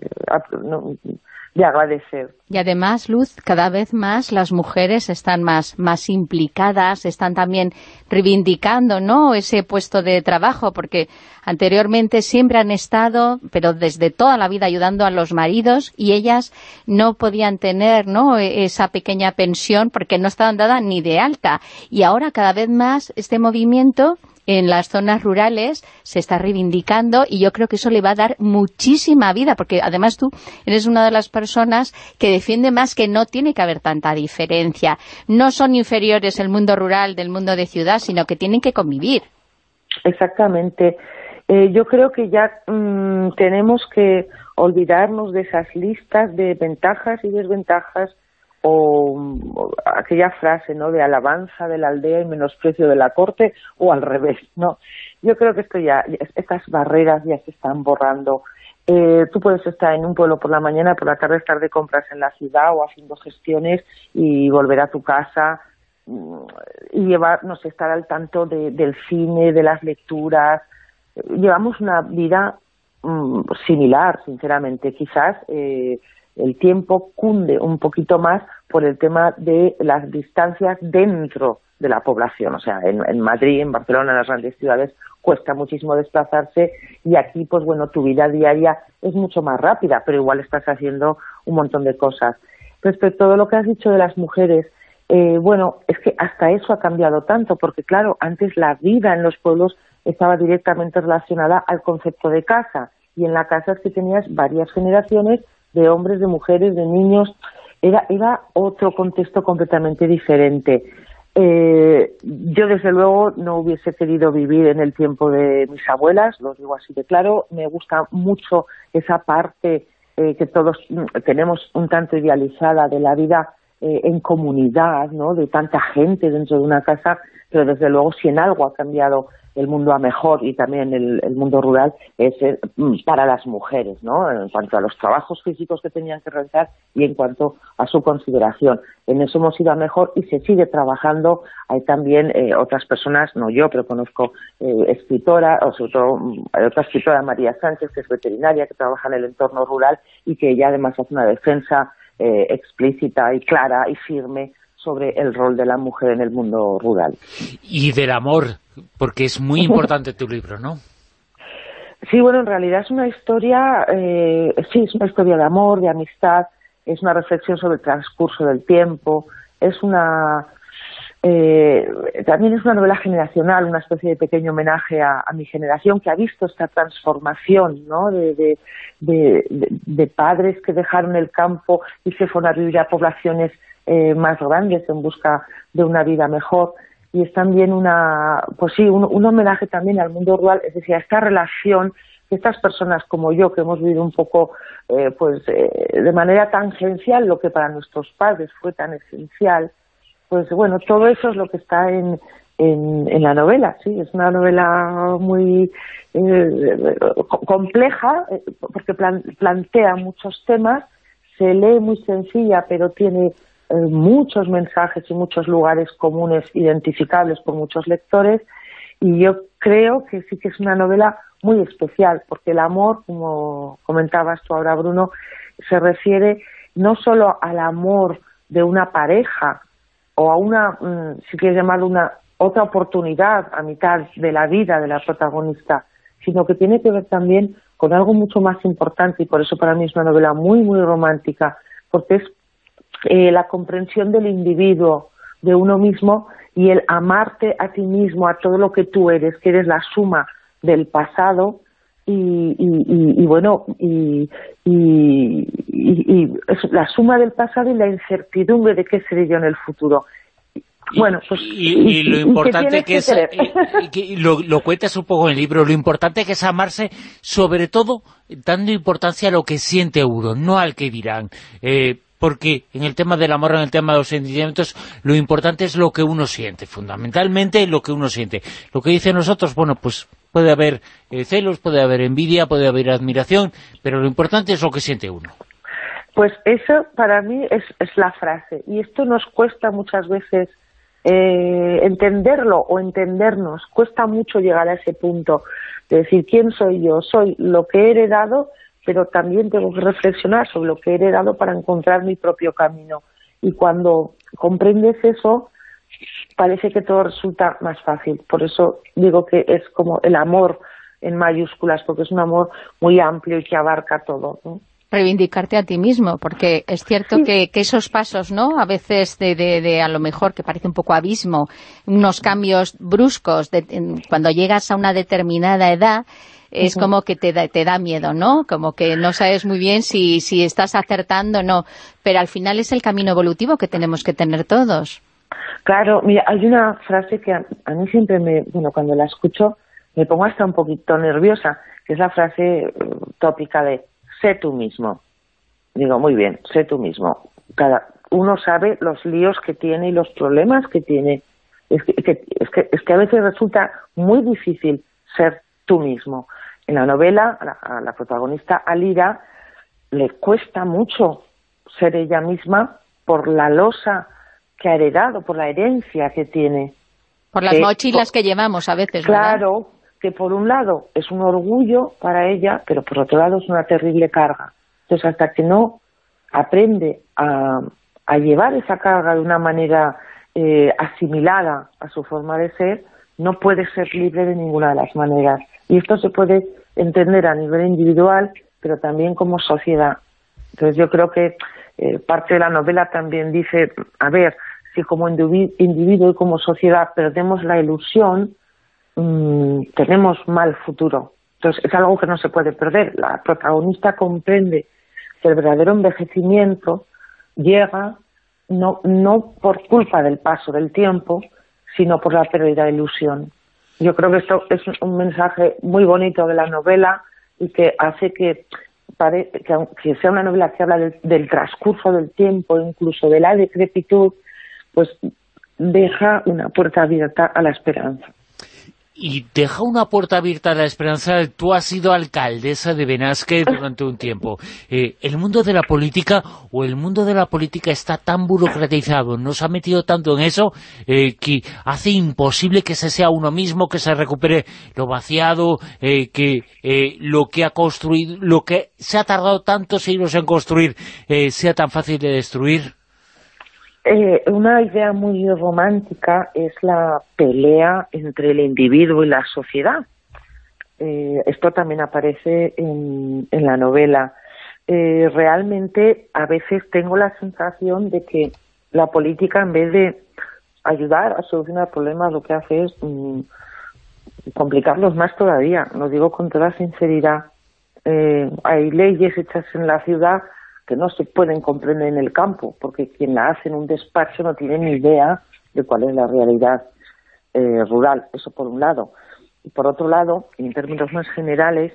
de agradecer. Y además, Luz, cada vez más las mujeres están más, más implicadas, están también reivindicando ¿no? ese puesto de trabajo, porque anteriormente siempre han estado, pero desde toda la vida ayudando a los maridos, y ellas no podían tener ¿no? E, esa pequeña pensión porque no estaban dadas ni de alta. Y ahora cada vez más este movimiento en las zonas rurales se está reivindicando y yo creo que eso le va a dar muchísima vida, porque además tú eres una de las personas que defiende más que no tiene que haber tanta diferencia. No son inferiores el mundo rural del mundo de ciudad, sino que tienen que convivir. Exactamente. Eh, yo creo que ya mm, tenemos que olvidarnos de esas listas de ventajas y desventajas o, aquella frase no de alabanza de la aldea y menosprecio de la corte o al revés no yo creo que esto ya estas barreras ya se están borrando. Eh, tú puedes estar en un pueblo por la mañana por la tarde estar de compras en la ciudad o haciendo gestiones y volver a tu casa mm, y llevarnos estar al tanto del cine de las lecturas. Llevamos una vida mm, similar sinceramente. Quizás eh, el tiempo cunde un poquito más por el tema de las distancias dentro de la población. O sea, en, Madrid, en Barcelona, en las grandes ciudades, cuesta muchísimo desplazarse y aquí, pues bueno, tu vida diaria es mucho más rápida, pero igual estás haciendo un montón de cosas. Respecto a lo que has dicho de las mujeres, eh, bueno, es que hasta eso ha cambiado tanto, porque claro, antes la vida en los pueblos estaba directamente relacionada al concepto de casa, y en la casa es que tenías varias generaciones de hombres, de mujeres, de niños, era, era otro contexto completamente diferente. Eh, yo desde luego no hubiese querido vivir en el tiempo de mis abuelas, lo digo así de claro, me gusta mucho esa parte eh, que todos tenemos un tanto idealizada de la vida eh, en comunidad, ¿no? de tanta gente dentro de una casa, pero desde luego si en algo ha cambiado el mundo a mejor y también el, mundo rural es eh, mm, para las mujeres, ¿no? En cuanto a los trabajos físicos que tenían que realizar y en cuanto a su consideración. En eso hemos ido a mejor y se sigue trabajando. Hay también eh, otras personas, no yo, pero conozco eh, escritora, o sobre todo mm, hay otra escritora, María Sánchez, que es veterinaria, que trabaja en el entorno rural y que ya además hace una defensa explícita y clara y firme sobre el rol de la mujer en el mundo rural. Y del amor, porque es muy [LAUGHS] importante tu libro, ¿no? Sí, bueno, en realidad es una historia, eh, sí, es una historia de amor, de amistad, es una reflexión sobre el transcurso del tiempo, es una... Eh, también es una novela generacional, una especie de pequeño homenaje a, mi generación que ha visto esta transformación ¿no? de, de, padres que dejaron el campo y se fueron a vivir a poblaciones eh, más grandes en busca de una vida mejor. Y es también una, pues sí, un, homenaje también al mundo rural, es decir, a esta relación que estas personas como yo, que hemos vivido un poco, eh, pues, eh, de manera tangencial lo que para nuestros padres fue tan esencial, pues bueno, todo eso es lo que está en, en, la novela, sí, es una novela muy eh, compleja, porque plantea muchos temas, se lee muy sencilla, pero tiene eh, muchos mensajes y muchos lugares comunes identificables por muchos lectores. Y yo creo que sí que es una novela muy especial porque el amor, como comentabas tú ahora Bruno, se refiere no solo al amor de una pareja o a una, mm, si quieres llamarlo una otra oportunidad a mitad de la vida de la protagonista, sino que tiene que ver también con algo mucho más importante y por eso para mí es una novela muy, muy romántica, porque es eh, la comprensión del individuo, de uno mismo y el amarte a ti mismo, a todo lo que tú eres, que eres la suma del pasado y, y, bueno, y, es la suma del pasado y la incertidumbre de qué seré yo en el futro. Bueno, pues, y, lo importante que, es, lo, lo, cuentas un poco en el libro, lo importante que es amarse, sobre todo dando importancia a lo que siente uno, no al que dirán. Eh, porque en el tema del amor, en el tema de los sentimientos, lo importante es lo que uno siente, fundamentalmente lo que uno siente. Lo que dice nosotros, bueno, pues puede haber eh, celos, puede haber envidia, puede haber admiración, pero lo importante es lo que siente uno. Pues eso para mí es, es la frase, y esto nos cuesta muchas veces eh, entenderlo o entendernos, cuesta mucho llegar a ese punto de decir quién soy yo, soy lo que he heredado, pero también tengo que reflexionar sobre lo que he heredado para encontrar mi propio camino. Y cuando comprendes eso, parece que todo resulta más fácil. Por eso digo que es como el amor en mayúsculas, porque es un amor muy amplio y que abarca todo. reivindicarte a ti mismo, porque es cierto que, esos pasos, ¿no? A veces de, de, a lo mejor que parece un poco abismo, unos cambios bruscos, de, cuando llegas a una determinada edad, es como que te da, te da miedo, ¿no? Como que no sabes muy bien si, si estás acertando o no, pero al final es el camino evolutivo que tenemos que tener todos. Claro, mira, hay una frase que a, mí siempre me, bueno, cuando la escucho me pongo hasta un poquito nerviosa, que es la frase mm, tópica de sé tú mismo. Digo, muy bien, sé tú mismo. Cada uno sabe los líos que tiene y los problemas que tiene. Es que, es que, es que a veces resulta muy difícil ser tú mismo. En la novela, a la, a la protagonista Alira le cuesta mucho ser ella misma por la losa que ha heredado, por la herencia que tiene. Por las mochilas que llevamos a veces, Claro, que por un lado es un orgullo para ella, pero por otro lado es una terrible carga. Entonces, hasta que no aprende a, a llevar esa carga de una manera eh, asimilada a su forma de ser, no puede ser libre de ninguna de las maneras. Y esto se puede entender a nivel individual, pero también como sociedad. Entonces yo creo que eh, parte de la novela también dice, a ver, si como individuo y como sociedad perdemos la ilusión, mm, tenemos mal futuro. Entonces es algo que no se puede perder. La protagonista comprende que el verdadero envejecimiento llega no, no por culpa del paso del tiempo, sino por la pérdida de ilusión. Yo creo que esto es un mensaje muy bonito de la novela y que hace que que aunque sea una novela que habla del, transcurso del tiempo, incluso de la decrepitud, pues deja una puerta abierta a la esperanza. Y deja una puerta abierta a la esperanza. Tú has sido alcaldesa de Benasque durante un tiempo. Eh, ¿El mundo de la política o el mundo de la política está tan burocratizado, nos ha metido tanto en eso, eh, que hace imposible que se sea uno mismo, que se recupere lo vaciado, eh, que lo que ha construido, lo que se ha tardado tantos siglos en construir, sea tan fácil de destruir? Eh, una idea muy romántica es la pelea entre el individuo y la sociedad. Eh, esto también aparece en, la novela. Eh, realmente a veces tengo la sensación de que la política en vez de ayudar a solucionar problemas lo que hace es mm, complicarlos más todavía. Lo digo con toda sinceridad. hay leyes hechas en la ciudad no se pueden comprender en el campo, porque quien la hace en un despacho no tiene ni idea de cuál es la realidad eh, rural. Eso por un lado. Y por otro lado, en términos más generales,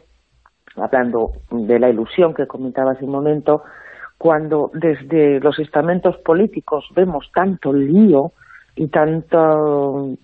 hablando de la ilusión que comentaba hace un momento, cuando desde los estamentos políticos vemos tanto lío y tanto,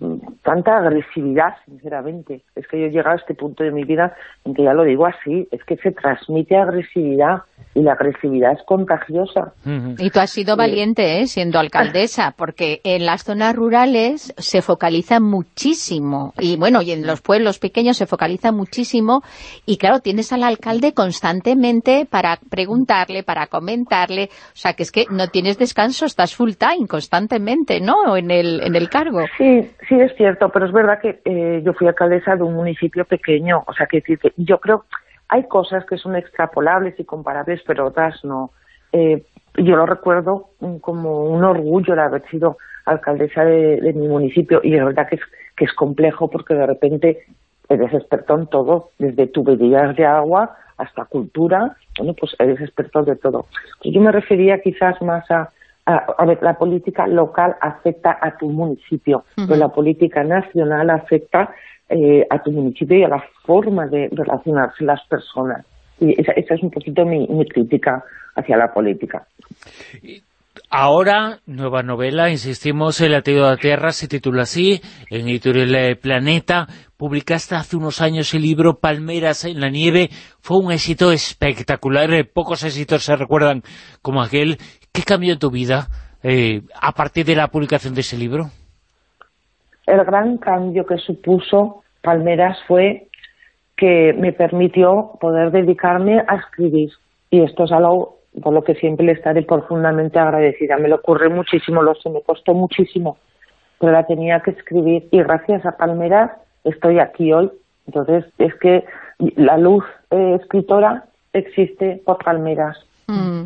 tanta agresividad, sinceramente. Es que yo he llegado a este punto de mi vida en que ya lo digo así, es que se transmite agresividad y la agresividad es contagiosa. Y tú has sido valiente, ¿eh? siendo alcaldesa, porque en las zonas rurales se focaliza muchísimo, y bueno, y en los pueblos pequeños se focaliza muchísimo, y claro, tienes al alcalde constantemente para preguntarle, para comentarle, o sea, que es que no tienes descanso, estás full time constantemente, ¿no?, en el, en el cargo. Sí, sí es cierto, pero es verdad que eh, yo fui alcaldesa de un municipio pequeño, o sea, que yo creo hay cosas que son extrapolables y comparables, pero otras no. Eh, yo lo recuerdo como un orgullo de haber sido alcaldesa de, mi municipio y es verdad que es, que es complejo porque de repente eres experto en todo, desde tuberías de agua hasta cultura, bueno, pues eres experto de todo. Yo me refería quizás más a, a, ver, la política local afecta a tu municipio, pero la política nacional afecta eh, a tu municipio y a la forma de relacionarse las personas. Y esa, es un poquito mi, crítica hacia la política. Ahora, nueva novela, insistimos, El latido de la Tierra, se titula así, en Editorial Planeta. Publicaste hace unos años el libro Palmeras en la nieve. Fue un éxito espectacular. Eh, pocos éxitos se recuerdan como aquel. ¿Qué cambió en tu vida eh, a partir de la publicación de ese libro? El gran cambio que supuso Palmeras fue que me permitió poder dedicarme a escribir. Y esto es algo por lo que siempre le estaré profundamente agradecida. Me lo ocurre muchísimo, lo sé, me costó muchísimo, pero la tenía que escribir y gracias a Palmeras estoy aquí hoy. Entonces, es que la luz eh, escritora existe por Palmeras. Mm.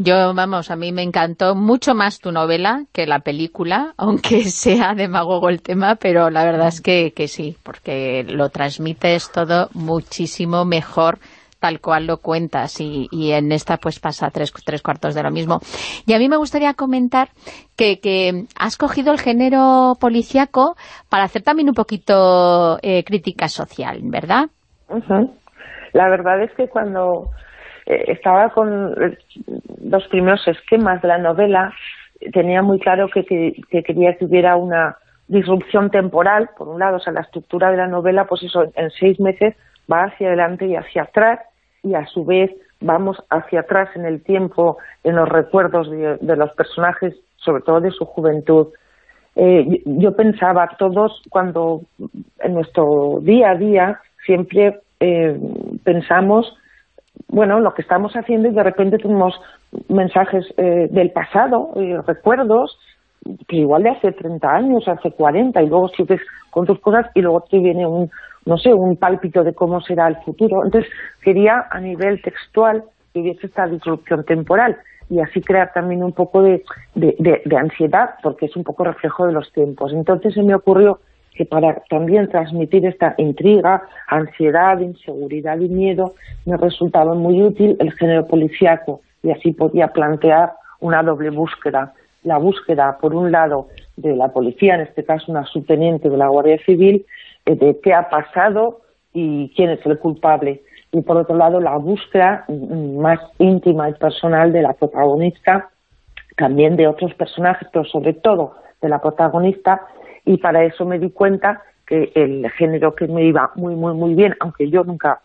Yo, vamos, a mí me encantó mucho más tu novela que la película, [LAUGHS] aunque sea demagogo el tema, pero la verdad es que, que sí, porque lo transmites todo muchísimo mejor tal cual lo cuentas y, en esta pues pasa tres, tres, cuartos de lo mismo. Y a mí me gustaría comentar que, que has cogido el género policíaco para hacer también un poquito eh, crítica social, ¿verdad? La verdad es que cuando eh, estaba con los primeros esquemas de la novela, tenía muy claro que, que, quería que hubiera una disrupción temporal, por un lado, o sea, la estructura de la novela, pues eso, en seis meses va hacia adelante y hacia atrás y a su vez vamos hacia atrás en el tiempo, en los recuerdos de, los personajes, sobre todo de su juventud. Eh, yo pensaba, todos cuando en nuestro día a día siempre eh, pensamos, bueno, lo que estamos haciendo y de repente tenemos mensajes eh, del pasado, recuerdos, que igual de hace 30 años, hace 40, y luego sigues con tus cosas y luego te viene un, no sé, un pálpito de cómo será el futuro. Entonces, quería a nivel textual que hubiese esta disrupción temporal y así crear también un poco de, de, ansiedad, porque es un poco reflejo de los tiempos. Entonces se me ocurrió que para también transmitir esta intriga, ansiedad, inseguridad y miedo, me resultaba muy útil el género policiaco y así podía plantear una doble búsqueda. La búsqueda, por un lado, de la policía, en este caso una subteniente de la Guardia Civil, eh, de qué ha pasado y quién es el culpable. Y por otro lado, la búsqueda mm, más íntima y personal de la protagonista, también de otros personajes, pero sobre todo de la protagonista, y para eso me di cuenta que el género que me iba muy, muy, muy bien, aunque yo nunca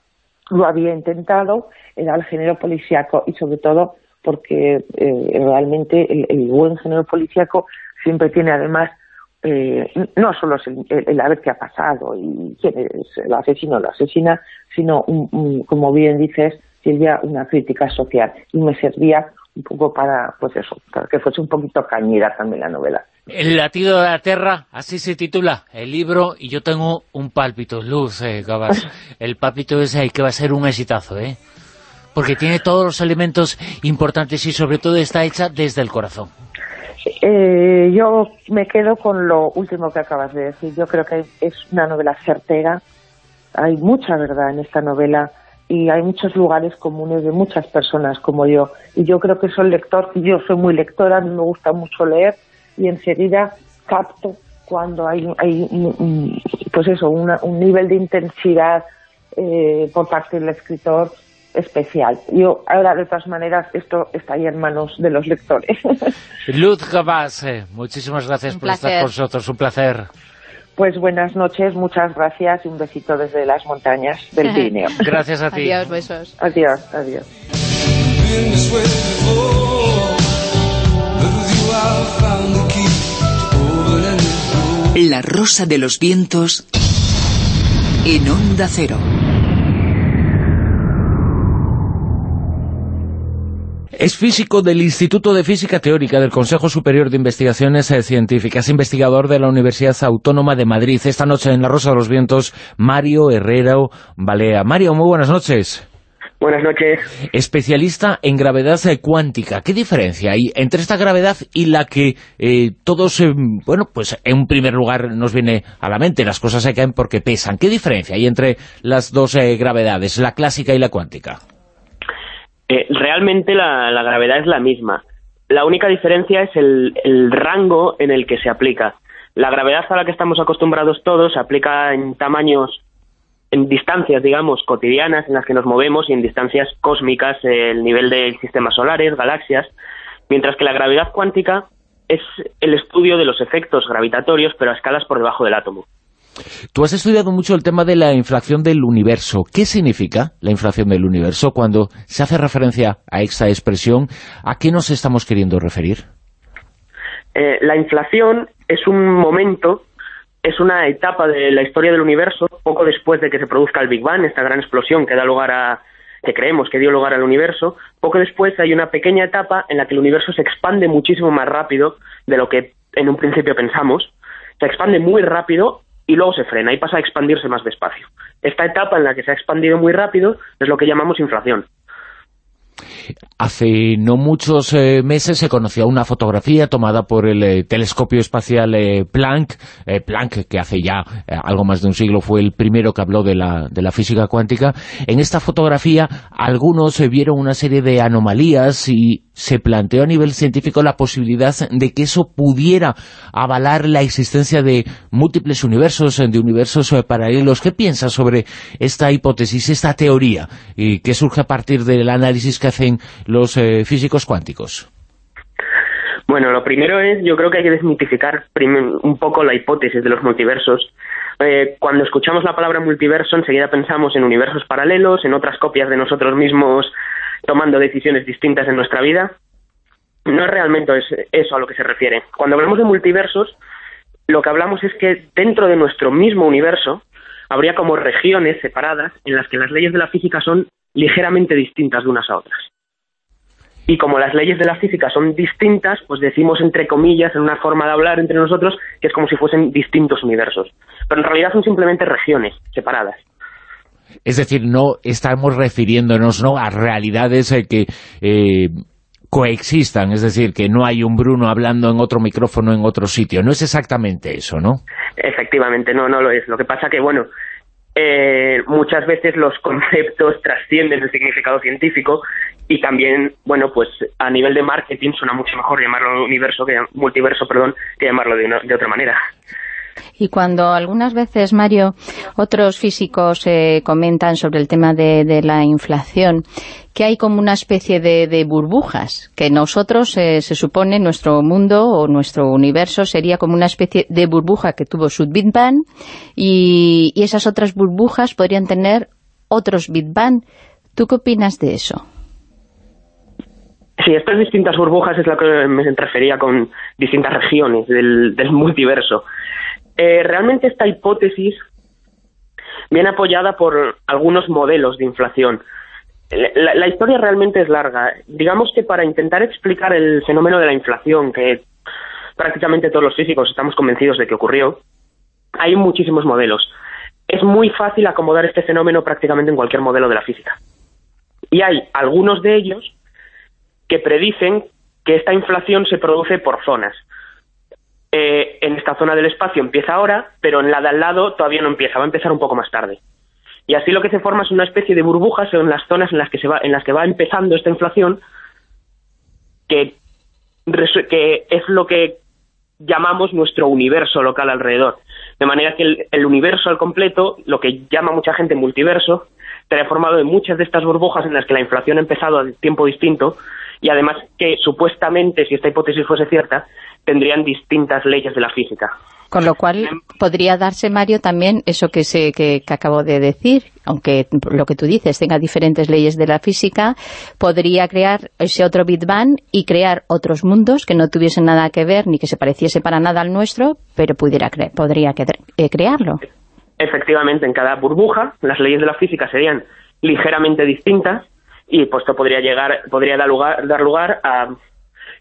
lo había intentado, era el género policíaco y sobre todo porque eh, realmente el, el, buen género policíaco siempre tiene además eh, no solo es el, a ver qué ha pasado y quién es el asesino o la asesina, sino, como bien dices, Silvia, una crítica social. Y me servía un poco para, pues eso, para que fuese un poquito cañera también la novela. El latido de la tierra, así se titula el libro, y yo tengo un pálpito, luz, eh, Gabas. El pálpito ese que va a ser un exitazo, ¿eh? Porque tiene todos los elementos importantes y sobre todo está hecha desde el corazón. Eh, yo me quedo con lo último que acabas de decir. Yo creo que es una novela certera. Hay mucha verdad en esta novela y hay muchos lugares comunes de muchas personas como yo. Y yo creo que soy lector, yo soy muy lectora, a me gusta mucho leer y enseguida capto cuando hay, hay pues eso, un nivel de intensidad eh, por parte del escritor especial. Yo, ahora, de todas maneras, esto está ahí en manos de los lectores. [LAUGHS] Luz Gabás, eh, muchísimas gracias por estar con nosotros, un placer. Pues buenas noches, muchas gracias y un besito desde las montañas del [LAUGHS] Pirineo. gracias a ti. Adiós, besos. Adiós, adiós. La rosa de los vientos en onda cero. Es físico del Instituto de Física Teórica del Consejo Superior de Investigaciones eh, Científicas, investigador de la Universidad Autónoma de Madrid. Esta noche en La Rosa de los Vientos, Mario Herrero Balea. Mario, muy buenas noches. Buenas noches. Especialista en gravedad eh, cuántica. ¿Qué diferencia hay entre esta gravedad y la que eh, todos, bueno, pues en un primer lugar nos viene a la mente, las cosas se caen porque pesan? ¿Qué diferencia hay entre las dos gravedades, la clásica y la cuántica? Eh, realmente la, gravedad es la misma. La única diferencia es el, rango en el que se aplica. La gravedad a la que estamos acostumbrados todos se aplica en tamaños, en distancias, digamos, cotidianas en las que nos movemos y en distancias cósmicas, el nivel de sistemas solares, galaxias, mientras que la gravedad cuántica es el estudio de los efectos gravitatorios, pero a escalas por debajo del átomo. Tú has estudiado mucho el tema de la inflación del universo. ¿Qué significa la inflación del universo cuando se hace referencia a esta expresión? ¿A qué nos estamos queriendo referir? Eh, la inflación es un momento, es una etapa de la historia del universo, poco después de que se produzca el Big Bang, esta gran explosión que da lugar a, que creemos que dio lugar al universo, poco después hay una pequeña etapa en la que el universo se expande muchísimo más rápido de lo que en un principio pensamos, se expande muy rápido y luego se frena y pasa a expandirse más despacio. Esta etapa en la que se ha expandido muy rápido es lo que llamamos inflación. Hace no muchos eh, meses se conoció una fotografía tomada por el eh, telescopio espacial eh, Planck, Planck que hace ya algo más de un siglo fue el primero que habló de la, de la física cuántica. En esta fotografía algunos vieron una serie de anomalías y se planteó a nivel científico la posibilidad de que eso pudiera avalar la existencia de múltiples universos, de universos paralelos. ¿Qué piensas sobre esta hipótesis, esta teoría, y que surge a partir del análisis que hacen los eh, físicos cuánticos? Bueno, lo primero es, yo creo que hay que desmitificar un poco la hipótesis de los multiversos. Eh, cuando escuchamos la palabra multiverso, enseguida pensamos en universos paralelos, en otras copias de nosotros mismos tomando decisiones distintas en nuestra vida. No es realmente eso a lo que se refiere. Cuando hablamos de multiversos, lo que hablamos es que dentro de nuestro mismo universo habría como regiones separadas en las que las leyes de la física son ligeramente distintas de unas a otras. Y como las leyes de la física son distintas, pues decimos entre comillas, en una forma de hablar entre nosotros, que es como si fuesen distintos universos. Pero en realidad son simplemente regiones separadas. Es decir, no estamos refiriéndonos ¿no? a realidades eh, que eh, coexistan, es decir, que no hay un Bruno hablando en otro micrófono en otro sitio. No es exactamente eso, ¿no? Efectivamente, no, no lo es. Lo que pasa que, bueno, eh, muchas veces los conceptos trascienden el significado científico y también, bueno, pues a nivel de marketing suena mucho mejor llamarlo universo que multiverso, perdón, que llamarlo de, de otra manera. Y cuando algunas veces, Mario, otros físicos eh, comentan sobre el tema de, la inflación, que hay como una especie de, burbujas, que nosotros, eh, se supone, nuestro mundo o nuestro universo sería como una especie de burbuja que tuvo su Big Bang y, y esas otras burbujas podrían tener otros Big Bang. ¿Tú qué opinas de eso? Sí, estas distintas burbujas es lo que me refería con distintas regiones del, del multiverso. Eh, realmente esta hipótesis viene apoyada por algunos modelos de inflación. La, historia realmente es larga. Digamos que para intentar explicar el fenómeno de la inflación, que prácticamente todos los físicos estamos convencidos de que ocurrió, hay muchísimos modelos. Es muy fácil acomodar este fenómeno prácticamente en cualquier modelo de la física. Y hay algunos de ellos que predicen que esta inflación se produce por zonas. Eh, en esta zona del espacio empieza ahora, pero en la de al lado todavía no empieza, va a empezar un poco más tarde. Y así lo que se forma es una especie de burbujas en las zonas en las que se va, en las que va empezando esta inflación, que, es lo que llamamos nuestro universo local alrededor. De manera que el, universo al completo, lo que llama mucha gente multiverso, estaría formado de muchas de estas burbujas en las que la inflación ha empezado a tiempo distinto y además que supuestamente, si esta hipótesis fuese cierta, tendrían distintas leyes de la física. Con lo cual podría darse, Mario, también eso que, se, que, acabo de decir, aunque lo que tú dices tenga diferentes leyes de la física, podría crear ese otro Big Bang y crear otros mundos que no tuviesen nada que ver ni que se pareciese para nada al nuestro, pero pudiera podría eh, crearlo. Efectivamente, en cada burbuja las leyes de la física serían ligeramente distintas y pues esto podría llegar podría dar lugar, dar lugar a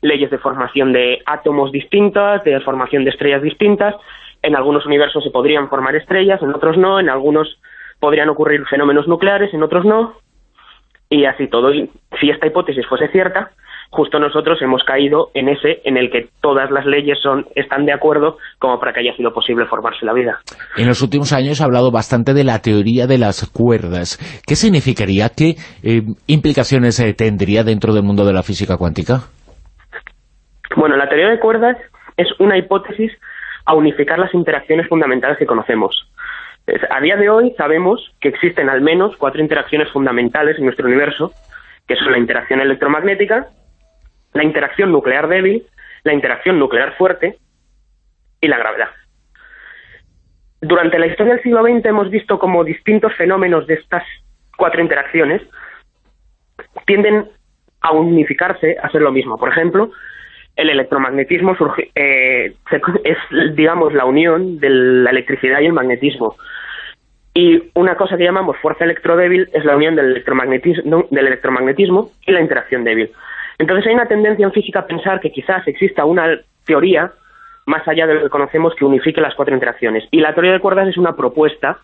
leyes de formación de átomos distintas, de formación de estrellas distintas. En algunos universos se podrían formar estrellas, en otros no, en algunos podrían ocurrir fenómenos nucleares, en otros no, y así todo. Si esta hipótesis fuese cierta, justo nosotros hemos caído en ese en el que todas las leyes son están de acuerdo como para que haya sido posible formarse la vida. En los últimos años ha hablado bastante de la teoría de las cuerdas. ¿Qué significaría? ¿Qué eh, implicaciones eh, tendría dentro del mundo de la física cuántica? Bueno, la teoría de cuerdas es una hipótesis a unificar las interacciones fundamentales que conocemos. A día de hoy sabemos que existen al menos cuatro interacciones fundamentales en nuestro universo, que son la interacción electromagnética, la interacción nuclear débil, la interacción nuclear fuerte y la gravedad. Durante la historia del siglo XX hemos visto como distintos fenómenos de estas cuatro interacciones tienden a unificarse, a ser lo mismo. Por ejemplo, el electromagnetismo surge, eh, es, digamos, la unión de la electricidad y el magnetismo. Y una cosa que llamamos fuerza electrodébil es la unión del electromagnetismo, del electromagnetismo y la interacción débil. Entonces hay una tendencia en física a pensar que quizás exista una teoría más allá de lo que conocemos que unifique las cuatro interacciones. Y la teoría de cuerdas es una propuesta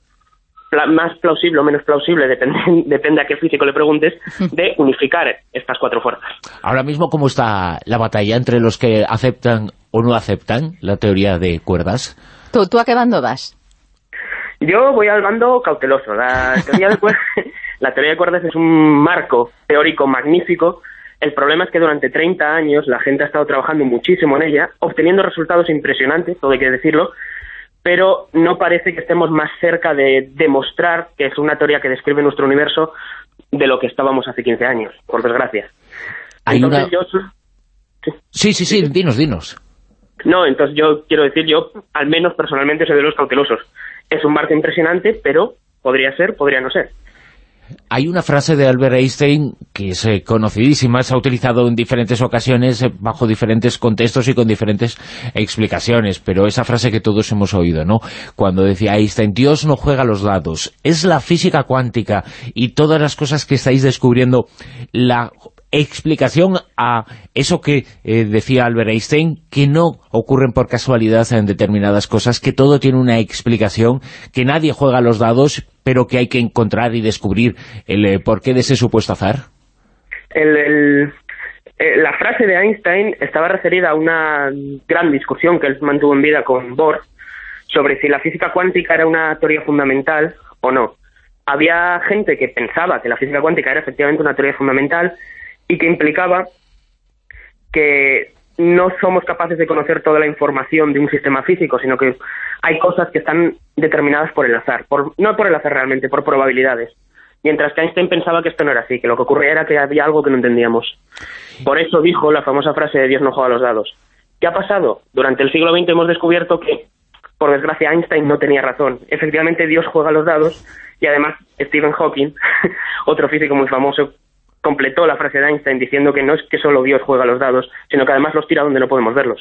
más plausible o menos plausible, depende, [LAUGHS] depende a qué físico le preguntes, [LAUGHS] de unificar estas cuatro fuerzas. Ahora mismo, ¿cómo está la batalla entre los que aceptan o no aceptan la teoría de cuerdas? ¿Tú, tú a qué bando vas? Yo voy al bando cauteloso. La teoría de, cuerdas, [LAUGHS] la teoría de cuerdas es un marco teórico magnífico. El problema es que durante 30 años la gente ha estado trabajando muchísimo en ella, obteniendo resultados impresionantes, todo hay que decirlo, pero no parece que estemos más cerca de demostrar que es una teoría que describe nuestro universo de lo que estábamos hace 15 años, por desgracia. Sí. sí, sí, dinos, dinos. No, entonces yo quiero decir, yo al menos personalmente soy de los cautelosos. Es un marco impresionante, pero podría ser, podría no ser. Hay una frase de Albert Einstein que es eh, conocidísima, se ha utilizado en diferentes ocasiones, eh, bajo diferentes contextos y con diferentes explicaciones, pero esa frase que todos hemos oído, ¿no? Cuando decía Einstein, Dios no juega los dados, es la física cuántica y todas las cosas que estáis descubriendo la explicación a eso que eh, decía Albert Einstein, que no ocurren por casualidad en determinadas cosas, que todo tiene una explicación, que nadie juega los dados, pero que hay que encontrar y descubrir el eh, porqué de ese supuesto azar? Eh, la frase de Einstein estaba referida a una gran discusión que él mantuvo en vida con Bohr sobre si la física cuántica era una teoría fundamental o no. Había gente que pensaba que la física cuántica era efectivamente una teoría fundamental y que implicaba que no somos capaces de conocer toda la información de un sistema físico, sino que hay cosas que están determinadas por el azar, por, no por el azar realmente, por probabilidades. Mientras que Einstein pensaba que esto no era así, que lo que ocurría era que había algo que no entendíamos. Por eso dijo la famosa frase de Dios no juega los dados. ¿Qué ha pasado? Durante el siglo XX hemos descubierto que, por desgracia, Einstein no tenía razón. Efectivamente, Dios juega los dados y además Stephen Hawking, [LAUGHS] otro físico muy famoso, completó la frase de Einstein diciendo que no es que solo Dios juega los dados, sino que además los tira donde no podemos verlos.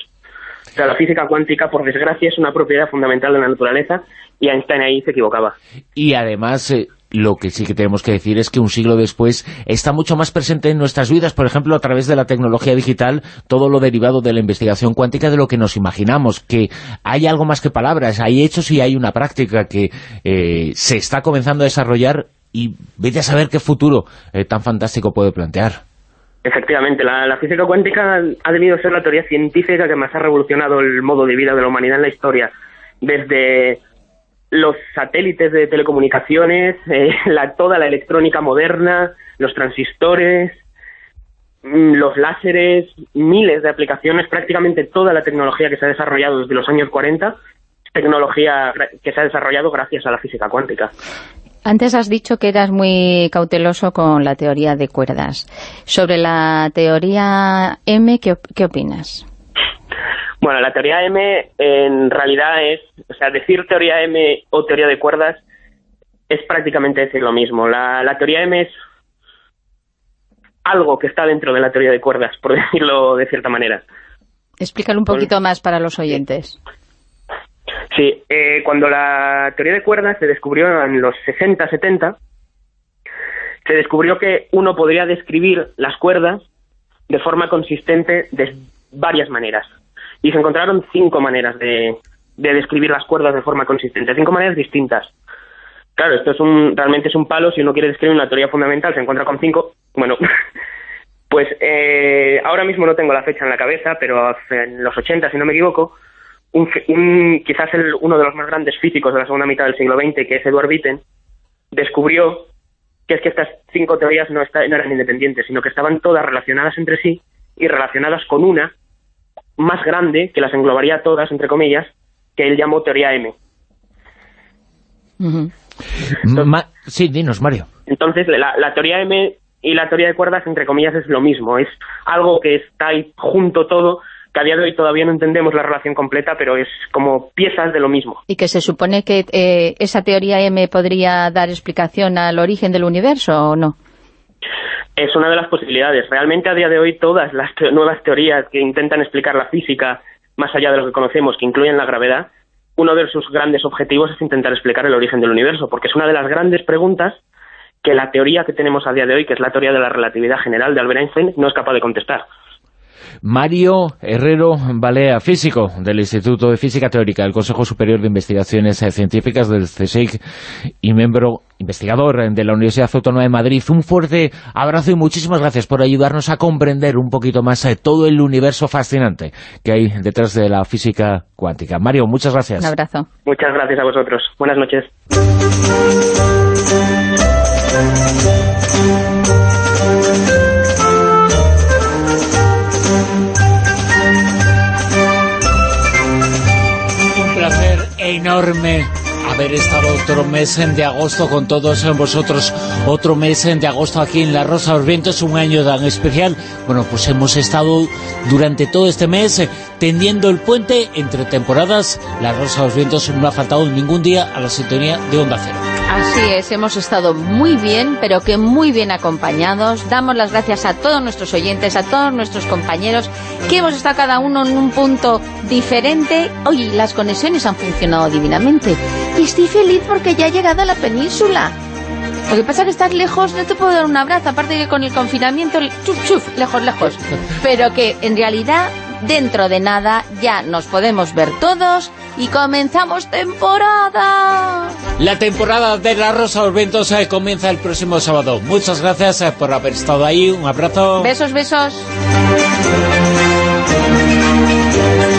O sea, la física cuántica, por desgracia, es una propiedad fundamental de la naturaleza y Einstein ahí se equivocaba. Y además, eh, lo que sí que tenemos que decir es que un siglo después está mucho más presente en nuestras vidas, por ejemplo, a través de la tecnología digital, todo lo derivado de la investigación cuántica de lo que nos imaginamos, que hay algo más que palabras, hay hechos y hay una práctica que eh, se está comenzando a desarrollar y vete a saber qué futuro eh, tan fantástico puede plantear. Efectivamente, la, física cuántica ha debido ser la teoría científica que más ha revolucionado el modo de vida de la humanidad en la historia. Desde los satélites de telecomunicaciones, eh, [LAUGHS] la, toda la electrónica moderna, los transistores, mm, los láseres, miles de aplicaciones, prácticamente toda la tecnología que se ha desarrollado desde los años 40, tecnología que se ha desarrollado gracias a la física cuántica. Antes has dicho que eras muy cauteloso con la teoría de cuerdas. Sobre la teoría M, ¿qué, opinas? Bueno, la teoría M en realidad es, o sea, decir teoría M o teoría de cuerdas es prácticamente decir lo mismo. La, la teoría M es algo que está dentro de la teoría de cuerdas, por [LAUGHS] decirlo de cierta manera. Explícalo un poquito más para los oyentes. Sí, eh, cuando la teoría de cuerdas se descubrió en los 60, 70, se descubrió que uno podría describir las cuerdas de forma consistente de varias maneras. Y se encontraron cinco maneras de, describir las cuerdas de forma consistente, cinco maneras distintas. Claro, esto es un, realmente es un palo, si uno quiere describir una teoría fundamental, se encuentra con cinco, bueno, [LAUGHS] pues eh, ahora mismo no tengo la fecha en la cabeza, pero en los 80, si no me equivoco, un, quizás el, uno de los más grandes físicos de la segunda mitad del siglo XX, que es Edward Witten, descubrió que es que estas cinco teorías no, no eran independientes, sino que estaban todas relacionadas entre sí y relacionadas con una más grande, que las englobaría todas, entre comillas, que él llamó teoría M. sí, dinos, Mario. Entonces, la, teoría M y la teoría de cuerdas, entre comillas, es lo mismo. Es algo que está ahí junto todo, que a día de hoy todavía no entendemos la relación completa, pero es como piezas de lo mismo. Y que se supone que eh, esa teoría M podría dar explicación al origen del universo, ¿o no? Es una de las posibilidades. Realmente a día de hoy todas las nuevas teorías que intentan explicar la física más allá de lo que conocemos, que incluyen la gravedad, uno de sus grandes objetivos es intentar explicar el origen del universo, porque es una de las grandes preguntas que la teoría que tenemos a día de hoy, que es la teoría de la relatividad general de Albert Einstein, no es capaz de contestar. Mario Herrero Balea, físico del Instituto de Física Teórica del Consejo Superior de Investigaciones Científicas del CSIC y miembro investigador de la Universidad Autónoma de Madrid. Un fuerte abrazo y muchísimas gracias por ayudarnos a comprender un poquito más eh, todo el universo fascinante que hay detrás de la física cuántica. Mario, muchas gracias. Un abrazo. Muchas gracias a vosotros. Buenas noches. Enorme haber estado otro mes de agosto con todos vosotros, otro mes de agosto aquí en La Rosa de los Vientos, un año tan especial. Bueno, pues hemos estado durante todo este mes eh, tendiendo el puente entre temporadas. La Rosa de los Vientos no ha faltado ningún día a la sintonía de Onda Cero. Así es, hemos estado muy bien, pero que muy bien acompañados. Damos las gracias a todos nuestros oyentes, a todos nuestros compañeros, que hemos estado cada uno en un punto diferente. Oye, las conexiones han funcionado divinamente. Y estoy feliz porque ya he llegado a la península. Lo que pasa es que estás lejos, no te puedo dar un abrazo, aparte que con el confinamiento, chuf, chuf, lejos, lejos. [LAUGHS] Pero que en realidad, dentro de nada, ya nos podemos ver todos y comenzamos temporada. La temporada de La Rosa de los Vientos eh, comienza el próximo sábado. Muchas gracias eh, por haber estado ahí, un abrazo. Besos, besos.